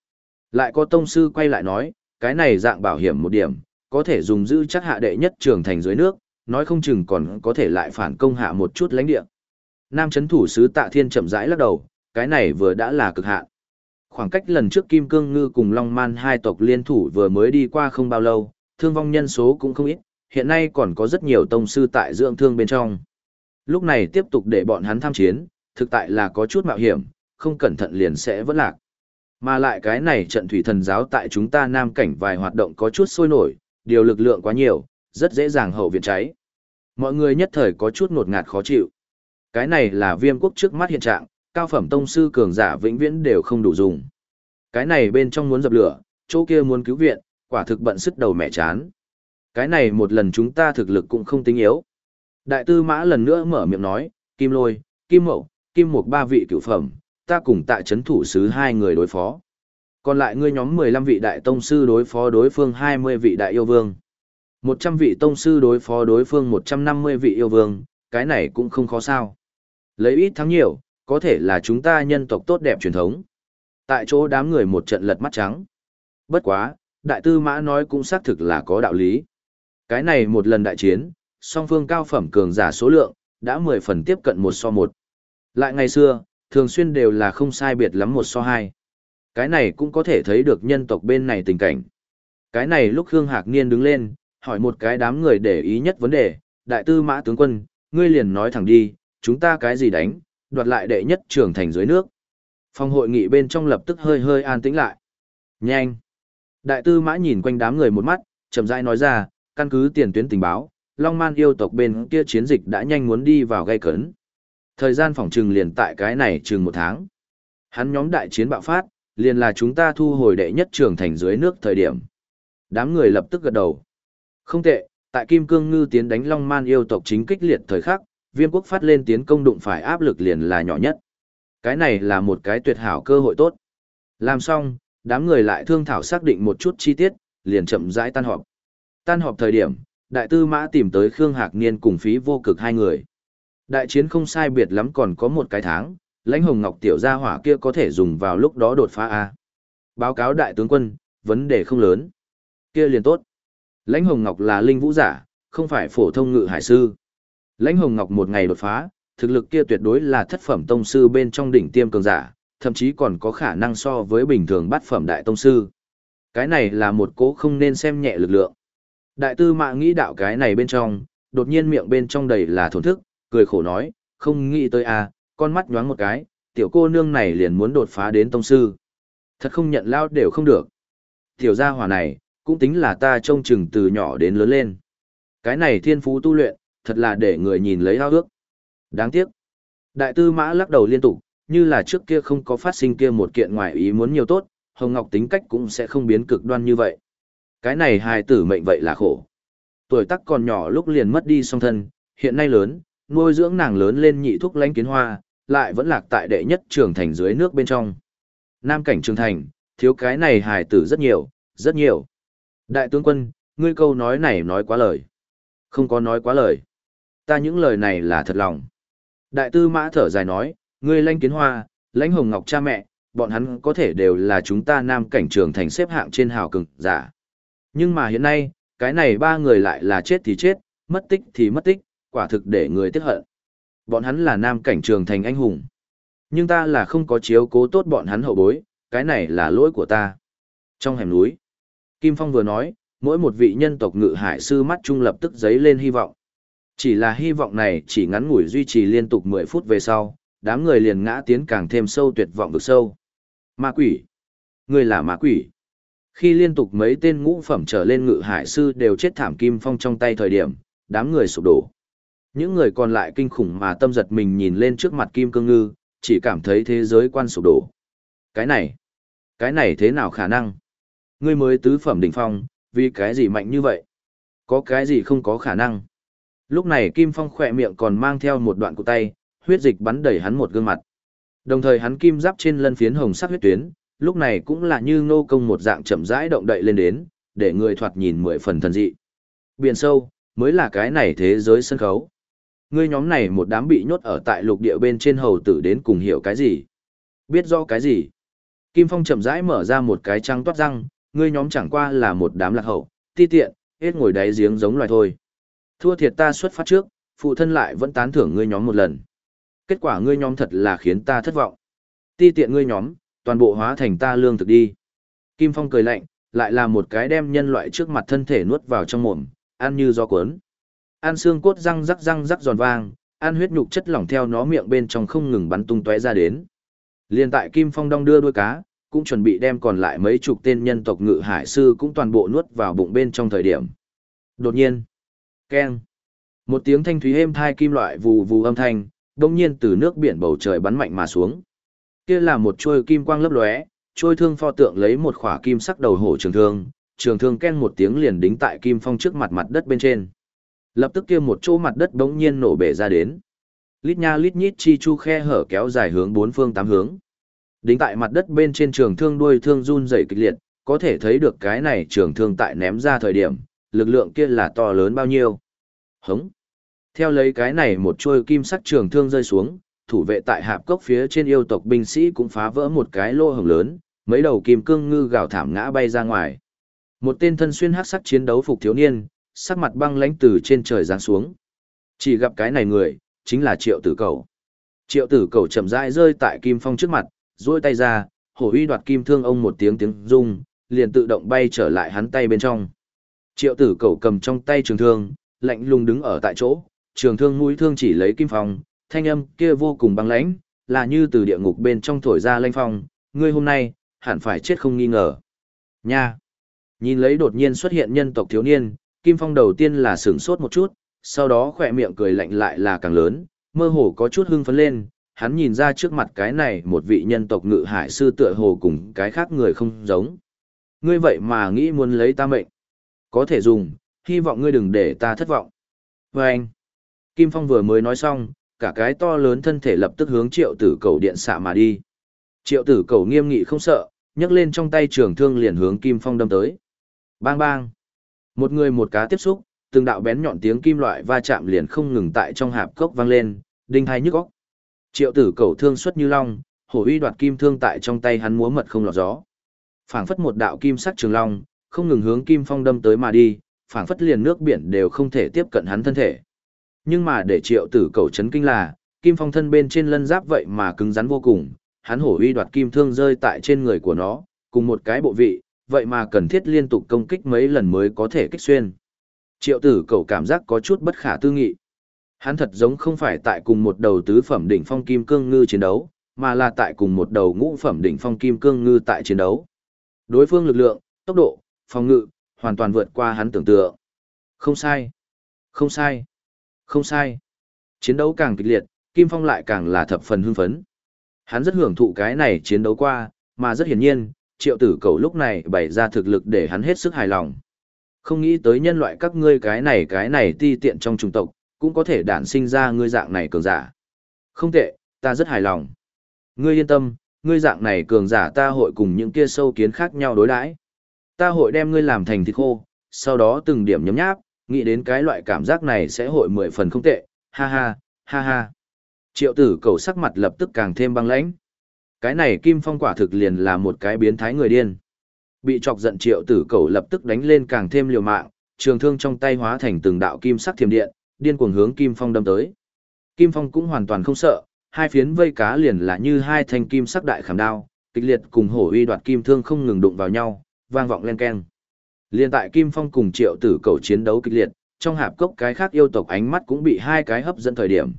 Lại có tông sư quay lại nói, cái này dạng bảo hiểm một điểm, có thể dùng giữ chắc hạ đệ nhất trường thành dưới nước, nói không chừng còn có thể lại phản công hạ một chút lãnh địa. Nam chấn thủ sứ tạ thiên chậm rãi lắc đầu, cái này vừa đã là cực hạn. Khoảng cách lần trước Kim Cương Ngư cùng Long Man hai tộc liên thủ vừa mới đi qua không bao lâu, thương vong nhân số cũng không ít, hiện nay còn có rất nhiều tông sư tại dưỡng thương bên trong. Lúc này tiếp tục để bọn hắn tham chiến, thực tại là có chút mạo hiểm, không cẩn thận liền sẽ vỡ lạc. Mà lại cái này trận thủy thần giáo tại chúng ta nam cảnh vài hoạt động có chút sôi nổi, điều lực lượng quá nhiều, rất dễ dàng hậu viện cháy. Mọi người nhất thời có chút ngột ngạt khó chịu. Cái này là viêm quốc trước mắt hiện trạng, cao phẩm tông sư cường giả vĩnh viễn đều không đủ dùng. Cái này bên trong muốn dập lửa, chỗ kia muốn cứu viện, quả thực bận sức đầu mẹ chán. Cái này một lần chúng ta thực lực cũng không tính yếu. Đại tư mã lần nữa mở miệng nói, Kim Lôi, Kim Mậu, Kim Mục ba vị cựu phẩm, ta cùng tại chấn thủ sứ hai người đối phó. Còn lại ngươi nhóm 15 vị đại tông sư đối phó đối phương 20 vị đại yêu vương. 100 vị tông sư đối phó đối phương 150 vị yêu vương, cái này cũng không khó sao. Lấy ít thắng nhiều, có thể là chúng ta nhân tộc tốt đẹp truyền thống. Tại chỗ đám người một trận lật mắt trắng. Bất quá, đại tư mã nói cũng xác thực là có đạo lý. Cái này một lần đại chiến, song phương cao phẩm cường giả số lượng, đã 10 phần tiếp cận một so một. Lại ngày xưa, thường xuyên đều là không sai biệt lắm một so hai. Cái này cũng có thể thấy được nhân tộc bên này tình cảnh. Cái này lúc Hương Hạc Niên đứng lên, hỏi một cái đám người để ý nhất vấn đề, đại tư mã tướng quân, ngươi liền nói thẳng đi, chúng ta cái gì đánh, đoạt lại đệ nhất trưởng thành dưới nước. Phòng hội nghị bên trong lập tức hơi hơi an tĩnh lại. Nhanh! Đại tư mã nhìn quanh đám người một mắt, chậm rãi nói ra, căn cứ tiền tuyến tình báo, Long Man yêu tộc bên kia chiến dịch đã nhanh muốn đi vào gây cấn. Thời gian phòng trừng liền tại cái này chừng một tháng. Hắn nhóm đại chiến bạo phát, liền là chúng ta thu hồi đệ nhất trưởng thành dưới nước thời điểm. Đám người lập tức gật đầu. Không tệ, tại Kim Cương Ngư tiến đánh Long Man yêu tộc chính kích liệt thời khắc, viêm quốc phát lên tiến công đụng phải áp lực liền là nhỏ nhất. Cái này là một cái tuyệt hảo cơ hội tốt. Làm xong, đám người lại thương thảo xác định một chút chi tiết, liền chậm rãi tan họp. Tan họp thời điểm, đại tư mã tìm tới Khương Hạc Niên cùng phí vô cực hai người. Đại chiến không sai biệt lắm còn có một cái tháng, lãnh hồng ngọc tiểu gia hỏa kia có thể dùng vào lúc đó đột phá A. Báo cáo đại tướng quân, vấn đề không lớn. Kia liền tốt. Lãnh hồng ngọc là linh vũ giả, không phải phổ thông ngự hải sư. Lãnh hồng ngọc một ngày đột phá, thực lực kia tuyệt đối là thất phẩm tông sư bên trong đỉnh tiêm cường giả, thậm chí còn có khả năng so với bình thường bát phẩm đại tông sư. Cái này là một cố không nên xem nhẹ lực lượng. Đại tư mạ nghĩ đạo cái này bên trong, đột nhiên miệng bên trong đầy là thổn thức, cười khổ nói, không nghĩ tới à, con mắt nhoáng một cái, tiểu cô nương này liền muốn đột phá đến tông sư. Thật không nhận lao đều không được. Tiểu gia hỏa này, cũng tính là ta trông chừng từ nhỏ đến lớn lên. Cái này thiên phú tu luyện, thật là để người nhìn lấy ao ước. Đáng tiếc. Đại tư mã lắc đầu liên tục, như là trước kia không có phát sinh kia một kiện ngoại ý muốn nhiều tốt, Hồng Ngọc tính cách cũng sẽ không biến cực đoan như vậy. Cái này hài tử mệnh vậy là khổ. Tuổi tác còn nhỏ lúc liền mất đi song thân, hiện nay lớn, nuôi dưỡng nàng lớn lên nhị thúc lánh kiến hoa, lại vẫn lạc tại đệ nhất trường thành dưới nước bên trong. Nam cảnh trường thành, thiếu cái này hài tử rất nhiều, rất nhiều. Đại tướng quân, ngươi câu nói này nói quá lời. Không có nói quá lời. Ta những lời này là thật lòng. Đại tư mã thở dài nói, ngươi lanh kiến hoa, lãnh hồng ngọc cha mẹ, bọn hắn có thể đều là chúng ta nam cảnh trường thành xếp hạng trên hào cường giả. Nhưng mà hiện nay, cái này ba người lại là chết thì chết, mất tích thì mất tích, quả thực để người tiếc hận. Bọn hắn là nam cảnh trường thành anh hùng. Nhưng ta là không có chiếu cố tốt bọn hắn hậu bối, cái này là lỗi của ta. Trong hẻm núi, Kim Phong vừa nói, mỗi một vị nhân tộc ngự hải sư mắt trung lập tức giấy lên hy vọng. Chỉ là hy vọng này chỉ ngắn ngủi duy trì liên tục 10 phút về sau, đám người liền ngã tiến càng thêm sâu tuyệt vọng vực sâu. Ma quỷ! Người là ma quỷ! Khi liên tục mấy tên ngũ phẩm trở lên ngự hải sư đều chết thảm Kim Phong trong tay thời điểm, đám người sụp đổ. Những người còn lại kinh khủng mà tâm giật mình nhìn lên trước mặt Kim Cương Ngư, chỉ cảm thấy thế giới quan sụp đổ. Cái này, cái này thế nào khả năng? Ngươi mới tứ phẩm đỉnh phong, vì cái gì mạnh như vậy? Có cái gì không có khả năng? Lúc này Kim Phong khỏe miệng còn mang theo một đoạn của tay, huyết dịch bắn đầy hắn một gương mặt. Đồng thời hắn kim giáp trên lân phiến hồng sắc huyết tuyến, lúc này cũng là như ngô công một dạng chậm rãi động đậy lên đến, để người thoạt nhìn mười phần thần dị. Biển sâu, mới là cái này thế giới sân khấu. Ngươi nhóm này một đám bị nhốt ở tại lục địa bên trên hầu tử đến cùng hiểu cái gì? Biết rõ cái gì? Kim Phong chậm rãi mở ra một cái trăng toát răng, ngươi nhóm chẳng qua là một đám lạc hậu, ti tiện, hết ngồi đáy giếng giống loài thôi. Thua thiệt ta xuất phát trước, phụ thân lại vẫn tán thưởng ngươi nhóm một lần. Kết quả ngươi nhóm thật là khiến ta thất vọng. Ti tiện ngươi nhóm, toàn bộ hóa thành ta lương thực đi. Kim Phong cười lạnh, lại là một cái đem nhân loại trước mặt thân thể nuốt vào trong mồm, ăn như gió cuốn. Ăn xương cốt răng rắc răng rắc giòn vang, ăn huyết nhục chất lỏng theo nó miệng bên trong không ngừng bắn tung tóe ra đến. Liên tại Kim Phong đong đưa đuôi cá, cũng chuẩn bị đem còn lại mấy chục tên nhân tộc ngự hải sư cũng toàn bộ nuốt vào bụng bên trong thời điểm. Đột nhiên, keng, một tiếng thanh thúy êm thai kim loại vù vù âm thanh, đông nhiên từ nước biển bầu trời bắn mạnh mà xuống. Kia là một chuôi kim quang lấp lóe, trôi thương pho tượng lấy một khỏa kim sắc đầu hổ trường thương, trường thương ken một tiếng liền đính tại kim phong trước mặt mặt đất bên trên. Lập tức kia một chỗ mặt đất bỗng nhiên nổ bể ra đến. Lít nha lít nhít chi chu khe hở kéo dài hướng bốn phương tám hướng. Đính tại mặt đất bên trên trường thương đuôi thương run rẩy kịch liệt, có thể thấy được cái này trường thương tại ném ra thời điểm, lực lượng kia là to lớn bao nhiêu. Hống. Theo lấy cái này một chuôi kim sắc trường thương rơi xuống, thủ vệ tại hạp cốc phía trên yêu tộc binh sĩ cũng phá vỡ một cái lô hồng lớn, mấy đầu kim cương ngư gào thảm ngã bay ra ngoài. Một tên thân xuyên hắc sắc chiến đấu phục thiếu niên, sắc mặt băng lãnh từ trên trời giáng xuống. Chỉ gặp cái này người, chính là Triệu Tử Cầu. Triệu Tử Cầu chậm rãi rơi tại Kim Phong trước mặt, duỗi tay ra, hổ uy đoạt kim thương ông một tiếng tiếng rung, liền tự động bay trở lại hắn tay bên trong. Triệu Tử Cầu cầm trong tay trường thương, lạnh lùng đứng ở tại chỗ, trường thương mũi thương chỉ lấy Kim Phong, thanh âm kia vô cùng băng lãnh, là như từ địa ngục bên trong thổi ra lanh phong, ngươi hôm nay, hẳn phải chết không nghi ngờ. Nha! Nhìn lấy đột nhiên xuất hiện nhân tộc thiếu niên, Kim Phong đầu tiên là sửng sốt một chút, sau đó khỏe miệng cười lạnh lại là càng lớn, mơ hồ có chút hưng phấn lên, hắn nhìn ra trước mặt cái này một vị nhân tộc ngự hải sư tựa hồ cùng cái khác người không giống. Ngươi vậy mà nghĩ muốn lấy ta mệnh. Có thể dùng, hy vọng ngươi đừng để ta thất vọng. Và anh, Kim Phong vừa mới nói xong, cả cái to lớn thân thể lập tức hướng triệu tử cầu điện xạ mà đi. Triệu tử cầu nghiêm nghị không sợ, nhấc lên trong tay trường thương liền hướng Kim Phong đâm tới. Bang bang. Một người một cá tiếp xúc, từng đạo bén nhọn tiếng kim loại va chạm liền không ngừng tại trong hạp cốc vang lên, đinh hai nhức óc. Triệu tử cầu thương xuất như long, hổ uy đoạt kim thương tại trong tay hắn múa mật không lọt gió. Phảng phất một đạo kim sắc trường long, không ngừng hướng Kim Phong đâm tới mà đi, phảng phất liền nước biển đều không thể tiếp cận hắn thân thể. Nhưng mà để triệu tử cầu chấn kinh là, kim phong thân bên trên lân giáp vậy mà cứng rắn vô cùng, hắn hổ uy đoạt kim thương rơi tại trên người của nó, cùng một cái bộ vị, vậy mà cần thiết liên tục công kích mấy lần mới có thể kích xuyên. Triệu tử cầu cảm giác có chút bất khả tư nghị. Hắn thật giống không phải tại cùng một đầu tứ phẩm đỉnh phong kim cương ngư chiến đấu, mà là tại cùng một đầu ngũ phẩm đỉnh phong kim cương ngư tại chiến đấu. Đối phương lực lượng, tốc độ, phòng ngự, hoàn toàn vượt qua hắn tưởng tượng. Không sai. Không sai. Không sai. Chiến đấu càng kịch liệt, Kim Phong lại càng là thập phần hưng phấn. Hắn rất hưởng thụ cái này chiến đấu qua, mà rất hiển nhiên, triệu tử cầu lúc này bày ra thực lực để hắn hết sức hài lòng. Không nghĩ tới nhân loại các ngươi cái này cái này ti tiện trong chủng tộc, cũng có thể đản sinh ra ngươi dạng này cường giả. Không tệ, ta rất hài lòng. Ngươi yên tâm, ngươi dạng này cường giả ta hội cùng những kia sâu kiến khác nhau đối đãi. Ta hội đem ngươi làm thành thịt khô, sau đó từng điểm nhấm nháp, nghĩ đến cái loại cảm giác này sẽ hội mười phần không tệ, ha ha, ha ha. Triệu tử cầu sắc mặt lập tức càng thêm băng lãnh. Cái này Kim Phong quả thực liền là một cái biến thái người điên. Bị chọc giận triệu tử cầu lập tức đánh lên càng thêm liều mạng, trường thương trong tay hóa thành từng đạo kim sắc thiềm điện, điên cuồng hướng Kim Phong đâm tới. Kim Phong cũng hoàn toàn không sợ, hai phiến vây cá liền là như hai thanh kim sắc đại khảm đao, kịch liệt cùng hổ uy đoạt kim thương không ngừng đụng vào nhau, vang vọng len keng. Liên tại Kim Phong cùng Triệu Tử Cầu chiến đấu kịch liệt, trong hạp cốc cái khác yêu tộc ánh mắt cũng bị hai cái hấp dẫn thời điểm.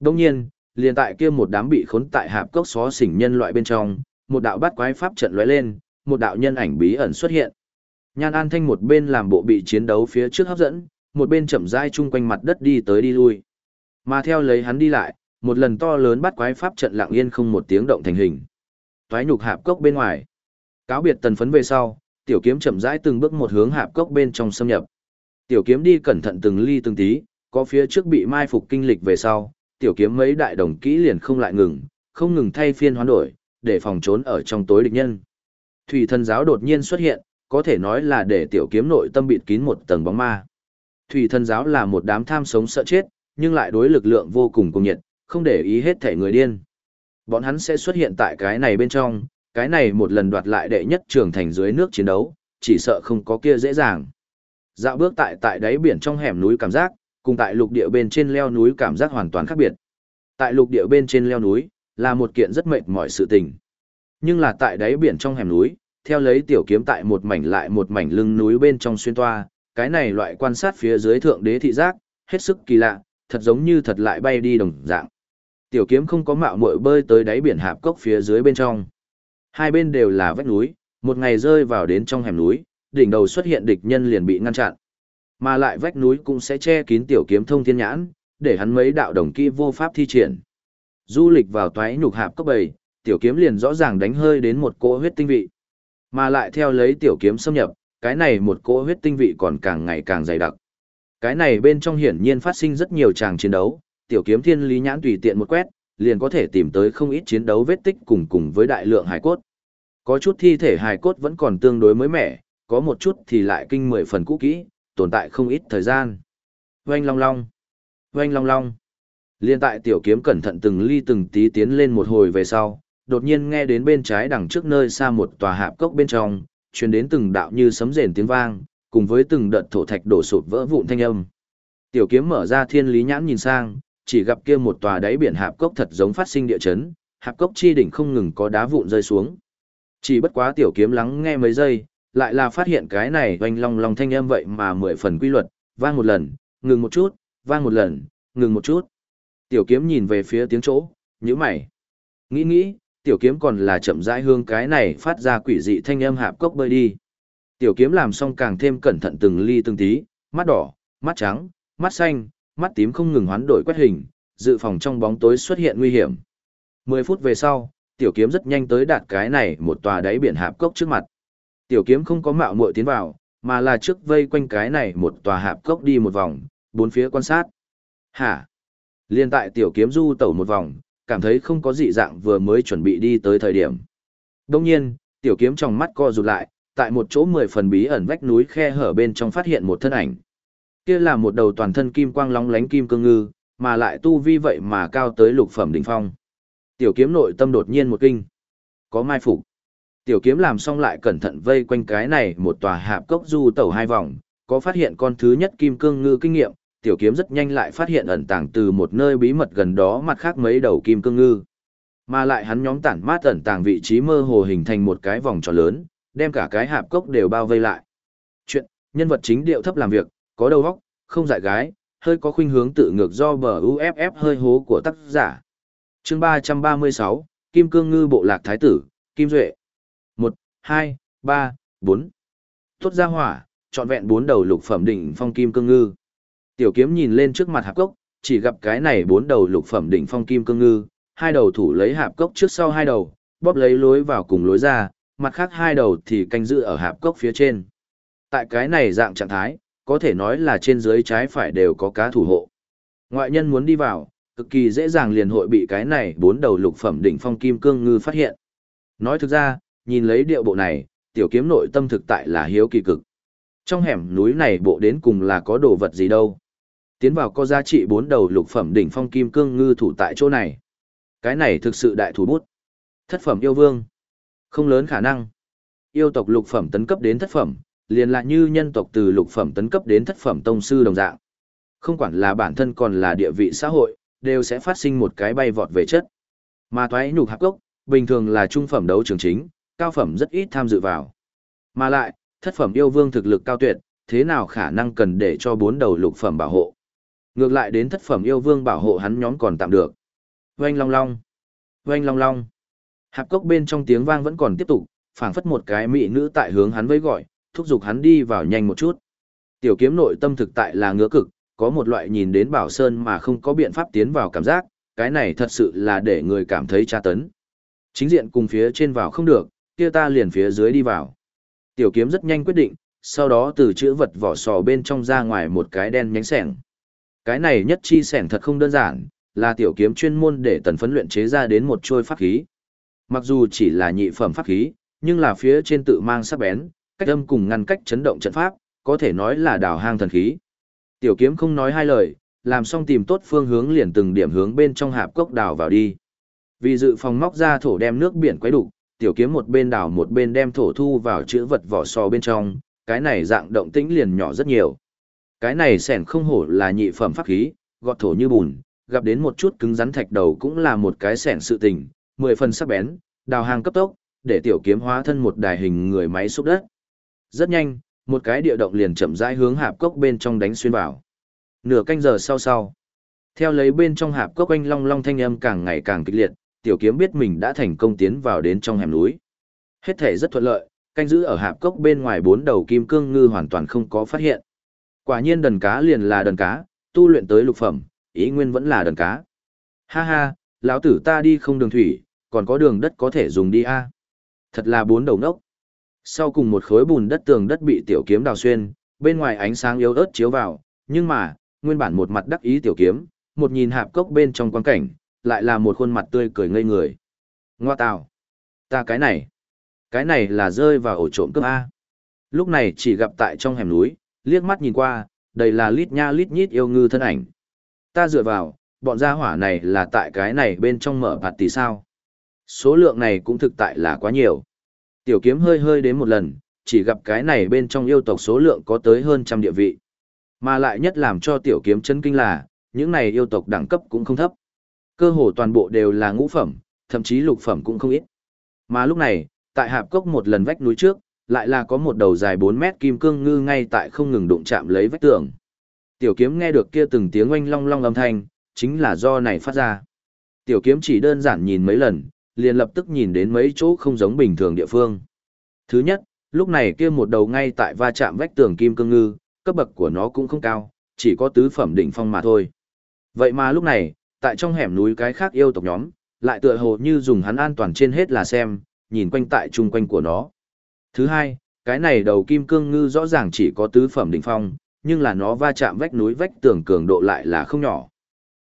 Đương nhiên, liền tại kia một đám bị khốn tại hạp cốc xó xỉnh nhân loại bên trong, một đạo bát quái pháp trận lóe lên, một đạo nhân ảnh bí ẩn xuất hiện. Nhan An Thanh một bên làm bộ bị chiến đấu phía trước hấp dẫn, một bên chậm rãi chung quanh mặt đất đi tới đi lui. Mà theo lấy hắn đi lại, một lần to lớn bắt quái pháp trận lặng yên không một tiếng động thành hình. Toái nhục hạp cốc bên ngoài. Cáo biệt tần phấn về sau, tiểu kiếm chậm rãi từng bước một hướng hạp cốc bên trong xâm nhập. Tiểu kiếm đi cẩn thận từng ly từng tí, có phía trước bị mai phục kinh lịch về sau, tiểu kiếm mấy đại đồng kỹ liền không lại ngừng, không ngừng thay phiên hoán đổi, để phòng trốn ở trong tối địch nhân. Thủy thần giáo đột nhiên xuất hiện, có thể nói là để tiểu kiếm nội tâm bịt kín một tầng bóng ma. Thủy thần giáo là một đám tham sống sợ chết, nhưng lại đối lực lượng vô cùng cùng nhiệt, không để ý hết thể người điên. Bọn hắn sẽ xuất hiện tại cái này bên trong, cái này một lần đoạt lại đệ nhất trường thành dưới nước chiến đấu, chỉ sợ không có kia dễ dàng. Dạo bước tại tại đáy biển trong hẻm núi cảm giác, cùng tại lục địa bên trên leo núi cảm giác hoàn toàn khác biệt. Tại lục địa bên trên leo núi, là một kiện rất mệt mỏi sự tình. Nhưng là tại đáy biển trong hẻm núi, theo lấy tiểu kiếm tại một mảnh lại một mảnh lưng núi bên trong xuyên toa, cái này loại quan sát phía dưới thượng đế thị giác, hết sức kỳ lạ, thật giống như thật lại bay đi đồng dạng. Tiểu kiếm không có mạo muội bơi tới đáy biển hạp cốc phía dưới bên trong. Hai bên đều là vách núi, một ngày rơi vào đến trong hẻm núi, đỉnh đầu xuất hiện địch nhân liền bị ngăn chặn. Mà lại vách núi cũng sẽ che kín tiểu kiếm thông thiên nhãn, để hắn mấy đạo đồng kỹ vô pháp thi triển. Du lịch vào toái nhục hạp cốc bầy, tiểu kiếm liền rõ ràng đánh hơi đến một cỗ huyết tinh vị. Mà lại theo lấy tiểu kiếm xâm nhập, cái này một cỗ huyết tinh vị còn càng ngày càng dày đặc. Cái này bên trong hiển nhiên phát sinh rất nhiều tràng chiến đấu, tiểu kiếm thiên lý nhãn tùy tiện một quét, liền có thể tìm tới không ít chiến đấu vết tích cùng cùng với đại lượng hài cốt. Có chút thi thể hài cốt vẫn còn tương đối mới mẻ, có một chút thì lại kinh mười phần cũ kỹ, tồn tại không ít thời gian. Oanh long long, oanh long long. Liên tại tiểu kiếm cẩn thận từng ly từng tí tiến lên một hồi về sau, đột nhiên nghe đến bên trái đằng trước nơi xa một tòa hạp cốc bên trong, truyền đến từng đạo như sấm rền tiếng vang, cùng với từng đợt thổ thạch đổ sụp vỡ vụn thanh âm. Tiểu kiếm mở ra thiên lý nhãn nhìn sang, chỉ gặp kia một tòa đáy biển hạp cốc thật giống phát sinh địa chấn, hạp cốc chi đỉnh không ngừng có đá vụn rơi xuống. Chỉ bất quá tiểu kiếm lắng nghe mấy giây, lại là phát hiện cái này oanh long long thanh âm vậy mà mười phần quy luật, vang một lần, ngừng một chút, vang một lần, ngừng một chút. Tiểu kiếm nhìn về phía tiếng chỗ, nhíu mày. Nghĩ nghĩ, tiểu kiếm còn là chậm rãi hương cái này phát ra quỷ dị thanh âm hạp cốc bơi đi. Tiểu kiếm làm xong càng thêm cẩn thận từng ly từng tí, mắt đỏ, mắt trắng, mắt xanh, mắt tím không ngừng hoán đổi quét hình, dự phòng trong bóng tối xuất hiện nguy hiểm. 10 phút về sau, tiểu kiếm rất nhanh tới đạt cái này một tòa đáy biển hạp cốc trước mặt. Tiểu kiếm không có mạo muội tiến vào, mà là trước vây quanh cái này một tòa hạp cốc đi một vòng, bốn phía quan sát. Hả? Liên tại tiểu kiếm du tẩu một vòng, cảm thấy không có dị dạng vừa mới chuẩn bị đi tới thời điểm. Đông nhiên, tiểu kiếm trong mắt co rụt lại, tại một chỗ mười phần bí ẩn vách núi khe hở bên trong phát hiện một thân ảnh. Kia là một đầu toàn thân kim quang lóng lánh kim cương ngư, mà lại tu vi vậy mà cao tới lục phẩm đỉnh phong. Tiểu kiếm nội tâm đột nhiên một kinh. Có mai phục. Tiểu kiếm làm xong lại cẩn thận vây quanh cái này một tòa hạp cốc du tẩu hai vòng, có phát hiện con thứ nhất kim cương ngư kinh nghiệm, tiểu kiếm rất nhanh lại phát hiện ẩn tàng từ một nơi bí mật gần đó mặt khác mấy đầu kim cương ngư. Mà lại hắn nhóm tản mát ẩn tàng vị trí mơ hồ hình thành một cái vòng tròn lớn, đem cả cái hạp cốc đều bao vây lại. Chuyện, nhân vật chính điệu thấp làm việc, có đầu óc, không dại gái, hơi có khuynh hướng tự ngược do bờ UFF hơi hố của tác giả. Chương 336, Kim Cương Ngư Bộ Lạc Thái Tử, Kim Duệ. 1, 2, 3, 4. Tốt ra hỏa, trọn vẹn bốn đầu lục phẩm đỉnh phong kim cương ngư. Tiểu kiếm nhìn lên trước mặt hạp cốc, chỉ gặp cái này bốn đầu lục phẩm đỉnh phong kim cương ngư, hai đầu thủ lấy hạp cốc trước sau hai đầu, bóp lấy lối vào cùng lối ra, mặt khác hai đầu thì canh giữ ở hạp cốc phía trên. Tại cái này dạng trạng thái, có thể nói là trên dưới trái phải đều có cá thủ hộ. Ngoại nhân muốn đi vào, cực kỳ dễ dàng liền hội bị cái này bốn đầu lục phẩm đỉnh phong kim cương ngư phát hiện. Nói thực ra, nhìn lấy điệu bộ này, tiểu kiếm nội tâm thực tại là hiếu kỳ cực. Trong hẻm núi này bộ đến cùng là có đồ vật gì đâu. Tiến vào có giá trị bốn đầu lục phẩm đỉnh phong kim cương ngư thủ tại chỗ này. Cái này thực sự đại thủ bút. Thất phẩm yêu vương. Không lớn khả năng. Yêu tộc lục phẩm tấn cấp đến thất phẩm, liền lại như nhân tộc từ lục phẩm tấn cấp đến thất phẩm tông sư đồng dạng. Không quản là bản thân còn là địa vị xã hội, đều sẽ phát sinh một cái bay vọt về chất. Mà thoái nhục hạp cốc, bình thường là trung phẩm đấu trường chính, cao phẩm rất ít tham dự vào. Mà lại, thất phẩm yêu vương thực lực cao tuyệt, thế nào khả năng cần để cho bốn đầu lục phẩm bảo hộ. Ngược lại đến thất phẩm yêu vương bảo hộ hắn nhóm còn tạm được. Oanh long long. Oanh long long. Hạp cốc bên trong tiếng vang vẫn còn tiếp tục, phảng phất một cái mỹ nữ tại hướng hắn với gọi, thúc giục hắn đi vào nhanh một chút. Tiểu kiếm nội tâm thực tại là ngứa cực, có một loại nhìn đến bảo sơn mà không có biện pháp tiến vào cảm giác, cái này thật sự là để người cảm thấy tra tấn. Chính diện cùng phía trên vào không được, kia ta liền phía dưới đi vào. Tiểu kiếm rất nhanh quyết định, sau đó từ chữ vật vỏ sò bên trong ra ngoài một cái đen nhánh sẻng. Cái này nhất chi sẻng thật không đơn giản, là tiểu kiếm chuyên môn để tần phấn luyện chế ra đến một trôi pháp khí. Mặc dù chỉ là nhị phẩm pháp khí, nhưng là phía trên tự mang sắc bén, cách âm cùng ngăn cách chấn động trận pháp, có thể nói là đào hang thần khí. Tiểu kiếm không nói hai lời, làm xong tìm tốt phương hướng liền từng điểm hướng bên trong hạp cốc đào vào đi. Vì dự phòng móc ra thổ đem nước biển quấy đủ, tiểu kiếm một bên đào một bên đem thổ thu vào chữ vật vỏ sò bên trong, cái này dạng động tĩnh liền nhỏ rất nhiều. Cái này sẻn không hổ là nhị phẩm pháp khí, gọt thổ như bùn, gặp đến một chút cứng rắn thạch đầu cũng là một cái sẻn sự tình, mười phần sắc bén, đào hàng cấp tốc, để tiểu kiếm hóa thân một đài hình người máy xúc đất. Rất nhanh, một cái địa động liền chậm rãi hướng hạp cốc bên trong đánh xuyên vào. Nửa canh giờ sau sau, theo lấy bên trong hạp cốc anh long long thanh âm càng ngày càng kịch liệt, tiểu kiếm biết mình đã thành công tiến vào đến trong hẻm núi. Hết thể rất thuận lợi, canh giữ ở hạp cốc bên ngoài bốn đầu kim cương ngư hoàn toàn không có phát hiện. Quả nhiên đần cá liền là đần cá, tu luyện tới lục phẩm, ý nguyên vẫn là đần cá. Ha ha, lão tử ta đi không đường thủy, còn có đường đất có thể dùng đi a. Thật là bốn đầu nốc. Sau cùng một khối bùn đất tường đất bị tiểu kiếm đào xuyên, bên ngoài ánh sáng yếu ớt chiếu vào, nhưng mà, nguyên bản một mặt đắc ý tiểu kiếm, một nhìn hạp cốc bên trong quan cảnh, lại là một khuôn mặt tươi cười ngây người. Ngoa tào, ta cái này, cái này là rơi vào ổ trộm cướp A. Lúc này chỉ gặp tại trong hẻm núi, liếc mắt nhìn qua, đầy là lít nha lít nhít yêu ngư thân ảnh. Ta dựa vào, bọn gia hỏa này là tại cái này bên trong mở bạt tỷ sao. Số lượng này cũng thực tại là quá nhiều. Tiểu kiếm hơi hơi đến một lần, chỉ gặp cái này bên trong yêu tộc số lượng có tới hơn trăm địa vị. Mà lại nhất làm cho tiểu kiếm chấn kinh là, những này yêu tộc đẳng cấp cũng không thấp. Cơ hồ toàn bộ đều là ngũ phẩm, thậm chí lục phẩm cũng không ít. Mà lúc này, tại hạp cốc một lần vách núi trước, lại là có một đầu dài 4 mét kim cương ngư ngay tại không ngừng đụng chạm lấy vách tường. Tiểu kiếm nghe được kia từng tiếng oanh long long âm thanh, chính là do này phát ra. Tiểu kiếm chỉ đơn giản nhìn mấy lần, liền lập tức nhìn đến mấy chỗ không giống bình thường địa phương. Thứ nhất, lúc này kia một đầu ngay tại va chạm vách tường kim cương ngư, cấp bậc của nó cũng không cao, chỉ có tứ phẩm đỉnh phong mà thôi. Vậy mà lúc này, tại trong hẻm núi cái khác yêu tộc nhóm, lại tựa hồ như dùng hắn an toàn trên hết là xem, nhìn quanh tại chung quanh của nó. Thứ hai, cái này đầu kim cương ngư rõ ràng chỉ có tứ phẩm đỉnh phong, nhưng là nó va chạm vách núi vách tường cường độ lại là không nhỏ.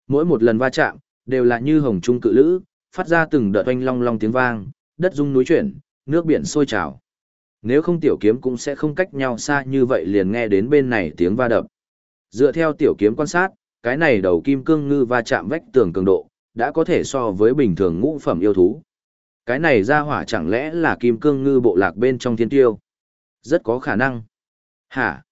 Mỗi một lần va chạm, đều là như hồng trung cự lữ, phát ra từng đợt oanh long long tiếng vang, đất rung núi chuyển, nước biển sôi trào. Nếu không tiểu kiếm cũng sẽ không cách nhau xa như vậy liền nghe đến bên này tiếng va đập. Dựa theo tiểu kiếm quan sát, cái này đầu kim cương ngư va chạm vách tường cường độ, đã có thể so với bình thường ngũ phẩm yêu thú. Cái này ra hỏa chẳng lẽ là kim cương ngư bộ lạc bên trong thiên tiêu? Rất có khả năng. Hả?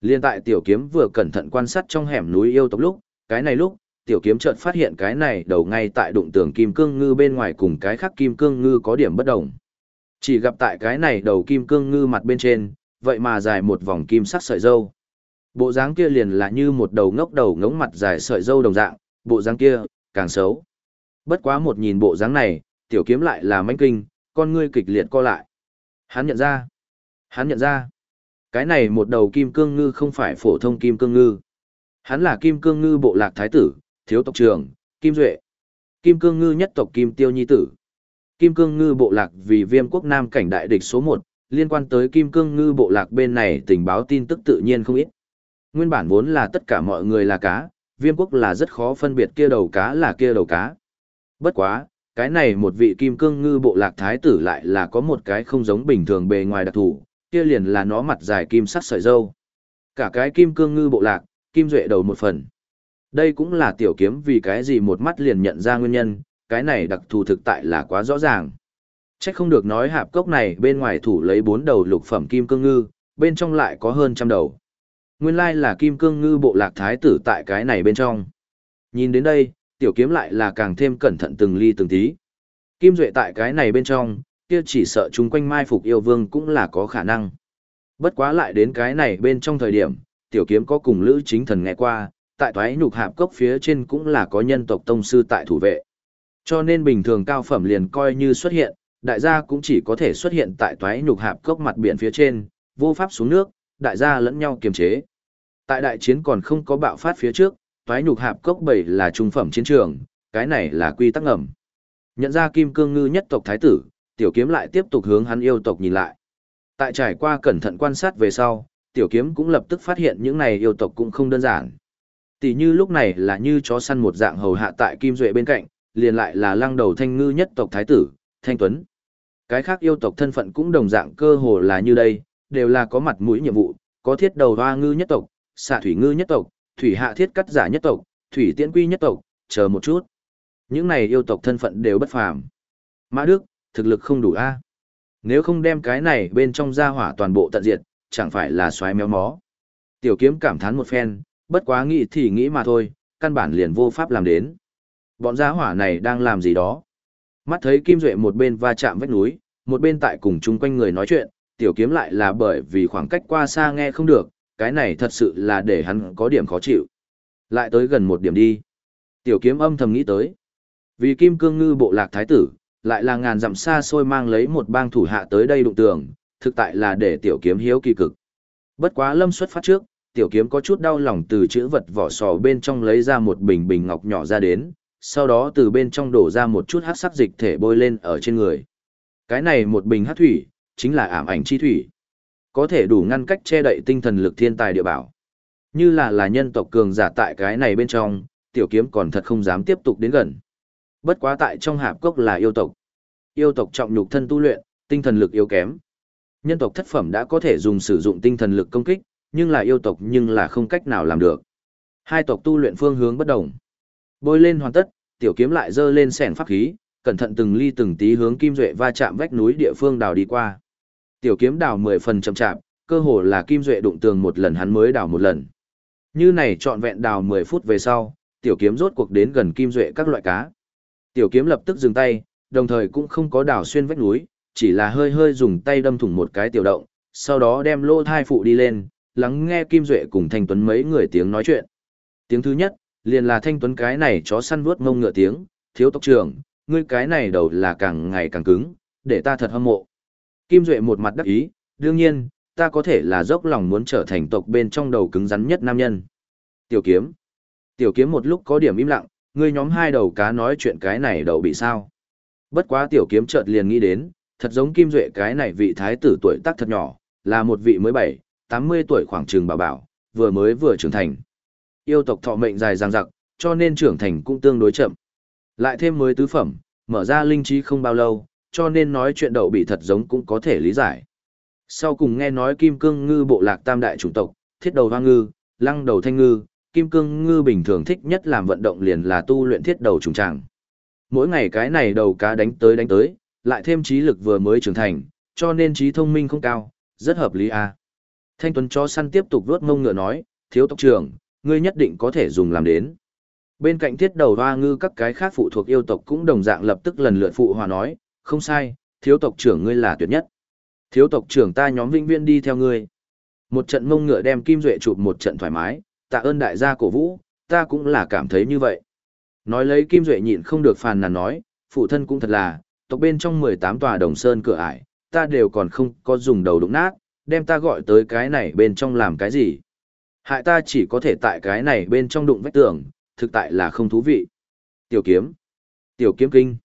Liên tại tiểu kiếm vừa cẩn thận quan sát trong hẻm núi yêu tộc lúc, cái này lúc, tiểu kiếm chợt phát hiện cái này đầu ngay tại đụng tường kim cương ngư bên ngoài cùng cái khác kim cương ngư có điểm bất đồng. Chỉ gặp tại cái này đầu kim cương ngư mặt bên trên, vậy mà dài một vòng kim sắc sợi dâu. Bộ dáng kia liền là như một đầu ngốc đầu ngống mặt dài sợi dâu đồng dạng, bộ dáng kia, càng xấu. Bất quá một nhìn bộ dáng này, tiểu kiếm lại là manh kinh, con ngươi kịch liệt co lại. Hắn nhận ra. Hắn nhận ra. Cái này một đầu kim cương ngư không phải phổ thông kim cương ngư. Hắn là kim cương ngư bộ lạc thái tử, thiếu tộc trưởng, Kim Duệ. Kim cương ngư nhất tộc Kim Tiêu Nhi Tử. Kim cương ngư bộ lạc vì viêm quốc nam cảnh đại địch số 1, liên quan tới kim cương ngư bộ lạc bên này tình báo tin tức tự nhiên không ít. Nguyên bản vốn là tất cả mọi người là cá, viêm quốc là rất khó phân biệt kia đầu cá là kia đầu cá. Bất quá, cái này một vị kim cương ngư bộ lạc thái tử lại là có một cái không giống bình thường bề ngoài đặc thù, kia liền là nó mặt dài kim sắc sợi dâu. Cả cái kim cương ngư bộ lạc, kim duệ đầu một phần. Đây cũng là tiểu kiếm vì cái gì một mắt liền nhận ra nguyên nhân, cái này đặc thù thực tại là quá rõ ràng. Chắc không được nói hạp cốc này bên ngoài thủ lấy bốn đầu lục phẩm kim cương ngư, bên trong lại có hơn trăm đầu. Nguyên lai là kim cương ngư bộ lạc thái tử tại cái này bên trong. Nhìn đến đây, tiểu kiếm lại là càng thêm cẩn thận từng ly từng tí. Kim Duệ tại cái này bên trong, kia chỉ sợ chúng quanh mai phục yêu vương cũng là có khả năng. Bất quá lại đến cái này bên trong thời điểm, tiểu kiếm có cùng lữ chính thần nghe qua, tại thoái nhục hạp cốc phía trên cũng là có nhân tộc tông sư tại thủ vệ. Cho nên bình thường cao phẩm liền coi như xuất hiện, đại gia cũng chỉ có thể xuất hiện tại thoái nhục hạp cốc mặt biển phía trên, vô pháp xuống nước, đại gia lẫn nhau kiềm chế. Tại đại chiến còn không có bạo phát phía trước, thoái nhục hạp cốc bảy là trung phẩm chiến trường, cái này là quy tắc ngầm. Nhận ra kim cương ngư nhất tộc thái tử, tiểu kiếm lại tiếp tục hướng hắn yêu tộc nhìn lại. Tại trải qua cẩn thận quan sát về sau, tiểu kiếm cũng lập tức phát hiện những này yêu tộc cũng không đơn giản. Tỷ như lúc này là như chó săn một dạng hầu hạ tại kim duệ bên cạnh, liền lại là lăng đầu thanh ngư nhất tộc thái tử, thanh tuấn. Cái khác yêu tộc thân phận cũng đồng dạng cơ hồ là như đây, đều là có mặt mũi nhiệm vụ, có thiết đầu hoa ngư nhất tộc, xạ thủy ngư nhất tộc, thủy hạ thiết cắt giả nhất tộc, thủy tiễn quy nhất tộc, chờ một chút. Những này yêu tộc thân phận đều bất phàm. Mã Đức, thực lực không đủ a. Nếu không đem cái này bên trong gia hỏa toàn bộ tận diệt, chẳng phải là xoáy méo mó. Tiểu kiếm cảm thán một phen, bất quá nghĩ thì nghĩ mà thôi, căn bản liền vô pháp làm đến. Bọn gia hỏa này đang làm gì đó? Mắt thấy Kim Duệ một bên va chạm vách núi, một bên tại cùng chung quanh người nói chuyện, tiểu kiếm lại là bởi vì khoảng cách qua xa nghe không được, cái này thật sự là để hắn có điểm khó chịu. Lại tới gần một điểm đi. Tiểu kiếm âm thầm nghĩ tới. Vì Kim Cương Ngư bộ lạc thái tử, lại là ngàn dặm xa xôi mang lấy một bang thủ hạ tới đây đụng tường, thực tại là để tiểu kiếm hiếu kỳ cực. Bất quá lâm xuất phát trước, tiểu kiếm có chút đau lòng từ chữ vật vỏ sò bên trong lấy ra một bình bình ngọc nhỏ ra đến, sau đó từ bên trong đổ ra một chút hát sắc dịch thể bôi lên ở trên người. Cái này một bình hát thủy, chính là ảm ảnh chi thủy. Có thể đủ ngăn cách che đậy tinh thần lực thiên tài địa bảo. Như là là nhân tộc cường giả tại cái này bên trong, tiểu kiếm còn thật không dám tiếp tục đến gần. Bất quá tại trong hạp cốc là yêu tộc. Yêu tộc trọng nhục thân tu luyện, tinh thần lực yếu kém. Nhân tộc thất phẩm đã có thể dùng sử dụng tinh thần lực công kích, nhưng là yêu tộc nhưng là không cách nào làm được. Hai tộc tu luyện phương hướng bất đồng. Bôi lên hoàn tất, tiểu kiếm lại dơ lên sẻn pháp khí, cẩn thận từng ly từng tí hướng kim duệ va chạm vách núi địa phương đào đi qua. Tiểu kiếm đào 10 phần chậm chạp, cơ hồ là kim duệ đụng tường một lần hắn mới đào một lần. Như này trọn vẹn đào 10 phút về sau, tiểu kiếm rốt cuộc đến gần kim duệ các loại cá. Tiểu kiếm lập tức dừng tay, đồng thời cũng không có đào xuyên vách núi, chỉ là hơi hơi dùng tay đâm thủng một cái tiểu động, sau đó đem lô thai phụ đi lên, lắng nghe Kim Duệ cùng Thanh Tuấn mấy người tiếng nói chuyện. Tiếng thứ nhất, liền là Thanh Tuấn cái này chó săn vuốt ngông ngựa tiếng, thiếu tộc trưởng, ngươi cái này đầu là càng ngày càng cứng, để ta thật hâm mộ. Kim Duệ một mặt đắc ý, đương nhiên, ta có thể là dốc lòng muốn trở thành tộc bên trong đầu cứng rắn nhất nam nhân. Tiểu kiếm. Tiểu kiếm một lúc có điểm im lặng, ngươi nhóm hai đầu cá nói chuyện cái này đầu bị sao. Bất quá tiểu kiếm chợt liền nghĩ đến, thật giống Kim Duệ cái này vị thái tử tuổi tác thật nhỏ, là một vị mới bảy, tám mươi tuổi khoảng trường bảo bảo, vừa mới vừa trưởng thành. Yêu tộc thọ mệnh dài dằng dặc, cho nên trưởng thành cũng tương đối chậm. Lại thêm mới tứ phẩm, mở ra linh trí không bao lâu, cho nên nói chuyện đậu bị thật giống cũng có thể lý giải. Sau cùng nghe nói kim cương ngư bộ lạc tam đại chủng tộc, thiết đầu hoa ngư, lăng đầu thanh ngư, kim cương ngư bình thường thích nhất làm vận động liền là tu luyện thiết đầu trùng tràng. Mỗi ngày cái này đầu cá đánh tới đánh tới, lại thêm trí lực vừa mới trưởng thành, cho nên trí thông minh không cao, rất hợp lý à. Thanh Tuấn cho săn tiếp tục vuốt mông ngựa nói, thiếu tộc trưởng, ngươi nhất định có thể dùng làm đến. Bên cạnh thiết đầu hoa ngư các cái khác phụ thuộc yêu tộc cũng đồng dạng lập tức lần lượt phụ hòa nói, không sai, thiếu tộc trưởng ngươi là tuyệt nhất. Thiếu tộc trưởng ta nhóm vinh viên đi theo ngươi. Một trận mông ngựa đem Kim Duệ chụp một trận thoải mái, tạ ơn đại gia cổ vũ, ta cũng là cảm thấy như vậy. Nói lấy Kim Duệ nhịn không được phàn nàn nói, phụ thân cũng thật là, tộc bên trong 18 tòa đồng sơn cửa ải, ta đều còn không có dùng đầu đụng nát, đem ta gọi tới cái này bên trong làm cái gì. Hại ta chỉ có thể tại cái này bên trong đụng vách tường, thực tại là không thú vị. Tiểu kiếm. Tiểu kiếm kinh.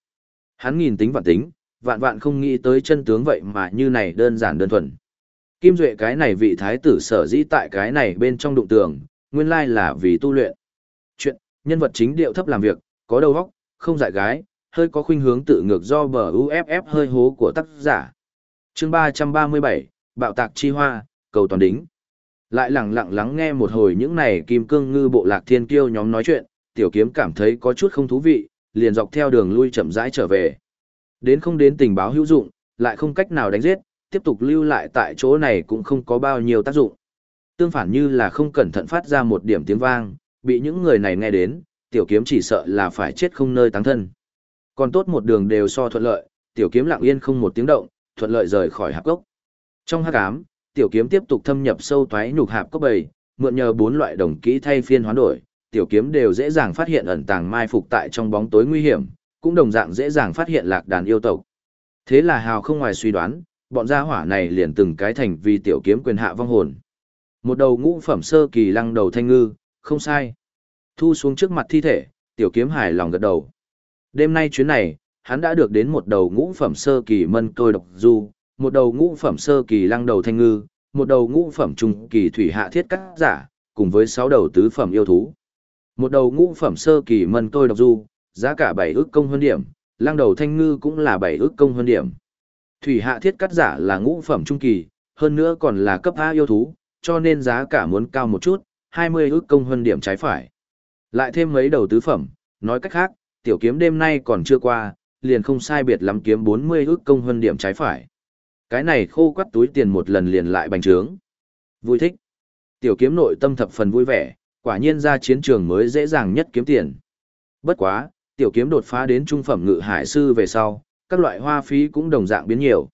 Hắn nghìn tính vạn tính, vạn vạn không nghĩ tới chân tướng vậy mà như này đơn giản đơn thuần. Kim Duệ cái này vị thái tử sở dĩ tại cái này bên trong đụng tường, nguyên lai là vì tu luyện. Chuyện, nhân vật chính điệu thấp làm việc, có đầu óc, không dại gái, hơi có khuynh hướng tự ngược do bờ UFF hơi hố của tác giả. chương 337, Bạo tạc chi hoa, cầu toàn đính. Lại lặng lặng lắng nghe một hồi những này kim cương ngư bộ lạc thiên kiêu nhóm nói chuyện, tiểu kiếm cảm thấy có chút không thú vị, liền dọc theo đường lui chậm rãi trở về. Đến không đến tình báo hữu dụng, lại không cách nào đánh giết, tiếp tục lưu lại tại chỗ này cũng không có bao nhiêu tác dụng. Tương phản như là không cẩn thận phát ra một điểm tiếng vang, bị những người này nghe đến, tiểu kiếm chỉ sợ là phải chết không nơi táng thân. Còn tốt một đường đều so thuận lợi, tiểu kiếm lặng yên không một tiếng động, thuận lợi rời khỏi hạp gốc. Trong hắc ám, tiểu kiếm tiếp tục thâm nhập sâu toái nhục hạp cấp bầy, mượn nhờ bốn loại đồng kỹ thay phiên hoán đổi, tiểu kiếm đều dễ dàng phát hiện ẩn tàng mai phục tại trong bóng tối nguy hiểm, cũng đồng dạng dễ dàng phát hiện lạc đàn yêu tộc. Thế là hào không ngoài suy đoán, bọn gia hỏa này liền từng cái thành vì tiểu kiếm quyền hạ vong hồn. Một đầu ngũ phẩm sơ kỳ lăng đầu thanh ngư, không sai. Thu xuống trước mặt thi thể, tiểu kiếm hài lòng gật đầu. Đêm nay chuyến này, hắn đã được đến một đầu ngũ phẩm sơ kỳ mân tôi độc du, một đầu ngũ phẩm sơ kỳ lăng đầu thanh ngư, một đầu ngũ phẩm trung kỳ thủy hạ thiết cắt giả, cùng với sáu đầu tứ phẩm yêu thú. Một đầu ngũ phẩm sơ kỳ mân tôi độc du, giá cả bảy ước công hơn điểm, lăng đầu thanh ngư cũng là bảy ước công hơn điểm. Thủy hạ thiết cắt giả là ngũ phẩm trung kỳ, hơn nữa còn là cấp A yêu thú, cho nên giá cả muốn cao một chút, 20 ước công hơn điểm trái phải. Lại thêm mấy đầu tứ phẩm, nói cách khác, tiểu kiếm đêm nay còn chưa qua, liền không sai biệt lắm kiếm 40 ước công hơn điểm trái phải. Cái này khô quắt túi tiền một lần liền lại bành trướng. Vui thích. Tiểu kiếm nội tâm thập phần vui vẻ, quả nhiên ra chiến trường mới dễ dàng nhất kiếm tiền. Bất quá, tiểu kiếm đột phá đến trung phẩm ngự hải sư về sau, các loại hoa phí cũng đồng dạng biến nhiều.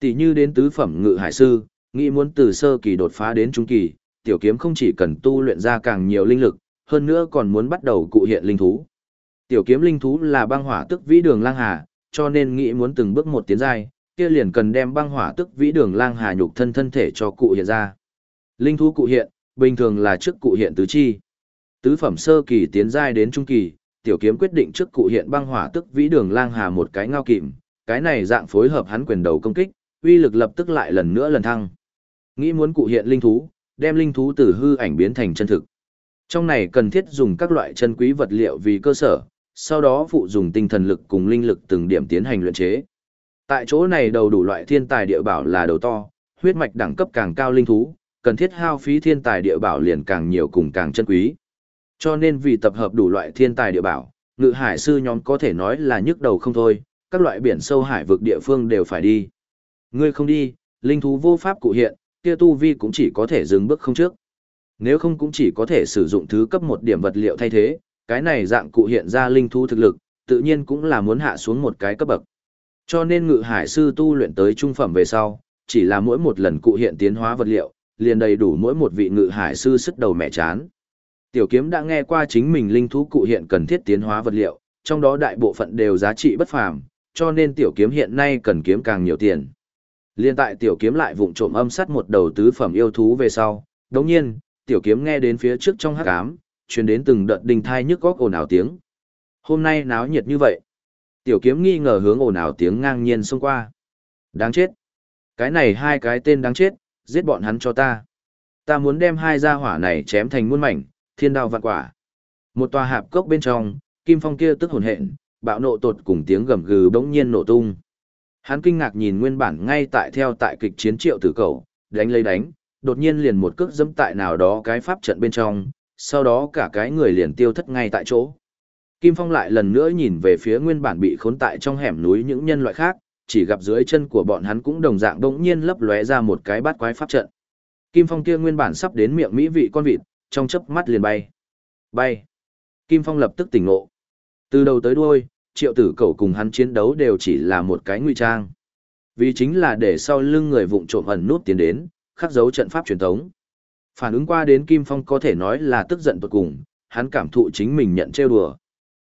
Tỷ như đến tứ phẩm ngự hải sư, nghĩ muốn từ sơ kỳ đột phá đến trung kỳ, tiểu kiếm không chỉ cần tu luyện ra càng nhiều linh lực, hơn nữa còn muốn bắt đầu cụ hiện linh thú. Tiểu kiếm linh thú là băng hỏa tức vĩ đường lang hà, cho nên nghĩ muốn từng bước một tiến giai, kia liền cần đem băng hỏa tức vĩ đường lang hà nhục thân thân thể cho cụ hiện ra. Linh thú cụ hiện, bình thường là trước cụ hiện tứ chi. Tứ phẩm sơ kỳ tiến giai đến trung kỳ, tiểu kiếm quyết định trước cụ hiện băng hỏa tức vĩ đường lang hà một cái ngao kìm, cái này dạng phối hợp hắn quyền đầu công kích, uy lực lập tức lại lần nữa lần thăng. Nghĩ muốn cụ hiện linh thú, đem linh thú từ hư ảnh biến thành chân thực. Trong này cần thiết dùng các loại chân quý vật liệu vì cơ sở, sau đó phụ dùng tinh thần lực cùng linh lực từng điểm tiến hành luyện chế. Tại chỗ này đầu đủ loại thiên tài địa bảo là đầu to, huyết mạch đẳng cấp càng cao linh thú, cần thiết hao phí thiên tài địa bảo liền càng nhiều cùng càng chân quý. Cho nên vì tập hợp đủ loại thiên tài địa bảo, ngự hải sư nhóm có thể nói là nhức đầu không thôi, các loại biển sâu hải vực địa phương đều phải đi. Ngươi không đi, linh thú vô pháp cụ hiện, kia tu vi cũng chỉ có thể dừng bước không trước. Nếu không cũng chỉ có thể sử dụng thứ cấp một điểm vật liệu thay thế, cái này dạng cụ hiện ra linh thú thực lực, tự nhiên cũng là muốn hạ xuống một cái cấp bậc. Cho nên ngự hải sư tu luyện tới trung phẩm về sau, chỉ là mỗi một lần cụ hiện tiến hóa vật liệu, liền đầy đủ mỗi một vị ngự hải sư sức đầu mẹ chán. Tiểu kiếm đã nghe qua chính mình linh thú cụ hiện cần thiết tiến hóa vật liệu, trong đó đại bộ phận đều giá trị bất phàm, cho nên tiểu kiếm hiện nay cần kiếm càng nhiều tiền. Liên tại tiểu kiếm lại vụng trộm âm sát một đầu tứ phẩm yêu thú về sau, đồng nhiên, tiểu kiếm nghe đến phía trước trong hắc ám, truyền đến từng đợt đình thai nhức góc ồn ào tiếng. Hôm nay náo nhiệt như vậy. Tiểu kiếm nghi ngờ hướng ồn ào tiếng ngang nhiên xông qua. Đáng chết. Cái này hai cái tên đáng chết, giết bọn hắn cho ta. Ta muốn đem hai gia hỏa này chém thành muôn mảnh, thiên đao vạn quả. Một tòa hạp cốc bên trong, kim phong kia tức hồn hện, bạo nộ tột cùng tiếng gầm gừ bỗng nhiên nổ tung. Hắn kinh ngạc nhìn nguyên bản ngay tại theo tại kịch chiến triệu tử cầu, đánh lấy đánh, đột nhiên liền một cước dẫm tại nào đó cái pháp trận bên trong, sau đó cả cái người liền tiêu thất ngay tại chỗ. Kim Phong lại lần nữa nhìn về phía nguyên bản bị khốn tại trong hẻm núi những nhân loại khác, chỉ gặp dưới chân của bọn hắn cũng đồng dạng đống nhiên lấp lóe ra một cái bát quái pháp trận. Kim Phong kia nguyên bản sắp đến miệng mỹ vị con vịt, trong chớp mắt liền bay. Bay. Kim Phong lập tức tỉnh ngộ. Từ đầu tới đuôi, triệu tử Cẩu cùng hắn chiến đấu đều chỉ là một cái ngụy trang. Vì chính là để sau lưng người vụng trộm ẩn nút tiến đến, khắc dấu trận pháp truyền thống. Phản ứng qua đến Kim Phong có thể nói là tức giận tột cùng, hắn cảm thụ chính mình nhận trêu đùa.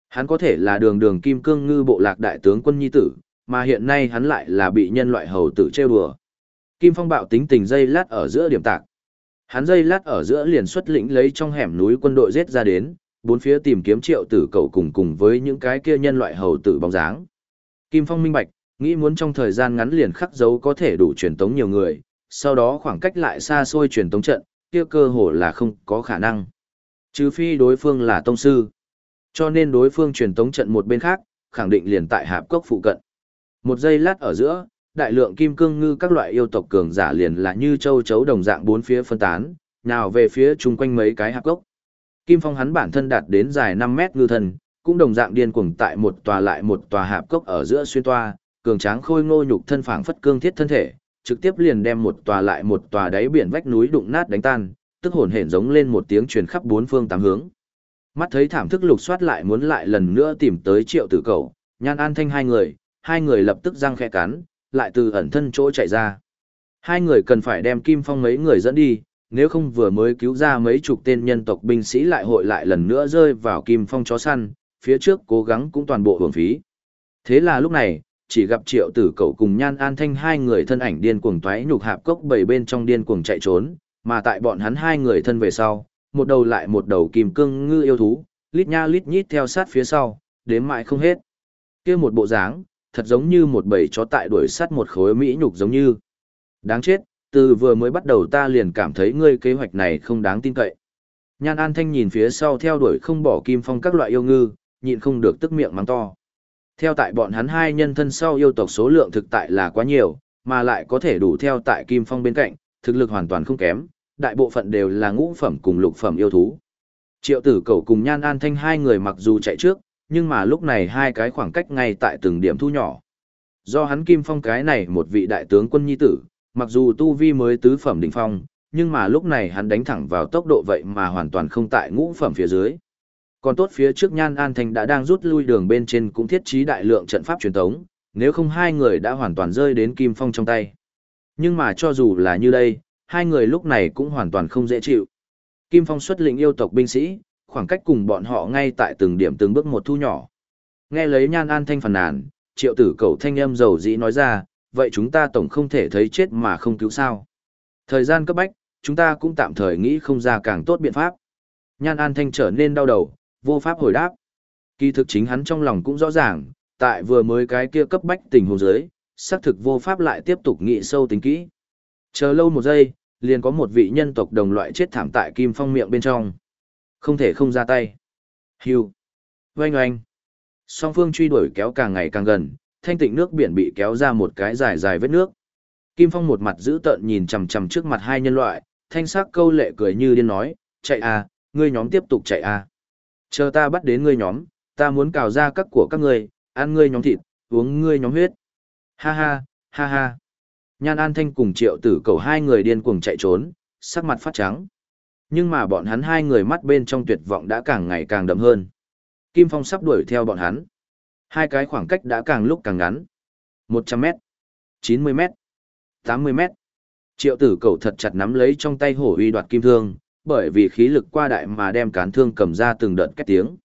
Hắn có thể là đường đường Kim Cương Ngư bộ lạc đại tướng quân nhi tử, mà hiện nay hắn lại là bị nhân loại hầu tử trêu đùa. Kim Phong bạo tính tình dây lát ở giữa điểm tạc. Hắn dây lát ở giữa liền xuất lĩnh lấy trong hẻm núi quân đội giết ra đến, bốn phía tìm kiếm triệu tử cầu cùng cùng với những cái kia nhân loại hầu tử bóng dáng. Kim Phong minh bạch, nghĩ muốn trong thời gian ngắn liền khắc dấu có thể đủ truyền tống nhiều người, sau đó khoảng cách lại xa xôi truyền tống trận, kia cơ hồ là không có khả năng. Trừ phi đối phương là tông sư. Cho nên đối phương truyền tống trận một bên khác, khẳng định liền tại hạp cốc phụ cận. Một giây lát ở giữa, đại lượng kim cương ngư các loại yêu tộc cường giả liền là như châu chấu đồng dạng bốn phía phân tán, nào về phía chung quanh mấy cái hạp cốc. Kim Phong hắn bản thân đạt đến dài 5 mét ngư thân, cũng đồng dạng điên cuồng tại một tòa lại một tòa hạp cốc ở giữa xuyên toa, cường tráng khôi ngô nhục thân phảng phất cương thiết thân thể, trực tiếp liền đem một tòa lại một tòa đáy biển vách núi đụng nát đánh tan, tức hồn hển giống lên một tiếng truyền khắp bốn phương tám hướng. Mắt thấy thảm thức lục soát lại muốn lại lần nữa tìm tới triệu tử cầu, nhan an thanh hai người, hai người lập tức răng khẽ cắn, lại từ ẩn thân chỗ chạy ra. Hai người cần phải đem Kim Phong mấy người dẫn đi, nếu không vừa mới cứu ra mấy chục tên nhân tộc binh sĩ lại hội lại lần nữa rơi vào Kim Phong chó săn, phía trước cố gắng cũng toàn bộ hưởng phí. Thế là lúc này, chỉ gặp triệu tử cậu cùng nhan an thanh hai người thân ảnh điên cuồng toái nhục hạp cốc bảy bên trong điên cuồng chạy trốn, mà tại bọn hắn hai người thân về sau, một đầu lại một đầu kìm cương ngư yêu thú, lít nha lít nhít theo sát phía sau, đếm mãi không hết. kia một bộ dáng, thật giống như một bầy chó tại đuổi sát một khối mỹ nhục giống như. Đáng chết, từ vừa mới bắt đầu ta liền cảm thấy ngươi kế hoạch này không đáng tin cậy. Nhan An Thanh nhìn phía sau theo đuổi không bỏ kim phong các loại yêu ngư, nhịn không được tức miệng mắng to. Theo tại bọn hắn hai nhân thân sau yêu tộc số lượng thực tại là quá nhiều, mà lại có thể đủ theo tại kim phong bên cạnh, thực lực hoàn toàn không kém, đại bộ phận đều là ngũ phẩm cùng lục phẩm yêu thú. Triệu tử cầu cùng Nhan An Thanh hai người mặc dù chạy trước, nhưng mà lúc này hai cái khoảng cách ngay tại từng điểm thu nhỏ. Do hắn kim phong cái này một vị đại tướng quân nhi tử, mặc dù tu vi mới tứ phẩm đỉnh phong, nhưng mà lúc này hắn đánh thẳng vào tốc độ vậy mà hoàn toàn không tại ngũ phẩm phía dưới. Còn tốt phía trước Nhan An Thành đã đang rút lui đường bên trên cũng thiết trí đại lượng trận pháp truyền thống, nếu không hai người đã hoàn toàn rơi đến Kim Phong trong tay. Nhưng mà cho dù là như đây, hai người lúc này cũng hoàn toàn không dễ chịu. Kim Phong xuất lĩnh yêu tộc binh sĩ, khoảng cách cùng bọn họ ngay tại từng điểm từng bước một thu nhỏ. Nghe lấy Nhan An Thanh phàn nàn, triệu tử cầu thanh âm dầu dĩ nói ra, vậy chúng ta tổng không thể thấy chết mà không cứu sao. Thời gian cấp bách, chúng ta cũng tạm thời nghĩ không ra càng tốt biện pháp. Nhan An Thanh trở nên đau đầu, vô pháp hồi đáp. Kỳ thực chính hắn trong lòng cũng rõ ràng, tại vừa mới cái kia cấp bách tình huống dưới, xác thực vô pháp lại tiếp tục nghĩ sâu tính kỹ. Chờ lâu một giây, liền có một vị nhân tộc đồng loại chết thảm tại kim phong miệng bên trong. Không thể không ra tay. Hưu. Oanh oanh. Song phương truy đuổi kéo càng ngày càng gần, thanh tịnh nước biển bị kéo ra một cái dài dài vết nước. Kim Phong một mặt giữ tợn nhìn chằm chằm trước mặt hai nhân loại, thanh sắc câu lệ cười như điên nói, chạy à, ngươi nhóm tiếp tục chạy à. Chờ ta bắt đến ngươi nhóm, ta muốn cào ra các của các ngươi, ăn ngươi nhóm thịt, uống ngươi nhóm huyết. Ha ha, ha ha. Nhan An Thanh cùng triệu tử cầu hai người điên cuồng chạy trốn, sắc mặt phát trắng. Nhưng mà bọn hắn hai người mắt bên trong tuyệt vọng đã càng ngày càng đậm hơn. Kim Phong sắp đuổi theo bọn hắn. Hai cái khoảng cách đã càng lúc càng ngắn. 100 mét, 90 mét, 80 mét. Triệu tử cầu thật chặt nắm lấy trong tay hổ uy đoạt kim thương, bởi vì khí lực qua đại mà đem cán thương cầm ra từng đợt két tiếng.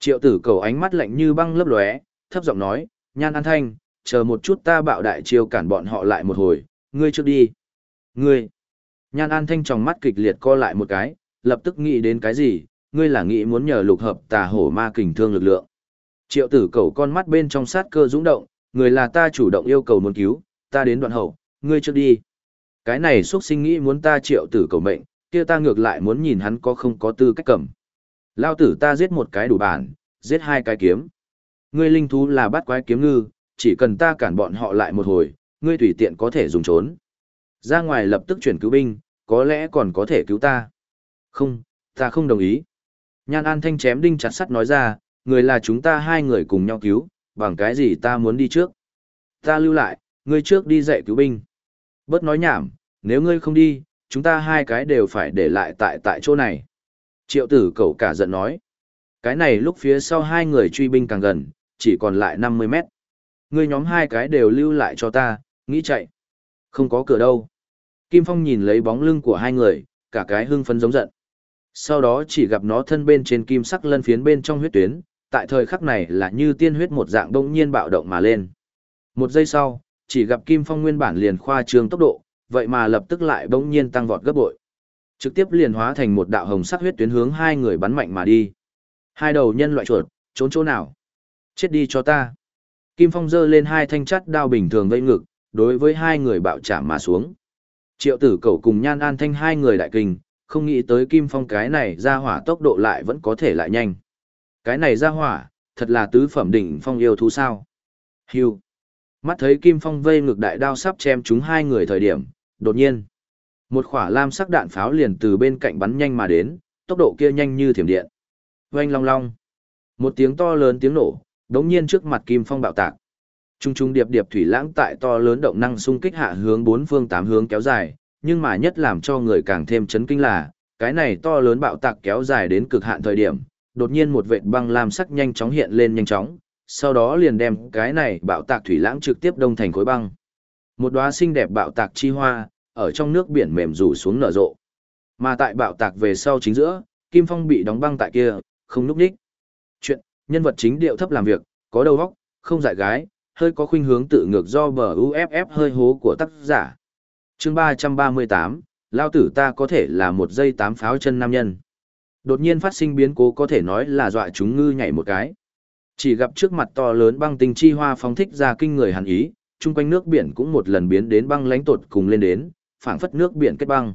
Triệu tử cầu ánh mắt lạnh như băng lấp lóe, thấp giọng nói, nhan an thanh, chờ một chút ta bạo đại chiêu cản bọn họ lại một hồi, ngươi trước đi. Ngươi. Nhan an thanh trong mắt kịch liệt co lại một cái, lập tức nghĩ đến cái gì, ngươi là nghĩ muốn nhờ lục hợp tà hổ ma kình thương lực lượng. Triệu tử cầu con mắt bên trong sát cơ dũng động, người là ta chủ động yêu cầu muốn cứu, ta đến đoạn hậu, ngươi trước đi. Cái này xuất sinh nghĩ muốn ta triệu tử cầu mệnh, kia ta ngược lại muốn nhìn hắn có không có tư cách cầm. Lao tử ta giết một cái đủ bản, giết hai cái kiếm. Ngươi linh thú là bắt quái kiếm ngư, chỉ cần ta cản bọn họ lại một hồi, ngươi tùy tiện có thể dùng trốn. Ra ngoài lập tức chuyển cứu binh, có lẽ còn có thể cứu ta. Không, ta không đồng ý. Nhan An Thanh chém đinh chặt sắt nói ra, người là chúng ta hai người cùng nhau cứu, bằng cái gì ta muốn đi trước. Ta lưu lại, ngươi trước đi dạy cứu binh. Bớt nói nhảm, nếu ngươi không đi, chúng ta hai cái đều phải để lại tại tại chỗ này. Triệu tử cậu cả giận nói. Cái này lúc phía sau hai người truy binh càng gần, chỉ còn lại 50 mét. Ngươi nhóm hai cái đều lưu lại cho ta, nghĩ chạy. Không có cửa đâu. Kim Phong nhìn lấy bóng lưng của hai người, cả cái hưng phấn giống giận. Sau đó chỉ gặp nó thân bên trên kim sắc lân phiến bên trong huyết tuyến, tại thời khắc này là như tiên huyết một dạng đông nhiên bạo động mà lên. Một giây sau, chỉ gặp Kim Phong nguyên bản liền khoa trương tốc độ, vậy mà lập tức lại bỗng nhiên tăng vọt gấp bội. Trực tiếp liền hóa thành một đạo hồng sắc huyết tuyến hướng hai người bắn mạnh mà đi. Hai đầu nhân loại chuột, trốn chỗ nào? Chết đi cho ta. Kim Phong giơ lên hai thanh chắt đao bình thường vây ngực, đối với hai người bạo chạm mà xuống. Triệu tử cầu cùng nhan an thanh hai người đại kinh, không nghĩ tới Kim Phong cái này ra hỏa tốc độ lại vẫn có thể lại nhanh. Cái này ra hỏa, thật là tứ phẩm đỉnh phong yêu thú sao. Hiu! Mắt thấy Kim Phong vây ngực đại đao sắp chém chúng hai người thời điểm, đột nhiên. Một khỏa lam sắc đạn pháo liền từ bên cạnh bắn nhanh mà đến, tốc độ kia nhanh như thiểm điện. Oanh long long. Một tiếng to lớn tiếng nổ, đống nhiên trước mặt Kim Phong bạo tạc. Trung trung điệp điệp thủy lãng tại to lớn động năng xung kích hạ hướng bốn phương tám hướng kéo dài, nhưng mà nhất làm cho người càng thêm chấn kinh là, cái này to lớn bạo tạc kéo dài đến cực hạn thời điểm, đột nhiên một vệt băng lam sắc nhanh chóng hiện lên nhanh chóng, sau đó liền đem cái này bạo tạc thủy lãng trực tiếp đông thành khối băng. Một đóa xinh đẹp bạo tạc chi hoa, ở trong nước biển mềm rủ xuống nở rộ. Mà tại bạo tạc về sau chính giữa, Kim Phong bị đóng băng tại kia, không núp đích. Chuyện, nhân vật chính điệu thấp làm việc, có đầu óc, không dại gái, hơi có khuynh hướng tự ngược do bờ UFF hơi hố của tác giả. chương 338, lao tử ta có thể là một dây tám pháo chân nam nhân. Đột nhiên phát sinh biến cố có thể nói là dọa chúng ngư nhảy một cái. Chỉ gặp trước mặt to lớn băng tinh chi hoa phóng thích ra kinh người hàn ý, chung quanh nước biển cũng một lần biến đến băng lãnh tột cùng lên đến, phảng phất nước biển kết băng.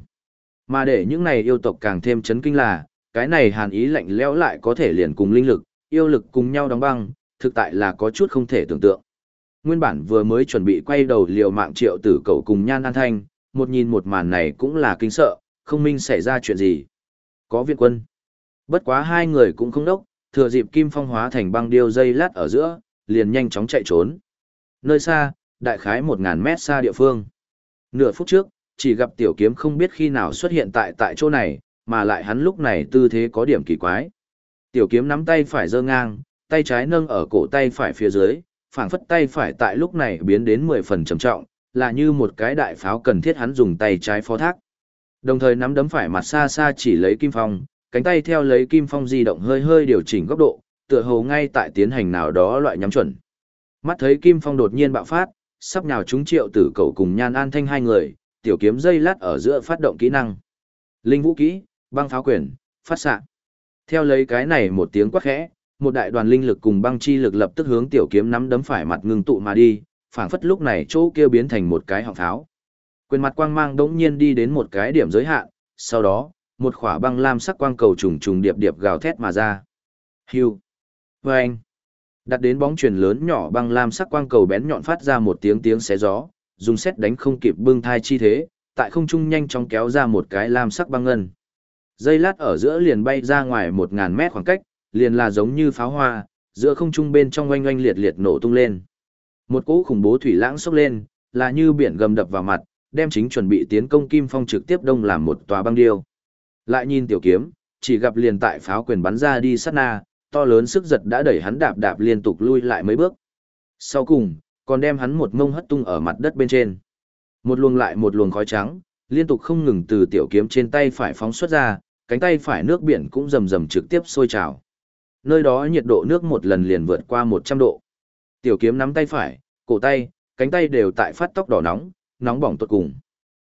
Mà để những này yêu tộc càng thêm chấn kinh là, cái này hàn ý lạnh lẽo lại có thể liền cùng linh lực, yêu lực cùng nhau đóng băng, thực tại là có chút không thể tưởng tượng. Nguyên bản vừa mới chuẩn bị quay đầu liều mạng triệu tử cầu cùng nhan an thanh, một nhìn một màn này cũng là kinh sợ, không minh xảy ra chuyện gì. Có viện quân. Bất quá hai người cũng không đốc, thừa dịp kim phong hóa thành băng điêu dây lát ở giữa, liền nhanh chóng chạy trốn. Nơi xa, đại khái một ngàn mét xa địa phương. Nửa phút trước, chỉ gặp tiểu kiếm không biết khi nào xuất hiện tại tại chỗ này, mà lại hắn lúc này tư thế có điểm kỳ quái. Tiểu kiếm nắm tay phải giơ ngang, tay trái nâng ở cổ tay phải phía dưới, phảng phất tay phải tại lúc này biến đến 10 phần trầm trọng, là như một cái đại pháo cần thiết hắn dùng tay trái phó thác. Đồng thời nắm đấm phải mặt xa xa chỉ lấy kim phong, cánh tay theo lấy kim phong di động hơi hơi điều chỉnh góc độ, tựa hồ ngay tại tiến hành nào đó loại nhắm chuẩn. Mắt thấy kim phong đột nhiên bạo phát, sắp nhào chúng triệu tử cầu cùng nhan an thanh hai người, tiểu kiếm dây lát ở giữa phát động kỹ năng. Linh vũ kỹ, băng pháo quyền, phát sạng. Theo lấy cái này một tiếng quát khẽ, một đại đoàn linh lực cùng băng chi lực lập tức hướng tiểu kiếm nắm đấm phải mặt ngưng tụ mà đi, phảng phất lúc này chỗ kia biến thành một cái họng pháo. Quyền mặt quang mang đống nhiên đi đến một cái điểm giới hạn, sau đó, một khỏa băng lam sắc quang cầu trùng trùng điệp điệp gào thét mà ra. Hưu. Vâng. Đặt đến bóng truyền lớn nhỏ băng lam sắc quang cầu bén nhọn phát ra một tiếng tiếng xé gió, dùng xét đánh không kịp bưng thai chi thế, tại không trung nhanh chóng kéo ra một cái lam sắc băng ngân. Dây lát ở giữa liền bay ra ngoài một ngàn mét khoảng cách, liền là giống như pháo hoa, giữa không trung bên trong oanh oanh liệt liệt nổ tung lên. Một cỗ khủng bố thủy lãng sốc lên, là như biển gầm đập vào mặt, đem chính chuẩn bị tiến công Kim Phong trực tiếp đông làm một tòa băng điêu. Lại nhìn tiểu kiếm, chỉ gặp liền tại pháo quyền bắn ra đi sát na, to lớn sức giật đã đẩy hắn đạp đạp liên tục lui lại mấy bước. Sau cùng, còn đem hắn một mông hất tung ở mặt đất bên trên. Một luồng lại một luồng khói trắng, liên tục không ngừng từ tiểu kiếm trên tay phải phóng xuất ra, cánh tay phải nước biển cũng rầm rầm trực tiếp sôi trào. Nơi đó nhiệt độ nước một lần liền vượt qua 100 độ. Tiểu kiếm nắm tay phải, cổ tay, cánh tay đều tại phát tóc đỏ nóng, nóng bỏng tột cùng.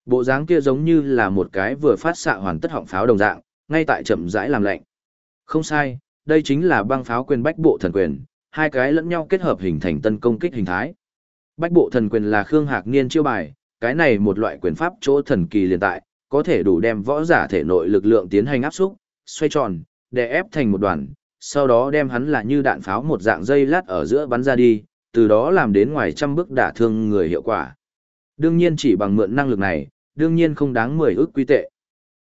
Bộ dáng kia giống như là một cái vừa phát xạ hoàn tất họng pháo đồng dạng, ngay tại chậm rãi làm lạnh. Không sai, đây chính là băng pháo quyền bách bộ thần quyền, hai cái lẫn nhau kết hợp hình thành tân công kích hình thái. Bách bộ thần quyền là Khương Hạc Niên chiêu bài, cái này một loại quyền pháp chỗ thần kỳ liền tại, có thể đủ đem võ giả thể nội lực lượng tiến hành áp xúc, xoay tròn, đè ép thành một đoàn, sau đó đem hắn là như đạn pháo một dạng dây lát ở giữa bắn ra đi, từ đó làm đến ngoài trăm bước đả thương người hiệu quả. Đương nhiên chỉ bằng mượn năng lực này, đương nhiên không đáng 10 ước quy tệ.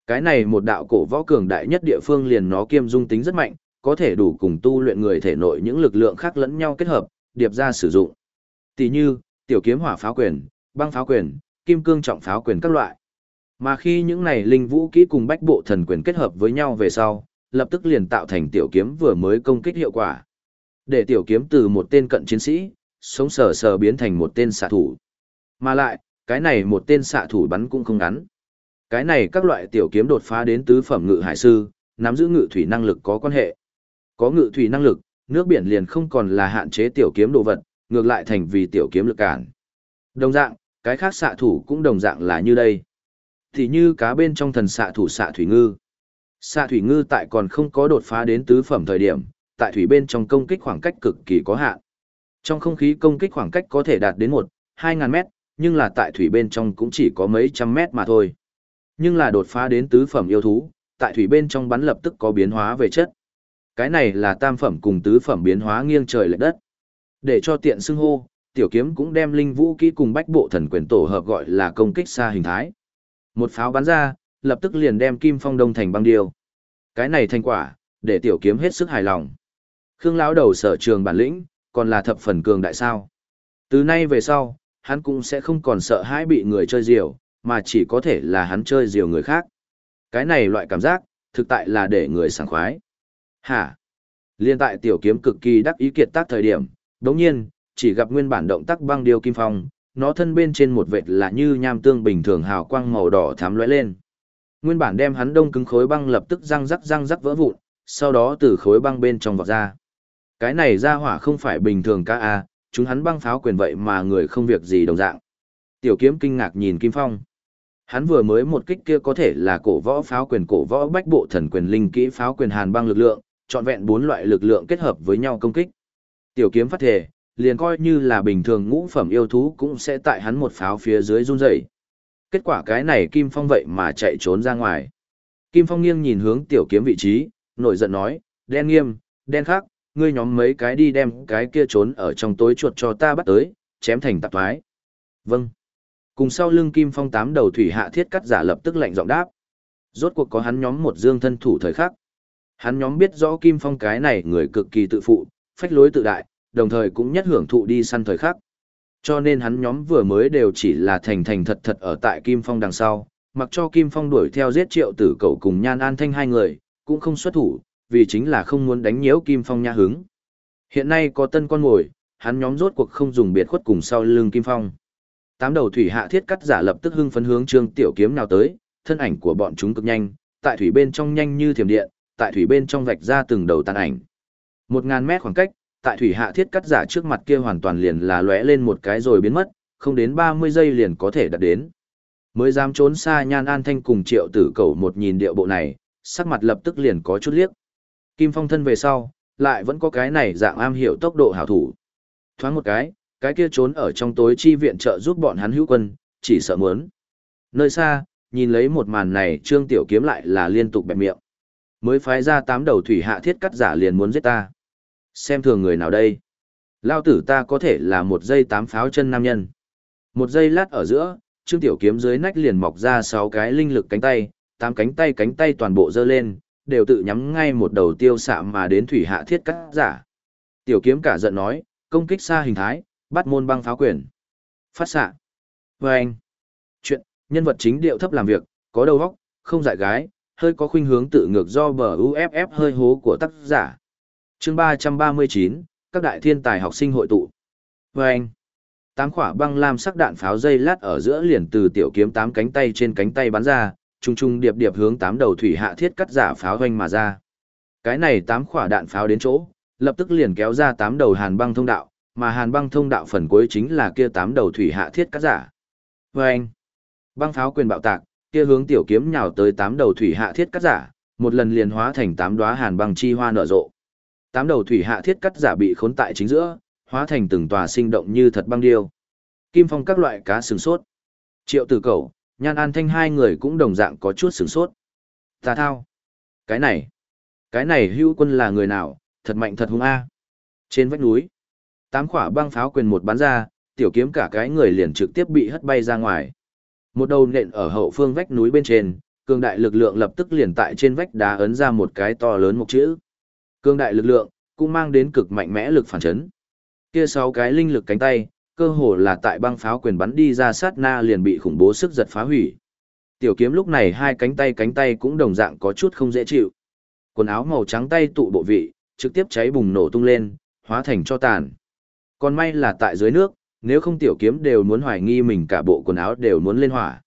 Cái này một đạo cổ võ cường đại nhất địa phương liền nó kiêm dung tính rất mạnh, có thể đủ cùng tu luyện người thể nội những lực lượng khác lẫn nhau kết hợp, điệp ra sử dụng. Tỷ như, tiểu kiếm hỏa phá quyền, băng pháo quyền, kim cương trọng pháo quyền các loại. Mà khi những này linh vũ kỹ cùng bách bộ thần quyền kết hợp với nhau về sau, lập tức liền tạo thành tiểu kiếm vừa mới công kích hiệu quả. Để tiểu kiếm từ một tên cận chiến sĩ, sống sờ sờ biến thành một tên xạ thủ. Mà lại, cái này một tên xạ thủ bắn cũng không ngắn. Cái này các loại tiểu kiếm đột phá đến tứ phẩm ngự hải sư, nắm giữ ngự thủy năng lực có quan hệ. Có ngự thủy năng lực, nước biển liền không còn là hạn chế tiểu kiếm đồ vật, ngược lại thành vì tiểu kiếm lực cản. Đồng dạng, cái khác xạ thủ cũng đồng dạng là như đây. Thì như cá bên trong thần xạ thủ xạ thủy ngư. Xạ thủy ngư tại còn không có đột phá đến tứ phẩm thời điểm, tại thủy bên trong công kích khoảng cách cực kỳ có hạn. Trong không khí công kích khoảng cách có thể đạt đến 1, 2.000 mét, nhưng là tại thủy bên trong cũng chỉ có mấy trăm mét mà thôi. Nhưng là đột phá đến tứ phẩm yêu thú, tại thủy bên trong bắn lập tức có biến hóa về chất. Cái này là tam phẩm cùng tứ phẩm biến hóa nghiêng trời lệch đất. Để cho tiện xưng hô, tiểu kiếm cũng đem linh vũ kỹ cùng bách bộ thần quyền tổ hợp gọi là công kích xa hình thái. Một pháo bắn ra, lập tức liền đem kim phong đông thành băng điêu. Cái này thành quả, để tiểu kiếm hết sức hài lòng. Khương lão đầu sở trường bản lĩnh, còn là thập phần cường đại sao. Từ nay về sau, hắn cũng sẽ không còn sợ hãi bị người chơi diều, mà chỉ có thể là hắn chơi diều người khác. Cái này loại cảm giác, thực tại là để người sảng khoái. Hả? Liên tại tiểu kiếm cực kỳ đắc ý kiệt tác thời điểm, đống nhiên, chỉ gặp nguyên bản động tác băng điêu kim phong, nó thân bên trên một vệt là như nham tương bình thường hào quang màu đỏ thắm lóe lên. Nguyên bản đem hắn đông cứng khối băng lập tức răng rắc răng rắc vỡ vụn, sau đó từ khối băng bên trong vọt ra. Cái này ra hỏa không phải bình thường ca a, chúng hắn băng pháo quyền vậy mà người không việc gì đồng dạng. Tiểu kiếm kinh ngạc nhìn Kim Phong. Hắn vừa mới một kích kia có thể là cổ võ pháo quyền cổ võ bách bộ thần quyền linh kỹ pháo quyền hàn băng lực lượng, trọn vẹn bốn loại lực lượng kết hợp với nhau công kích. Tiểu kiếm phát thể, liền coi như là bình thường ngũ phẩm yêu thú cũng sẽ tại hắn một pháo phía dưới run rẩy. Kết quả cái này Kim Phong vậy mà chạy trốn ra ngoài. Kim Phong nghiêng nhìn hướng tiểu kiếm vị trí, nổi giận nói, đen nghiêm, đen khác, ngươi nhóm mấy cái đi đem cái kia trốn ở trong tối chuột cho ta bắt tới, chém thành tạp thoái. Vâng. Cùng sau lưng Kim Phong tám đầu thủy hạ thiết cắt giả lập tức lạnh giọng đáp. Rốt cuộc có hắn nhóm một dương thân thủ thời khắc. Hắn nhóm biết rõ Kim Phong cái này người cực kỳ tự phụ, phách lối tự đại, đồng thời cũng nhất hưởng thụ đi săn thời khắc. Cho nên hắn nhóm vừa mới đều chỉ là thành thành thật thật ở tại Kim Phong đằng sau, mặc cho Kim Phong đuổi theo giết triệu tử cầu cùng Nhan An Thanh hai người, cũng không xuất thủ, vì chính là không muốn đánh nhiễu Kim Phong nha hứng. Hiện nay có tân con ngồi, hắn nhóm rốt cuộc không dùng biệt khuất cùng sau lưng Kim Phong. Tám đầu thủy hạ thiết cắt giả lập tức hưng phấn hướng Trương Tiểu Kiếm nào tới, thân ảnh của bọn chúng cực nhanh, tại thủy bên trong nhanh như thiểm điện, tại thủy bên trong vạch ra từng đầu tàn ảnh. Một ngàn mét khoảng cách, tại thủy hạ thiết cắt giả trước mặt kia hoàn toàn liền là lóe lên một cái rồi biến mất, không đến 30 giây liền có thể đạt đến. Mới dám trốn xa Nhan An Thanh cùng Triệu Tử Cầu một nhìn điệu bộ này, sắc mặt lập tức liền có chút liếc. Kim Phong thân về sau, lại vẫn có cái này dạng am hiểu tốc độ hảo thủ. Thoáng một cái, cái kia trốn ở trong tối chi viện trợ giúp bọn hắn hữu quân, chỉ sợ muốn. Nơi xa, nhìn lấy một màn này Trương Tiểu Kiếm lại là liên tục bẹp miệng. Mới phái ra tám đầu thủy hạ thiết cắt giả liền muốn giết ta. Xem thường người nào đây? Lao tử ta có thể là một giây tám pháo chân nam nhân. Một giây lát ở giữa, Trương Tiểu Kiếm dưới nách liền mọc ra sáu cái linh lực cánh tay, tám cánh tay cánh tay toàn bộ dơ lên, đều tự nhắm ngay một đầu tiêu xạ mà đến thủy hạ thiết cắt giả. Tiểu Kiếm cả giận nói, công kích xa hình thái, bắt môn băng pháo quyền. Phát xạ. Và anh. Chuyện, nhân vật chính điệu thấp làm việc, có đầu óc, không dại gái, hơi có khuynh hướng tự ngược do bờ UFF hơi hố của tác giả chương 339, các đại thiên tài học sinh hội tụ. vê anh. Tám quả băng lam sắc đạn pháo dây lát ở giữa liền từ tiểu kiếm tám cánh tay trên cánh tay bắn ra, trùng trùng điệp điệp hướng tám đầu thủy hạ thiết cắt giả pháo hoanh mà ra. Cái này tám quả đạn pháo đến chỗ, lập tức liền kéo ra tám đầu hàn băng thông đạo, mà hàn băng thông đạo phần cuối chính là kia tám đầu thủy hạ thiết cắt giả. vê anh, băng pháo quyền bạo tạc, kia hướng tiểu kiếm nhào tới tám đầu thủy hạ thiết cắt giả, một lần liền hóa thành tám đóa hàn băng chi hoa nở rộ. Tám đầu thủy hạ thiết cắt giả bị khốn tại chính giữa, hóa thành từng tòa sinh động như thật băng điêu. Kim phong các loại cá sừng sốt. Triệu tử cầu, nhan an thanh hai người cũng đồng dạng có chút sừng sốt. Ta thao. Cái này. Cái này hưu quân là người nào, thật mạnh thật hung a. Trên vách núi tám quả băng pháo quyền một bắn ra, tiểu kiếm cả cái người liền trực tiếp bị hất bay ra ngoài. Một đầu nện ở hậu phương vách núi bên trên, cường đại lực lượng lập tức liền tại trên vách đá ấn ra một cái to lớn một chữ cương đại lực lượng cũng mang đến cực mạnh mẽ lực phản chấn. Kia sáu cái linh lực cánh tay, cơ hồ là tại băng pháo quyền bắn đi ra sát na liền bị khủng bố sức giật phá hủy. Tiểu kiếm lúc này hai cánh tay cánh tay cũng đồng dạng có chút không dễ chịu. Quần áo màu trắng tay tụ bộ vị, trực tiếp cháy bùng nổ tung lên, hóa thành cho tàn. Còn may là tại dưới nước, nếu không tiểu kiếm đều muốn hoài nghi mình cả bộ quần áo đều muốn lên hỏa.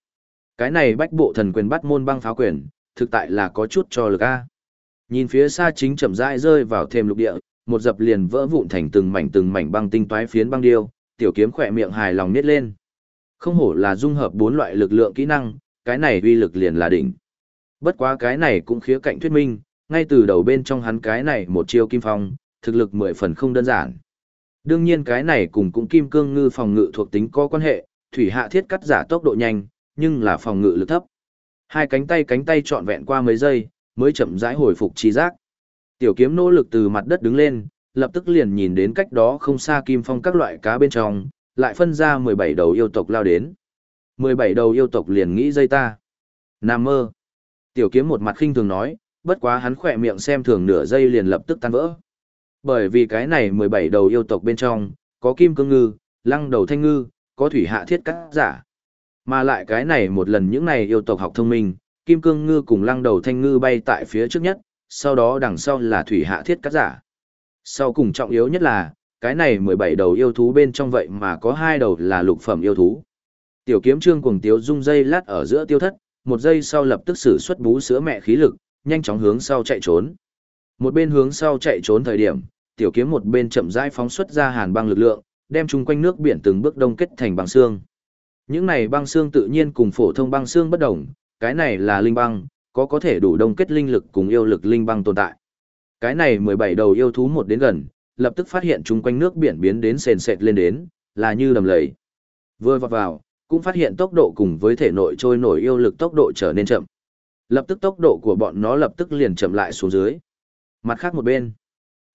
Cái này bách bộ thần quyền bắt môn băng pháo quyền, thực tại là có chút cho lực a. Nhìn phía xa chính chậm rãi rơi vào thêm lục địa, một dập liền vỡ vụn thành từng mảnh từng mảnh băng tinh toái phiến băng điêu, tiểu kiếm khỏe miệng hài lòng nít lên. Không hổ là dung hợp bốn loại lực lượng kỹ năng, cái này uy lực liền là đỉnh. Bất quá cái này cũng khía cạnh thuyết minh, ngay từ đầu bên trong hắn cái này một chiêu kim phong, thực lực mười phần không đơn giản. Đương nhiên cái này cùng cũng kim cương ngư phòng ngự thuộc tính có quan hệ, thủy hạ thiết cắt giả tốc độ nhanh, nhưng là phòng ngự lực thấp. Hai cánh tay cánh tay trọn vẹn qua mấy giây, mới chậm rãi hồi phục trí giác. Tiểu kiếm nỗ lực từ mặt đất đứng lên, lập tức liền nhìn đến cách đó không xa kim phong các loại cá bên trong, lại phân ra 17 đầu yêu tộc lao đến. 17 đầu yêu tộc liền nghĩ dây ta. Nam mơ. Tiểu kiếm một mặt khinh thường nói, bất quá hắn khỏe miệng xem thường nửa giây liền lập tức tan vỡ. Bởi vì cái này 17 đầu yêu tộc bên trong, có kim cương ngư, lăng đầu thanh ngư, có thủy hạ thiết cắt giả. Mà lại cái này một lần những này yêu tộc học thông minh, kim cương ngư cùng lăng đầu thanh ngư bay tại phía trước nhất, sau đó đằng sau là thủy hạ thiết cắt giả. Sau cùng trọng yếu nhất là, cái này 17 đầu yêu thú bên trong vậy mà có hai đầu là lục phẩm yêu thú. Tiểu kiếm trương cùng tiếu dung dây lát ở giữa tiêu thất, một giây sau lập tức sử xuất bú sữa mẹ khí lực, nhanh chóng hướng sau chạy trốn. Một bên hướng sau chạy trốn thời điểm, tiểu kiếm một bên chậm rãi phóng xuất ra hàn băng lực lượng, đem chung quanh nước biển từng bước đông kết thành băng xương. Những này băng xương tự nhiên cùng phổ thông băng xương bất đồng, cái này là linh băng, có có thể đủ đông kết linh lực cùng yêu lực linh băng tồn tại. Cái này 17 đầu yêu thú một đến gần, lập tức phát hiện chung quanh nước biển biến đến sền sệt lên đến, là như đầm lầy. Vừa vào vào, cũng phát hiện tốc độ cùng với thể nội trôi nổi yêu lực tốc độ trở nên chậm. Lập tức tốc độ của bọn nó lập tức liền chậm lại xuống dưới. Mặt khác một bên,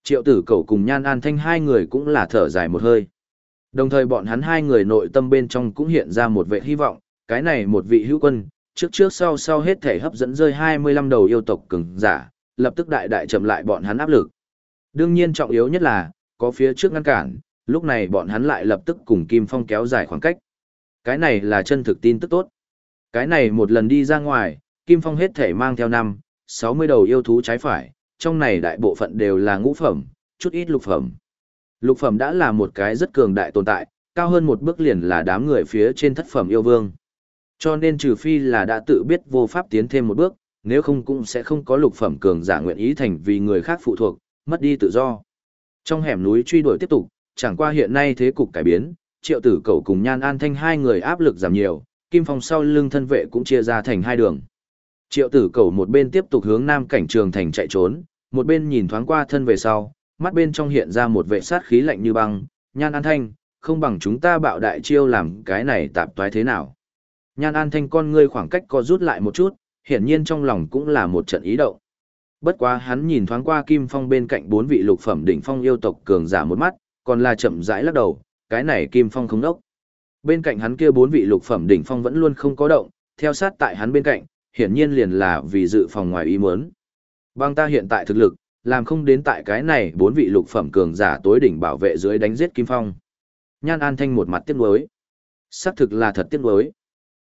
triệu tử cầu cùng nhan an thanh hai người cũng là thở dài một hơi. Đồng thời bọn hắn hai người nội tâm bên trong cũng hiện ra một vệ hy vọng, cái này một vị hữu quân, trước trước sau sau hết thể hấp dẫn rơi 25 đầu yêu tộc cường giả, lập tức đại đại chậm lại bọn hắn áp lực. Đương nhiên trọng yếu nhất là, có phía trước ngăn cản, lúc này bọn hắn lại lập tức cùng Kim Phong kéo dài khoảng cách. Cái này là chân thực tin tức tốt. Cái này một lần đi ra ngoài, Kim Phong hết thể mang theo năm, 60 đầu yêu thú trái phải, trong này đại bộ phận đều là ngũ phẩm, chút ít lục phẩm. Lục phẩm đã là một cái rất cường đại tồn tại, cao hơn một bước liền là đám người phía trên thất phẩm yêu vương. Cho nên trừ phi là đã tự biết vô pháp tiến thêm một bước, nếu không cũng sẽ không có lục phẩm cường giả nguyện ý thành vì người khác phụ thuộc, mất đi tự do. Trong hẻm núi truy đuổi tiếp tục, chẳng qua hiện nay thế cục cải biến, triệu tử cầu cùng nhan an thanh hai người áp lực giảm nhiều, kim phong sau lưng thân vệ cũng chia ra thành hai đường. Triệu tử cầu một bên tiếp tục hướng nam cảnh trường thành chạy trốn, một bên nhìn thoáng qua thân về sau, mắt bên trong hiện ra một vệ sát khí lạnh như băng, nhan an thanh, không bằng chúng ta bạo đại chiêu làm cái này tạp toái thế nào. Nhan an thanh con ngươi khoảng cách co rút lại một chút, hiển nhiên trong lòng cũng là một trận ý động. Bất quá hắn nhìn thoáng qua Kim Phong bên cạnh bốn vị lục phẩm đỉnh phong yêu tộc cường giả một mắt, còn là chậm rãi lắc đầu, cái này Kim Phong không đốc. Bên cạnh hắn kia bốn vị lục phẩm đỉnh phong vẫn luôn không có động, theo sát tại hắn bên cạnh, hiển nhiên liền là vì dự phòng ngoài ý muốn. Bang ta hiện tại thực lực, làm không đến tại cái này bốn vị lục phẩm cường giả tối đỉnh bảo vệ dưới đánh giết Kim Phong. Nhan An Thanh một mặt tiếc nuối. Xác thực là thật tiếc nuối.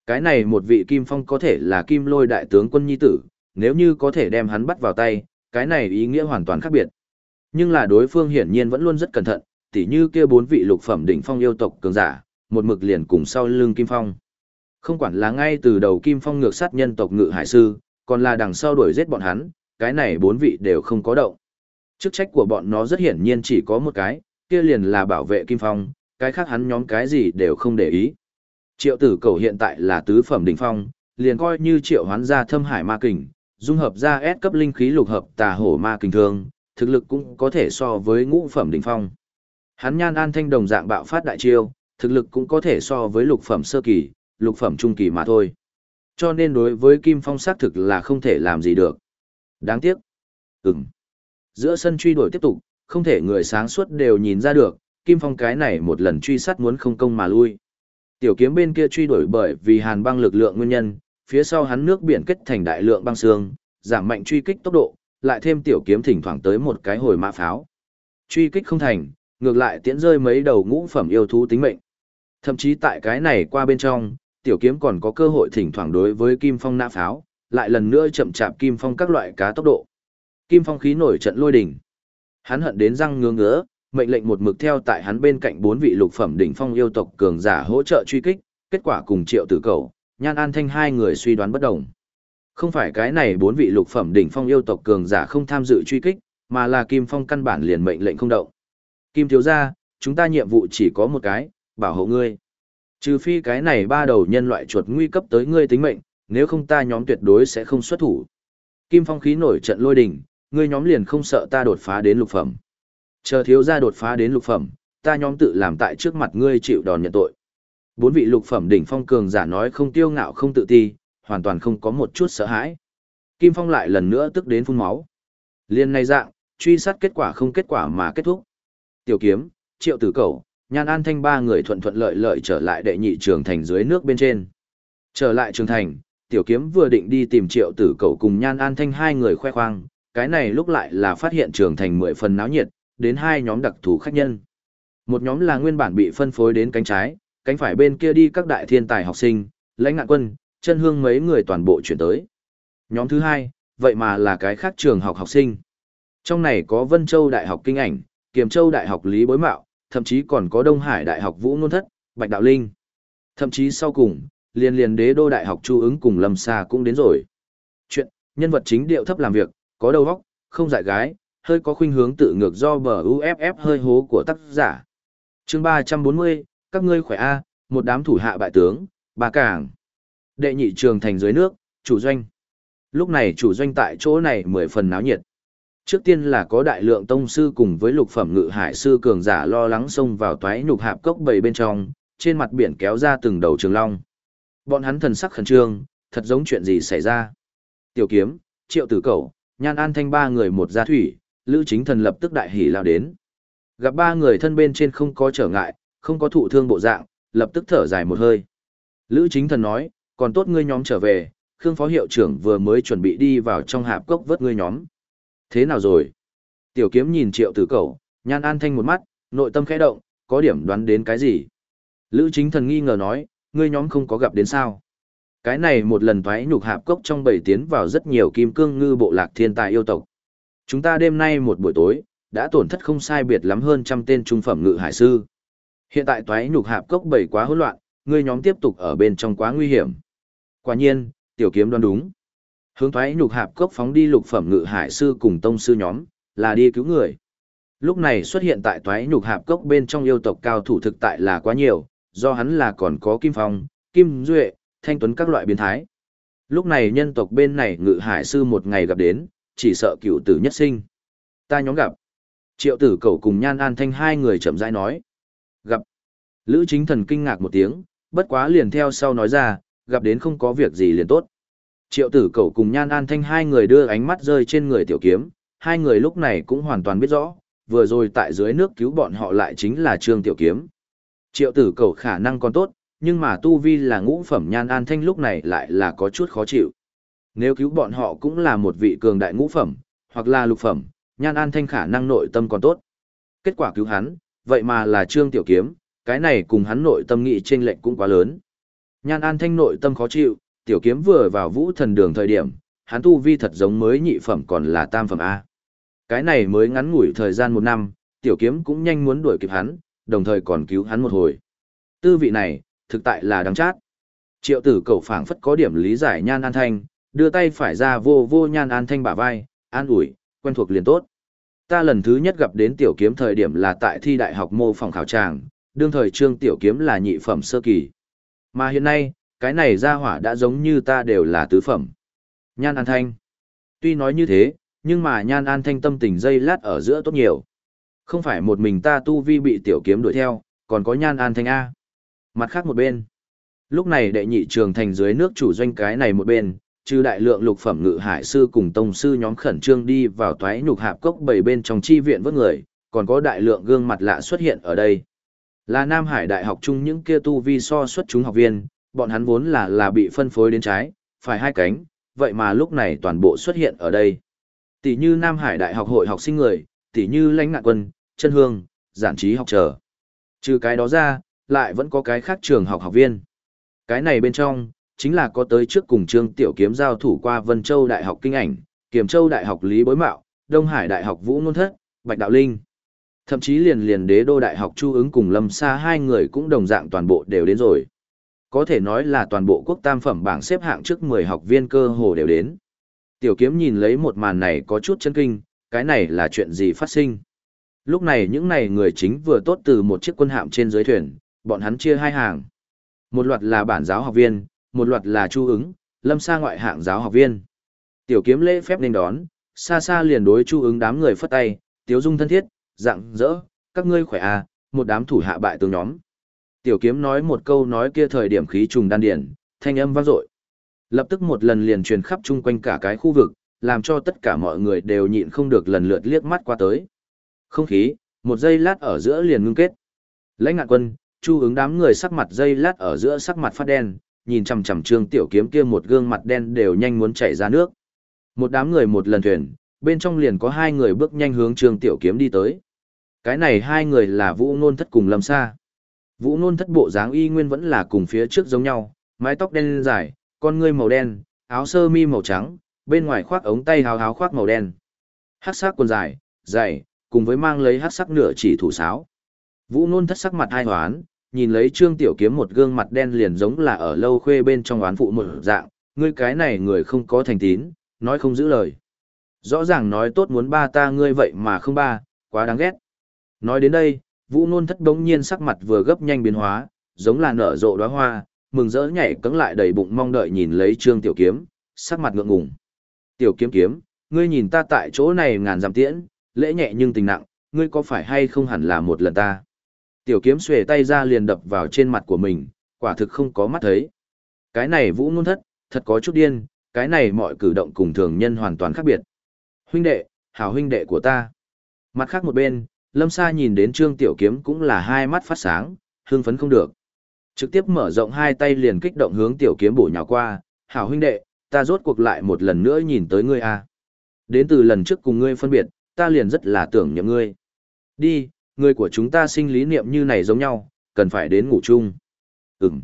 Cái này một vị Kim Phong có thể là Kim Lôi đại tướng quân nhi tử, nếu như có thể đem hắn bắt vào tay, cái này ý nghĩa hoàn toàn khác biệt. Nhưng là đối phương hiển nhiên vẫn luôn rất cẩn thận, tỉ như kia bốn vị lục phẩm đỉnh phong yêu tộc cường giả, một mực liền cùng sau lưng Kim Phong. Không quản là ngay từ đầu Kim Phong ngược sát nhân tộc ngự hải sư, còn là đằng sau đuổi giết bọn hắn, cái này bốn vị đều không có động. Chức trách của bọn nó rất hiển nhiên chỉ có một cái, kia liền là bảo vệ Kim Phong, cái khác hắn nhóm cái gì đều không để ý. Triệu tử cầu hiện tại là tứ phẩm đỉnh phong, liền coi như triệu hoán ra thâm hải ma kình, dung hợp ra S cấp linh khí lục hợp tà hổ ma kình thương, thực lực cũng có thể so với ngũ phẩm đỉnh phong. Hắn nhan an thanh đồng dạng bạo phát đại chiêu, thực lực cũng có thể so với lục phẩm sơ kỳ, lục phẩm trung kỳ mà thôi. Cho nên đối với Kim Phong xác thực là không thể làm gì được. Đáng tiếc. Ừm. Giữa sân truy đuổi tiếp tục, không thể người sáng suốt đều nhìn ra được, Kim Phong cái này một lần truy sát muốn không công mà lui. Tiểu kiếm bên kia truy đuổi bởi vì hàn băng lực lượng nguyên nhân, phía sau hắn nước biển kết thành đại lượng băng xương, giảm mạnh truy kích tốc độ, lại thêm tiểu kiếm thỉnh thoảng tới một cái hồi mã pháo. Truy kích không thành, ngược lại tiễn rơi mấy đầu ngũ phẩm yêu thú tính mệnh. Thậm chí tại cái này qua bên trong, tiểu kiếm còn có cơ hội thỉnh thoảng đối với kim phong nã pháo, lại lần nữa chậm chạp kim phong các loại cá tốc độ. Kim phong khí nổi trận lôi đỉnh. Hắn hận đến răng ngứa ngứa, mệnh lệnh một mực theo tại hắn bên cạnh bốn vị lục phẩm đỉnh phong yêu tộc cường giả hỗ trợ truy kích, kết quả cùng triệu tử cầu, nhan an thanh hai người suy đoán bất đồng. Không phải cái này bốn vị lục phẩm đỉnh phong yêu tộc cường giả không tham dự truy kích, mà là Kim Phong căn bản liền mệnh lệnh không động. Kim thiếu gia, chúng ta nhiệm vụ chỉ có một cái, bảo hộ ngươi. Trừ phi cái này ba đầu nhân loại chuột nguy cấp tới ngươi tính mệnh, nếu không ta nhóm tuyệt đối sẽ không xuất thủ. Kim Phong khí nổi trận lôi đình, ngươi nhóm liền không sợ ta đột phá đến lục phẩm. Chờ thiếu gia đột phá đến lục phẩm, ta nhóm tự làm tại trước mặt ngươi chịu đòn nhận tội. Bốn vị lục phẩm đỉnh phong cường giả nói không tiêu ngạo không tự ti, hoàn toàn không có một chút sợ hãi. Kim Phong lại lần nữa tức đến phun máu. Liên này dạng, truy sát kết quả không kết quả mà kết thúc. Tiểu kiếm, triệu tử cầu, nhan an thanh ba người thuận thuận lợi lợi trở lại đệ nhị trường thành dưới nước bên trên. Trở lại trường thành, tiểu kiếm vừa định đi tìm triệu tử cầu cùng nhan an thanh hai người khoe khoang, cái này lúc lại là phát hiện trường thành mười phần náo nhiệt, đến hai nhóm đặc thù khách nhân. Một nhóm là nguyên bản bị phân phối đến cánh trái, cánh phải bên kia đi các đại thiên tài học sinh, lãnh ngạn quân, chân hương mấy người toàn bộ chuyển tới. Nhóm thứ hai, vậy mà là cái khác trường học học sinh. Trong này có Vân Châu Đại học Kinh ảnh, Kiềm Châu Đại học Lý Bối Mạo, thậm chí còn có Đông Hải Đại học Vũ Nôn Thất, Bạch Đạo Linh. Thậm chí sau cùng, liền liền đế đô đại học Chu ứng cùng Lâm Sa cũng đến rồi. Chuyện, nhân vật chính điệu thấp làm việc, có đầu óc, không dại gái, hơi có khuynh hướng tự ngược do bờ UFF hơi hố của tác giả. chương 340, các ngươi khỏe A, một đám thủ hạ bại tướng, bà cảng. Đệ nhị trường thành dưới nước, chủ doanh. Lúc này chủ doanh tại chỗ này mười phần náo nhiệt. Trước tiên là có đại lượng tông sư cùng với lục phẩm ngự hải sư cường giả lo lắng xông vào toái nhục hạp cốc bầy bên trong, trên mặt biển kéo ra từng đầu trường long. Bọn hắn thần sắc khẩn trương, thật giống chuyện gì xảy ra. Tiểu kiếm, triệu tử cầu, nhan an thanh ba người một gia thủy, lữ chính thần lập tức đại hỉ lao đến. Gặp ba người thân bên trên không có trở ngại, không có thụ thương bộ dạng, lập tức thở dài một hơi. Lữ chính thần nói, còn tốt ngươi nhóm trở về, Khương phó hiệu trưởng vừa mới chuẩn bị đi vào trong hạp cốc vớt ngươi nhóm. Thế nào rồi? Tiểu kiếm nhìn triệu tử cầu, nhan an thanh một mắt, nội tâm khẽ động, có điểm đoán đến cái gì? Lữ chính thần nghi ngờ nói, ngươi nhóm không có gặp đến sao? Cái này một lần thoái nhục hạp cốc trong bảy tiến vào rất nhiều kim cương ngư bộ lạc thiên tài yêu tộc. Chúng ta đêm nay một buổi tối, đã tổn thất không sai biệt lắm hơn trăm tên trung phẩm ngự hải sư. Hiện tại toái nhục hạp cốc bảy quá hỗn loạn, ngươi nhóm tiếp tục ở bên trong quá nguy hiểm. Quả nhiên, tiểu kiếm đoán đúng. Hướng toái nhục hạp cốc phóng đi lục phẩm ngự hải sư cùng tông sư nhóm, là đi cứu người. Lúc này xuất hiện tại toái nhục hạp cốc bên trong yêu tộc cao thủ thực tại là quá nhiều, do hắn là còn có Kim Phong, Kim Duệ, Thanh Tuấn các loại biến thái. Lúc này nhân tộc bên này ngự hải sư một ngày gặp đến, chỉ sợ cựu tử nhất sinh. Ta nhóm gặp. Triệu tử cầu cùng nhan an thanh hai người chậm rãi nói. Gặp. Lữ chính thần kinh ngạc một tiếng, bất quá liền theo sau nói ra, gặp đến không có việc gì liền tốt. Triệu tử cầu cùng nhan an thanh hai người đưa ánh mắt rơi trên người tiểu kiếm, hai người lúc này cũng hoàn toàn biết rõ, vừa rồi tại dưới nước cứu bọn họ lại chính là trương tiểu kiếm. Triệu tử cầu khả năng còn tốt, nhưng mà tu vi là ngũ phẩm nhan an thanh lúc này lại là có chút khó chịu. Nếu cứu bọn họ cũng là một vị cường đại ngũ phẩm, hoặc là lục phẩm, nhan an thanh khả năng nội tâm còn tốt. Kết quả cứu hắn, vậy mà là trương tiểu kiếm, cái này cùng hắn nội tâm nghị trên lệnh cũng quá lớn. Nhan an thanh nội tâm khó chịu, tiểu kiếm vừa vào vũ thần đường thời điểm, hắn tu vi thật giống mới nhị phẩm còn là tam phẩm A. Cái này mới ngắn ngủi thời gian một năm, tiểu kiếm cũng nhanh muốn đuổi kịp hắn, đồng thời còn cứu hắn một hồi. Tư vị này, thực tại là đáng chát. Triệu tử cầu phảng phất có điểm lý giải nhan an thanh, đưa tay phải ra vô vô nhan an thanh bả vai, an ủi, quen thuộc liền tốt. Ta lần thứ nhất gặp đến tiểu kiếm thời điểm là tại thi đại học mô phòng khảo tràng, đương thời trương tiểu kiếm là nhị phẩm sơ kỳ. Mà hiện nay, cái này ra hỏa đã giống như ta đều là tứ phẩm. Nhan an thanh. Tuy nói như thế, nhưng mà nhan an thanh tâm tình dây lát ở giữa tốt nhiều. Không phải một mình ta tu vi bị tiểu kiếm đuổi theo, còn có nhan an thanh A. Mặt khác một bên. Lúc này đệ nhị trường thành dưới nước chủ doanh cái này một bên, trừ đại lượng lục phẩm ngự hải sư cùng tông sư nhóm khẩn trương đi vào toái nhục hạp cốc bảy bên trong chi viện vớt người, còn có đại lượng gương mặt lạ xuất hiện ở đây. Là Nam Hải Đại học chung những kia tu vi so xuất chúng học viên, bọn hắn vốn là là bị phân phối đến trái, phải hai cánh, vậy mà lúc này toàn bộ xuất hiện ở đây. Tỷ như Nam Hải Đại học hội học sinh người, tỷ như lãnh ngạn quân, chân hương, giản trí học trở. Trừ cái đó ra, lại vẫn có cái khác trường học học viên. Cái này bên trong, chính là có tới trước cùng Trương Tiểu Kiếm giao thủ qua Vân Châu Đại học Kinh ảnh, Kiểm Châu Đại học Lý Bối Mạo, Đông Hải Đại học Vũ Nôn Thất, Bạch Đạo Linh. Thậm chí liền liền đế đô Đại học Chu ứng cùng Lâm Sa hai người cũng đồng dạng toàn bộ đều đến rồi. Có thể nói là toàn bộ quốc tam phẩm bảng xếp hạng trước 10 học viên cơ hồ đều đến. Tiểu Kiếm nhìn lấy một màn này có chút chân kinh, cái này là chuyện gì phát sinh. Lúc này những này người chính vừa tốt từ một chiếc quân hạm trên dưới thuyền, bọn hắn chia hai hàng. Một loạt là bản giáo học viên, một loạt là chu ứng, lâm xa ngoại hạng giáo học viên. Tiểu kiếm lễ phép nên đón, xa xa liền đối chu ứng đám người phất tay, tiếu dung thân thiết, dạng dỡ, các ngươi khỏe à, một đám thủ hạ bại tướng nhóm. Tiểu kiếm nói một câu nói kia thời điểm khí trùng đan điển, thanh âm vang dội. Lập tức một lần liền truyền khắp chung quanh cả cái khu vực, làm cho tất cả mọi người đều nhịn không được lần lượt liếc mắt qua tới. Không khí, một giây lát ở giữa liền ngưng kết. Lãnh ngạn quân, chu ứng đám người sắc mặt dây lát ở giữa sắc mặt phát đen, nhìn chằm chằm trương tiểu kiếm kia một gương mặt đen đều nhanh muốn chảy ra nước. Một đám người một lần thuyền, bên trong liền có hai người bước nhanh hướng trương tiểu kiếm đi tới. Cái này hai người là Vũ Nôn Thất cùng Lâm Sa. Vũ Nôn Thất bộ dáng y nguyên vẫn là cùng phía trước giống nhau, mái tóc đen dài, con ngươi màu đen, áo sơ mi màu trắng, bên ngoài khoác ống tay hào háo khoác màu đen. Hắc sắc quần dài, dày, cùng với mang lấy hát sắc nửa chỉ thủ sáo. Vũ nôn thất sắc mặt hai hoán, nhìn lấy trương tiểu kiếm một gương mặt đen liền giống là ở lâu khuê bên trong oán phụ một dạng, ngươi cái này người không có thành tín, nói không giữ lời. Rõ ràng nói tốt muốn ba ta ngươi vậy mà không ba, quá đáng ghét. Nói đến đây, vũ nôn thất đống nhiên sắc mặt vừa gấp nhanh biến hóa, giống là nở rộ đóa hoa, mừng rỡ nhảy cẫng lại đầy bụng mong đợi nhìn lấy trương tiểu kiếm, sắc mặt ngượng ngùng. Tiểu kiếm kiếm, ngươi nhìn ta tại chỗ này ngàn dặm tiễn, lễ nhẹ nhưng tình nặng, ngươi có phải hay không hẳn là một lần ta. Tiểu kiếm xuề tay ra liền đập vào trên mặt của mình, quả thực không có mắt thấy. Cái này vũ ngôn thất, thật có chút điên, cái này mọi cử động cùng thường nhân hoàn toàn khác biệt. Huynh đệ, hảo huynh đệ của ta. Mặt khác một bên, Lâm Sa nhìn đến Trương Tiểu Kiếm cũng là hai mắt phát sáng, hưng phấn không được. Trực tiếp mở rộng hai tay liền kích động hướng Tiểu Kiếm bổ nhào qua, hảo huynh đệ, ta rốt cuộc lại một lần nữa nhìn tới ngươi a. Đến từ lần trước cùng ngươi phân biệt, ta liền rất là tưởng nhớ ngươi. Đi, người của chúng ta sinh lý niệm như này giống nhau, cần phải đến ngủ chung. Ừm.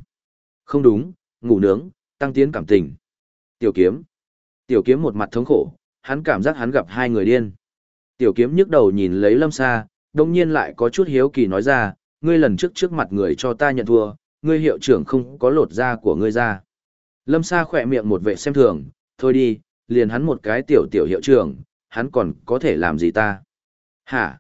Không đúng, ngủ nướng, tăng tiến cảm tình. Tiểu kiếm. Tiểu kiếm một mặt thống khổ, hắn cảm giác hắn gặp hai người điên. Tiểu kiếm nhức đầu nhìn lấy lâm xa, đồng nhiên lại có chút hiếu kỳ nói ra, ngươi lần trước trước mặt người cho ta nhận thua, ngươi hiệu trưởng không có lột da của ngươi ra. Lâm xa khỏe miệng một vệ xem thường, thôi đi, liền hắn một cái tiểu tiểu hiệu trưởng, hắn còn có thể làm gì ta? Hả?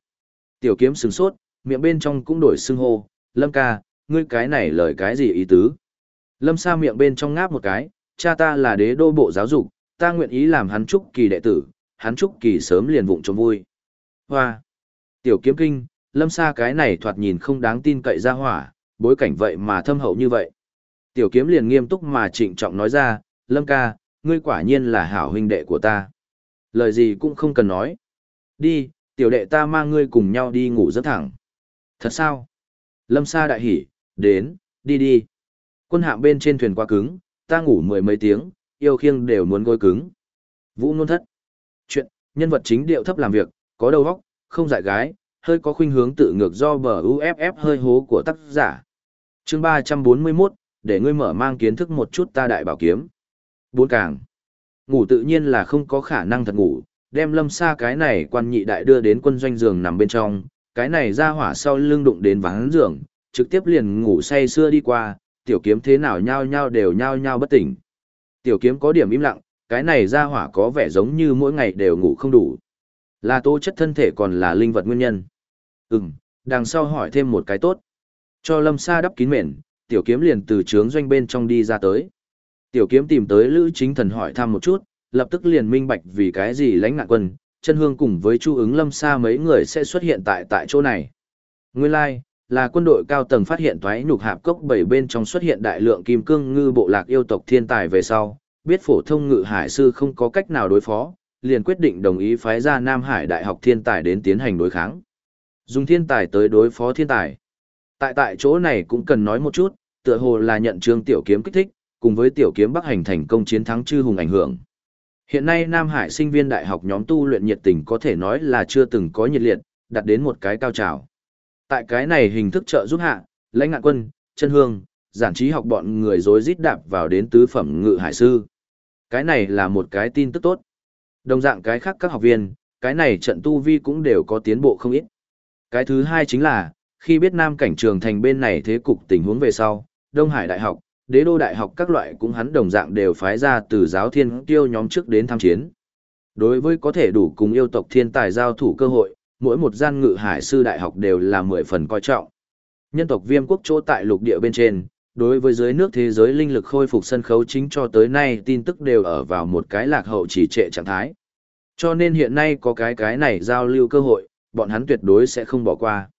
Tiểu kiếm sừng sốt, miệng bên trong cũng đổi xưng hô, Lâm ca, ngươi cái này lời cái gì ý tứ? Lâm Sa miệng bên trong ngáp một cái, cha ta là đế đô bộ giáo dục, ta nguyện ý làm hắn trúc kỳ đệ tử, hắn trúc kỳ sớm liền vụng trông vui. Hoa! Tiểu kiếm kinh, Lâm Sa cái này thoạt nhìn không đáng tin cậy ra hỏa, bối cảnh vậy mà thâm hậu như vậy. Tiểu kiếm liền nghiêm túc mà trịnh trọng nói ra, Lâm ca, ngươi quả nhiên là hảo huynh đệ của ta. Lời gì cũng không cần nói. Đi, tiểu đệ ta mang ngươi cùng nhau đi ngủ rất thẳng. Thật sao? Lâm Sa đại hỉ, đến, đi đi. Quân hạm bên trên thuyền quá cứng, ta ngủ mười mấy tiếng, yêu khiêng đều muốn gối cứng. Vũ nôn thất. Chuyện, nhân vật chính điệu thấp làm việc, có đầu óc, không dại gái, hơi có khuynh hướng tự ngược do bờ UFF hơi hố của tác giả. chương 341, để ngươi mở mang kiến thức một chút ta đại bảo kiếm. Bốn càng. Ngủ tự nhiên là không có khả năng thật ngủ, đem lâm xa cái này quan nhị đại đưa đến quân doanh giường nằm bên trong, cái này ra hỏa sau lưng đụng đến vắng giường, trực tiếp liền ngủ say xưa đi qua, tiểu kiếm thế nào nhao nhao đều nhao nhao bất tỉnh. Tiểu kiếm có điểm im lặng, cái này ra hỏa có vẻ giống như mỗi ngày đều ngủ không đủ. Là tố chất thân thể còn là linh vật nguyên nhân. Ừm, đằng sau hỏi thêm một cái tốt. Cho lâm sa đắp kín mền, tiểu kiếm liền từ trướng doanh bên trong đi ra tới. Tiểu kiếm tìm tới Lữ Chính Thần hỏi thăm một chút, lập tức liền minh bạch vì cái gì lãnh nạn quân, chân hương cùng với Chu ứng lâm xa mấy người sẽ xuất hiện tại tại chỗ này. Nguyên lai, like, là quân đội cao tầng phát hiện thoái nhục hạp cốc bảy bên trong xuất hiện đại lượng kim cương ngư bộ lạc yêu tộc thiên tài về sau, biết phổ thông ngự hải sư không có cách nào đối phó, liền quyết định đồng ý phái ra Nam Hải Đại học thiên tài đến tiến hành đối kháng. Dùng thiên tài tới đối phó thiên tài. Tại tại chỗ này cũng cần nói một chút, tựa hồ là nhận trương tiểu kiếm kích thích, cùng với tiểu kiếm bắc hành thành công chiến thắng chư hùng ảnh hưởng. Hiện nay Nam Hải sinh viên đại học nhóm tu luyện nhiệt tình có thể nói là chưa từng có nhiệt liệt, đạt đến một cái cao trào. Tại cái này hình thức trợ giúp hạ, lãnh ngạn quân, chân hương, giản trí học bọn người dối rít đạp vào đến tứ phẩm ngự hải sư. Cái này là một cái tin tức tốt. Đồng dạng cái khác các học viên, cái này trận tu vi cũng đều có tiến bộ không ít. Cái thứ hai chính là, khi biết Nam cảnh trường thành bên này thế cục tình huống về sau, Đông Hải Đại học, Đế đô Đại học các loại cũng hắn đồng dạng đều phái ra từ giáo thiên tiêu nhóm trước đến tham chiến. Đối với có thể đủ cùng yêu tộc thiên tài giao thủ cơ hội, mỗi một gian ngự hải sư đại học đều là mười phần coi trọng. Nhân tộc viêm quốc chỗ tại lục địa bên trên, đối với dưới nước thế giới linh lực khôi phục sân khấu chính cho tới nay tin tức đều ở vào một cái lạc hậu chỉ trệ trạng thái. Cho nên hiện nay có cái cái này giao lưu cơ hội, bọn hắn tuyệt đối sẽ không bỏ qua.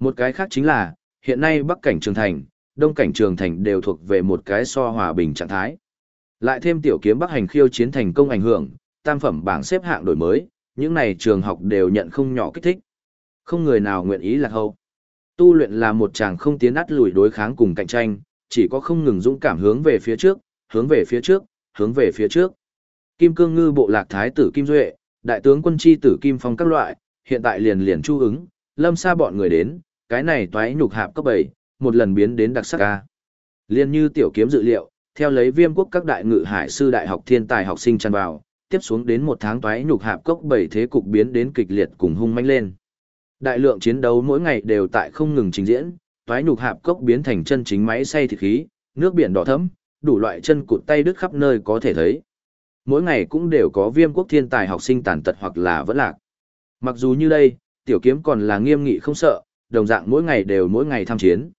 Một cái khác chính là, hiện nay Bắc cảnh Trường Thành, Đông cảnh Trường Thành đều thuộc về một cái so hòa bình trạng thái. Lại thêm tiểu kiếm Bắc hành khiêu chiến thành công ảnh hưởng, tam phẩm bảng xếp hạng đổi mới, những này trường học đều nhận không nhỏ kích thích. Không người nào nguyện ý là hậu. Tu luyện là một chàng không tiến át lùi đối kháng cùng cạnh tranh, chỉ có không ngừng dũng cảm hướng về phía trước, hướng về phía trước, hướng về phía trước. Kim Cương Ngư bộ lạc thái tử Kim Duệ, đại tướng quân chi tử Kim Phong các loại, hiện tại liền liền chu ứng, lâm xa bọn người đến, cái này toái nhục hạp cấp 7, một lần biến đến đặc sắc ca. Liên như tiểu kiếm dự liệu, theo lấy viêm quốc các đại ngự hải sư đại học thiên tài học sinh tràn vào, tiếp xuống đến một tháng toái nhục hạp cốc bảy thế cục biến đến kịch liệt cùng hung manh lên. Đại lượng chiến đấu mỗi ngày đều tại không ngừng trình diễn, toái nhục hạp cốc biến thành chân chính máy xay thịt khí, nước biển đỏ thẫm, đủ loại chân cụt tay đứt khắp nơi có thể thấy. Mỗi ngày cũng đều có viêm quốc thiên tài học sinh tàn tật hoặc là vẫn lạc. Mặc dù như đây, tiểu kiếm còn là nghiêm nghị không sợ, đồng dạng mỗi ngày đều mỗi ngày tham chiến.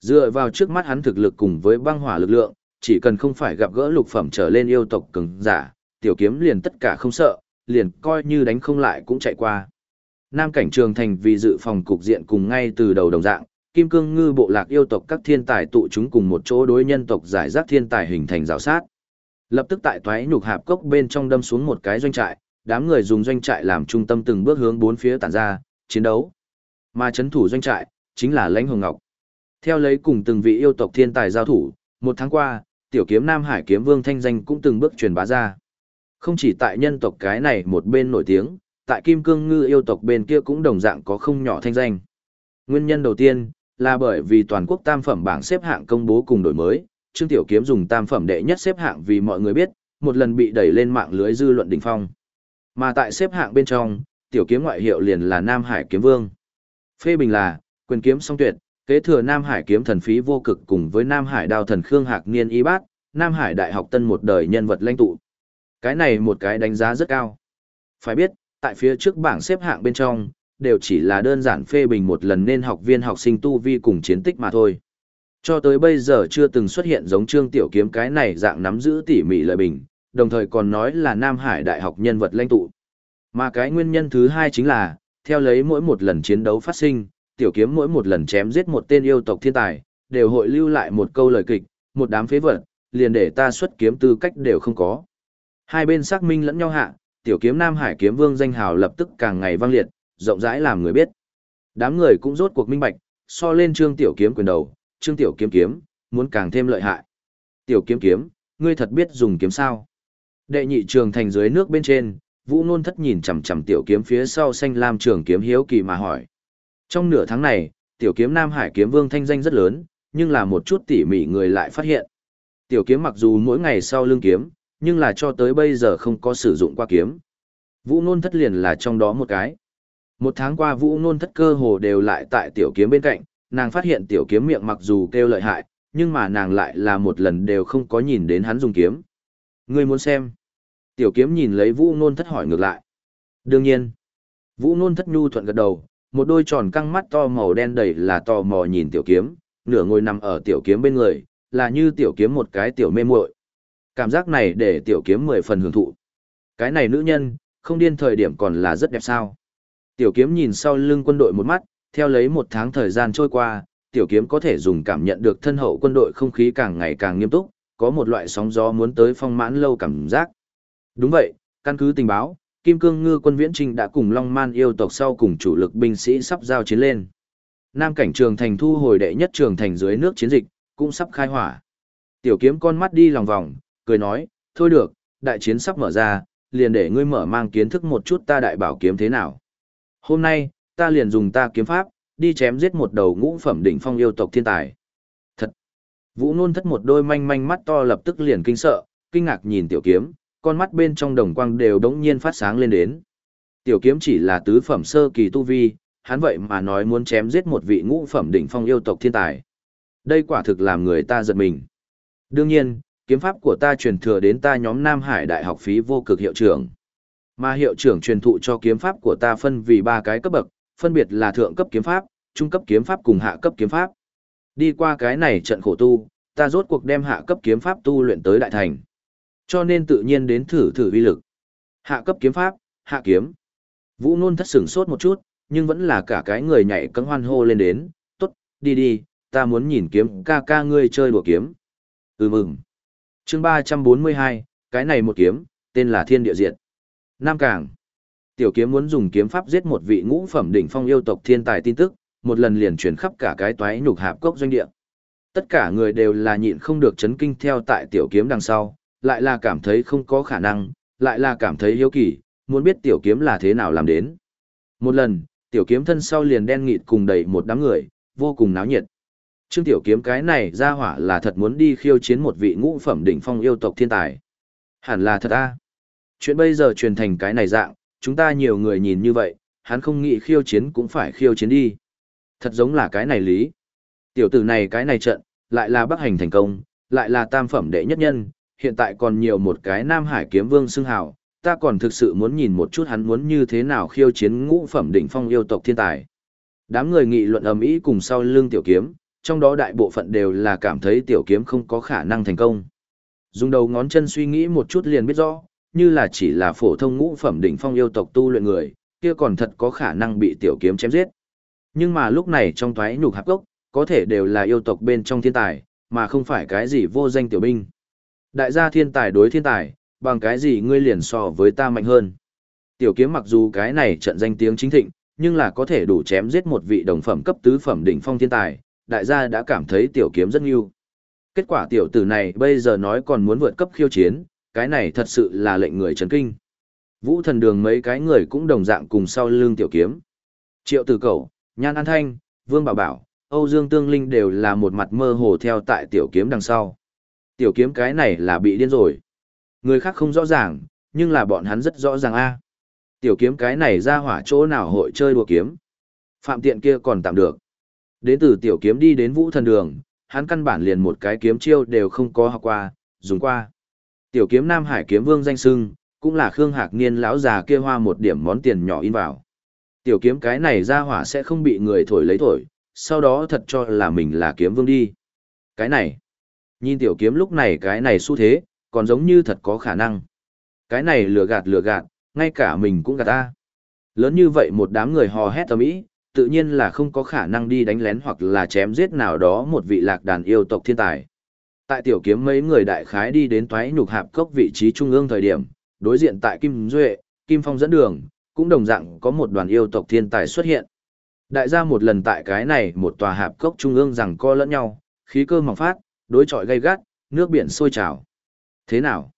Dựa vào trước mắt hắn thực lực cùng với băng hỏa lực lượng, chỉ cần không phải gặp gỡ lục phẩm trở lên yêu tộc cường giả, tiểu kiếm liền tất cả không sợ, liền coi như đánh không lại cũng chạy qua. Nam cảnh trường thành vì dự phòng cục diện cùng ngay từ đầu đồng dạng, kim cương ngư bộ lạc yêu tộc các thiên tài tụ chúng cùng một chỗ đối nhân tộc giải rác thiên tài hình thành rào sát. Lập tức tại toái nhục hạp cốc bên trong đâm xuống một cái doanh trại, đám người dùng doanh trại làm trung tâm từng bước hướng bốn phía tản ra, chiến đấu. Mà chấn thủ doanh trại, chính là lãnh hồng ngọc. Theo lấy cùng từng vị yêu tộc thiên tài giao thủ, một tháng qua, tiểu kiếm Nam Hải kiếm vương thanh danh cũng từng bước truyền bá ra. Không chỉ tại nhân tộc cái này một bên nổi tiếng, tại kim cương ngư yêu tộc bên kia cũng đồng dạng có không nhỏ thanh danh. Nguyên nhân đầu tiên, là bởi vì toàn quốc tam phẩm bảng xếp hạng công bố cùng đổi mới, Trương Tiểu Kiếm dùng tam phẩm đệ nhất xếp hạng vì mọi người biết, một lần bị đẩy lên mạng lưới dư luận đỉnh phong. Mà tại xếp hạng bên trong, Tiểu Kiếm ngoại hiệu liền là Nam Hải Kiếm Vương. Phê bình là, quyền kiếm song tuyệt, kế thừa Nam Hải kiếm thần phí vô cực cùng với Nam Hải đao thần Khương Hạc Niên y bát, Nam Hải đại học tân một đời nhân vật lãnh tụ. Cái này một cái đánh giá rất cao. Phải biết, tại phía trước bảng xếp hạng bên trong, đều chỉ là đơn giản phê bình một lần nên học viên học sinh tu vi cùng chiến tích mà thôi. Cho tới bây giờ chưa từng xuất hiện giống Trương Tiểu Kiếm cái này dạng nắm giữ tỉ mỉ lợi bình, đồng thời còn nói là Nam Hải đại học nhân vật lãnh tụ. Mà cái nguyên nhân thứ hai chính là, theo lấy mỗi một lần chiến đấu phát sinh, Tiểu Kiếm mỗi một lần chém giết một tên yêu tộc thiên tài, đều hội lưu lại một câu lời kịch, một đám phế vật, liền để ta xuất kiếm tư cách đều không có. Hai bên xác minh lẫn nhau hạ, Tiểu Kiếm Nam Hải kiếm vương danh hào lập tức càng ngày vang liệt, rộng rãi làm người biết. Đám người cũng rốt cuộc minh bạch, so lên Trương Tiểu Kiếm quyền đầu, Trương Tiểu Kiếm kiếm, muốn càng thêm lợi hại. Tiểu Kiếm kiếm, ngươi thật biết dùng kiếm sao? Đệ nhị trường thành dưới nước bên trên, Vũ Nôn Thất nhìn chằm chằm Tiểu Kiếm phía sau xanh lam trường kiếm hiếu kỳ mà hỏi. Trong nửa tháng này, Tiểu Kiếm Nam Hải kiếm vương thanh danh rất lớn, nhưng là một chút tỉ mỉ người lại phát hiện. Tiểu Kiếm mặc dù mỗi ngày sau lưng kiếm, nhưng là cho tới bây giờ không có sử dụng qua kiếm. Vũ Nôn Thất liền là trong đó một cái. Một tháng qua vũ nôn thất cơ hồ đều lại tại tiểu kiếm bên cạnh, nàng phát hiện tiểu kiếm miệng mặc dù kêu lợi hại, nhưng mà nàng lại là một lần đều không có nhìn đến hắn dùng kiếm. Ngươi muốn xem. Tiểu kiếm nhìn lấy vũ nôn thất hỏi ngược lại. Đương nhiên. Vũ nôn thất nhu thuận gật đầu, một đôi tròn căng mắt to màu đen đầy là tò mò nhìn tiểu kiếm, nửa ngồi nằm ở tiểu kiếm bên người, là như tiểu kiếm một cái tiểu mê muội. Cảm giác này để tiểu kiếm mười phần hưởng thụ. Cái này nữ nhân, không điên thời điểm còn là rất đẹp sao. Tiểu kiếm nhìn sau lưng quân đội một mắt, theo lấy một tháng thời gian trôi qua, tiểu kiếm có thể dùng cảm nhận được thân hậu quân đội không khí càng ngày càng nghiêm túc, có một loại sóng gió muốn tới phong mãn lâu cảm giác. Đúng vậy, căn cứ tình báo, Kim Cương Ngư quân Viễn Trình đã cùng Long Man yêu tộc sau cùng chủ lực binh sĩ sắp giao chiến lên. Nam cảnh trường thành thu hồi đệ nhất trường thành dưới nước chiến dịch, cũng sắp khai hỏa. Tiểu kiếm con mắt đi lòng vòng, cười nói, thôi được, đại chiến sắp mở ra, liền để ngươi mở mang kiến thức một chút ta đại bảo kiếm thế nào. Hôm nay, ta liền dùng ta kiếm pháp, đi chém giết một đầu ngũ phẩm đỉnh phong yêu tộc thiên tài. Thật! Vũ nôn thất một đôi manh manh mắt to lập tức liền kinh sợ, kinh ngạc nhìn tiểu kiếm, con mắt bên trong đồng quang đều đống nhiên phát sáng lên đến. Tiểu kiếm chỉ là tứ phẩm sơ kỳ tu vi, hắn vậy mà nói muốn chém giết một vị ngũ phẩm đỉnh phong yêu tộc thiên tài. Đây quả thực làm người ta giật mình. Đương nhiên, kiếm pháp của ta truyền thừa đến ta nhóm Nam Hải Đại học phí vô cực hiệu trưởng. Mà hiệu trưởng truyền thụ cho kiếm pháp của ta phân vì ba cái cấp bậc, phân biệt là thượng cấp kiếm pháp, trung cấp kiếm pháp cùng hạ cấp kiếm pháp. Đi qua cái này trận khổ tu, ta rốt cuộc đem hạ cấp kiếm pháp tu luyện tới đại thành. Cho nên tự nhiên đến thử thử uy lực. Hạ cấp kiếm pháp, hạ kiếm. Vũ nôn thất sửng sốt một chút, nhưng vẫn là cả cái người nhảy cấm hoan hô lên đến, tốt, đi đi, ta muốn nhìn kiếm ca ca ngươi chơi đùa kiếm. Ừ mừng. chương ba trăm bốn mươi hai, cái này một kiếm, tên là Thiên Địa Diệt. Nam Cảng. Tiểu kiếm muốn dùng kiếm pháp giết một vị ngũ phẩm đỉnh phong yêu tộc thiên tài tin tức, một lần liền truyền khắp cả cái toái nhục hạp cốc doanh địa. Tất cả người đều là nhịn không được chấn kinh theo tại tiểu kiếm đằng sau, lại là cảm thấy không có khả năng, lại là cảm thấy hiếu kỳ, muốn biết tiểu kiếm là thế nào làm đến. Một lần, tiểu kiếm thân sau liền đen nghịt cùng đầy một đám người, vô cùng náo nhiệt. Trương tiểu kiếm cái này ra hỏa là thật muốn đi khiêu chiến một vị ngũ phẩm đỉnh phong yêu tộc thiên tài. Hẳn là thật a. Chuyện bây giờ truyền thành cái này dạng, chúng ta nhiều người nhìn như vậy, hắn không nghĩ khiêu chiến cũng phải khiêu chiến đi. Thật giống là cái này lý. Tiểu tử này cái này trận, lại là bắc hành thành công, lại là tam phẩm đệ nhất nhân, hiện tại còn nhiều một cái Nam Hải kiếm vương xưng hào, ta còn thực sự muốn nhìn một chút hắn muốn như thế nào khiêu chiến ngũ phẩm đỉnh phong yêu tộc thiên tài. Đám người nghị luận ầm ĩ cùng sau lưng tiểu kiếm, trong đó đại bộ phận đều là cảm thấy tiểu kiếm không có khả năng thành công. Dùng đầu ngón chân suy nghĩ một chút liền biết rõ, như là chỉ là phổ thông ngũ phẩm đỉnh phong yêu tộc tu luyện người, kia còn thật có khả năng bị tiểu kiếm chém giết. Nhưng mà lúc này trong thoái nhục hạp gốc, có thể đều là yêu tộc bên trong thiên tài, mà không phải cái gì vô danh tiểu binh. Đại gia thiên tài đối thiên tài, bằng cái gì ngươi liền so với ta mạnh hơn. Tiểu kiếm mặc dù cái này trận danh tiếng chính thịnh, nhưng là có thể đủ chém giết một vị đồng phẩm cấp tứ phẩm đỉnh phong thiên tài, đại gia đã cảm thấy tiểu kiếm rất nhiều. Kết quả tiểu tử này bây giờ nói còn muốn vượt cấp khiêu chiến, cái này thật sự là lệnh người chấn kinh. Vũ thần đường mấy cái người cũng đồng dạng cùng sau lưng tiểu kiếm. Triệu tử cầu, Nhan An Thanh, Vương Bảo Bảo, Âu Dương Tương Linh đều là một mặt mơ hồ theo tại tiểu kiếm đằng sau. Tiểu kiếm cái này là bị điên rồi. Người khác không rõ ràng, nhưng là bọn hắn rất rõ ràng a. Tiểu kiếm cái này ra hỏa chỗ nào hội chơi đùa kiếm. Phạm tiện kia còn tạm được. Đến từ tiểu kiếm đi đến vũ thần đường, hắn căn bản liền một cái kiếm chiêu đều không có học qua, dùng qua. Tiểu kiếm Nam Hải kiếm vương danh sưng, cũng là Khương Hạc Niên lão già kia hoa một điểm món tiền nhỏ in vào. Tiểu kiếm cái này ra hỏa sẽ không bị người thổi lấy thổi, sau đó thật cho là mình là kiếm vương đi. Cái này, nhìn tiểu kiếm lúc này cái này xu thế, còn giống như thật có khả năng. Cái này lừa gạt lừa gạt, ngay cả mình cũng gạt ta. Lớn như vậy một đám người hò hét tầm ý, tự nhiên là không có khả năng đi đánh lén hoặc là chém giết nào đó một vị lạc đàn yêu tộc thiên tài. Tại tiểu kiếm mấy người đại khái đi đến toái nhục hạp cốc vị trí trung ương thời điểm, đối diện tại Kim Duệ, Kim Phong dẫn đường, cũng đồng dạng có một đoàn yêu tộc thiên tài xuất hiện. Đại gia một lần tại cái này một tòa hạp cốc trung ương rằng co lẫn nhau, khí cơ mỏng phát, đối chọi gay gắt, nước biển sôi trào. Thế nào?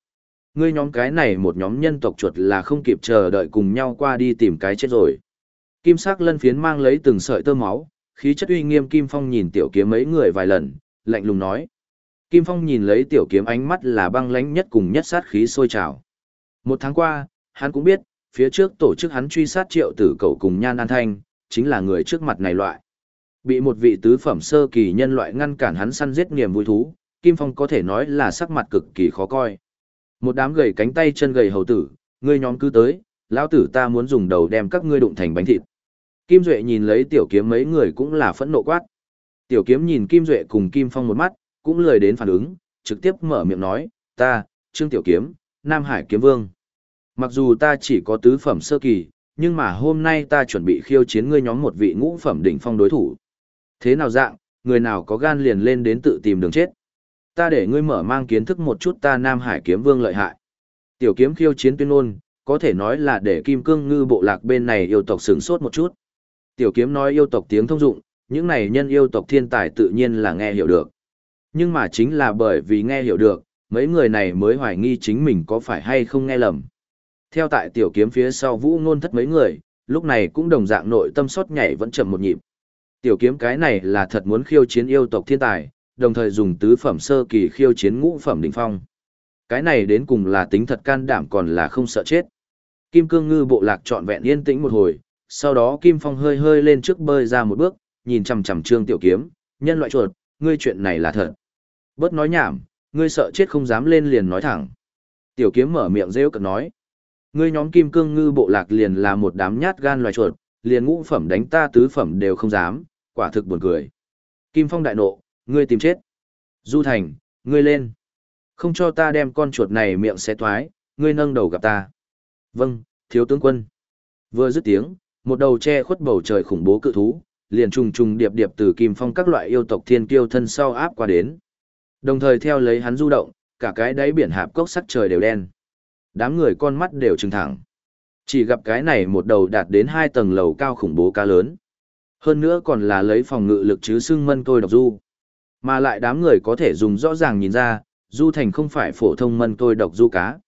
Ngươi nhóm cái này một nhóm nhân tộc chuột là không kịp chờ đợi cùng nhau qua đi tìm cái chết rồi. Kim sắc lân phiến mang lấy từng sợi tơ máu, khí chất uy nghiêm Kim Phong nhìn tiểu kiếm mấy người vài lần, lạnh lùng nói. Kim Phong nhìn lấy tiểu kiếm ánh mắt là băng lãnh nhất cùng nhất sát khí sôi trào. Một tháng qua, hắn cũng biết, phía trước tổ chức hắn truy sát triệu tử cầu cùng nhan an thanh, chính là người trước mặt này loại. Bị một vị tứ phẩm sơ kỳ nhân loại ngăn cản hắn săn giết niềm vui thú, Kim Phong có thể nói là sắc mặt cực kỳ khó coi. Một đám gầy cánh tay chân gầy hầu tử, ngươi nhóm cứ tới, lão tử ta muốn dùng đầu đem các ngươi đụng thành bánh thịt. Kim Duệ nhìn lấy tiểu kiếm mấy người cũng là phẫn nộ quát. Tiểu kiếm nhìn Kim Duệ cùng Kim Phong một mắt, cũng lười đến phản ứng, trực tiếp mở miệng nói, ta, Trương Tiểu Kiếm, Nam Hải Kiếm Vương. Mặc dù ta chỉ có tứ phẩm sơ kỳ, nhưng mà hôm nay ta chuẩn bị khiêu chiến ngươi nhóm một vị ngũ phẩm đỉnh phong đối thủ. Thế nào dạng, người nào có gan liền lên đến tự tìm đường chết. Ta để ngươi mở mang kiến thức một chút ta Nam Hải kiếm vương lợi hại. Tiểu kiếm khiêu chiến tuyên ôn, có thể nói là để kim cương ngư bộ lạc bên này yêu tộc sửng sốt một chút. Tiểu kiếm nói yêu tộc tiếng thông dụng, những này nhân yêu tộc thiên tài tự nhiên là nghe hiểu được. Nhưng mà chính là bởi vì nghe hiểu được, mấy người này mới hoài nghi chính mình có phải hay không nghe lầm. Theo tại tiểu kiếm phía sau vũ ngôn thất mấy người, lúc này cũng đồng dạng nội tâm sót nhảy vẫn chậm một nhịp. Tiểu kiếm cái này là thật muốn khiêu chiến yêu tộc thiên tài, đồng thời dùng tứ phẩm sơ kỳ khiêu chiến ngũ phẩm đỉnh phong. Cái này đến cùng là tính thật can đảm còn là không sợ chết. Kim cương ngư bộ lạc trọn vẹn yên tĩnh một hồi, sau đó Kim Phong hơi hơi lên trước bơi ra một bước, nhìn chằm chằm Trương Tiểu Kiếm, nhân loại chuột, ngươi chuyện này là thật. Bớt nói nhảm, ngươi sợ chết không dám lên liền nói thẳng. Tiểu Kiếm mở miệng rêu cực nói. Ngươi nhóm kim cương ngư bộ lạc liền là một đám nhát gan loài chuột, liền ngũ phẩm đánh ta tứ phẩm đều không dám, quả thực buồn cười. Kim Phong đại nộ, ngươi tìm chết. Du Thành, ngươi lên. Không cho ta đem con chuột này miệng xé thoái, ngươi nâng đầu gặp ta. Vâng, thiếu tướng quân. Vừa dứt tiếng, một đầu che khuất bầu trời khủng bố cự thú, liền trùng trùng điệp điệp từ kim phong các loại yêu tộc thiên kiêu thân sau áp qua đến. Đồng thời theo lấy hắn du động, cả cái đáy biển hạp cốc sắc trời đều đen. Đám người con mắt đều trừng thẳng. Chỉ gặp cái này một đầu đạt đến hai tầng lầu cao khủng bố cá lớn. Hơn nữa còn là lấy phòng ngự lực chứ xưng mân tôi độc du. Mà lại đám người có thể dùng rõ ràng nhìn ra, du thành không phải phổ thông mân tôi độc du cá.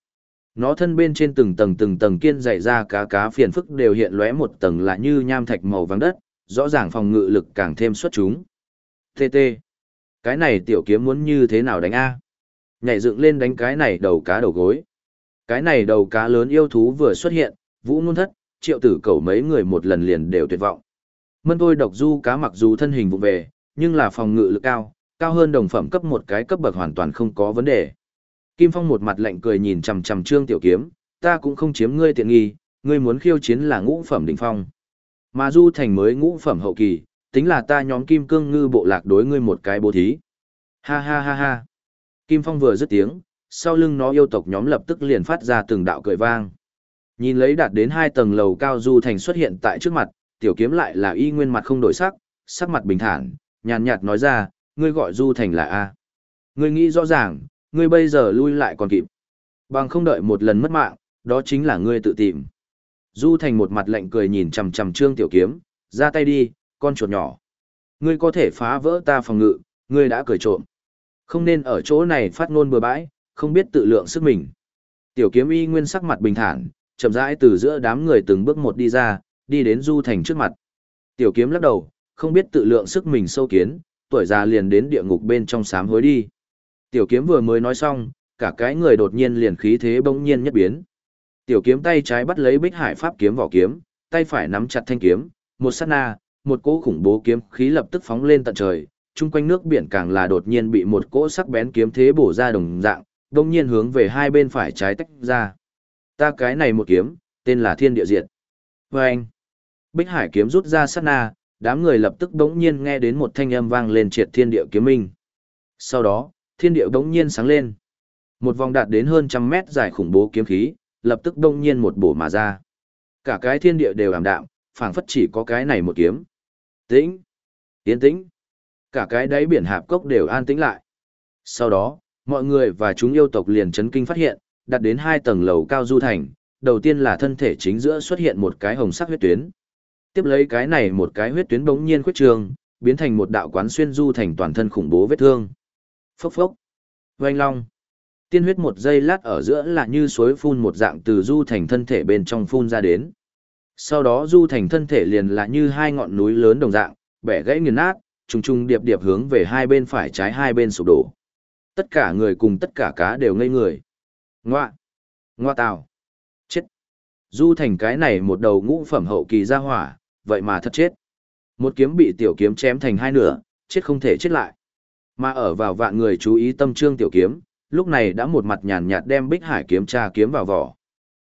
Nó thân bên trên từng tầng từng tầng kiên dày ra cá cá phiền phức đều hiện lóe một tầng là như nham thạch màu vàng đất, rõ ràng phòng ngự lực càng thêm xuất chúng. TT. Cái này tiểu kiếm muốn như thế nào đánh A? Nhảy dựng lên đánh cái này đầu cá đầu gối. Cái này đầu cá lớn yêu thú vừa xuất hiện, vũ ngôn thất, triệu tử cầu mấy người một lần liền đều tuyệt vọng. Mân tôi độc du cá mặc dù thân hình vụ về, nhưng là phòng ngự lực cao, cao hơn đồng phẩm cấp một cái cấp bậc hoàn toàn không có vấn đề. Kim Phong một mặt lạnh cười nhìn chằm chằm Trương Tiểu Kiếm, ta cũng không chiếm ngươi tiện nghi, ngươi muốn khiêu chiến là ngũ phẩm đỉnh phong. Mà Du Thành mới ngũ phẩm hậu kỳ, tính là ta nhóm Kim Cương Ngư bộ lạc đối ngươi một cái bố thí. Ha ha ha ha. Kim Phong vừa dứt tiếng, sau lưng nó yêu tộc nhóm lập tức liền phát ra từng đạo cười vang. Nhìn lấy đạt đến hai tầng lầu cao Du Thành xuất hiện tại trước mặt, tiểu kiếm lại là y nguyên mặt không đổi sắc, sắc mặt bình thản, nhàn nhạt nói ra, ngươi gọi Du Thành là A. Ngươi nghĩ rõ ràng, ngươi bây giờ lui lại còn kịp. Bằng không đợi một lần mất mạng, đó chính là ngươi tự tìm. Du Thành một mặt lạnh cười nhìn chằm chằm Trương Tiểu Kiếm, ra tay đi, con chuột nhỏ. Ngươi có thể phá vỡ ta phòng ngự, ngươi đã cười trộm. Không nên ở chỗ này phát ngôn bừa bãi, không biết tự lượng sức mình. Tiểu Kiếm y nguyên sắc mặt bình thản, chậm rãi từ giữa đám người từng bước một đi ra, đi đến Du Thành trước mặt. Tiểu Kiếm lắc đầu, không biết tự lượng sức mình sâu kiến, tuổi già liền đến địa ngục bên trong sám hối đi. Tiểu kiếm vừa mới nói xong, cả cái người đột nhiên liền khí thế bỗng nhiên nhất biến. Tiểu kiếm tay trái bắt lấy bích hải pháp kiếm vỏ kiếm, tay phải nắm chặt thanh kiếm, một sát na, một cỗ khủng bố kiếm khí lập tức phóng lên tận trời, chung quanh nước biển càng là đột nhiên bị một cỗ sắc bén kiếm thế bổ ra đồng dạng, bỗng nhiên hướng về hai bên phải trái tách ra. Ta cái này một kiếm, tên là Thiên Địa Diệt. Và anh, Bích Hải kiếm rút ra sát na, đám người lập tức bỗng nhiên nghe đến một thanh âm vang lên triệt thiên địa kiếm minh. Sau đó, thiên địa bỗng nhiên sáng lên. Một vòng đạt đến hơn trăm mét dài khủng bố kiếm khí, lập tức bỗng nhiên một bổ mà ra. Cả cái thiên địa đều ảm đạm, phảng phất chỉ có cái này một kiếm. Tĩnh, tiến tĩnh. Cả cái đáy biển hạp cốc đều an tĩnh lại. Sau đó, mọi người và chúng yêu tộc liền chấn kinh phát hiện, đặt đến hai tầng lầu cao du thành, đầu tiên là thân thể chính giữa xuất hiện một cái hồng sắc huyết tuyến. Tiếp lấy cái này một cái huyết tuyến bỗng nhiên khuyết trường, biến thành một đạo quán xuyên du thành toàn thân khủng bố vết thương. Phốc phốc. Oanh long. Tiên huyết một giây lát ở giữa là như suối phun một dạng từ du thành thân thể bên trong phun ra đến. Sau đó du thành thân thể liền là như hai ngọn núi lớn đồng dạng, bẻ gãy nghiền nát, trùng trùng điệp điệp hướng về hai bên phải trái hai bên sụp đổ. Tất cả người cùng tất cả cá đều ngây người. Ngoạ! Ngoa tào. Chết. Du thành cái này một đầu ngũ phẩm hậu kỳ ra hỏa, vậy mà thật chết. Một kiếm bị tiểu kiếm chém thành hai nửa, chết không thể chết lại. Mà ở vào vạn người chú ý tâm trương tiểu kiếm, lúc này đã một mặt nhàn nhạt đem bích hải kiếm tra kiếm vào vỏ.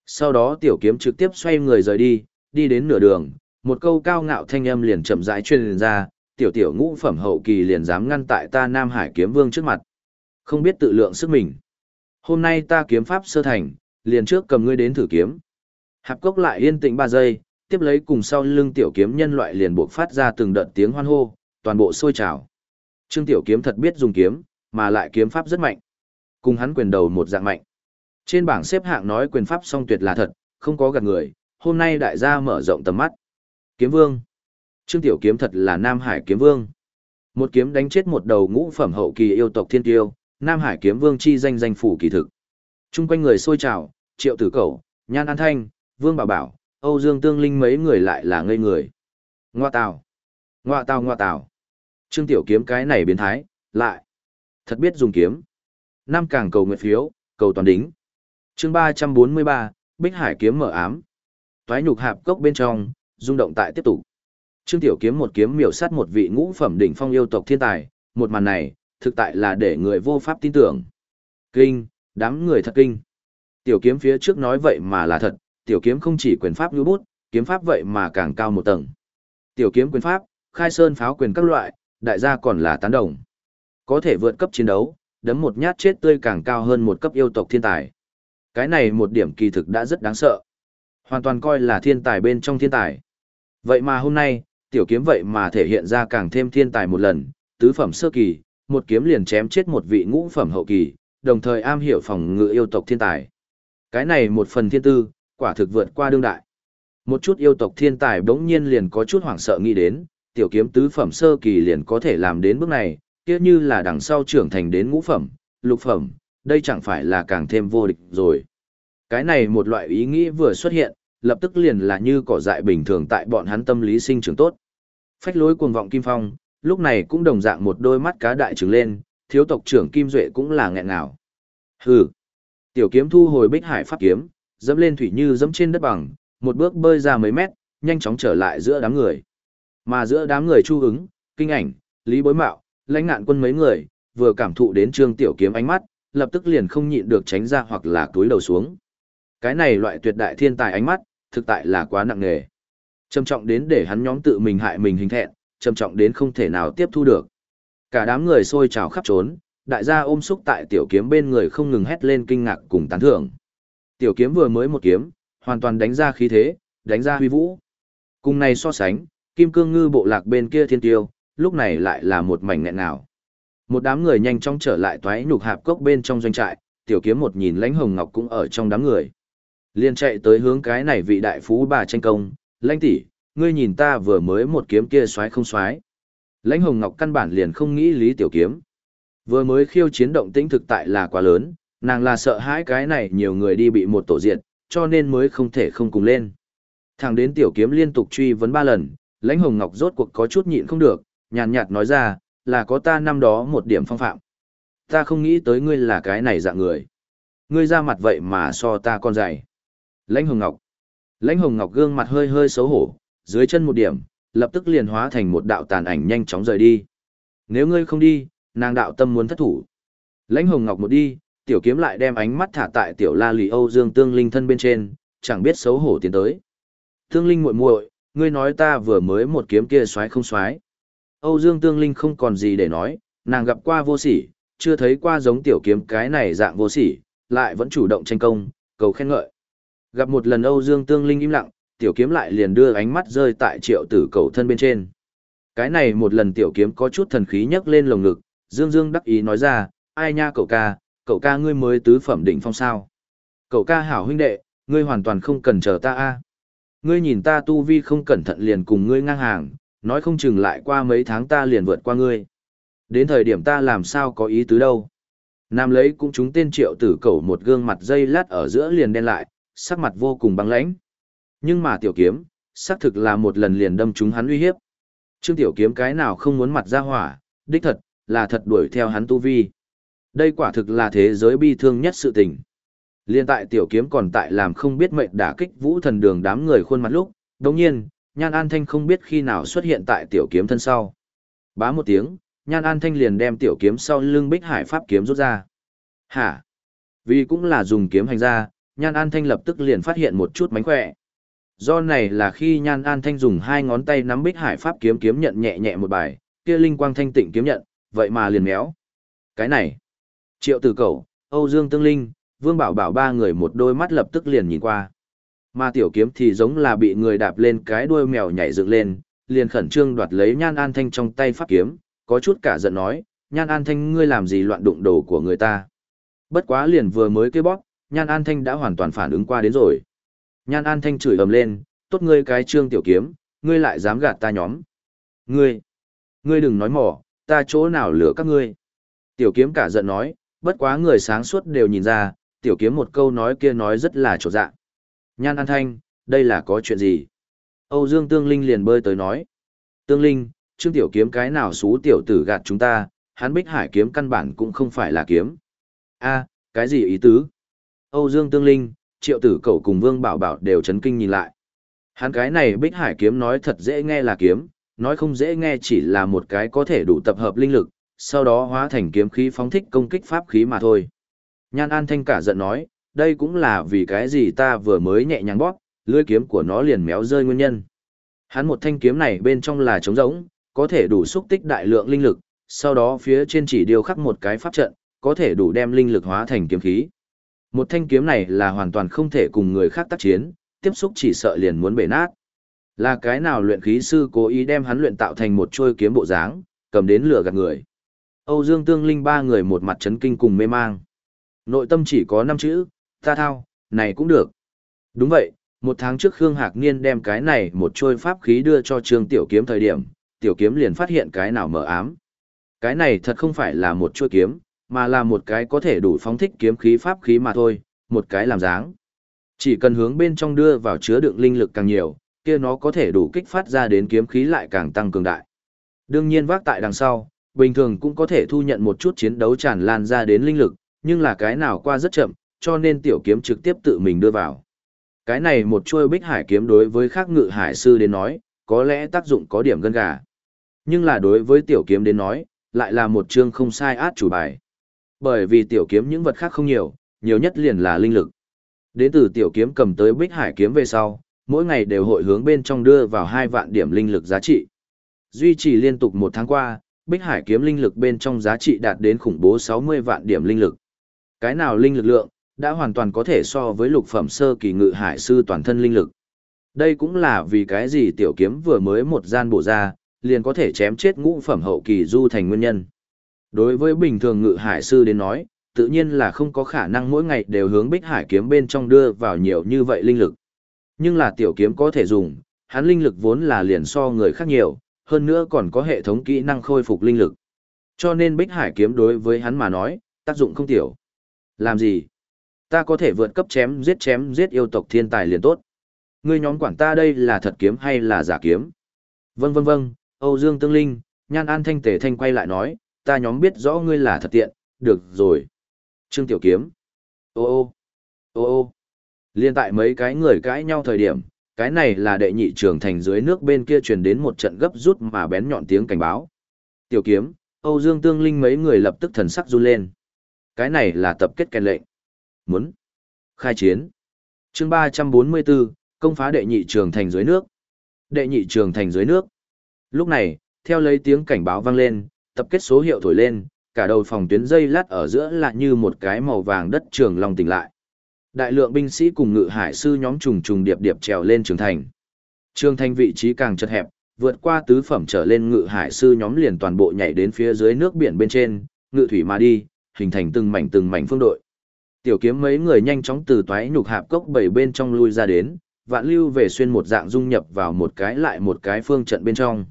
Sau đó tiểu kiếm trực tiếp xoay người rời đi, đi đến nửa đường, một câu cao ngạo thanh âm liền chậm rãi truyền ra, tiểu tiểu ngũ phẩm hậu kỳ liền dám ngăn tại ta Nam Hải kiếm vương trước mặt. Không biết tự lượng sức mình. Hôm nay ta kiếm pháp sơ thành, liền trước cầm ngươi đến thử kiếm. Hạp cốc lại yên tĩnh ba giây, tiếp lấy cùng sau lưng tiểu kiếm nhân loại liền buộc phát ra từng đợt tiếng hoan hô, toàn bộ sôi trào. Trương tiểu kiếm thật biết dùng kiếm, mà lại kiếm pháp rất mạnh. Cùng hắn quyền đầu một dạng mạnh. Trên bảng xếp hạng nói quyền pháp song tuyệt là thật, không có gạt người, hôm nay đại gia mở rộng tầm mắt. Kiếm vương. Trương tiểu kiếm thật là Nam Hải kiếm vương. Một kiếm đánh chết một đầu ngũ phẩm hậu kỳ yêu tộc thiên tiêu, Nam Hải kiếm vương chi danh danh phủ kỳ thực. Trung quanh người sôi trào, triệu tử cẩu, nhan an thanh, vương bảo bảo, Âu Dương Tương Linh mấy người lại là ngây người. Ngoa tào, ngoa tào ngoa tào. Trương Tiểu Kiếm cái này biến thái, lại. Thật biết dùng kiếm. Năm càng cầu nguyện phiếu, cầu toàn đính. chương 343, Bích Hải Kiếm mở ám. Toái nhục hạp cốc bên trong, rung động tại tiếp tục. Trương Tiểu Kiếm một kiếm miểu sát một vị ngũ phẩm đỉnh phong yêu tộc thiên tài, một màn này, thực tại là để người vô pháp tin tưởng. Kinh, đám người thật kinh. Tiểu Kiếm phía trước nói vậy mà là thật, tiểu kiếm không chỉ quyền pháp như bút, kiếm pháp vậy mà càng cao một tầng. Tiểu kiếm quyền pháp, khai sơn pháo quyền các loại, đại gia còn là tán đồng. Có thể vượt cấp chiến đấu, đấm một nhát chết tươi càng cao hơn một cấp yêu tộc thiên tài. Cái này một điểm kỳ thực đã rất đáng sợ. Hoàn toàn coi là thiên tài bên trong thiên tài. Vậy mà hôm nay, tiểu kiếm vậy mà thể hiện ra càng thêm thiên tài một lần, tứ phẩm sơ kỳ, một kiếm liền chém chết một vị ngũ phẩm hậu kỳ, đồng thời am hiểu phòng ngự yêu tộc thiên tài. Cái này một phần thiên tư, quả thực vượt qua đương đại. Một chút yêu tộc thiên tài bỗng nhiên liền có chút hoảng sợ nghĩ đến, tiểu kiếm tứ phẩm sơ kỳ liền có thể làm đến bước này, kia như là đằng sau trưởng thành đến ngũ phẩm, lục phẩm, đây chẳng phải là càng thêm vô địch rồi. Cái này một loại ý nghĩ vừa xuất hiện, lập tức liền là như cỏ dại bình thường tại bọn hắn tâm lý sinh trưởng tốt. Phách lối cuồng vọng Kim Phong, lúc này cũng đồng dạng một đôi mắt cá đại trừng lên, thiếu tộc trưởng Kim Duệ cũng là nghẹn ngào. Hừ. Tiểu kiếm thu hồi bích hải pháp kiếm, dẫm lên thủy như dẫm trên đất bằng, một bước bơi ra mấy mét, nhanh chóng trở lại giữa đám người. Mà giữa đám người chu ứng, kinh ảnh, lý bối mạo, lãnh ngạn quân mấy người, vừa cảm thụ đến trương tiểu kiếm ánh mắt, lập tức liền không nhịn được tránh ra hoặc là túi đầu xuống. Cái này loại tuyệt đại thiên tài ánh mắt, thực tại là quá nặng nề. Trầm trọng đến để hắn nhóm tự mình hại mình hình thẹn, trầm trọng đến không thể nào tiếp thu được. Cả đám người xôi trào khắp trốn, đại gia ôm xúc tại tiểu kiếm bên người không ngừng hét lên kinh ngạc cùng tán thưởng. Tiểu kiếm vừa mới một kiếm, hoàn toàn đánh ra khí thế, đánh ra huy vũ. Cùng này so sánh, kim cương ngư bộ lạc bên kia thiên tiêu, lúc này lại là một mảnh nghẹn nào. Một đám người nhanh chóng trở lại toái nhục hạp cốc bên trong doanh trại, tiểu kiếm một nhìn lãnh hồng ngọc cũng ở trong đám người. liền chạy tới hướng cái này vị đại phú bà tranh công, lãnh tỷ, ngươi nhìn ta vừa mới một kiếm kia xoái không xoái. Lãnh hồng ngọc căn bản liền không nghĩ lý tiểu kiếm. Vừa mới khiêu chiến động tĩnh thực tại là quá lớn, nàng là sợ hãi cái này nhiều người đi bị một tổ diệt cho nên mới không thể không cùng lên. Thẳng đến tiểu kiếm liên tục truy vấn ba lần, lãnh hồng ngọc rốt cuộc có chút nhịn không được, nhàn nhạt nói ra, là có ta năm đó một điểm phong phạm. Ta không nghĩ tới ngươi là cái này dạng người. Ngươi ra mặt vậy mà so ta con dày. Lãnh hồng ngọc. Lãnh hồng ngọc gương mặt hơi hơi xấu hổ, dưới chân một điểm, lập tức liền hóa thành một đạo tàn ảnh nhanh chóng rời đi. Nếu ngươi không đi, nàng đạo tâm muốn thất thủ. Lãnh hồng ngọc một đi, tiểu kiếm lại đem ánh mắt thả tại tiểu la lì âu dương tương linh thân bên trên, chẳng biết xấu hổ tiến tới. Tương linh muội muội, ngươi nói ta vừa mới một kiếm kia xoáy không xoáy. Âu Dương Tương Linh không còn gì để nói, nàng gặp qua vô sỉ, chưa thấy qua giống tiểu kiếm cái này dạng vô sỉ, lại vẫn chủ động tranh công, cầu khen ngợi. Gặp một lần Âu Dương Tương Linh im lặng, tiểu kiếm lại liền đưa ánh mắt rơi tại triệu tử cầu thân bên trên. Cái này một lần tiểu kiếm có chút thần khí nhấc lên lồng ngực, Dương Dương đắc ý nói ra, ai nha cậu ca, cậu ca ngươi mới tứ phẩm đỉnh phong sao. Cậu ca hảo huynh đệ, ngươi hoàn toàn không cần chờ ta a. Ngươi nhìn ta tu vi không cẩn thận liền cùng ngươi ngang hàng, nói không chừng lại qua mấy tháng ta liền vượt qua ngươi. Đến thời điểm ta làm sao có ý tứ đâu. Nam lấy cũng chúng tên triệu tử cẩu một gương mặt dây lát ở giữa liền đen lại, sắc mặt vô cùng băng lãnh. Nhưng mà tiểu kiếm, xác thực là một lần liền đâm chúng hắn uy hiếp. Trương tiểu kiếm cái nào không muốn mặt ra hỏa, đích thật, là thật đuổi theo hắn tu vi. Đây quả thực là thế giới bi thương nhất sự tình. Liên tại tiểu kiếm còn tại làm không biết mệnh đả kích vũ thần đường đám người khuôn mặt lúc, đồng nhiên, Nhan An Thanh không biết khi nào xuất hiện tại tiểu kiếm thân sau. Bá một tiếng, Nhan An Thanh liền đem tiểu kiếm sau lưng Bích Hải Pháp kiếm rút ra. Hả? Vì cũng là dùng kiếm hành ra, Nhan An Thanh lập tức liền phát hiện một chút mánh khỏe. Do này là khi Nhan An Thanh dùng hai ngón tay nắm Bích Hải Pháp kiếm kiếm nhận nhẹ nhẹ một bài, kia linh quang thanh tịnh kiếm nhận, vậy mà liền méo. Cái này, Triệu Tử Cẩu, Âu Dương Tương Linh, Vương Bảo Bảo ba người một đôi mắt lập tức liền nhìn qua. Mà tiểu kiếm thì giống là bị người đạp lên cái đuôi mèo nhảy dựng lên, liền khẩn trương đoạt lấy Nhan An Thanh trong tay pháp kiếm, có chút cả giận nói, Nhan An Thanh ngươi làm gì loạn đụng đồ của người ta. Bất quá liền vừa mới kêu bóp, Nhan An Thanh đã hoàn toàn phản ứng qua đến rồi. Nhan An Thanh chửi ầm lên, tốt ngươi cái trương tiểu kiếm, ngươi lại dám gạt ta nhóm. Ngươi, ngươi đừng nói mỏ, ta chỗ nào lửa các ngươi. Tiểu kiếm cả giận nói, bất quá người sáng suốt đều nhìn ra, tiểu kiếm một câu nói kia nói rất là trột dạ. Nhan An Thanh, đây là có chuyện gì? Âu Dương Tương Linh liền bơi tới nói. Tương Linh, Trương Tiểu Kiếm cái nào xú tiểu tử gạt chúng ta, hắn bích hải kiếm căn bản cũng không phải là kiếm. a cái gì ý tứ? Âu Dương Tương Linh, Triệu Tử Cẩu cùng Vương Bảo Bảo đều chấn kinh nhìn lại. Hắn cái này bích hải kiếm nói thật dễ nghe là kiếm, nói không dễ nghe chỉ là một cái có thể đủ tập hợp linh lực, sau đó hóa thành kiếm khí phóng thích công kích pháp khí mà thôi. Nhan An Thanh cả giận nói, đây cũng là vì cái gì ta vừa mới nhẹ nhàng bóp, lưỡi kiếm của nó liền méo rơi nguyên nhân. Hắn một thanh kiếm này bên trong là trống rỗng, có thể đủ xúc tích đại lượng linh lực, sau đó phía trên chỉ điều khắc một cái pháp trận, có thể đủ đem linh lực hóa thành kiếm khí. Một thanh kiếm này là hoàn toàn không thể cùng người khác tác chiến, tiếp xúc chỉ sợ liền muốn bể nát. Là cái nào luyện khí sư cố ý đem hắn luyện tạo thành một trôi kiếm bộ dáng, cầm đến lửa gạt người. Âu Dương Tương Linh ba người một mặt chấn kinh cùng mê mang. Nội tâm chỉ có năm chữ, ta thao, này cũng được. Đúng vậy, một tháng trước Khương Hạc Niên đem cái này một trôi pháp khí đưa cho Trương Tiểu Kiếm thời điểm, Tiểu Kiếm liền phát hiện cái nào mở ám. Cái này thật không phải là một trôi kiếm, mà là một cái có thể đủ phóng thích kiếm khí pháp khí mà thôi, một cái làm dáng. Chỉ cần hướng bên trong đưa vào chứa đựng linh lực càng nhiều, kia nó có thể đủ kích phát ra đến kiếm khí lại càng tăng cường đại. Đương nhiên vác tại đằng sau, bình thường cũng có thể thu nhận một chút chiến đấu tràn lan ra đến linh lực, nhưng là cái nào qua rất chậm, cho nên tiểu kiếm trực tiếp tự mình đưa vào. Cái này một chuôi bích hải kiếm đối với khác ngự hải sư đến nói, có lẽ tác dụng có điểm gân gà. Nhưng là đối với tiểu kiếm đến nói, lại là một chương không sai át chủ bài. Bởi vì tiểu kiếm những vật khác không nhiều, nhiều nhất liền là linh lực. Đến từ tiểu kiếm cầm tới bích hải kiếm về sau, mỗi ngày đều hội hướng bên trong đưa vào hai vạn điểm linh lực giá trị. Duy trì liên tục một tháng qua, bích hải kiếm linh lực bên trong giá trị đạt đến khủng bố 60 vạn điểm linh lực. Cái nào linh lực lượng, đã hoàn toàn có thể so với lục phẩm sơ kỳ ngự hải sư toàn thân linh lực. Đây cũng là vì cái gì tiểu kiếm vừa mới một gian bổ ra, liền có thể chém chết ngũ phẩm hậu kỳ du thành nguyên nhân. Đối với bình thường ngự hải sư đến nói, tự nhiên là không có khả năng mỗi ngày đều hướng bích hải kiếm bên trong đưa vào nhiều như vậy linh lực. Nhưng là tiểu kiếm có thể dùng, hắn linh lực vốn là liền so người khác nhiều, hơn nữa còn có hệ thống kỹ năng khôi phục linh lực. Cho nên bích hải kiếm đối với hắn mà nói, tác dụng không tiểu. Làm gì? Ta có thể vượt cấp chém giết chém giết yêu tộc thiên tài liền tốt. Ngươi nhóm quản ta đây là thật kiếm hay là giả kiếm? Vâng vâng vâng, Âu Dương Tương Linh, Nhan An Thanh Tề Thanh quay lại nói, ta nhóm biết rõ ngươi là thật tiện, được rồi. Trương Tiểu Kiếm. Ô ô, ô ô. Liên tại mấy cái người cãi nhau thời điểm, cái này là đệ nhị trưởng thành dưới nước bên kia truyền đến một trận gấp rút mà bén nhọn tiếng cảnh báo. Tiểu Kiếm, Âu Dương Tương Linh mấy người lập tức thần sắc run lên. Cái này là tập kết kèn lệnh. Muốn. Khai chiến. chương 344, công phá đệ nhị trường thành dưới nước. Đệ nhị trường thành dưới nước. Lúc này, theo lấy tiếng cảnh báo vang lên, tập kết số hiệu thổi lên, cả đầu phòng tuyến dây lát ở giữa lại như một cái màu vàng đất trường long tỉnh lại. Đại lượng binh sĩ cùng ngự hải sư nhóm trùng trùng điệp điệp trèo lên trường thành. Trường thành vị trí càng chật hẹp, vượt qua tứ phẩm trở lên ngự hải sư nhóm liền toàn bộ nhảy đến phía dưới nước biển bên trên, ngự thủy mà đi, hình thành từng mảnh từng mảnh phương đội. Tiểu kiếm mấy người nhanh chóng từ toái nhục hạp cốc bảy bên trong lui ra đến, vạn lưu về xuyên một dạng dung nhập vào một cái lại một cái phương trận bên trong.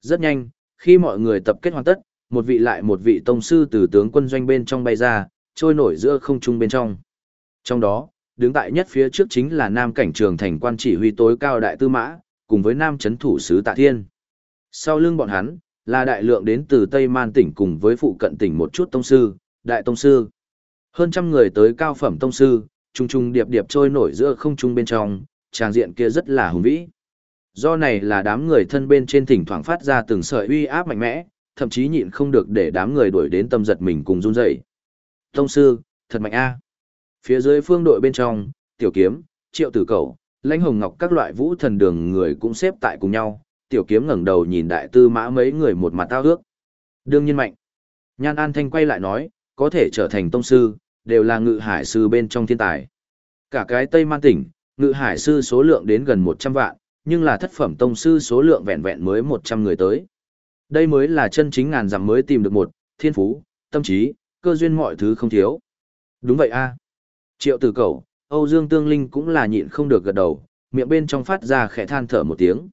Rất nhanh, khi mọi người tập kết hoàn tất, một vị lại một vị tông sư từ tướng quân doanh bên trong bay ra, trôi nổi giữa không trung bên trong. Trong đó, đứng tại nhất phía trước chính là nam cảnh trường thành quan chỉ huy tối cao đại tư mã, cùng với nam chấn thủ sứ tạ thiên. Sau lưng bọn hắn, là đại lượng đến từ Tây Man tỉnh cùng với phụ cận tỉnh một chút tông sư, đại tông sư. Hơn trăm người tới cao phẩm tông sư, trung trung điệp điệp trôi nổi giữa không trung bên trong, tràng diện kia rất là hùng vĩ. Do này là đám người thân bên trên thỉnh thoảng phát ra từng sợi uy áp mạnh mẽ, thậm chí nhịn không được để đám người đuổi đến tâm giật mình cùng run rẩy. Tông sư, thật mạnh a. Phía dưới phương đội bên trong, tiểu kiếm, triệu tử cầu, lãnh hồng ngọc các loại vũ thần đường người cũng xếp tại cùng nhau, tiểu kiếm ngẩng đầu nhìn đại tư mã mấy người một mặt tao ước. Đương nhiên mạnh. Nhan An Thanh quay lại nói, có thể trở thành tông sư, đều là ngự hải sư bên trong thiên tài. Cả cái Tây Man tỉnh, ngự hải sư số lượng đến gần 100 vạn, nhưng là thất phẩm tông sư số lượng vẹn vẹn mới 100 người tới. Đây mới là chân chính ngàn dặm mới tìm được một, thiên phú, tâm trí, cơ duyên mọi thứ không thiếu. Đúng vậy a. Triệu tử cầu, Âu Dương Tương Linh cũng là nhịn không được gật đầu, miệng bên trong phát ra khẽ than thở một tiếng.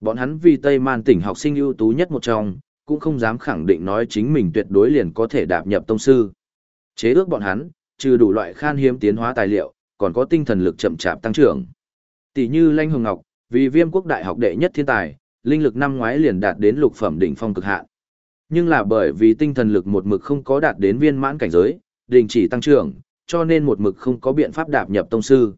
Bọn hắn vì Tây Man tỉnh học sinh ưu tú nhất một trong, cũng không dám khẳng định nói chính mình tuyệt đối liền có thể đạp nhập tông sư. Chế ước bọn hắn, trừ đủ loại khan hiếm tiến hóa tài liệu, còn có tinh thần lực chậm chạp tăng trưởng. Tỷ như Lanh Hồng Ngọc, vì Viêm Quốc đại học đệ nhất thiên tài, linh lực năm ngoái liền đạt đến lục phẩm đỉnh phong cực hạn. Nhưng là bởi vì tinh thần lực một mực không có đạt đến viên mãn cảnh giới, đình chỉ tăng trưởng, cho nên một mực không có biện pháp đạp nhập tông sư.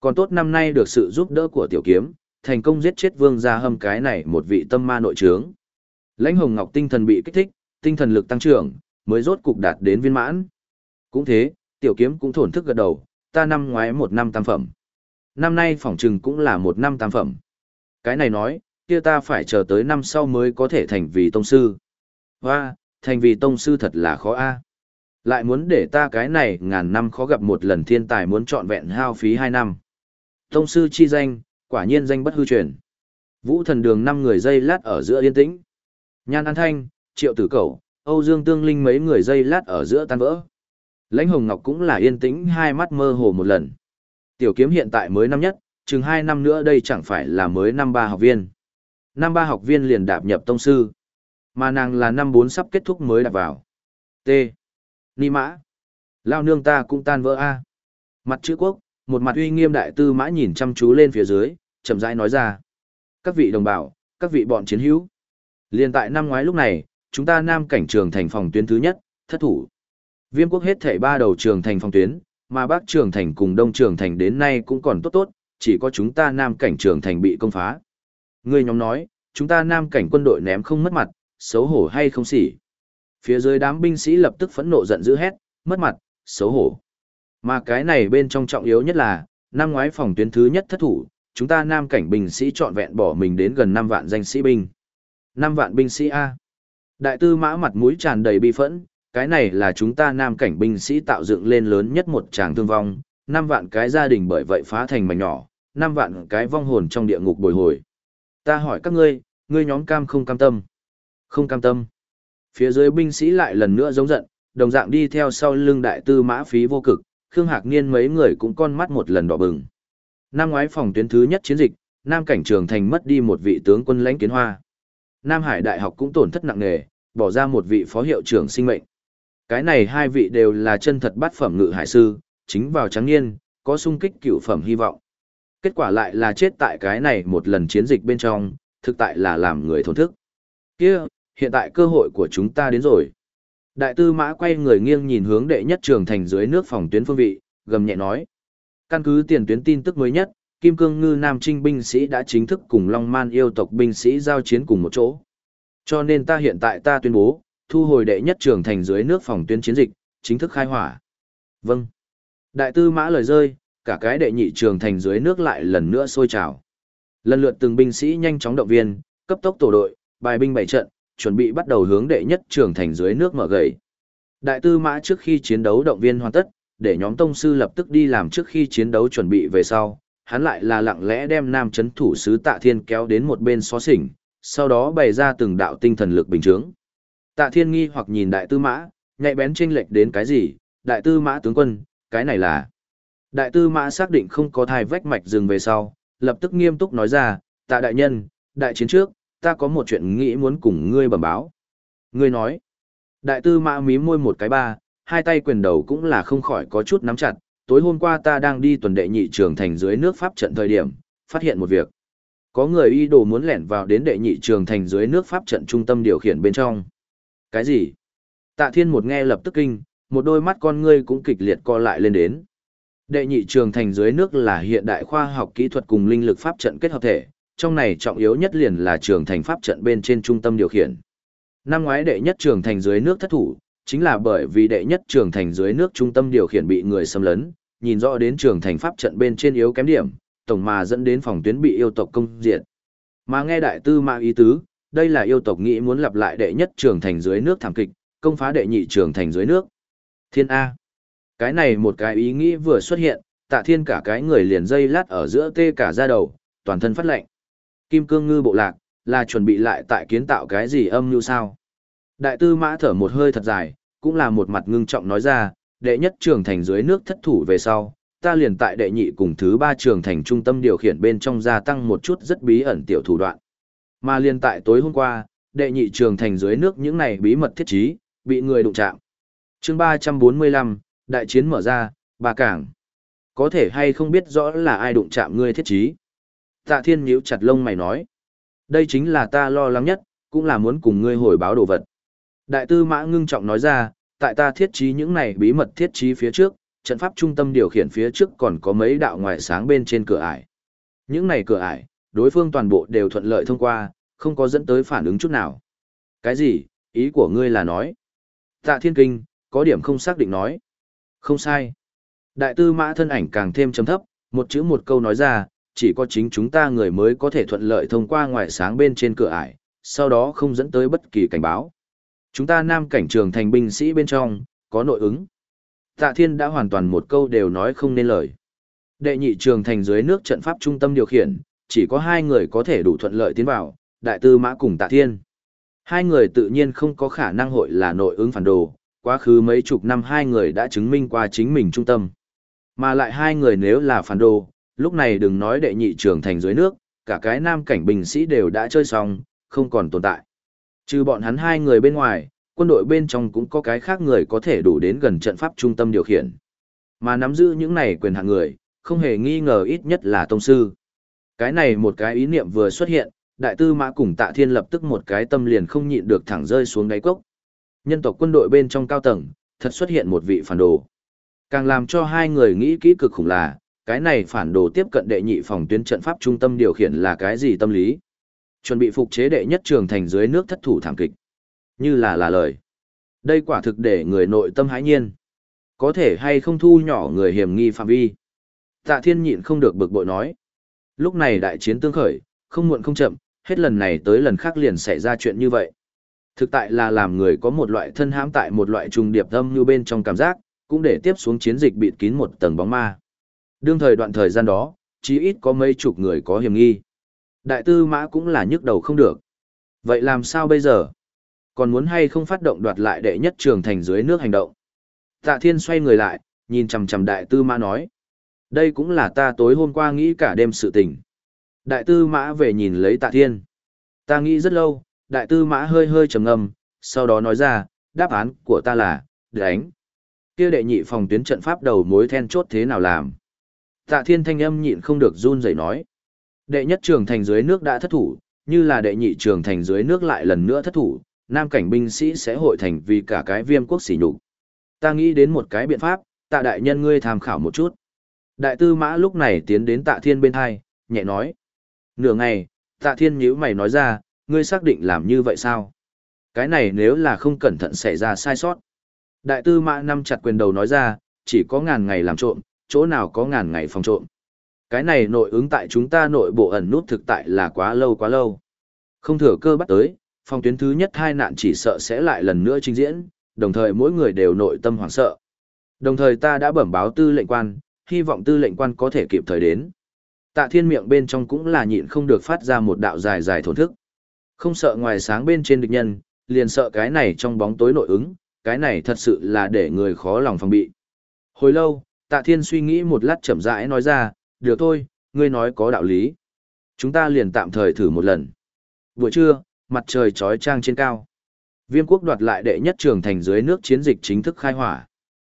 Còn tốt năm nay được sự giúp đỡ của tiểu kiếm, thành công giết chết vương gia hâm cái này một vị tâm ma nội trướng. Lãnh Hồng Ngọc tinh thần bị kích thích, tinh thần lực tăng trưởng, mới rốt cục đạt đến viên mãn. Cũng thế, tiểu kiếm cũng thổn thức gật đầu, ta năm ngoái một năm tam phẩm. Năm nay phỏng trừng cũng là một năm tam phẩm. Cái này nói, kia ta phải chờ tới năm sau mới có thể thành vì tông sư. Hoa, thành vì tông sư thật là khó a. Lại muốn để ta cái này ngàn năm khó gặp một lần thiên tài muốn trọn vẹn hao phí hai năm. Tông sư chi danh, quả nhiên danh bất hư truyền. Vũ thần đường năm người dây lát ở giữa yên tĩnh. Nhan An Thanh, Triệu Tử Cẩu, Âu Dương Tương Linh mấy người dây lát ở giữa tan vỡ. Lãnh Hồng Ngọc cũng là yên tĩnh hai mắt mơ hồ một lần. Tiểu kiếm hiện tại mới năm nhất, chừng hai năm nữa đây chẳng phải là mới năm ba học viên. Năm ba học viên liền đạp nhập tông sư. Mà nàng là năm bốn sắp kết thúc mới đạp vào. T. Ni mã. Lao nương ta cũng tan vỡ A. Mặt chữ quốc, một mặt uy nghiêm đại tư mã nhìn chăm chú lên phía dưới, chậm rãi nói ra. Các vị đồng bào, các vị bọn chiến hữu. Liên tại năm ngoái lúc này, chúng ta nam cảnh trường thành phòng tuyến thứ nhất, thất thủ. Viêm quốc hết thể ba đầu trường thành phòng tuyến, mà Bắc Trường Thành cùng Đông Trường Thành đến nay cũng còn tốt tốt, chỉ có chúng ta Nam Cảnh Trường Thành bị công phá. Người nhóm nói, chúng ta Nam Cảnh quân đội ném không mất mặt, xấu hổ hay không xỉ. Phía dưới đám binh sĩ lập tức phẫn nộ giận dữ hét, mất mặt, xấu hổ. Mà cái này bên trong trọng yếu nhất là, năm ngoái phòng tuyến thứ nhất thất thủ, chúng ta Nam Cảnh binh sĩ trọn vẹn bỏ mình đến gần 5 vạn danh sĩ binh. 5 vạn binh sĩ A. Đại tư mã mặt mũi tràn đầy bi phẫn, cái này là chúng ta nam cảnh binh sĩ tạo dựng lên lớn nhất một tràng thương vong, năm vạn cái gia đình bởi vậy phá thành mảnh nhỏ, năm vạn cái vong hồn trong địa ngục bồi hồi. Ta hỏi các ngươi, ngươi nhóm cam không cam tâm? Không cam tâm. Phía dưới binh sĩ lại lần nữa giống giận, đồng dạng đi theo sau lưng đại tư mã phí vô cực, Khương Hạc Niên mấy người cũng con mắt một lần đỏ bừng. Năm ngoái phòng tuyến thứ nhất chiến dịch, Nam cảnh trường thành mất đi một vị tướng quân lãnh kiến hoa. Nam Hải Đại học cũng tổn thất nặng nề, bỏ ra một vị phó hiệu trưởng sinh mệnh. Cái này hai vị đều là chân thật bát phẩm ngự hải sư, chính vào trắng niên, có sung kích cựu phẩm hy vọng. Kết quả lại là chết tại cái này một lần chiến dịch bên trong, thực tại là làm người thốn thức. Kia, hiện tại cơ hội của chúng ta đến rồi. Đại tư mã quay người nghiêng nhìn hướng đệ nhất trường thành dưới nước phòng tuyến phương vị, gầm nhẹ nói. Căn cứ tiền tuyến tin tức mới nhất, Kim Cương Ngư Nam Trinh binh sĩ đã chính thức cùng Long Man yêu tộc binh sĩ giao chiến cùng một chỗ. Cho nên ta hiện tại ta tuyên bố, thu hồi đệ nhất trường thành dưới nước phòng tuyến chiến dịch, chính thức khai hỏa. Vâng. Đại tư mã lời rơi, cả cái đệ nhị trường thành dưới nước lại lần nữa sôi trào. Lần lượt từng binh sĩ nhanh chóng động viên, cấp tốc tổ đội, bài binh bảy trận, chuẩn bị bắt đầu hướng đệ nhất trưởng thành dưới nước mở gậy Đại tư mã trước khi chiến đấu động viên hoàn tất, để nhóm tông sư lập tức đi làm trước khi chiến đấu chuẩn bị về sau, hắn lại là lặng lẽ đem nam chấn thủ sứ tạ thiên kéo đến một bên xó xỉnh, sau đó bày ra từng đạo tinh thần lực bình chướng. Tạ thiên nghi hoặc nhìn đại tư mã, nhạy bén chênh lệch đến cái gì, đại tư mã tướng quân, cái này là. Đại tư mã xác định không có thai vách mạch dừng về sau, lập tức nghiêm túc nói ra, tạ đại nhân, đại chiến trước, ta có một chuyện nghĩ muốn cùng ngươi bẩm báo. Ngươi nói, đại tư mã mí môi một cái ba, hai tay quyền đầu cũng là không khỏi có chút nắm chặt, tối hôm qua ta đang đi tuần đệ nhị trường thành dưới nước pháp trận thời điểm, phát hiện một việc. Có người y đồ muốn lẻn vào đến đệ nhị trường thành dưới nước pháp trận trung tâm điều khiển bên trong. Cái gì? Tạ thiên một nghe lập tức kinh, một đôi mắt con ngươi cũng kịch liệt co lại lên đến. Đệ nhị trường thành dưới nước là hiện đại khoa học kỹ thuật cùng linh lực pháp trận kết hợp thể, trong này trọng yếu nhất liền là trường thành pháp trận bên trên trung tâm điều khiển. Năm ngoái đệ nhất trường thành dưới nước thất thủ, chính là bởi vì đệ nhất trường thành dưới nước trung tâm điều khiển bị người xâm lấn, nhìn rõ đến trường thành pháp trận bên trên yếu kém điểm, tổng mà dẫn đến phòng tuyến bị yêu tộc công diệt. Mà nghe đại tư mã ý tứ, đây là yêu tộc nghĩ muốn lặp lại đệ nhất trường thành dưới nước thảm kịch, công phá đệ nhị trường thành dưới nước. Thiên A. Cái này một cái ý nghĩ vừa xuất hiện, tạ thiên cả cái người liền dây lát ở giữa tê cả ra đầu, toàn thân phát lệnh. Kim cương ngư bộ lạc, là chuẩn bị lại tại kiến tạo cái gì âm như sao. Đại tư mã thở một hơi thật dài, cũng là một mặt ngưng trọng nói ra, đệ nhất trường thành dưới nước thất thủ về sau, ta liền tại đệ nhị cùng thứ ba trường thành trung tâm điều khiển bên trong gia tăng một chút rất bí ẩn tiểu thủ đoạn. Mà liền tại tối hôm qua, đệ nhị trường thành dưới nước những này bí mật thiết trí, bị người đụng chạm. chương 345, đại chiến mở ra, bà cảng. Có thể hay không biết rõ là ai đụng chạm ngươi thiết trí. Tạ thiên nhíu chặt lông mày nói. Đây chính là ta lo lắng nhất, cũng là muốn cùng ngươi hồi báo đồ vật. Đại tư mã ngưng trọng nói ra, tại ta thiết trí những này bí mật thiết trí phía trước, trận pháp trung tâm điều khiển phía trước còn có mấy đạo ngoài sáng bên trên cửa ải. Những này cửa ải, đối phương toàn bộ đều thuận lợi thông qua, không có dẫn tới phản ứng chút nào. Cái gì, ý của ngươi là nói? Tạ thiên kinh, có điểm không xác định nói. Không sai. Đại tư mã thân ảnh càng thêm chấm thấp, một chữ một câu nói ra, chỉ có chính chúng ta người mới có thể thuận lợi thông qua ngoài sáng bên trên cửa ải, sau đó không dẫn tới bất kỳ cảnh báo. Chúng ta nam cảnh trường thành binh sĩ bên trong, có nội ứng. Tạ Thiên đã hoàn toàn một câu đều nói không nên lời. Đệ nhị trường thành dưới nước trận pháp trung tâm điều khiển, chỉ có hai người có thể đủ thuận lợi tiến vào, Đại Tư Mã cùng Tạ Thiên. Hai người tự nhiên không có khả năng hội là nội ứng phản đồ, quá khứ mấy chục năm hai người đã chứng minh qua chính mình trung tâm. Mà lại hai người nếu là phản đồ, lúc này đừng nói đệ nhị trưởng thành dưới nước, cả cái nam cảnh binh sĩ đều đã chơi xong, không còn tồn tại. Trừ bọn hắn hai người bên ngoài, quân đội bên trong cũng có cái khác người có thể đủ đến gần trận pháp trung tâm điều khiển. Mà nắm giữ những này quyền hạn người, không hề nghi ngờ ít nhất là tông sư. Cái này một cái ý niệm vừa xuất hiện, đại tư mã cùng tạ thiên lập tức một cái tâm liền không nhịn được thẳng rơi xuống đáy cốc. Nhân tộc quân đội bên trong cao tầng, thật xuất hiện một vị phản đồ. Càng làm cho hai người nghĩ kỹ cực khủng là, cái này phản đồ tiếp cận đệ nhị phòng tuyến trận pháp trung tâm điều khiển là cái gì tâm lý. Chuẩn bị phục chế đệ nhất trường thành dưới nước thất thủ thảm kịch. Như là là lời. Đây quả thực để người nội tâm hãi nhiên. Có thể hay không thu nhỏ người hiểm nghi phạm vi. Tạ thiên nhịn không được bực bội nói. Lúc này đại chiến tương khởi, không muộn không chậm, hết lần này tới lần khác liền xảy ra chuyện như vậy. Thực tại là làm người có một loại thân hãm tại một loại trùng điệp tâm như bên trong cảm giác, cũng để tiếp xuống chiến dịch bịt kín một tầng bóng ma. Đương thời đoạn thời gian đó, chí ít có mấy chục người có hiểm nghi. Đại tư mã cũng là nhức đầu không được. Vậy làm sao bây giờ? Còn muốn hay không phát động đoạt lại đệ nhất trường thành dưới nước hành động? Tạ thiên xoay người lại, nhìn chằm chằm đại tư mã nói. Đây cũng là ta tối hôm qua nghĩ cả đêm sự tình. Đại tư mã về nhìn lấy tạ thiên. Ta nghĩ rất lâu, đại tư mã hơi hơi trầm ngâm, sau đó nói ra, đáp án của ta là, đánh. Kia đệ nhị phòng tuyến trận pháp đầu mối then chốt thế nào làm? Tạ thiên thanh âm nhịn không được run rẩy nói. Đệ nhất trường thành dưới nước đã thất thủ, như là đệ nhị trường thành dưới nước lại lần nữa thất thủ, nam cảnh binh sĩ sẽ hội thành vì cả cái viêm quốc sỉ nhục. Ta nghĩ đến một cái biện pháp, tạ đại nhân ngươi tham khảo một chút. Đại tư mã lúc này tiến đến tạ thiên bên hai, nhẹ nói. Nửa ngày, tạ thiên nhíu mày nói ra, ngươi xác định làm như vậy sao? Cái này nếu là không cẩn thận xảy ra sai sót. Đại tư mã năm chặt quyền đầu nói ra, chỉ có ngàn ngày làm trộm, chỗ nào có ngàn ngày phòng trộm. Cái này nội ứng tại chúng ta nội bộ ẩn nút thực tại là quá lâu quá lâu. Không thừa cơ bắt tới, phòng tuyến thứ nhất hai nạn chỉ sợ sẽ lại lần nữa trình diễn, đồng thời mỗi người đều nội tâm hoảng sợ. Đồng thời ta đã bẩm báo tư lệnh quan, hy vọng tư lệnh quan có thể kịp thời đến. Tạ thiên miệng bên trong cũng là nhịn không được phát ra một đạo dài dài thổn thức. Không sợ ngoài sáng bên trên địch nhân, liền sợ cái này trong bóng tối nội ứng, cái này thật sự là để người khó lòng phòng bị. Hồi lâu, tạ thiên suy nghĩ một lát chậm rãi nói ra, được thôi, ngươi nói có đạo lý. Chúng ta liền tạm thời thử một lần. Buổi trưa, mặt trời trói trang trên cao. Viêm quốc đoạt lại đệ nhất trường thành dưới nước chiến dịch chính thức khai hỏa.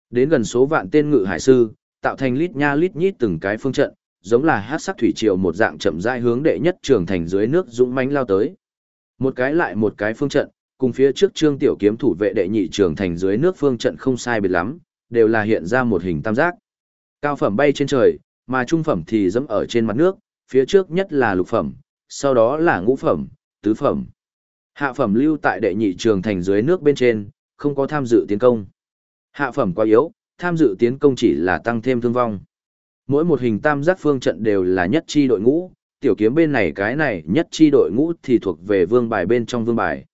Đến gần số vạn tên ngự hải sư, tạo thành lít nha lít nhít từng cái phương trận, giống là hát sắc thủy triều một dạng chậm rãi hướng đệ nhất trường thành dưới nước dũng mãnh lao tới. Một cái lại một cái phương trận, cùng phía trước trương tiểu kiếm thủ vệ đệ nhị trường thành dưới nước phương trận không sai biệt lắm, đều là hiện ra một hình tam giác. Cao phẩm bay trên trời, mà trung phẩm thì dẫm ở trên mặt nước, phía trước nhất là lục phẩm, sau đó là ngũ phẩm, tứ phẩm. Hạ phẩm lưu tại đệ nhị trường thành dưới nước bên trên, không có tham dự tiến công. Hạ phẩm quá yếu, tham dự tiến công chỉ là tăng thêm thương vong. Mỗi một hình tam giác phương trận đều là nhất chi đội ngũ, tiểu kiếm bên này cái này nhất chi đội ngũ thì thuộc về vương bài bên trong vương bài.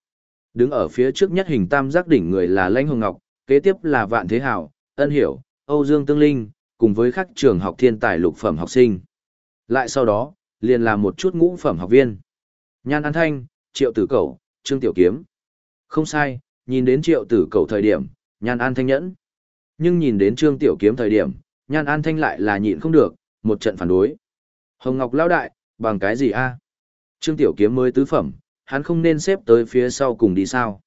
Đứng ở phía trước nhất hình tam giác đỉnh người là Lãnh Hồng Ngọc, kế tiếp là Vạn Thế Hảo, Ân Hiểu, Âu Dương Tương Linh, cùng với các trường học thiên tài lục phẩm học sinh. Lại sau đó, liền là một chút ngũ phẩm học viên. Nhan An Thanh, Triệu Tử Cẩu, Trương Tiểu Kiếm. Không sai, nhìn đến Triệu Tử Cẩu thời điểm, Nhan An Thanh nhẫn. Nhưng nhìn đến Trương Tiểu Kiếm thời điểm, Nhan An Thanh lại là nhịn không được, một trận phản đối. Hồng Ngọc lao đại, bằng cái gì a? Trương Tiểu Kiếm mới tứ phẩm, hắn không nên xếp tới phía sau cùng đi sao?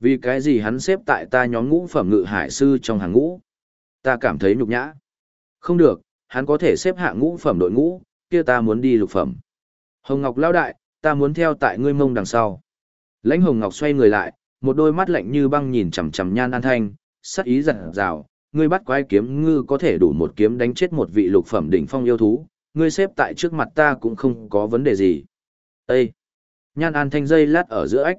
Vì cái gì hắn xếp tại ta nhóm ngũ phẩm ngự hải sư trong hàng ngũ? Ta cảm thấy nhục nhã. Không được, hắn có thể xếp hạng ngũ phẩm đội ngũ, kia ta muốn đi lục phẩm. Hồng Ngọc lao đại, ta muốn theo tại ngươi mông đằng sau. Lãnh Hồng Ngọc xoay người lại, một đôi mắt lạnh như băng nhìn chằm chằm Nhan An Thanh, sắc ý giật rào, ngươi bắt quái kiếm ngư có thể đủ một kiếm đánh chết một vị lục phẩm đỉnh phong yêu thú, ngươi xếp tại trước mặt ta cũng không có vấn đề gì. Ê! Nhan An Thanh dây lát ở giữa ách.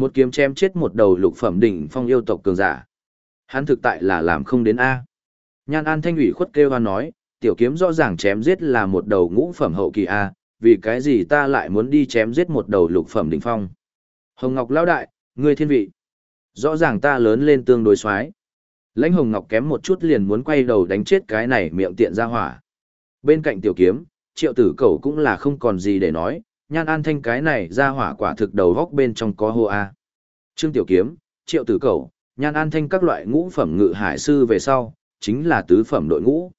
Một kiếm chém chết một đầu lục phẩm đỉnh phong yêu tộc cường giả. Hắn thực tại là làm không đến A. Nhan An Thanh ủy khuất kêu hoan nói, tiểu kiếm rõ ràng chém giết là một đầu ngũ phẩm hậu kỳ A, vì cái gì ta lại muốn đi chém giết một đầu lục phẩm đỉnh phong. Hồng Ngọc lão đại, ngươi thiên vị. Rõ ràng ta lớn lên tương đối xoái. Lãnh Hồng Ngọc kém một chút liền muốn quay đầu đánh chết cái này miệng tiện ra hỏa. Bên cạnh tiểu kiếm, triệu tử cầu cũng là không còn gì để nói, nhan an thanh cái này ra hỏa quả thực đầu góc bên trong có hô a. Trương tiểu kiếm, triệu tử cầu, nhan an thanh các loại ngũ phẩm ngự hải sư về sau, chính là tứ phẩm đội ngũ.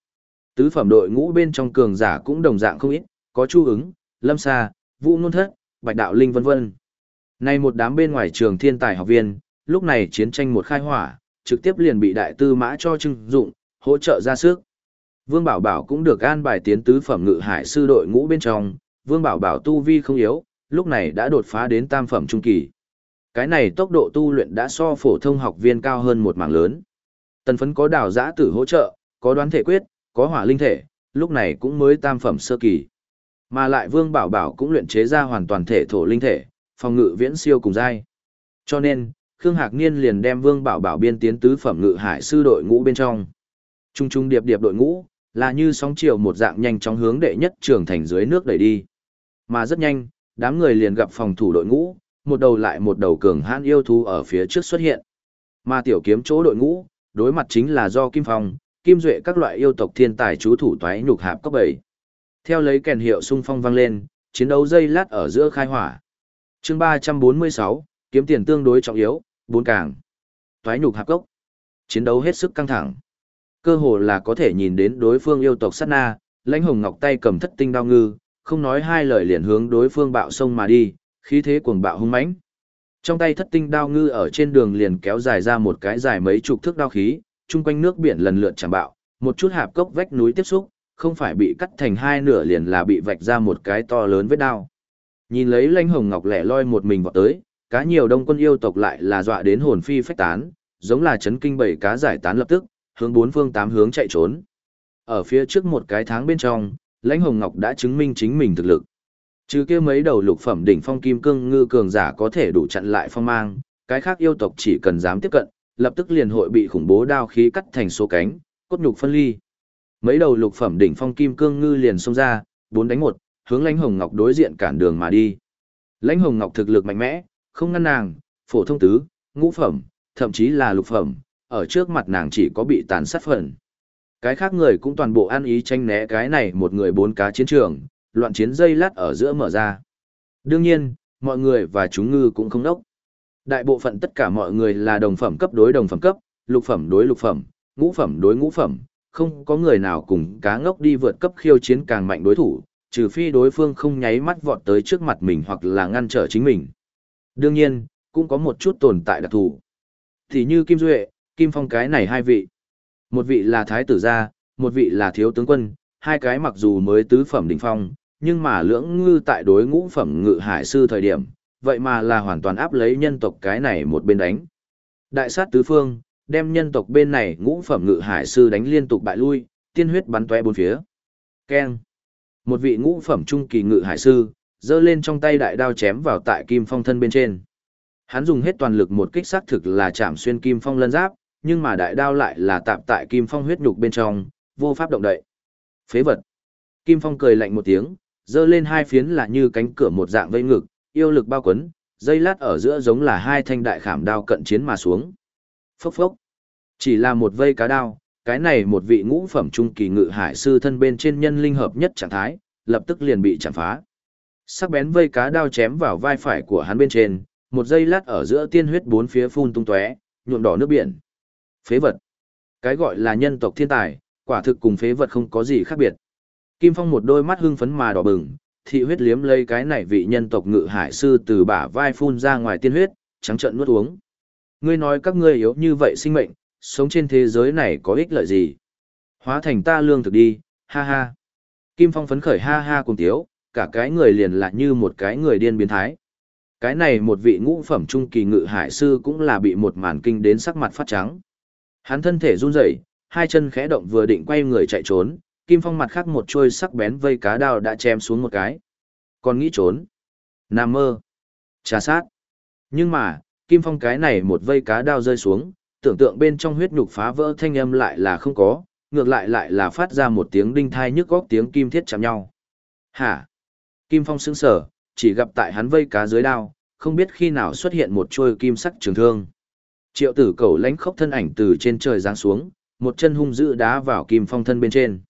Tứ phẩm đội ngũ bên trong cường giả cũng đồng dạng không ít, có Chu ứng, Lâm Sa, Vũ Nôn Thất, Bạch Đạo Linh vân vân. Nay một đám bên ngoài trường thiên tài học viên, lúc này chiến tranh một khai hỏa, trực tiếp liền bị đại tư mã cho trưng dụng, hỗ trợ ra sức. Vương Bảo Bảo cũng được an bài tiến tứ phẩm ngự hải sư đội ngũ bên trong, Vương Bảo Bảo tu vi không yếu, lúc này đã đột phá đến tam phẩm trung kỳ. Cái này tốc độ tu luyện đã so phổ thông học viên cao hơn một mảng lớn. Tần phấn có đào giã tử hỗ trợ, có đoán thể quyết, có hỏa linh thể, lúc này cũng mới tam phẩm sơ kỳ. Mà lại Vương Bảo Bảo cũng luyện chế ra hoàn toàn thể thổ linh thể, phòng ngự viễn siêu cùng giai. Cho nên, Khương Hạc Niên liền đem Vương Bảo Bảo biên tiến tứ phẩm ngự hải sư đội ngũ bên trong. Trung trung điệp điệp đội ngũ, là như sóng chiều một dạng nhanh chóng hướng đệ nhất trường thành dưới nước đẩy đi. Mà rất nhanh, đám người liền gặp phòng thủ đội ngũ, một đầu lại một đầu cường hãn yêu thú ở phía trước xuất hiện. Mà tiểu kiếm chỗ đội ngũ, đối mặt chính là do Kim Phong, Kim Duệ các loại yêu tộc thiên tài chú thủ toái nhục hạp cấp 7. Theo lấy kèn hiệu sung phong vang lên, chiến đấu dây lát ở giữa khai hỏa. chương 346, kiếm tiền tương đối trọng yếu, bốn càng. Toái nhục hạp cốc. Chiến đấu hết sức căng thẳng. Cơ hồ là có thể nhìn đến đối phương yêu tộc sát na, lãnh hồng ngọc tay cầm thất tinh đao ngư, không nói hai lời liền hướng đối phương bạo sông mà đi, khí thế cuồng bạo hung mãnh. Trong tay thất tinh đao ngư ở trên đường liền kéo dài ra một cái dài mấy chục thước đao khí, chung quanh nước biển lần lượt chẳng bạo, một chút hạp cốc vách núi tiếp xúc, không phải bị cắt thành hai nửa liền là bị vạch ra một cái to lớn vết đao. Nhìn lấy lãnh hồng ngọc lẻ loi một mình vọt tới, cá nhiều đông quân yêu tộc lại là dọa đến hồn phi phách tán, giống là chấn kinh bảy cá giải tán lập tức, hướng bốn phương tám hướng chạy trốn. Ở phía trước một cái tháng bên trong, lãnh hồng ngọc đã chứng minh chính mình thực lực. chứ kia mấy đầu lục phẩm đỉnh phong kim cương ngư cường giả có thể đủ chặn lại phong mang, cái khác yêu tộc chỉ cần dám tiếp cận, lập tức liền hội bị khủng bố đao khí cắt thành số cánh, cốt nhục phân ly. Mấy đầu lục phẩm đỉnh phong kim cương ngư liền xông ra, bốn đánh một, hướng lãnh hồng ngọc đối diện cản đường mà đi. Lãnh hồng ngọc thực lực mạnh mẽ, không ngăn nàng, phổ thông tứ, ngũ phẩm, thậm chí là lục phẩm, ở trước mặt nàng chỉ có bị tàn sát phần. Cái khác người cũng toàn bộ ăn ý tranh né cái này một người bốn cá chiến trường, loạn chiến dây lát ở giữa mở ra. Đương nhiên, mọi người và chúng ngư cũng không đốc. Đại bộ phận tất cả mọi người là đồng phẩm cấp đối đồng phẩm cấp, lục phẩm đối lục phẩm, ngũ phẩm đối ngũ phẩm, không có người nào cùng cá ngốc đi vượt cấp khiêu chiến càng mạnh đối thủ, trừ phi đối phương không nháy mắt vọt tới trước mặt mình hoặc là ngăn trở chính mình. Đương nhiên, cũng có một chút tồn tại đặc thù. Thì như Kim Duệ, Kim Phong cái này hai vị. Một vị là Thái tử gia, một vị là Thiếu tướng quân, hai cái mặc dù mới tứ phẩm đỉnh phong, nhưng mà lưỡng ngư tại đối ngũ phẩm ngự hải sư thời điểm, vậy mà là hoàn toàn áp lấy nhân tộc cái này một bên đánh. Đại sát tứ phương, đem nhân tộc bên này ngũ phẩm ngự hải sư đánh liên tục bại lui, tiên huyết bắn tóe bốn phía. Keng. Một vị ngũ phẩm trung kỳ ngự hải sư, giơ lên trong tay đại đao chém vào tại Kim Phong thân bên trên. Hắn dùng hết toàn lực một kích xác thực là chạm xuyên Kim Phong lân giáp, nhưng mà đại đao lại là tạm tại Kim Phong huyết nhục bên trong, vô pháp động đậy. Phế vật. Kim Phong cười lạnh một tiếng, giơ lên hai phiến là như cánh cửa một dạng vây ngực, yêu lực bao quấn, dây lát ở giữa giống là hai thanh đại khảm đao cận chiến mà xuống. Phốc phốc. Chỉ là một vây cá đao, cái này một vị ngũ phẩm trung kỳ ngự hải sư thân bên trên nhân linh hợp nhất trạng thái, lập tức liền bị chạm phá. Sắc bén vây cá đao chém vào vai phải của hắn bên trên, một giây lát ở giữa tiên huyết bốn phía phun tung tóe, nhuộm đỏ nước biển. Phế vật. Cái gọi là nhân tộc thiên tài, quả thực cùng phế vật không có gì khác biệt. Kim Phong một đôi mắt hưng phấn mà đỏ bừng, thị huyết liếm lấy cái này vị nhân tộc ngự hải sư từ bả vai phun ra ngoài tiên huyết, trắng trợn nuốt uống. Ngươi nói các ngươi yếu như vậy sinh mệnh, sống trên thế giới này có ích lợi gì? Hóa thành ta lương thực đi, ha ha. Kim Phong phấn khởi ha ha cùng tiếu, cả cái người liền lại như một cái người điên biến thái. Cái này một vị ngũ phẩm trung kỳ ngự hải sư cũng là bị một màn kinh đến sắc mặt phát trắng. Hắn thân thể run rẩy, hai chân khẽ động vừa định quay người chạy trốn, Kim Phong mặt khác một chuôi sắc bén vây cá đao đã chém xuống một cái. Còn nghĩ trốn. Nam mơ. Trà sát. Nhưng mà, Kim Phong cái này một vây cá đao rơi xuống, tưởng tượng bên trong huyết nhục phá vỡ thanh âm lại là không có, ngược lại lại là phát ra một tiếng đinh thai nhức góc tiếng kim thiết chạm nhau. Hả? Kim Phong sững sờ, chỉ gặp tại hắn vây cá dưới đao, không biết khi nào xuất hiện một chuôi kim sắc trường thương. Triệu tử cầu lánh khốc thân ảnh từ trên trời giáng xuống, một chân hung dữ đá vào Kim Phong thân bên trên.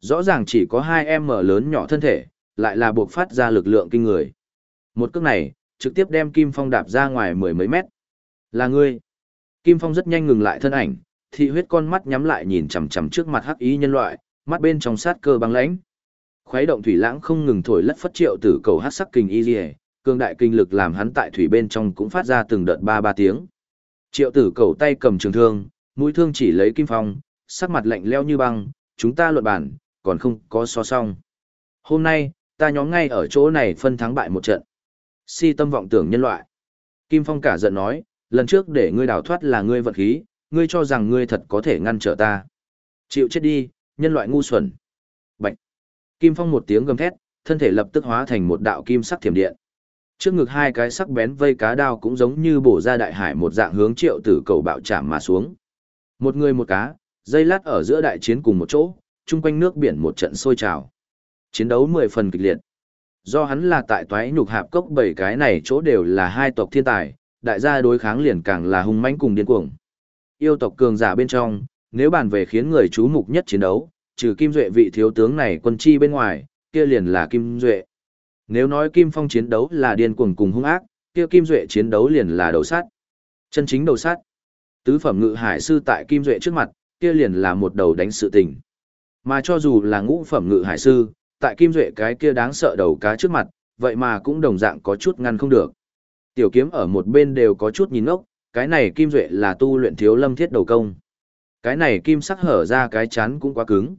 Rõ ràng chỉ có hai em mở lớn nhỏ thân thể, lại là buộc phát ra lực lượng kinh người. Một cước này, trực tiếp đem Kim Phong đạp ra ngoài mười mấy mét. Là ngươi. Kim Phong rất nhanh ngừng lại thân ảnh, thị huyết con mắt nhắm lại nhìn chằm chằm trước mặt hắc ý nhân loại, mắt bên trong sát cơ băng lãnh. Khuấy động thủy lãng không ngừng thổi lất phất triệu tử cầu hắc sắc kinh y liệt, cường đại kinh lực làm hắn tại thủy bên trong cũng phát ra từng đợt ba ba tiếng. Triệu tử cầu tay cầm trường thương, mũi thương chỉ lấy Kim Phong, sắc mặt lạnh leo như băng, chúng ta luận bản, còn không có so song. Hôm nay, ta nhóm ngay ở chỗ này phân thắng bại một trận. Si tâm vọng tưởng nhân loại. Kim Phong cả giận nói, lần trước để ngươi đào thoát là ngươi vật khí, ngươi cho rằng ngươi thật có thể ngăn trở ta. Chịu chết đi, nhân loại ngu xuẩn. Bạch. Kim Phong một tiếng gầm thét, thân thể lập tức hóa thành một đạo kim sắc thiểm điện. Trước ngực hai cái sắc bén vây cá đao cũng giống như bổ ra đại hải một dạng hướng triệu tử cầu bạo chạm mà xuống. Một người một cá, dây lát ở giữa đại chiến cùng một chỗ, chung quanh nước biển một trận sôi trào. Chiến đấu mười phần kịch liệt. Do hắn là tại toái nhục hạp cốc bảy cái này chỗ đều là hai tộc thiên tài, đại gia đối kháng liền càng là hung mãnh cùng điên cuồng. Yêu tộc cường giả bên trong, nếu bàn về khiến người chú mục nhất chiến đấu, trừ Kim Duệ vị thiếu tướng này quân chi bên ngoài, kia liền là Kim Duệ. Nếu nói Kim Phong chiến đấu là điên cuồng cùng hung ác, kia Kim Duệ chiến đấu liền là đầu sát. Chân chính đầu sát. Tứ phẩm ngự hải sư tại Kim Duệ trước mặt, kia liền là một đầu đánh sự tình. Mà cho dù là ngũ phẩm ngự hải sư, tại Kim Duệ cái kia đáng sợ đầu cá trước mặt, vậy mà cũng đồng dạng có chút ngăn không được. Tiểu kiếm ở một bên đều có chút nhìn ngốc, cái này Kim Duệ là tu luyện thiếu lâm thiết đầu công. Cái này kim sắc hở ra cái chán cũng quá cứng.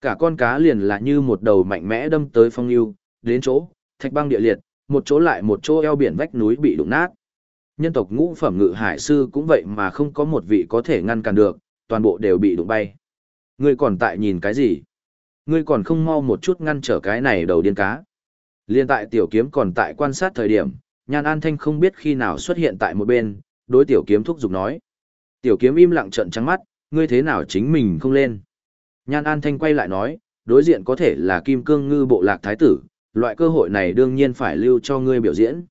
Cả con cá liền là như một đầu mạnh mẽ đâm tới phong yêu, đến chỗ, thạch băng địa liệt, một chỗ lại một chỗ eo biển vách núi bị đụng nát. Nhân tộc ngũ phẩm ngự hải sư cũng vậy mà không có một vị có thể ngăn cản được, toàn bộ đều bị đụng bay. Ngươi còn tại nhìn cái gì? Ngươi còn không mau một chút ngăn trở cái này đầu điên cá. Liên tại tiểu kiếm còn tại quan sát thời điểm, Nhan An Thanh không biết khi nào xuất hiện tại một bên, đối tiểu kiếm thúc giục nói. Tiểu kiếm im lặng trợn trắng mắt, ngươi thế nào chính mình không lên. Nhan An Thanh quay lại nói, đối diện có thể là kim cương ngư bộ lạc thái tử, loại cơ hội này đương nhiên phải lưu cho ngươi biểu diễn.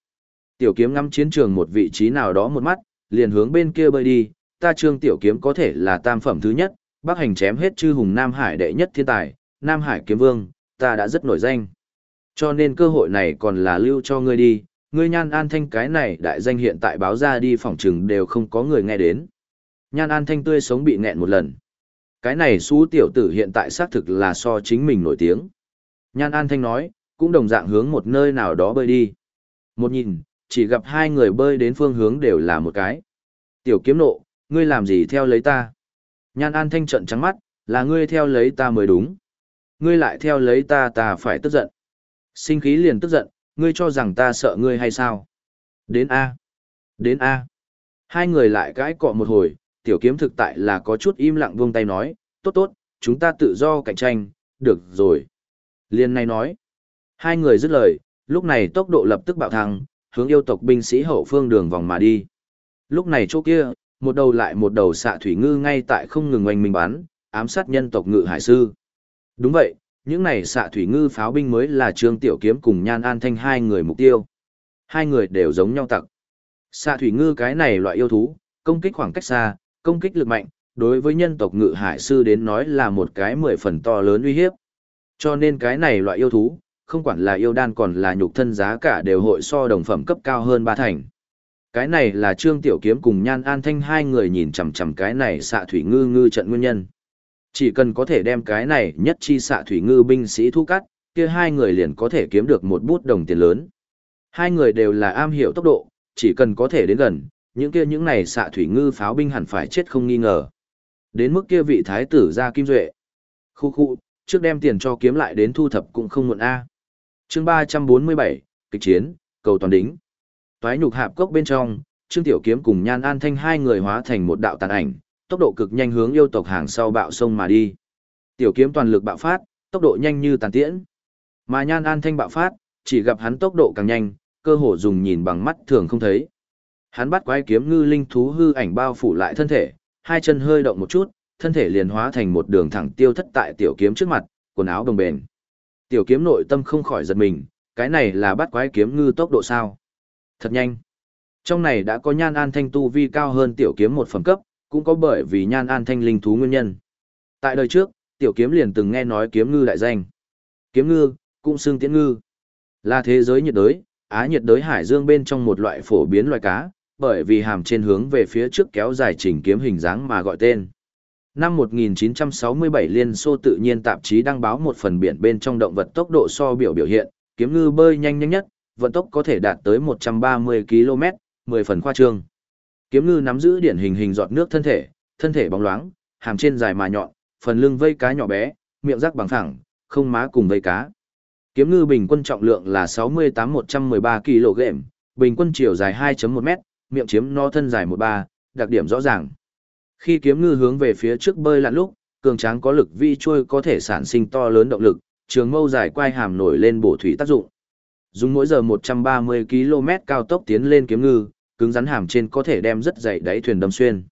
Tiểu kiếm ngắm chiến trường một vị trí nào đó một mắt, liền hướng bên kia bơi đi, ta trương tiểu kiếm có thể là tam phẩm thứ nhất, bác hành chém hết chư hùng Nam Hải đệ nhất thiên tài, Nam Hải kiếm vương, ta đã rất nổi danh. Cho nên cơ hội này còn là lưu cho ngươi đi, ngươi nhan an thanh cái này đại danh hiện tại báo ra đi phỏng trừng đều không có người nghe đến. Nhan an thanh tươi sống bị nghẹn một lần. Cái này xú tiểu tử hiện tại xác thực là so chính mình nổi tiếng. Nhan an thanh nói, cũng đồng dạng hướng một nơi nào đó bơi đi. Một nhìn, chỉ gặp hai người bơi đến phương hướng đều là một cái. Tiểu kiếm nộ, ngươi làm gì theo lấy ta? Nhan An Thanh trận trắng mắt, là ngươi theo lấy ta mới đúng. Ngươi lại theo lấy ta ta phải tức giận. Sinh khí liền tức giận, ngươi cho rằng ta sợ ngươi hay sao? Đến A. Đến A. Hai người lại cãi cọ một hồi, tiểu kiếm thực tại là có chút im lặng buông tay nói, tốt tốt, chúng ta tự do cạnh tranh, được rồi. Liên này nói. Hai người dứt lời, lúc này tốc độ lập tức bạo thăng, hướng yêu tộc binh sĩ hậu phương đường vòng mà đi. Lúc này chỗ kia, một đầu lại một đầu xạ thủy ngư ngay tại không ngừng oanh minh bắn, ám sát nhân tộc ngự hải sư. Đúng vậy, những này xạ thủy ngư pháo binh mới là Trương Tiểu Kiếm cùng Nhan An Thanh hai người mục tiêu. Hai người đều giống nhau tặc. Xạ thủy ngư cái này loại yêu thú, công kích khoảng cách xa, công kích lực mạnh, đối với nhân tộc ngự hải sư đến nói là một cái mười phần to lớn uy hiếp. Cho nên cái này loại yêu thú, không quản là yêu đan còn là nhục thân giá cả đều hội so đồng phẩm cấp cao hơn ba thành. Cái này là Trương Tiểu Kiếm cùng Nhan An Thanh hai người nhìn chằm chằm cái này xạ thủy ngư ngư trận nguyên nhân. Chỉ cần có thể đem cái này nhất chi xạ thủy ngư binh sĩ thu cắt, kia hai người liền có thể kiếm được một bút đồng tiền lớn. Hai người đều là am hiểu tốc độ, chỉ cần có thể đến gần, những kia những này xạ thủy ngư pháo binh hẳn phải chết không nghi ngờ. Đến mức kia vị thái tử ra kim duệ. Khu khu, trước đem tiền cho kiếm lại đến thu thập cũng không muộn a. Chương 347, kịch chiến, cầu toàn đính. Toái nhục hạp cốc bên trong, Trương Tiểu Kiếm cùng Nhan An Thanh hai người hóa thành một đạo tàn ảnh, tốc độ cực nhanh hướng yêu tộc hàng sau bạo sông mà đi. Tiểu Kiếm toàn lực bạo phát, tốc độ nhanh như tàn tiễn. Mà Nhan An Thanh bạo phát, chỉ gặp hắn tốc độ càng nhanh, cơ hồ dùng nhìn bằng mắt thường không thấy. Hắn bắt quái kiếm ngư linh thú hư ảnh bao phủ lại thân thể, hai chân hơi động một chút, thân thể liền hóa thành một đường thẳng tiêu thất tại tiểu kiếm trước mặt, quần áo đồng bền. Tiểu kiếm nội tâm không khỏi giật mình, cái này là bắt quái kiếm ngư tốc độ sao? Thật nhanh. Trong này đã có nhan an thanh tu vi cao hơn tiểu kiếm một phẩm cấp, cũng có bởi vì nhan an thanh linh thú nguyên nhân. Tại đời trước, tiểu kiếm liền từng nghe nói kiếm ngư đại danh. Kiếm ngư, cũng xương tiễn ngư. Là thế giới nhiệt đới, Á nhiệt đới hải dương bên trong một loại phổ biến loài cá, bởi vì hàm trên hướng về phía trước kéo dài chỉnh kiếm hình dáng mà gọi tên. Năm 1967 Liên Xô tự nhiên tạp chí đăng báo một phần biển bên trong động vật tốc độ so biểu biểu hiện, kiếm ngư bơi nhanh nhanh nhất, vận tốc có thể đạt tới 130 km, 10 phần khoa trương. Kiếm ngư nắm giữ điển hình hình giọt nước thân thể, thân thể bóng loáng, hàm trên dài mà nhọn, phần lưng vây cá nhỏ bé, miệng rắc bằng phẳng, không má cùng vây cá. Kiếm ngư bình quân trọng lượng là 68-113 kg, bình quân chiều dài 2.1 m, miệng chiếm no thân dài 13, đặc điểm rõ ràng. Khi kiếm ngư hướng về phía trước bơi lặn lúc, cường tráng có lực vi trôi có thể sản sinh to lớn động lực, trường mâu dài quai hàm nổi lên bổ thủy tác dụng. Dùng mỗi giờ 130 km cao tốc tiến lên kiếm ngư, cứng rắn hàm trên có thể đem rất dày đáy thuyền đâm xuyên.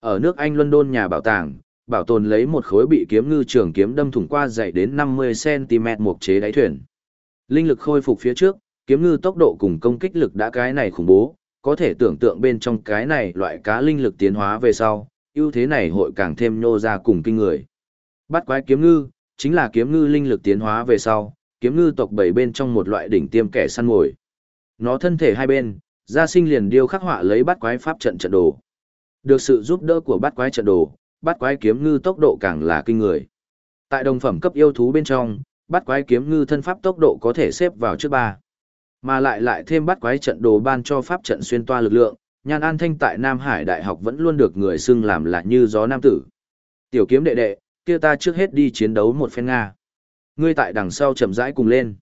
Ở nước Anh London nhà bảo tàng, bảo tồn lấy một khối bị kiếm ngư trường kiếm đâm thủng qua dày đến 50cm mộc chế đáy thuyền. Linh lực khôi phục phía trước, kiếm ngư tốc độ cùng công kích lực đã cái này khủng bố, có thể tưởng tượng bên trong cái này loại cá linh lực tiến hóa về sau, ưu thế này hội càng thêm nhô ra cùng kinh người. Bắt quái kiếm ngư, chính là kiếm ngư linh lực tiến hóa về sau, kiếm ngư tộc bảy bên trong một loại đỉnh tiêm kẻ săn mồi. Nó thân thể hai bên, ra sinh liền điêu khắc họa lấy bắt quái pháp trận trận đồ. Được sự giúp đỡ của bắt quái trận đồ, bắt quái kiếm ngư tốc độ càng là kinh người. Tại đồng phẩm cấp yêu thú bên trong, bắt quái kiếm ngư thân pháp tốc độ có thể xếp vào trước ba. Mà lại lại thêm bắt quái trận đồ ban cho pháp trận xuyên toa lực lượng, Nhan An Thanh tại Nam Hải Đại học vẫn luôn được người xưng làm là như gió nam tử. Tiểu kiếm đệ đệ, kia ta trước hết đi chiến đấu một phen Nga. Ngươi tại đằng sau chậm rãi cùng lên.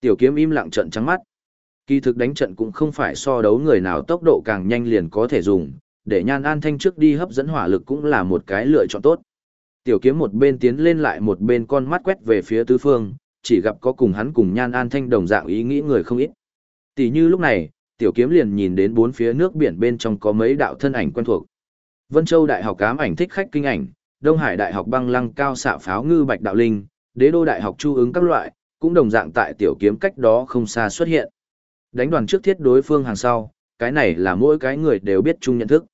Tiểu kiếm im lặng trận trắng mắt. Kỳ thực đánh trận cũng không phải so đấu người nào tốc độ càng nhanh liền có thể dùng, để Nhan An Thanh trước đi hấp dẫn hỏa lực cũng là một cái lựa chọn tốt. Tiểu kiếm một bên tiến lên lại một bên con mắt quét về phía tứ phương, chỉ gặp có cùng hắn cùng Nhan An Thanh đồng dạng ý nghĩ người không ít. Tỷ như lúc này, tiểu kiếm liền nhìn đến bốn phía nước biển bên trong có mấy đạo thân ảnh quen thuộc. Vân Châu Đại học cám ảnh thích khách kinh ảnh, Đông Hải Đại học băng lăng cao xạ pháo ngư bạch đạo linh, Đế đô Đại học chu ứng các loại, cũng đồng dạng tại tiểu kiếm cách đó không xa xuất hiện. Đánh đoàn trước thiết đối phương hàng sau, cái này là mỗi cái người đều biết chung nhận thức.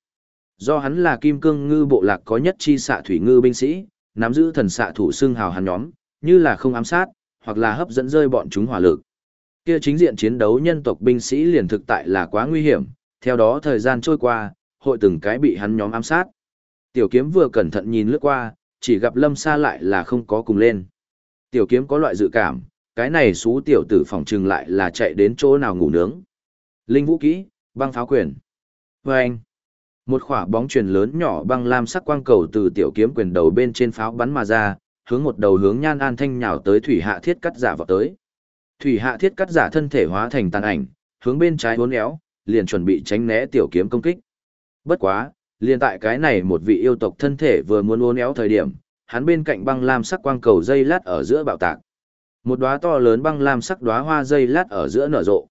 Do hắn là kim cương ngư bộ lạc có nhất chi xạ thủy ngư binh sĩ, nắm giữ thần xạ thủ xương hào hắn nhóm, như là không ám sát, hoặc là hấp dẫn rơi bọn chúng hỏa lực. Kia chính diện chiến đấu nhân tộc binh sĩ liền thực tại là quá nguy hiểm, theo đó thời gian trôi qua, hội từng cái bị hắn nhóm ám sát. Tiểu kiếm vừa cẩn thận nhìn lướt qua, chỉ gặp lâm xa lại là không có cùng lên. Tiểu kiếm có loại dự cảm, cái này xú tiểu tử phòng trừng lại là chạy đến chỗ nào ngủ nướng. Linh vũ kỹ, băng pháo quyền. Và anh, một khỏa bóng truyền lớn nhỏ băng lam sắc quang cầu từ tiểu kiếm quyền đầu bên trên pháo bắn mà ra, hướng một đầu hướng nhan an thanh nhào tới thủy hạ thiết cắt giả vào tới. Thủy hạ thiết cắt giả thân thể hóa thành tàn ảnh, hướng bên trái uốn éo, liền chuẩn bị tránh né tiểu kiếm công kích. Bất quá, liền tại cái này một vị yêu tộc thân thể vừa muốn uốn éo thời điểm, hắn bên cạnh băng lam sắc quang cầu dây lát ở giữa bạo tạc. Một đóa to lớn băng lam sắc đóa hoa dây lát ở giữa nở rộ.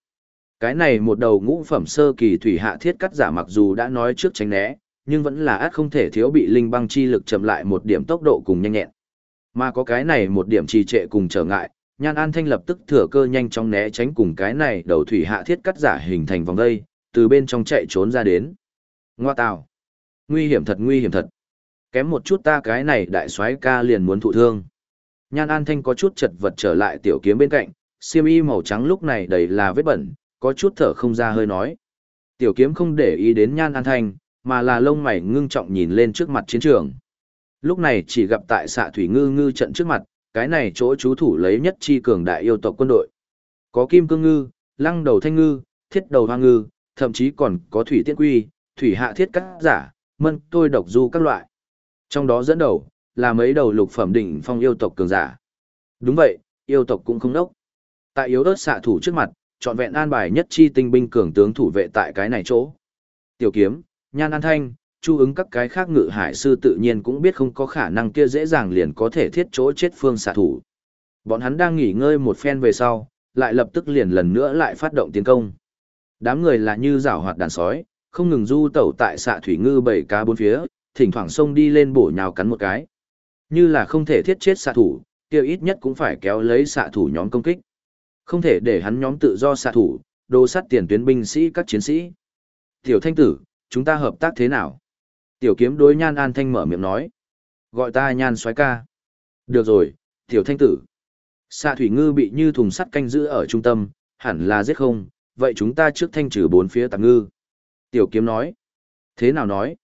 Cái này một đầu ngũ phẩm sơ kỳ thủy hạ thiết cắt giả mặc dù đã nói trước tránh né, nhưng vẫn là át không thể thiếu bị linh băng chi lực chậm lại một điểm tốc độ cùng nhanh nhẹn. Mà có cái này một điểm trì trệ cùng trở ngại, Nhan An Thanh lập tức thừa cơ nhanh chóng né tránh cùng cái này đầu thủy hạ thiết cắt giả hình thành vòng dây, từ bên trong chạy trốn ra đến. Ngoa tào. Nguy hiểm thật nguy hiểm thật. Kém một chút ta cái này đại soái ca liền muốn thụ thương. Nhan An Thanh có chút chật vật trở lại tiểu kiếm bên cạnh, xiêm y màu trắng lúc này đầy là vết bẩn, có chút thở không ra hơi nói. Tiểu kiếm không để ý đến Nhan An Thanh, mà là lông mày ngưng trọng nhìn lên trước mặt chiến trường. Lúc này chỉ gặp tại xạ thủy ngư ngư trận trước mặt, cái này chỗ chú thủ lấy nhất chi cường đại yêu tộc quân đội. Có kim cương ngư, lăng đầu thanh ngư, thiết đầu hoa ngư, thậm chí còn có thủy tiết quy, thủy hạ thiết cắt giả, mân tôi độc du các loại. Trong đó dẫn đầu, là mấy đầu lục phẩm đỉnh phong yêu tộc cường giả. Đúng vậy, yêu tộc cũng không đốc. Tại yếu ớt xạ thủ trước mặt, trọn vẹn an bài nhất chi tinh binh cường tướng thủ vệ tại cái này chỗ. Tiểu kiếm, nhan an thanh, chu ứng các cái khác ngự hải sư tự nhiên cũng biết không có khả năng kia dễ dàng liền có thể thiết chỗ chết phương xạ thủ. Bọn hắn đang nghỉ ngơi một phen về sau, lại lập tức liền lần nữa lại phát động tiến công. Đám người là như rảo hoạt đàn sói, không ngừng du tẩu tại xạ thủy ngư bảy cá bốn phía, thỉnh thoảng xông đi lên bổ nhào cắn một cái. Như là không thể thiết chết xạ thủ, kia ít nhất cũng phải kéo lấy xạ thủ nhóm công kích. Không thể để hắn nhóm tự do xạ thủ, đồ sắt tiền tuyến binh sĩ các chiến sĩ. Tiểu thanh tử, chúng ta hợp tác thế nào? Tiểu kiếm đối nhan an thanh mở miệng nói. Gọi ta nhan xoái ca. Được rồi, tiểu thanh tử. Xạ thủy ngư bị như thùng sắt canh giữ ở trung tâm, hẳn là giết không, vậy chúng ta trước thanh trừ bốn phía tạp ngư. Tiểu kiếm nói. Thế nào nói?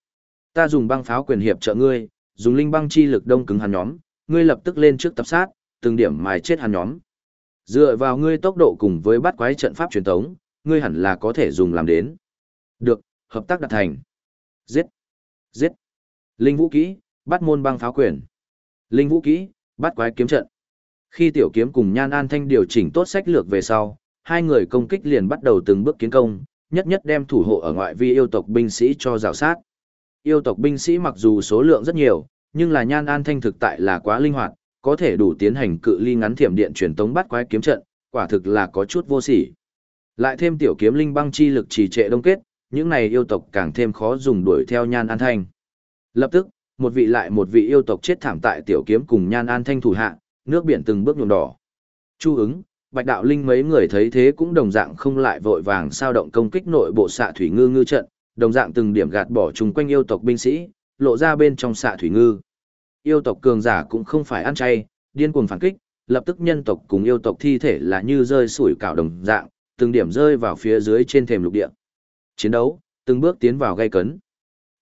Ta dùng băng pháo quyền hiệp trợ ngươi, dùng linh băng chi lực đông cứng hắn nhóm, ngươi lập tức lên trước tập sát, từng điểm mài chết hắn nhóm. Dựa vào ngươi tốc độ cùng với bắt quái trận pháp truyền thống, ngươi hẳn là có thể dùng làm đến. Được, hợp tác đạt thành. Giết. Giết. Linh vũ kỹ, bắt môn băng pháo quyền. Linh vũ kỹ, bắt quái kiếm trận. Khi tiểu kiếm cùng Nhan An Thanh điều chỉnh tốt sách lược về sau, hai người công kích liền bắt đầu từng bước kiến công, nhất nhất đem thủ hộ ở ngoại vi yêu tộc binh sĩ cho rào sát. Yêu tộc binh sĩ mặc dù số lượng rất nhiều, nhưng là nhan an thanh thực tại là quá linh hoạt, có thể đủ tiến hành cự ly ngắn thiểm điện truyền tống bắt quái kiếm trận, quả thực là có chút vô sỉ. Lại thêm tiểu kiếm linh băng chi lực trì trệ đông kết, những này yêu tộc càng thêm khó dùng đuổi theo nhan an thanh. Lập tức, một vị lại một vị yêu tộc chết thảm tại tiểu kiếm cùng nhan an thanh thủ hạ, nước biển từng bước nhuộm đỏ. Chu ứng, Bạch Đạo Linh mấy người thấy thế cũng đồng dạng không lại vội vàng sao động công kích nội bộ xạ thủy ngư ngư trận, đồng dạng từng điểm gạt bỏ chung quanh yêu tộc binh sĩ, lộ ra bên trong xạ thủy ngư. Yêu tộc cường giả cũng không phải ăn chay, điên cuồng phản kích, lập tức nhân tộc cùng yêu tộc thi thể là như rơi sủi cảo đồng dạng, từng điểm rơi vào phía dưới trên thềm lục địa. Chiến đấu, từng bước tiến vào gây cấn.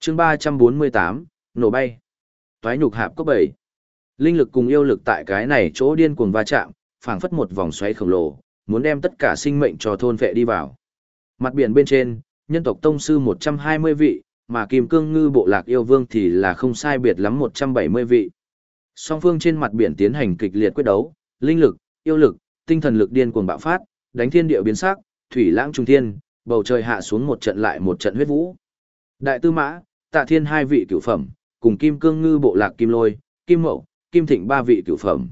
Chương 348, nổ bay. Toái nhục hạp cấp 7. Linh lực cùng yêu lực tại cái này chỗ điên cuồng va chạm, phảng phất một vòng xoáy khổng lồ, muốn đem tất cả sinh mệnh cho thôn vệ đi vào. Mặt biển bên trên, nhân tộc tông sư 120 vị, mà kim cương ngư bộ lạc yêu vương thì là không sai biệt lắm 170 vị. Song phương trên mặt biển tiến hành kịch liệt quyết đấu, linh lực, yêu lực, tinh thần lực điên cuồng bạo phát, đánh thiên địa biến sắc, thủy lãng trung thiên, bầu trời hạ xuống một trận lại một trận huyết vũ. Đại tư mã, tạ thiên hai vị cửu phẩm, cùng kim cương ngư bộ lạc kim lôi, kim mậu, kim thịnh ba vị cửu phẩm.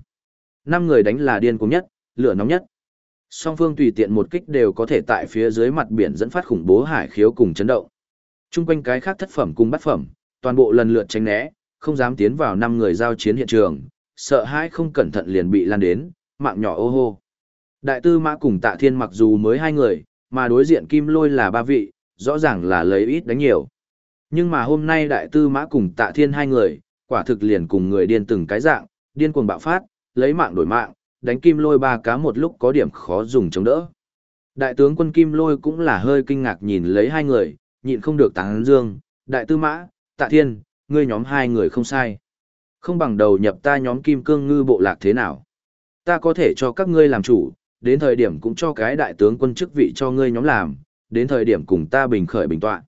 Năm người đánh là điên cuồng nhất, lửa nóng nhất. Song phương tùy tiện một kích đều có thể tại phía dưới mặt biển dẫn phát khủng bố hải khiếu cùng chấn động. Trung quanh cái khác thất phẩm cùng bát phẩm, toàn bộ lần lượt tránh né, không dám tiến vào năm người giao chiến hiện trường, sợ hãi không cẩn thận liền bị lan đến, mạng nhỏ ô hô. Đại tư mã cùng tạ thiên mặc dù mới hai người, mà đối diện kim lôi là ba vị, rõ ràng là lấy ít đánh nhiều. Nhưng mà hôm nay đại tư mã cùng tạ thiên hai người, quả thực liền cùng người điên từng cái dạng, điên cuồng bạo phát, lấy mạng đổi mạng, đánh kim lôi ba cá một lúc có điểm khó dùng chống đỡ. Đại tướng quân kim lôi cũng là hơi kinh ngạc nhìn lấy hai người, nhịn không được tán dương, đại tư mã, tạ thiên, ngươi nhóm hai người không sai. Không bằng đầu nhập ta nhóm kim cương ngư bộ lạc thế nào. Ta có thể cho các ngươi làm chủ, đến thời điểm cũng cho cái đại tướng quân chức vị cho ngươi nhóm làm, đến thời điểm cùng ta bình khởi bình tọa.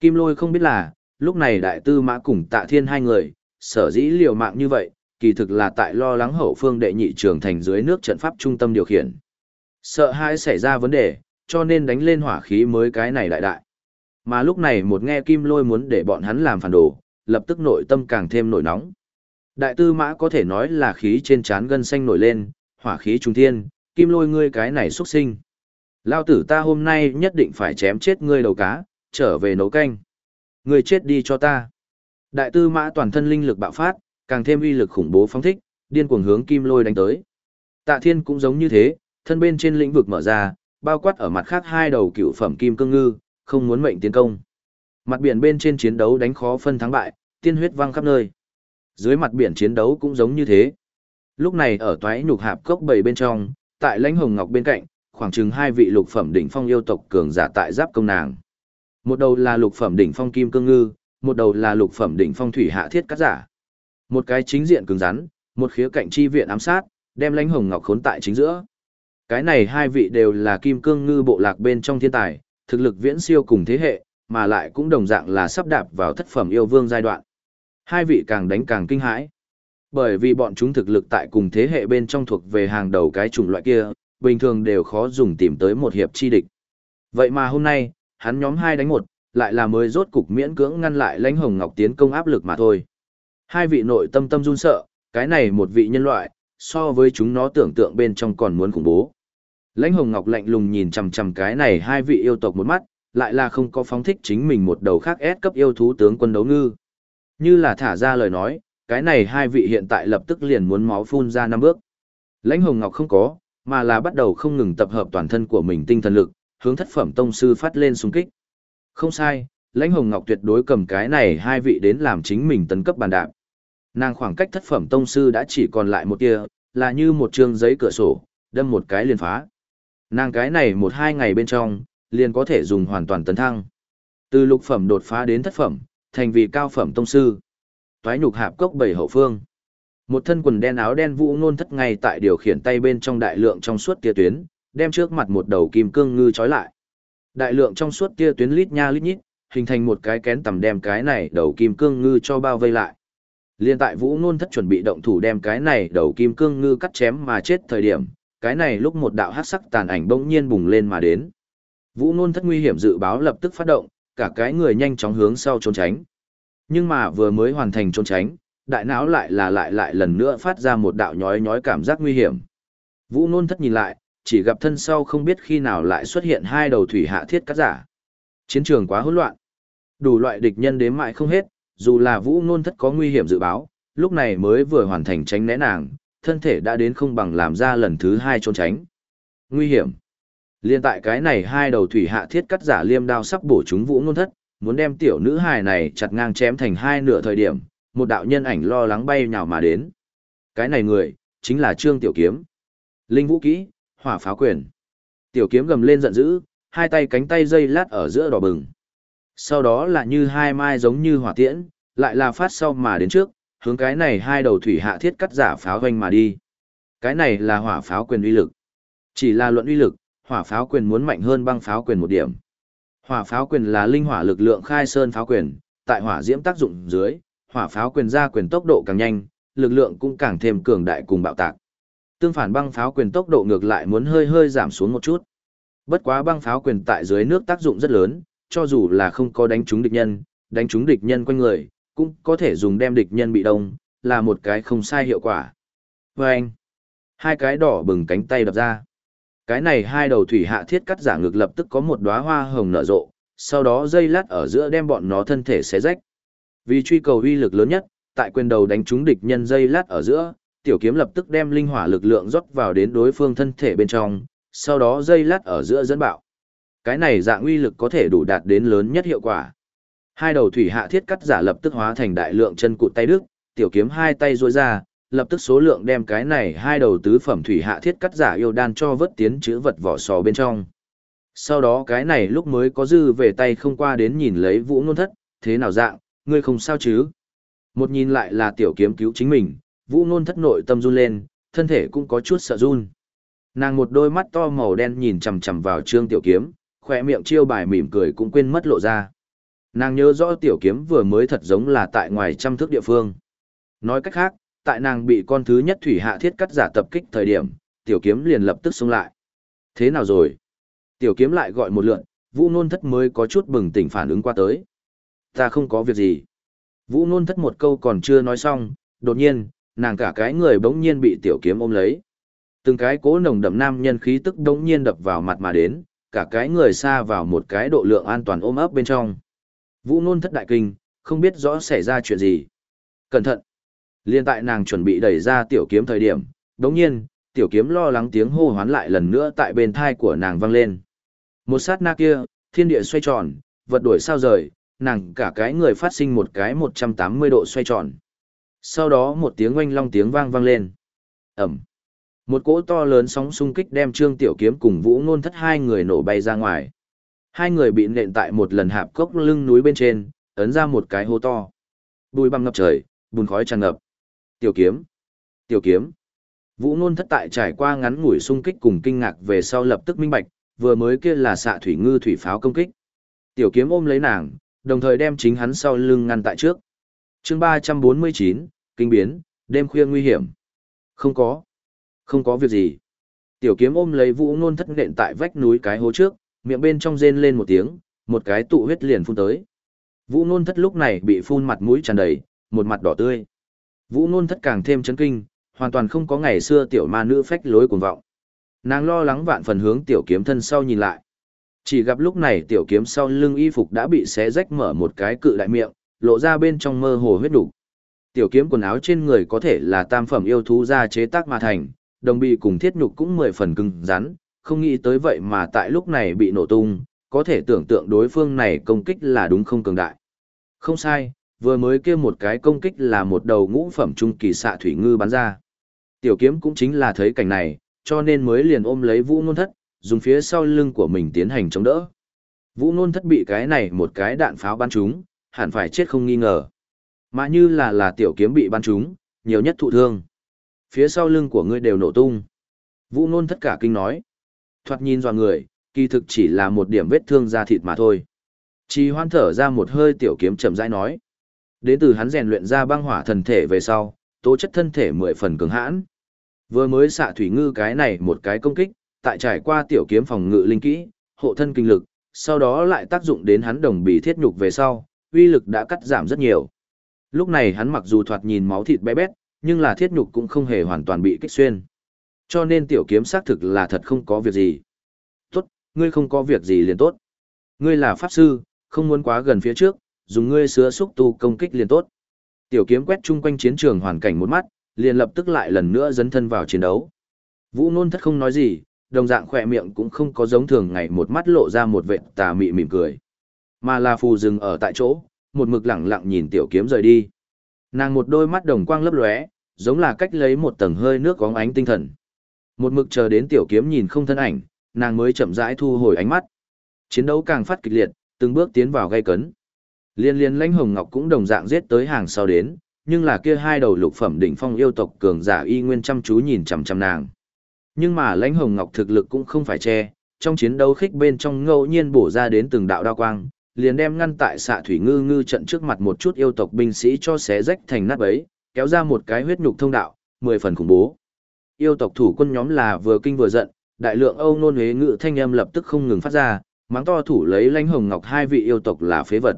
Kim lôi không biết là, lúc này đại tư mã cùng tạ thiên hai người, sở dĩ liều mạng như vậy, kỳ thực là tại lo lắng hậu phương đệ nhị trường thành dưới nước trận pháp trung tâm điều khiển. Sợ hai xảy ra vấn đề, cho nên đánh lên hỏa khí mới cái này đại đại. Mà lúc này một nghe kim lôi muốn để bọn hắn làm phản đồ, lập tức nội tâm càng thêm nổi nóng. Đại tư mã có thể nói là khí trên trán gân xanh nổi lên, hỏa khí trung thiên, kim lôi ngươi cái này xuất sinh. Lao tử ta hôm nay nhất định phải chém chết ngươi đầu cá, trở về nấu canh. Ngươi chết đi cho ta. Đại tư mã toàn thân linh lực bạo phát, càng thêm uy lực khủng bố phóng thích, điên cuồng hướng kim lôi đánh tới. Tạ thiên cũng giống như thế, thân bên trên lĩnh vực mở ra, bao quát ở mặt khác hai đầu cựu phẩm kim cương ngư, không muốn mệnh tiến công. Mặt biển bên trên chiến đấu đánh khó phân thắng bại, tiên huyết văng khắp nơi. Dưới mặt biển chiến đấu cũng giống như thế. Lúc này ở toái nhục hạp cốc bảy bên trong, tại lãnh hồng ngọc bên cạnh, khoảng chừng hai vị lục phẩm đỉnh phong yêu tộc cường giả tại giáp công nàng. Một đầu là lục phẩm đỉnh phong kim cương ngư, một đầu là lục phẩm đỉnh phong thủy hạ thiết cắt giả. Một cái chính diện cứng rắn, một khía cạnh chi viện ám sát, đem lãnh hồng ngọc khốn tại chính giữa. Cái này hai vị đều là kim cương ngư bộ lạc bên trong thiên tài, thực lực viễn siêu cùng thế hệ, mà lại cũng đồng dạng là sắp đạp vào thất phẩm yêu vương giai đoạn. Hai vị càng đánh càng kinh hãi. Bởi vì bọn chúng thực lực tại cùng thế hệ bên trong thuộc về hàng đầu cái chủng loại kia, bình thường đều khó dùng tìm tới một hiệp chi địch. Vậy mà hôm nay, hắn nhóm hai đánh một, lại là mới rốt cục miễn cưỡng ngăn lại lãnh hồng ngọc tiến công áp lực mà thôi. Hai vị nội tâm tâm run sợ, cái này một vị nhân loại, so với chúng nó tưởng tượng bên trong còn muốn khủng bố. Lãnh hồng ngọc lạnh lùng nhìn chằm chằm cái này hai vị yêu tộc một mắt, lại là không có phóng thích chính mình một đầu khác ép cấp yêu thú tướng quân đấu ngư. Như là thả ra lời nói, cái này hai vị hiện tại lập tức liền muốn máu phun ra năm bước. Lãnh hồng ngọc không có, mà là bắt đầu không ngừng tập hợp toàn thân của mình tinh thần lực, hướng thất phẩm tông sư phát lên xung kích. Không sai, lãnh hồng ngọc tuyệt đối cầm cái này hai vị đến làm chính mình tấn cấp bàn đạp. Nàng khoảng cách thất phẩm tông sư đã chỉ còn lại một tia, là như một trương giấy cửa sổ, đâm một cái liền phá. Nàng cái này một hai ngày bên trong, liền có thể dùng hoàn toàn tấn thăng. Từ lục phẩm đột phá đến thất phẩm, thành vì cao phẩm tông sư thoái nhục hạp cốc bảy hậu phương. Một thân quần đen áo đen vũ ngôn thất ngay tại điều khiển tay bên trong đại lượng trong suốt tia tuyến, đem trước mặt một đầu kim cương ngư trói lại. Đại lượng trong suốt tia tuyến lít nha lít nhít, hình thành một cái kén tầm đem cái này đầu kim cương ngư cho bao vây lại. Liên tại Vũ Nôn thất chuẩn bị động thủ đem cái này đầu kim cương ngư cắt chém mà chết thời điểm, cái này lúc một đạo hắc sắc tàn ảnh bỗng nhiên bùng lên mà đến. Vũ Nôn thất nguy hiểm dự báo lập tức phát động, cả cái người nhanh chóng hướng sau trốn tránh. Nhưng mà vừa mới hoàn thành trốn tránh, đại não lại là lại lại lần nữa phát ra một đạo nhói nhói cảm giác nguy hiểm. Vũ nôn thất nhìn lại, chỉ gặp thân sau không biết khi nào lại xuất hiện hai đầu thủy hạ thiết cắt giả. Chiến trường quá hỗn loạn. Đủ loại địch nhân đếm mãi không hết, dù là vũ nôn thất có nguy hiểm dự báo, lúc này mới vừa hoàn thành tránh né nàng, thân thể đã đến không bằng làm ra lần thứ hai trốn tránh. Nguy hiểm. Liên tại cái này hai đầu thủy hạ thiết cắt giả liêm đao sắp bổ chúng vũ nôn thất, muốn đem tiểu nữ hài này chặt ngang chém thành hai nửa thời điểm, một đạo nhân ảnh lo lắng bay nhào mà đến. Cái này người, chính là Trương Tiểu Kiếm. Linh vũ kỹ, hỏa pháo quyền. Tiểu kiếm gầm lên giận dữ, hai tay cánh tay dây lát ở giữa đỏ bừng. Sau đó là như hai mai giống như hỏa tiễn, lại là phát sau mà đến trước, hướng cái này hai đầu thủy hạ thiết cắt giả pháo hoành mà đi. Cái này là hỏa pháo quyền uy lực. Chỉ là luận uy lực, hỏa pháo quyền muốn mạnh hơn băng pháo quyền một điểm. Hỏa pháo quyền là linh hỏa lực lượng khai sơn pháo quyền, tại hỏa diễm tác dụng dưới, hỏa pháo quyền ra quyền tốc độ càng nhanh, lực lượng cũng càng thêm cường đại cùng bạo tạc. Tương phản băng pháo quyền tốc độ ngược lại muốn hơi hơi giảm xuống một chút. Bất quá băng pháo quyền tại dưới nước tác dụng rất lớn, cho dù là không có đánh trúng địch nhân, đánh trúng địch nhân quanh người, cũng có thể dùng đem địch nhân bị đông, là một cái không sai hiệu quả. Và anh, hai cái đỏ bừng cánh tay đập ra. Cái này hai đầu thủy hạ thiết cắt giả ngược lập tức có một đóa hoa hồng nở rộ, sau đó dây lát ở giữa đem bọn nó thân thể xé rách. Vì truy cầu uy lực lớn nhất, tại quyền đầu đánh trúng địch nhân dây lát ở giữa, tiểu kiếm lập tức đem linh hỏa lực lượng rót vào đến đối phương thân thể bên trong, sau đó dây lát ở giữa dẫn bạo. Cái này dạng uy lực có thể đủ đạt đến lớn nhất hiệu quả. Hai đầu thủy hạ thiết cắt giả lập tức hóa thành đại lượng chân cụt tay đức, tiểu kiếm hai tay duỗi ra, lập tức số lượng đem cái này hai đầu tứ phẩm thủy hạ thiết cắt giả yêu đan cho vớt tiến chữ vật vỏ sò bên trong. Sau đó cái này lúc mới có dư về tay không qua đến nhìn lấy vũ nôn thất, thế nào dạng, ngươi không sao chứ? Một nhìn lại là tiểu kiếm cứu chính mình, vũ nôn thất nội tâm run lên, thân thể cũng có chút sợ run. Nàng một đôi mắt to màu đen nhìn chằm chằm vào trương tiểu kiếm, khỏe miệng chiêu bài mỉm cười cũng quên mất lộ ra. Nàng nhớ rõ tiểu kiếm vừa mới thật giống là tại ngoài trăm thước địa phương. Nói cách khác, tại nàng bị con thứ nhất thủy hạ thiết cắt giả tập kích thời điểm, tiểu kiếm liền lập tức xông lại. Thế nào rồi? Tiểu kiếm lại gọi một lượn, vũ nôn thất mới có chút bừng tỉnh phản ứng qua tới. Ta không có việc gì. Vũ nôn thất một câu còn chưa nói xong, đột nhiên, nàng cả cái người bỗng nhiên bị tiểu kiếm ôm lấy. Từng cái cố nồng đậm nam nhân khí tức đống nhiên đập vào mặt mà đến, cả cái người xa vào một cái độ lượng an toàn ôm ấp bên trong. Vũ nôn thất đại kinh, không biết rõ xảy ra chuyện gì. Cẩn thận! Liên tại nàng chuẩn bị đẩy ra tiểu kiếm thời điểm, đống nhiên, tiểu kiếm lo lắng tiếng hô hoán lại lần nữa tại bên thai của nàng vang lên. Một sát na kia, thiên địa xoay tròn, vật đuổi sao rời, nàng cả cái người phát sinh một cái 180 độ xoay tròn. Sau đó một tiếng oanh long tiếng vang vang lên. Ẩm. Một cỗ to lớn sóng xung kích đem Trương Tiểu Kiếm cùng Vũ Nôn Thất hai người nổ bay ra ngoài. Hai người bị nện tại một lần hạp cốc lưng núi bên trên, ấn ra một cái hố to. Bùi băng ngập trời, bùn khói tràn ngập. Tiểu Kiếm. Tiểu Kiếm. Vũ Nôn Thất tại trải qua ngắn ngủi xung kích cùng kinh ngạc về sau lập tức minh bạch, vừa mới kia là xạ thủy ngư thủy pháo công kích. Tiểu Kiếm ôm lấy nàng, đồng thời đem chính hắn sau lưng ngăn tại trước. chương 349, kinh biến, đêm khuya nguy hiểm. Không có. Không có việc gì. Tiểu kiếm ôm lấy vũ nôn thất nện tại vách núi cái hố trước, miệng bên trong rên lên một tiếng, một cái tụ huyết liền phun tới. Vũ nôn thất lúc này bị phun mặt mũi tràn đầy, một mặt đỏ tươi. Vũ nôn thất càng thêm chấn kinh, hoàn toàn không có ngày xưa tiểu ma nữ phách lối cuồng vọng. Nàng lo lắng vạn phần hướng tiểu kiếm thân sau nhìn lại. Chỉ gặp lúc này tiểu kiếm sau lưng y phục đã bị xé rách mở một cái cự đại miệng, lộ ra bên trong mơ hồ huyết đủ. Tiểu kiếm quần áo trên người có thể là tam phẩm yêu thú ra chế tác mà thành, đồng bị cùng thiết nhục cũng mười phần cứng rắn, không nghĩ tới vậy mà tại lúc này bị nổ tung, có thể tưởng tượng đối phương này công kích là đúng không cường đại. Không sai, vừa mới kia một cái công kích là một đầu ngũ phẩm trung kỳ xạ thủy ngư bắn ra. Tiểu kiếm cũng chính là thấy cảnh này, cho nên mới liền ôm lấy vũ nôn thất, dùng phía sau lưng của mình tiến hành chống đỡ. Vũ nôn thất bị cái này một cái đạn pháo bắn trúng, hẳn phải chết không nghi ngờ. Mà như là là tiểu kiếm bị bắn trúng, nhiều nhất thụ thương. Phía sau lưng của ngươi đều nổ tung. Vũ nôn thất cả kinh nói. Thoạt nhìn dò người, kỳ thực chỉ là một điểm vết thương da thịt mà thôi. Chỉ hoan thở ra một hơi tiểu kiếm chậm rãi nói. Đến từ hắn rèn luyện ra băng hỏa thần thể về sau, tố chất thân thể mười phần cứng hãn. Vừa mới xạ thủy ngư cái này một cái công kích, tại trải qua tiểu kiếm phòng ngự linh kỹ, hộ thân kinh lực, sau đó lại tác dụng đến hắn đồng bì thiết nhục về sau, uy lực đã cắt giảm rất nhiều. Lúc này hắn mặc dù thoạt nhìn máu thịt bé bét, nhưng là thiết nhục cũng không hề hoàn toàn bị kích xuyên. Cho nên tiểu kiếm xác thực là thật không có việc gì. Tốt, ngươi không có việc gì liền tốt. Ngươi là pháp sư, không muốn quá gần phía trước, dùng ngươi sứa xúc tu công kích liền tốt. Tiểu kiếm quét chung quanh chiến trường hoàn cảnh một mắt, liền lập tức lại lần nữa dấn thân vào chiến đấu. Vũ nôn thất không nói gì, đồng dạng khỏe miệng cũng không có giống thường ngày một mắt lộ ra một vệt tà mị mỉm cười. Mà là phù dừng ở tại chỗ, một mực lẳng lặng nhìn tiểu kiếm rời đi. Nàng một đôi mắt đồng quang lấp lóe, giống là cách lấy một tầng hơi nước óng ánh tinh thần. Một mực chờ đến tiểu kiếm nhìn không thân ảnh, nàng mới chậm rãi thu hồi ánh mắt. Chiến đấu càng phát kịch liệt, từng bước tiến vào gay cấn. Liên liên lãnh hồng ngọc cũng đồng dạng giết tới hàng sau đến, nhưng là kia hai đầu lục phẩm đỉnh phong yêu tộc cường giả y nguyên chăm chú nhìn chằm chằm nàng. Nhưng mà lãnh hồng ngọc thực lực cũng không phải che, trong chiến đấu khích bên trong ngẫu nhiên bổ ra đến từng đạo đao quang, liền đem ngăn tại xạ thủy ngư ngư trận trước mặt một chút yêu tộc binh sĩ cho xé rách thành nát bấy, kéo ra một cái huyết nhục thông đạo, mười phần khủng bố. Yêu tộc thủ quân nhóm là vừa kinh vừa giận, đại lượng Âu nôn huế ngự thanh âm lập tức không ngừng phát ra, mắng to thủ lấy lãnh hồng ngọc hai vị yêu tộc là phế vật.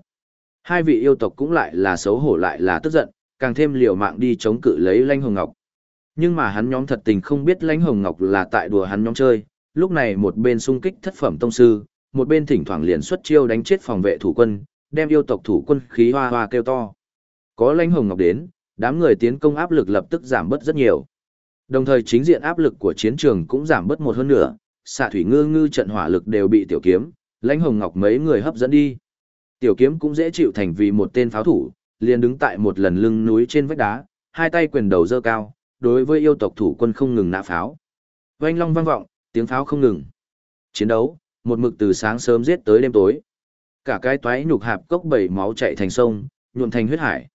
Hai vị yêu tộc cũng lại là xấu hổ lại là tức giận, càng thêm liều mạng đi chống cự lấy lãnh hồng ngọc. Nhưng mà hắn nhóm thật tình không biết lãnh hồng ngọc là tại đùa hắn nhóm chơi, lúc này một bên xung kích thất phẩm tông sư, một bên thỉnh thoảng liền xuất chiêu đánh chết phòng vệ thủ quân, đem yêu tộc thủ quân khí hoa hoa kêu to. Có lãnh hồng ngọc đến, đám người tiến công áp lực lập tức giảm bớt rất nhiều. Đồng thời chính diện áp lực của chiến trường cũng giảm bớt một hơn nữa, xạ thủy ngư ngư trận hỏa lực đều bị tiểu kiếm, lãnh hồng ngọc mấy người hấp dẫn đi. Tiểu kiếm cũng dễ chịu thành vì một tên pháo thủ, liền đứng tại một lần lưng núi trên vách đá, hai tay quyền đầu dơ cao, đối với yêu tộc thủ quân không ngừng nã pháo. Vanh long vang vọng, tiếng pháo không ngừng. Chiến đấu, một mực từ sáng sớm giết tới đêm tối. Cả cái toái nhục hạp cốc bảy máu chạy thành sông, nhuộm thành huyết hải.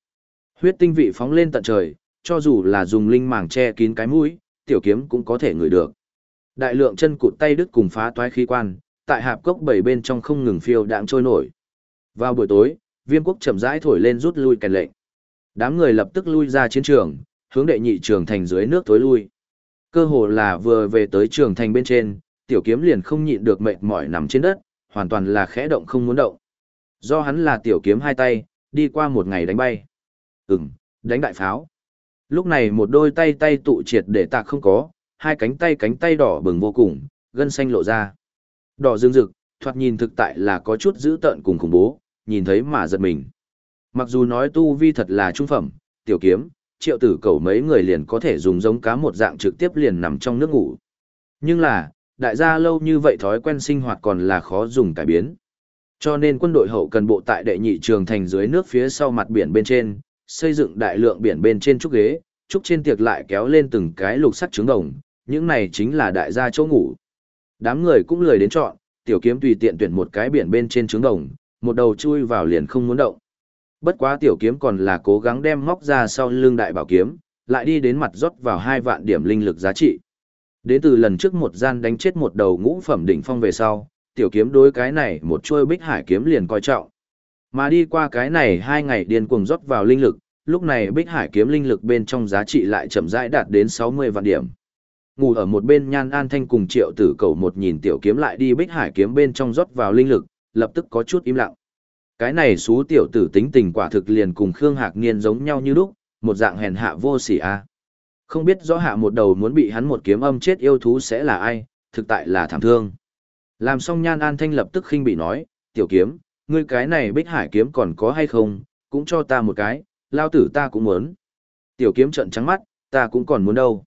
Huyết tinh vị phóng lên tận trời, cho dù là dùng linh màng che kín cái mũi, tiểu kiếm cũng có thể ngửi được. Đại lượng chân cụt tay đứt cùng phá toái khí quan, tại hạp cốc bảy bên trong không ngừng phiêu đạm trôi nổi. Vào buổi tối, Viêm quốc chậm rãi thổi lên rút lui kèn lệnh. Đám người lập tức lui ra chiến trường, hướng đệ nhị trường thành dưới nước tối lui. Cơ hồ là vừa về tới trường thành bên trên, tiểu kiếm liền không nhịn được mệt mỏi nằm trên đất, hoàn toàn là khẽ động không muốn động. Do hắn là tiểu kiếm hai tay, đi qua một ngày đánh bay. Ừm, đánh đại pháo. Lúc này một đôi tay tay tụ triệt để tạc không có, hai cánh tay cánh tay đỏ bừng vô cùng, gân xanh lộ ra. Đỏ dương rực, thoạt nhìn thực tại là có chút dữ tợn cùng khủng bố, nhìn thấy mà giật mình. Mặc dù nói tu vi thật là trung phẩm, tiểu kiếm, triệu tử cầu mấy người liền có thể dùng giống cá một dạng trực tiếp liền nằm trong nước ngủ. Nhưng là, đại gia lâu như vậy thói quen sinh hoạt còn là khó dùng cải biến. Cho nên quân đội hậu cần bộ tại đệ nhị trường thành dưới nước phía sau mặt biển bên trên, xây dựng đại lượng biển bên trên trúc ghế, trúc trên tiệc lại kéo lên từng cái lục sắt trứng đồng, những này chính là đại gia chỗ ngủ. Đám người cũng lười đến chọn, tiểu kiếm tùy tiện tuyển một cái biển bên trên trứng đồng, một đầu chui vào liền không muốn động. Bất quá tiểu kiếm còn là cố gắng đem móc ra sau lưng đại bảo kiếm, lại đi đến mặt rót vào hai vạn điểm linh lực giá trị. Đến từ lần trước một gian đánh chết một đầu ngũ phẩm đỉnh phong về sau, tiểu kiếm đối cái này một chuôi bích hải kiếm liền coi trọng. Mà đi qua cái này hai ngày điên cuồng rót vào linh lực, lúc này bích hải kiếm linh lực bên trong giá trị lại chậm rãi đạt đến 60 vạn điểm. Ngủ ở một bên nhan an thanh cùng triệu tử cầu một nhìn tiểu kiếm lại đi bích hải kiếm bên trong rót vào linh lực, lập tức có chút im lặng. Cái này xú tiểu tử tính tình quả thực liền cùng Khương Hạc Niên giống nhau như lúc, một dạng hèn hạ vô sỉ a. Không biết rõ hạ một đầu muốn bị hắn một kiếm âm chết yêu thú sẽ là ai, thực tại là thảm thương. Làm xong nhan an thanh lập tức khinh bị nói, tiểu kiếm, ngươi cái này bích hải kiếm còn có hay không, cũng cho ta một cái, lao tử ta cũng muốn. Tiểu kiếm trợn trắng mắt, ta cũng còn muốn đâu.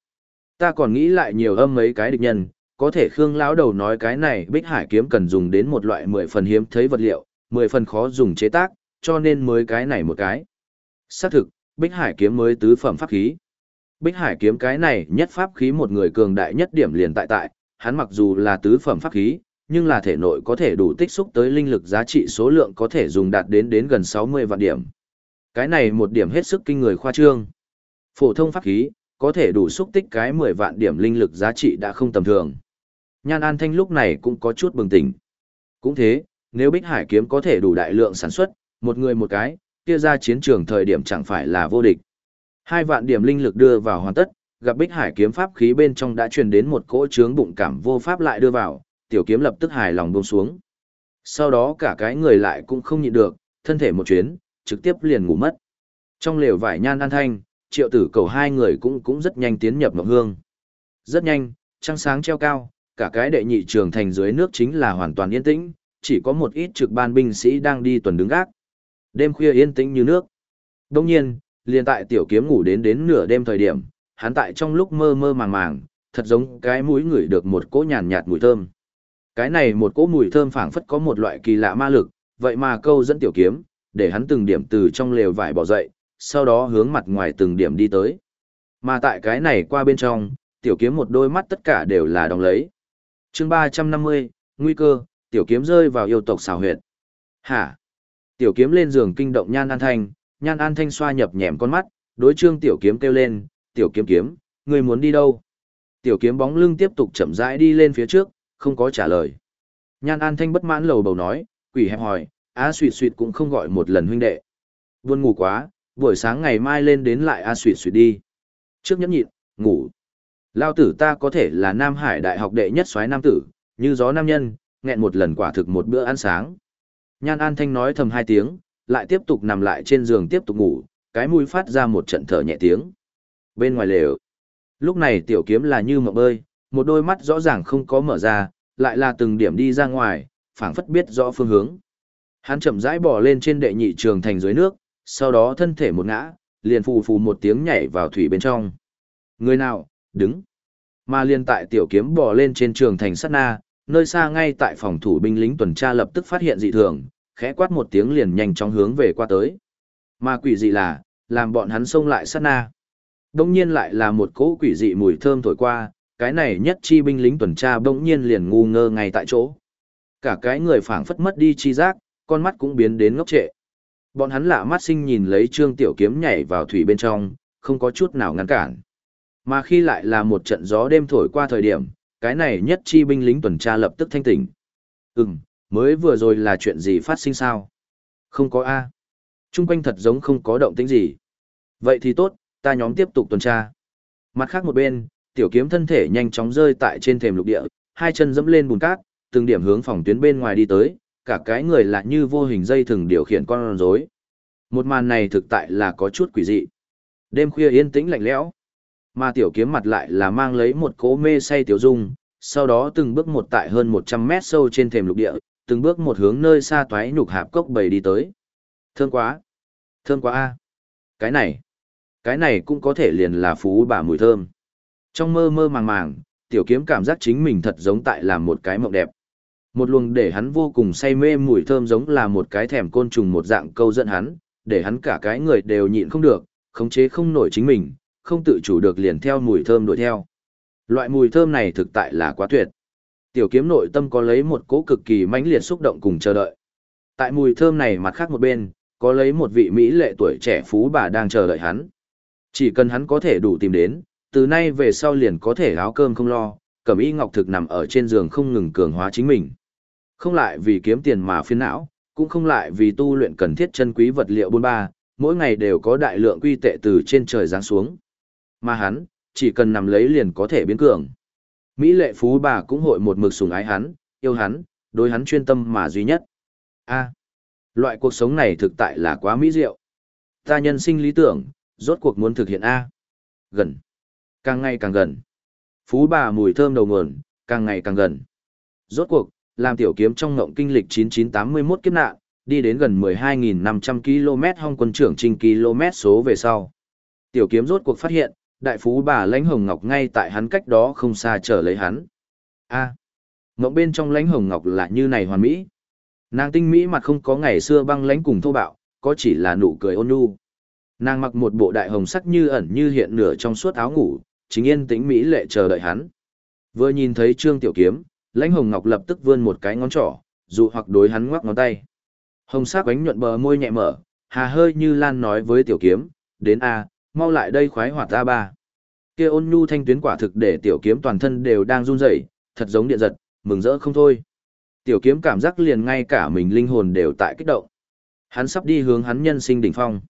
Ta còn nghĩ lại nhiều âm mấy cái địch nhân, có thể Khương lão đầu nói cái này Bích Hải kiếm cần dùng đến một loại mười phần hiếm thấy vật liệu, mười phần khó dùng chế tác, cho nên mới cái này một cái. Xác thực, Bích Hải kiếm mới tứ phẩm pháp khí. Bích Hải kiếm cái này nhất pháp khí một người cường đại nhất điểm liền tại tại, hắn mặc dù là tứ phẩm pháp khí, nhưng là thể nội có thể đủ tích xúc tới linh lực giá trị số lượng có thể dùng đạt đến đến gần 60 vạn điểm. Cái này một điểm hết sức kinh người khoa trương. Phổ thông pháp khí, có thể đủ xúc tích cái 10 vạn điểm linh lực giá trị đã không tầm thường. Nhan An Thanh lúc này cũng có chút bừng tỉnh. Cũng thế, nếu Bích Hải kiếm có thể đủ đại lượng sản xuất, một người một cái, kia ra chiến trường thời điểm chẳng phải là vô địch. Hai vạn điểm linh lực đưa vào hoàn tất, gặp Bích Hải kiếm pháp khí bên trong đã truyền đến một cỗ trướng bụng cảm vô pháp lại đưa vào, tiểu kiếm lập tức hài lòng buông xuống. Sau đó cả cái người lại cũng không nhịn được, thân thể một chuyến, trực tiếp liền ngủ mất. Trong lều vải nhan an thanh, triệu tử cầu hai người cũng cũng rất nhanh tiến nhập mộng hương. Rất nhanh, trăng sáng treo cao, cả cái đệ nhị trường thành dưới nước chính là hoàn toàn yên tĩnh, chỉ có một ít trực ban binh sĩ đang đi tuần đứng gác. Đêm khuya yên tĩnh như nước. Đông nhiên, liền tại tiểu kiếm ngủ đến đến nửa đêm thời điểm, hắn tại trong lúc mơ mơ màng màng, thật giống cái mũi ngửi được một cỗ nhàn nhạt mùi thơm. Cái này một cỗ mùi thơm phảng phất có một loại kỳ lạ ma lực, vậy mà câu dẫn tiểu kiếm, để hắn từng điểm từ trong lều vải bỏ dậy, sau đó hướng mặt ngoài từng điểm đi tới. Mà tại cái này qua bên trong, tiểu kiếm một đôi mắt tất cả đều là đóng lấy chương 350, nguy cơ, tiểu kiếm rơi vào yêu tộc xào huyệt. Hả? Tiểu kiếm lên giường kinh động nhan an thanh, nhan an thanh xoa nhập nhèm con mắt, đối trương tiểu kiếm kêu lên, tiểu kiếm kiếm, người muốn đi đâu? Tiểu kiếm bóng lưng tiếp tục chậm rãi đi lên phía trước, không có trả lời. Nhan an thanh bất mãn lầu bầu nói, quỷ hẹp hỏi, á suyệt suyệt cũng không gọi một lần huynh đệ. Buồn ngủ quá, buổi sáng ngày mai lên đến lại a suyệt suyệt đi. Trước nhẫn nhịn, ngủ. Lao tử ta có thể là Nam Hải Đại học đệ nhất soái nam tử, như gió nam nhân, nghẹn một lần quả thực một bữa ăn sáng. Nhan An Thanh nói thầm hai tiếng, lại tiếp tục nằm lại trên giường tiếp tục ngủ, cái mũi phát ra một trận thở nhẹ tiếng. Bên ngoài lều, lúc này tiểu kiếm là như mộng bơi, một đôi mắt rõ ràng không có mở ra, lại là từng điểm đi ra ngoài, phảng phất biết rõ phương hướng. Hắn chậm rãi bò lên trên đệ nhị trường thành dưới nước, sau đó thân thể một ngã, liền phù phù một tiếng nhảy vào thủy bên trong. Người nào, đứng. Mà liên tại tiểu kiếm bò lên trên trường thành sát na, nơi xa ngay tại phòng thủ binh lính tuần tra lập tức phát hiện dị thường, khẽ quát một tiếng liền nhanh chóng hướng về qua tới. Mà quỷ dị là, làm bọn hắn xông lại sát na. Đông nhiên lại là một cỗ quỷ dị mùi thơm thổi qua, cái này nhất chi binh lính tuần tra bỗng nhiên liền ngu ngơ ngay tại chỗ. Cả cái người phảng phất mất đi chi giác, con mắt cũng biến đến ngốc trệ. Bọn hắn lạ mắt sinh nhìn lấy trương tiểu kiếm nhảy vào thủy bên trong, không có chút nào ngăn cản. Mà khi lại là một trận gió đêm thổi qua thời điểm, cái này nhất chi binh lính tuần tra lập tức thanh tỉnh. Ừm, mới vừa rồi là chuyện gì phát sinh sao? Không có A. Trung quanh thật giống không có động tĩnh gì. Vậy thì tốt, ta nhóm tiếp tục tuần tra. Mặt khác một bên, tiểu kiếm thân thể nhanh chóng rơi tại trên thềm lục địa, hai chân dẫm lên bùn cát, từng điểm hướng phòng tuyến bên ngoài đi tới, cả cái người là như vô hình dây thừng điều khiển con rối. Một màn này thực tại là có chút quỷ dị. Đêm khuya yên tĩnh lạnh lẽo, mà tiểu kiếm mặt lại là mang lấy một cỗ mê say tiểu dung, sau đó từng bước một tại hơn 100 mét sâu trên thềm lục địa, từng bước một hướng nơi xa toái nhục hạp cốc bầy đi tới. Thương quá! Thương quá a! Cái này! Cái này cũng có thể liền là phú bà mùi thơm. Trong mơ mơ màng màng, tiểu kiếm cảm giác chính mình thật giống tại làm một cái mộng đẹp. Một luồng để hắn vô cùng say mê mùi thơm giống là một cái thèm côn trùng một dạng câu dẫn hắn, để hắn cả cái người đều nhịn không được, khống chế không nổi chính mình, không tự chủ được liền theo mùi thơm đuổi theo. Loại mùi thơm này thực tại là quá tuyệt. Tiểu kiếm nội tâm có lấy một cỗ cực kỳ mãnh liệt xúc động cùng chờ đợi. Tại mùi thơm này mặt khác một bên, có lấy một vị mỹ lệ tuổi trẻ phú bà đang chờ đợi hắn. Chỉ cần hắn có thể đủ tìm đến, từ nay về sau liền có thể áo cơm không lo, cẩm y ngọc thực nằm ở trên giường không ngừng cường hóa chính mình. Không lại vì kiếm tiền mà phiền não, cũng không lại vì tu luyện cần thiết chân quý vật liệu bôn ba, mỗi ngày đều có đại lượng quy tệ từ trên trời giáng xuống. Mà hắn, chỉ cần nằm lấy liền có thể biến cường. Mỹ lệ phú bà cũng hội một mực sủng ái hắn, yêu hắn, đối hắn chuyên tâm mà duy nhất. A, loại cuộc sống này thực tại là quá mỹ diệu. Ta nhân sinh lý tưởng, rốt cuộc muốn thực hiện A. Gần. Càng ngày càng gần. Phú bà mùi thơm đầu nguồn, càng ngày càng gần. Rốt cuộc, làm tiểu kiếm trong ngộng kinh lịch 9981 kiếp nạn, đi đến gần 12.500 km hong quân trưởng trình km số về sau. Tiểu kiếm rốt cuộc phát hiện, đại phú bà lãnh hồng ngọc ngay tại hắn cách đó không xa chờ lấy hắn. A, à, ngộng bên trong lãnh hồng ngọc là như này hoàn mỹ. Nàng tinh mỹ mặt không có ngày xưa băng lãnh cùng thô bạo, có chỉ là nụ cười ôn nhu. Nàng mặc một bộ đại hồng sắc như ẩn như hiện nửa trong suốt áo ngủ, chính yên tĩnh mỹ lệ chờ đợi hắn. Vừa nhìn thấy Trương Tiểu Kiếm, Lãnh Hồng Ngọc lập tức vươn một cái ngón trỏ, dụ hoặc đối hắn ngoắc ngón tay. Hồng sắc bánh nhuận bờ môi nhẹ mở, hà hơi như lan nói với Tiểu Kiếm, đến a, mau lại đây khoái hoạt ta ba. Kia ôn nhu thanh tuyến quả thực để Tiểu Kiếm toàn thân đều đang run rẩy, thật giống điện giật, mừng rỡ không thôi. Tiểu Kiếm cảm giác liền ngay cả mình linh hồn đều tại kích động. Hắn sắp đi hướng hắn nhân sinh đỉnh phong.